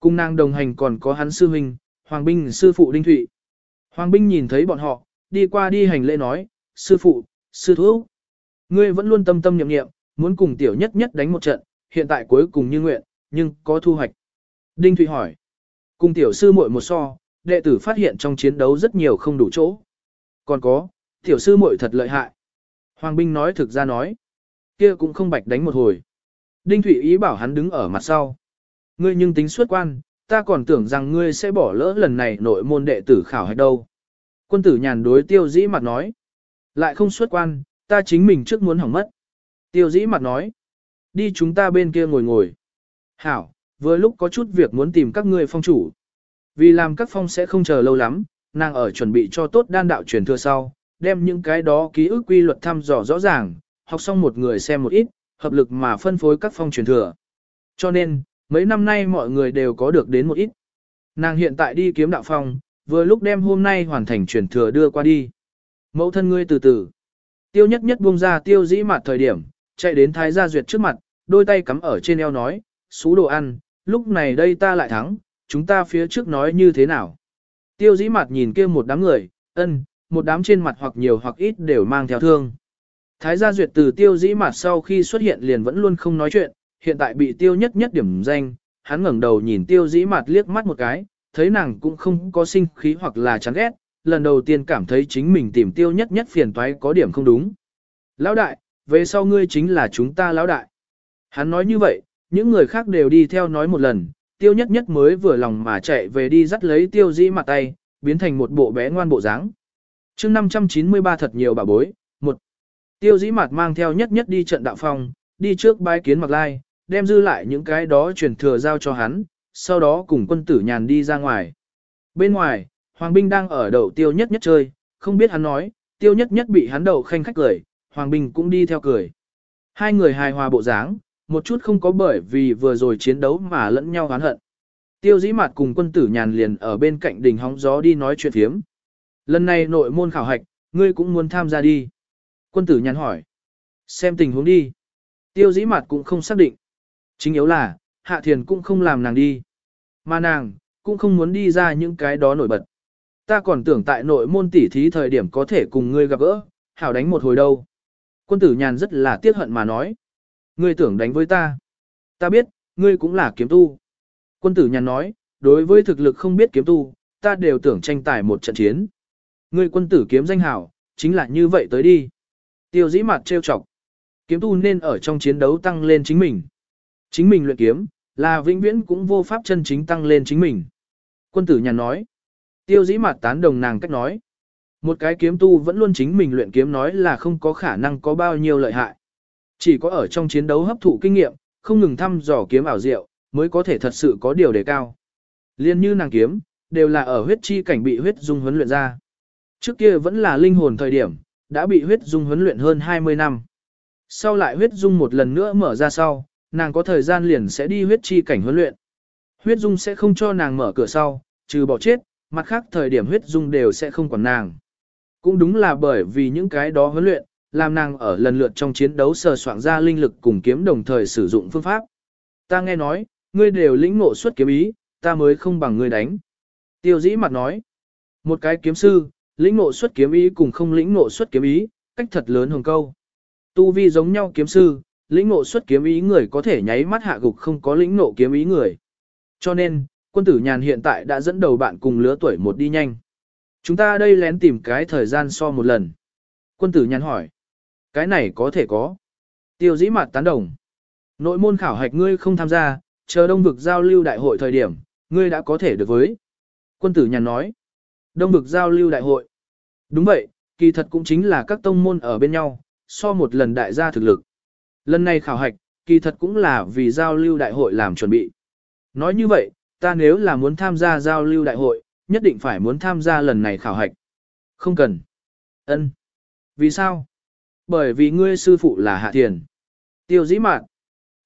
Cùng nàng đồng hành còn có hắn sư huynh, Hoàng Binh sư phụ Đinh Thụy. Hoàng Binh nhìn thấy bọn họ, đi qua đi hành lễ nói, sư phụ, sư thúc. Ngươi vẫn luôn tâm tâm nhậm nghiệm, muốn cùng tiểu nhất nhất đánh một trận, hiện tại cuối cùng như nguyện, nhưng có thu hoạch. Đinh Thụy hỏi, cùng tiểu sư muội một so, đệ tử phát hiện trong chiến đấu rất nhiều không đủ chỗ. Còn có, tiểu sư muội thật lợi hại. Hoàng binh nói thực ra nói, kia cũng không bạch đánh một hồi. Đinh Thụy ý bảo hắn đứng ở mặt sau. Ngươi nhưng tính xuất quan, ta còn tưởng rằng ngươi sẽ bỏ lỡ lần này nội môn đệ tử khảo hạch đâu. Quân tử nhàn đối tiêu dĩ mặt nói. Lại không xuất quan, ta chính mình trước muốn hỏng mất. Tiêu dĩ mặt nói. Đi chúng ta bên kia ngồi ngồi. Hảo, vừa lúc có chút việc muốn tìm các ngươi phong chủ. Vì làm các phong sẽ không chờ lâu lắm, nàng ở chuẩn bị cho tốt đan đạo truyền thừa sau, đem những cái đó ký ức quy luật thăm dò rõ ràng, học xong một người xem một ít, hợp lực mà phân phối các phong truyền thừa. Cho nên, mấy năm nay mọi người đều có được đến một ít. Nàng hiện tại đi kiếm đạo phong, vừa lúc đem hôm nay hoàn thành truyền thừa đưa qua đi. Mẫu thân ngươi từ từ. Tiêu nhất nhất buông ra tiêu dĩ mặt thời điểm, chạy đến thái gia duyệt trước mặt, đôi tay cắm ở trên eo nói, xú đồ ăn, lúc này đây ta lại thắng, chúng ta phía trước nói như thế nào. Tiêu dĩ mặt nhìn kia một đám người, ân, một đám trên mặt hoặc nhiều hoặc ít đều mang theo thương. Thái gia duyệt từ tiêu dĩ mặt sau khi xuất hiện liền vẫn luôn không nói chuyện, hiện tại bị tiêu nhất nhất điểm danh, hắn ngẩng đầu nhìn tiêu dĩ mặt liếc mắt một cái, thấy nàng cũng không có sinh khí hoặc là chán ghét, lần đầu tiên cảm thấy chính mình tìm tiêu nhất nhất phiền toái có điểm không đúng. Lão đại, về sau ngươi chính là chúng ta lão đại. Hắn nói như vậy, những người khác đều đi theo nói một lần, tiêu nhất nhất mới vừa lòng mà chạy về đi dắt lấy tiêu dĩ mặt tay, biến thành một bộ bé ngoan bộ dáng. chương 593 thật nhiều bà bối, một Tiêu dĩ mặt mang theo nhất nhất đi trận đạo phong, đi trước bái kiến mặc lai, đem dư lại những cái đó truyền thừa giao cho hắn, sau đó cùng quân tử nhàn đi ra ngoài. Bên ngoài, Hoàng binh đang ở đầu tiêu nhất nhất chơi, không biết hắn nói, tiêu nhất nhất bị hắn đầu khanh khách cười, Hoàng binh cũng đi theo cười. Hai người hài hòa bộ dáng, một chút không có bởi vì vừa rồi chiến đấu mà lẫn nhau oán hận. Tiêu dĩ mặt cùng quân tử nhàn liền ở bên cạnh đỉnh hóng gió đi nói chuyện thiếm. Lần này nội môn khảo hạch, ngươi cũng muốn tham gia đi. Quân tử nhàn hỏi. Xem tình huống đi. Tiêu dĩ mặt cũng không xác định. Chính yếu là, hạ thiền cũng không làm nàng đi. Mà nàng, cũng không muốn đi ra những cái đó nổi bật. Ta còn tưởng tại nội môn tỉ thí thời điểm có thể cùng ngươi gặp gỡ, hảo đánh một hồi đâu. Quân tử nhàn rất là tiếc hận mà nói. Ngươi tưởng đánh với ta. Ta biết, ngươi cũng là kiếm tu. Quân tử nhàn nói, đối với thực lực không biết kiếm tu, ta đều tưởng tranh tài một trận chiến. Ngươi quân tử kiếm danh hảo, chính là như vậy tới đi. Tiêu dĩ mặt trêu chọc. Kiếm tu nên ở trong chiến đấu tăng lên chính mình. Chính mình luyện kiếm, là vĩnh viễn cũng vô pháp chân chính tăng lên chính mình. Quân tử nhàn nói. Tiêu dĩ mặt tán đồng nàng cách nói. Một cái kiếm tu vẫn luôn chính mình luyện kiếm nói là không có khả năng có bao nhiêu lợi hại. Chỉ có ở trong chiến đấu hấp thụ kinh nghiệm, không ngừng thăm dò kiếm ảo diệu, mới có thể thật sự có điều đề cao. Liên như nàng kiếm, đều là ở huyết chi cảnh bị huyết dung huấn luyện ra. Trước kia vẫn là linh hồn thời điểm, đã bị huyết dung huấn luyện hơn 20 năm. Sau lại huyết dung một lần nữa mở ra sau, nàng có thời gian liền sẽ đi huyết chi cảnh huấn luyện. Huyết dung sẽ không cho nàng mở cửa sau, trừ bỏ chết, mặt khác thời điểm huyết dung đều sẽ không quản nàng. Cũng đúng là bởi vì những cái đó huấn luyện, làm nàng ở lần lượt trong chiến đấu sờ soạn ra linh lực cùng kiếm đồng thời sử dụng phương pháp. Ta nghe nói, ngươi đều lĩnh ngộ xuất kiếm ý, ta mới không bằng ngươi đánh. Tiêu dĩ mặt nói, một cái kiếm sư, lĩnh ngộ xuất kiếm ý cùng không lĩnh ngộ xuất kiếm ý, cách thật lớn hồng câu. Tu vi giống nhau kiếm sư, lĩnh ngộ xuất kiếm ý người có thể nháy mắt hạ gục không có lĩnh ngộ kiếm ý người. Cho nên, quân tử nhàn hiện tại đã dẫn đầu bạn cùng lứa tuổi một đi nhanh. Chúng ta đây lén tìm cái thời gian so một lần. Quân tử nhàn hỏi. Cái này có thể có. Tiêu dĩ mặt tán đồng. Nội môn khảo hạch ngươi không tham gia, chờ đông vực giao lưu đại hội thời điểm, ngươi đã có thể được với. Quân tử nhàn nói. Đông vực giao lưu đại hội. Đúng vậy, kỳ thật cũng chính là các tông môn ở bên nhau, so một lần đại gia thực lực. Lần này khảo hạch, kỳ thật cũng là vì giao lưu đại hội làm chuẩn bị. Nói như vậy, ta nếu là muốn tham gia giao lưu đại hội, nhất định phải muốn tham gia lần này khảo hạch. Không cần. Ân. Vì sao? Bởi vì ngươi sư phụ là Hạ Thiền. Tiêu dĩ mạn.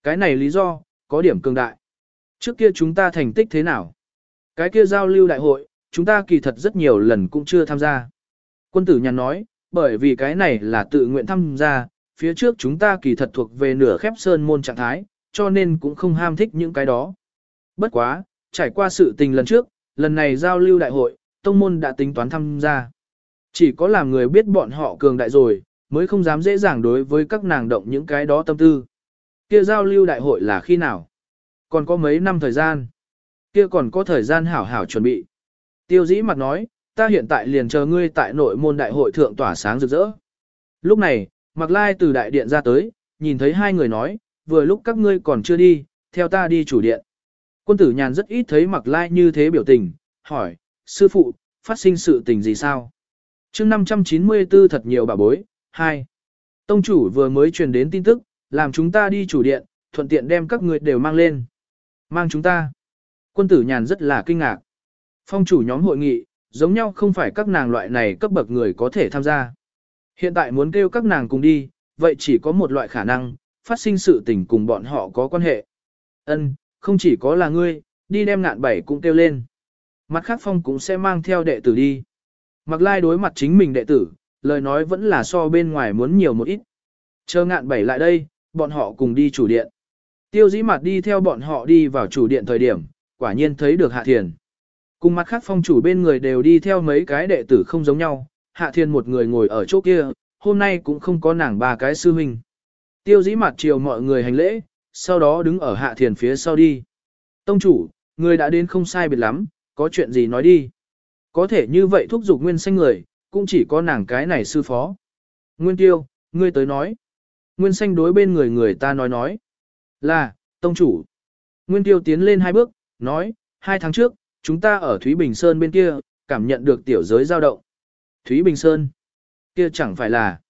Cái này lý do, có điểm cường đại. Trước kia chúng ta thành tích thế nào? Cái kia giao lưu đại hội, chúng ta kỳ thật rất nhiều lần cũng chưa tham gia. Quân tử nhàn nói, bởi vì cái này là tự nguyện tham gia, phía trước chúng ta kỳ thật thuộc về nửa khép sơn môn trạng thái, cho nên cũng không ham thích những cái đó. Bất quá, trải qua sự tình lần trước, lần này giao lưu đại hội, tông môn đã tính toán tham gia. Chỉ có làm người biết bọn họ cường đại rồi, mới không dám dễ dàng đối với các nàng động những cái đó tâm tư. Kia giao lưu đại hội là khi nào? Còn có mấy năm thời gian? Kia còn có thời gian hảo hảo chuẩn bị. Tiêu dĩ mặt nói, ta hiện tại liền chờ ngươi tại nội môn đại hội thượng tỏa sáng rực rỡ. Lúc này, Mạc Lai từ đại điện ra tới, nhìn thấy hai người nói, vừa lúc các ngươi còn chưa đi, theo ta đi chủ điện. Quân tử nhàn rất ít thấy Mạc Lai như thế biểu tình, hỏi, sư phụ, phát sinh sự tình gì sao? chương 594 thật nhiều bà bối, 2. Tông chủ vừa mới truyền đến tin tức, làm chúng ta đi chủ điện, thuận tiện đem các người đều mang lên. Mang chúng ta. Quân tử nhàn rất là kinh ngạc. Phong chủ nhóm hội nghị, giống nhau không phải các nàng loại này cấp bậc người có thể tham gia. Hiện tại muốn kêu các nàng cùng đi, vậy chỉ có một loại khả năng, phát sinh sự tình cùng bọn họ có quan hệ. Ân, không chỉ có là ngươi, đi đem ngạn bảy cũng kêu lên. Mặt khác phong cũng sẽ mang theo đệ tử đi. Mặc lai đối mặt chính mình đệ tử, lời nói vẫn là so bên ngoài muốn nhiều một ít. Chờ ngạn bảy lại đây, bọn họ cùng đi chủ điện. Tiêu dĩ mặt đi theo bọn họ đi vào chủ điện thời điểm, quả nhiên thấy được hạ thiền. Cùng mặt khác phong chủ bên người đều đi theo mấy cái đệ tử không giống nhau, hạ Thiên một người ngồi ở chỗ kia, hôm nay cũng không có nàng ba cái sư huynh. Tiêu dĩ mặt chiều mọi người hành lễ, sau đó đứng ở hạ Thiên phía sau đi. Tông chủ, người đã đến không sai biệt lắm, có chuyện gì nói đi. Có thể như vậy thúc giục nguyên xanh người, cũng chỉ có nàng cái này sư phó. Nguyên tiêu, ngươi tới nói. Nguyên xanh đối bên người người ta nói nói. Là, tông chủ. Nguyên tiêu tiến lên hai bước, nói, hai tháng trước, chúng ta ở Thúy Bình Sơn bên kia, cảm nhận được tiểu giới dao động. Thúy Bình Sơn. Kia chẳng phải là.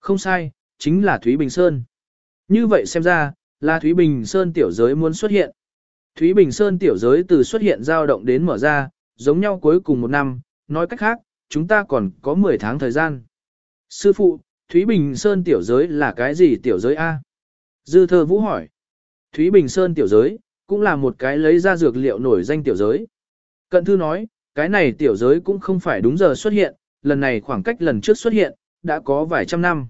Không sai, chính là Thúy Bình Sơn. Như vậy xem ra, là Thúy Bình Sơn tiểu giới muốn xuất hiện. Thúy Bình Sơn tiểu giới từ xuất hiện dao động đến mở ra, giống nhau cuối cùng một năm, nói cách khác, chúng ta còn có 10 tháng thời gian. Sư phụ, Thúy Bình Sơn tiểu giới là cái gì tiểu giới A? Dư thơ vũ hỏi. Thúy Bình Sơn tiểu giới, cũng là một cái lấy ra dược liệu nổi danh tiểu giới. Cận thư nói, cái này tiểu giới cũng không phải đúng giờ xuất hiện, lần này khoảng cách lần trước xuất hiện, đã có vài trăm năm.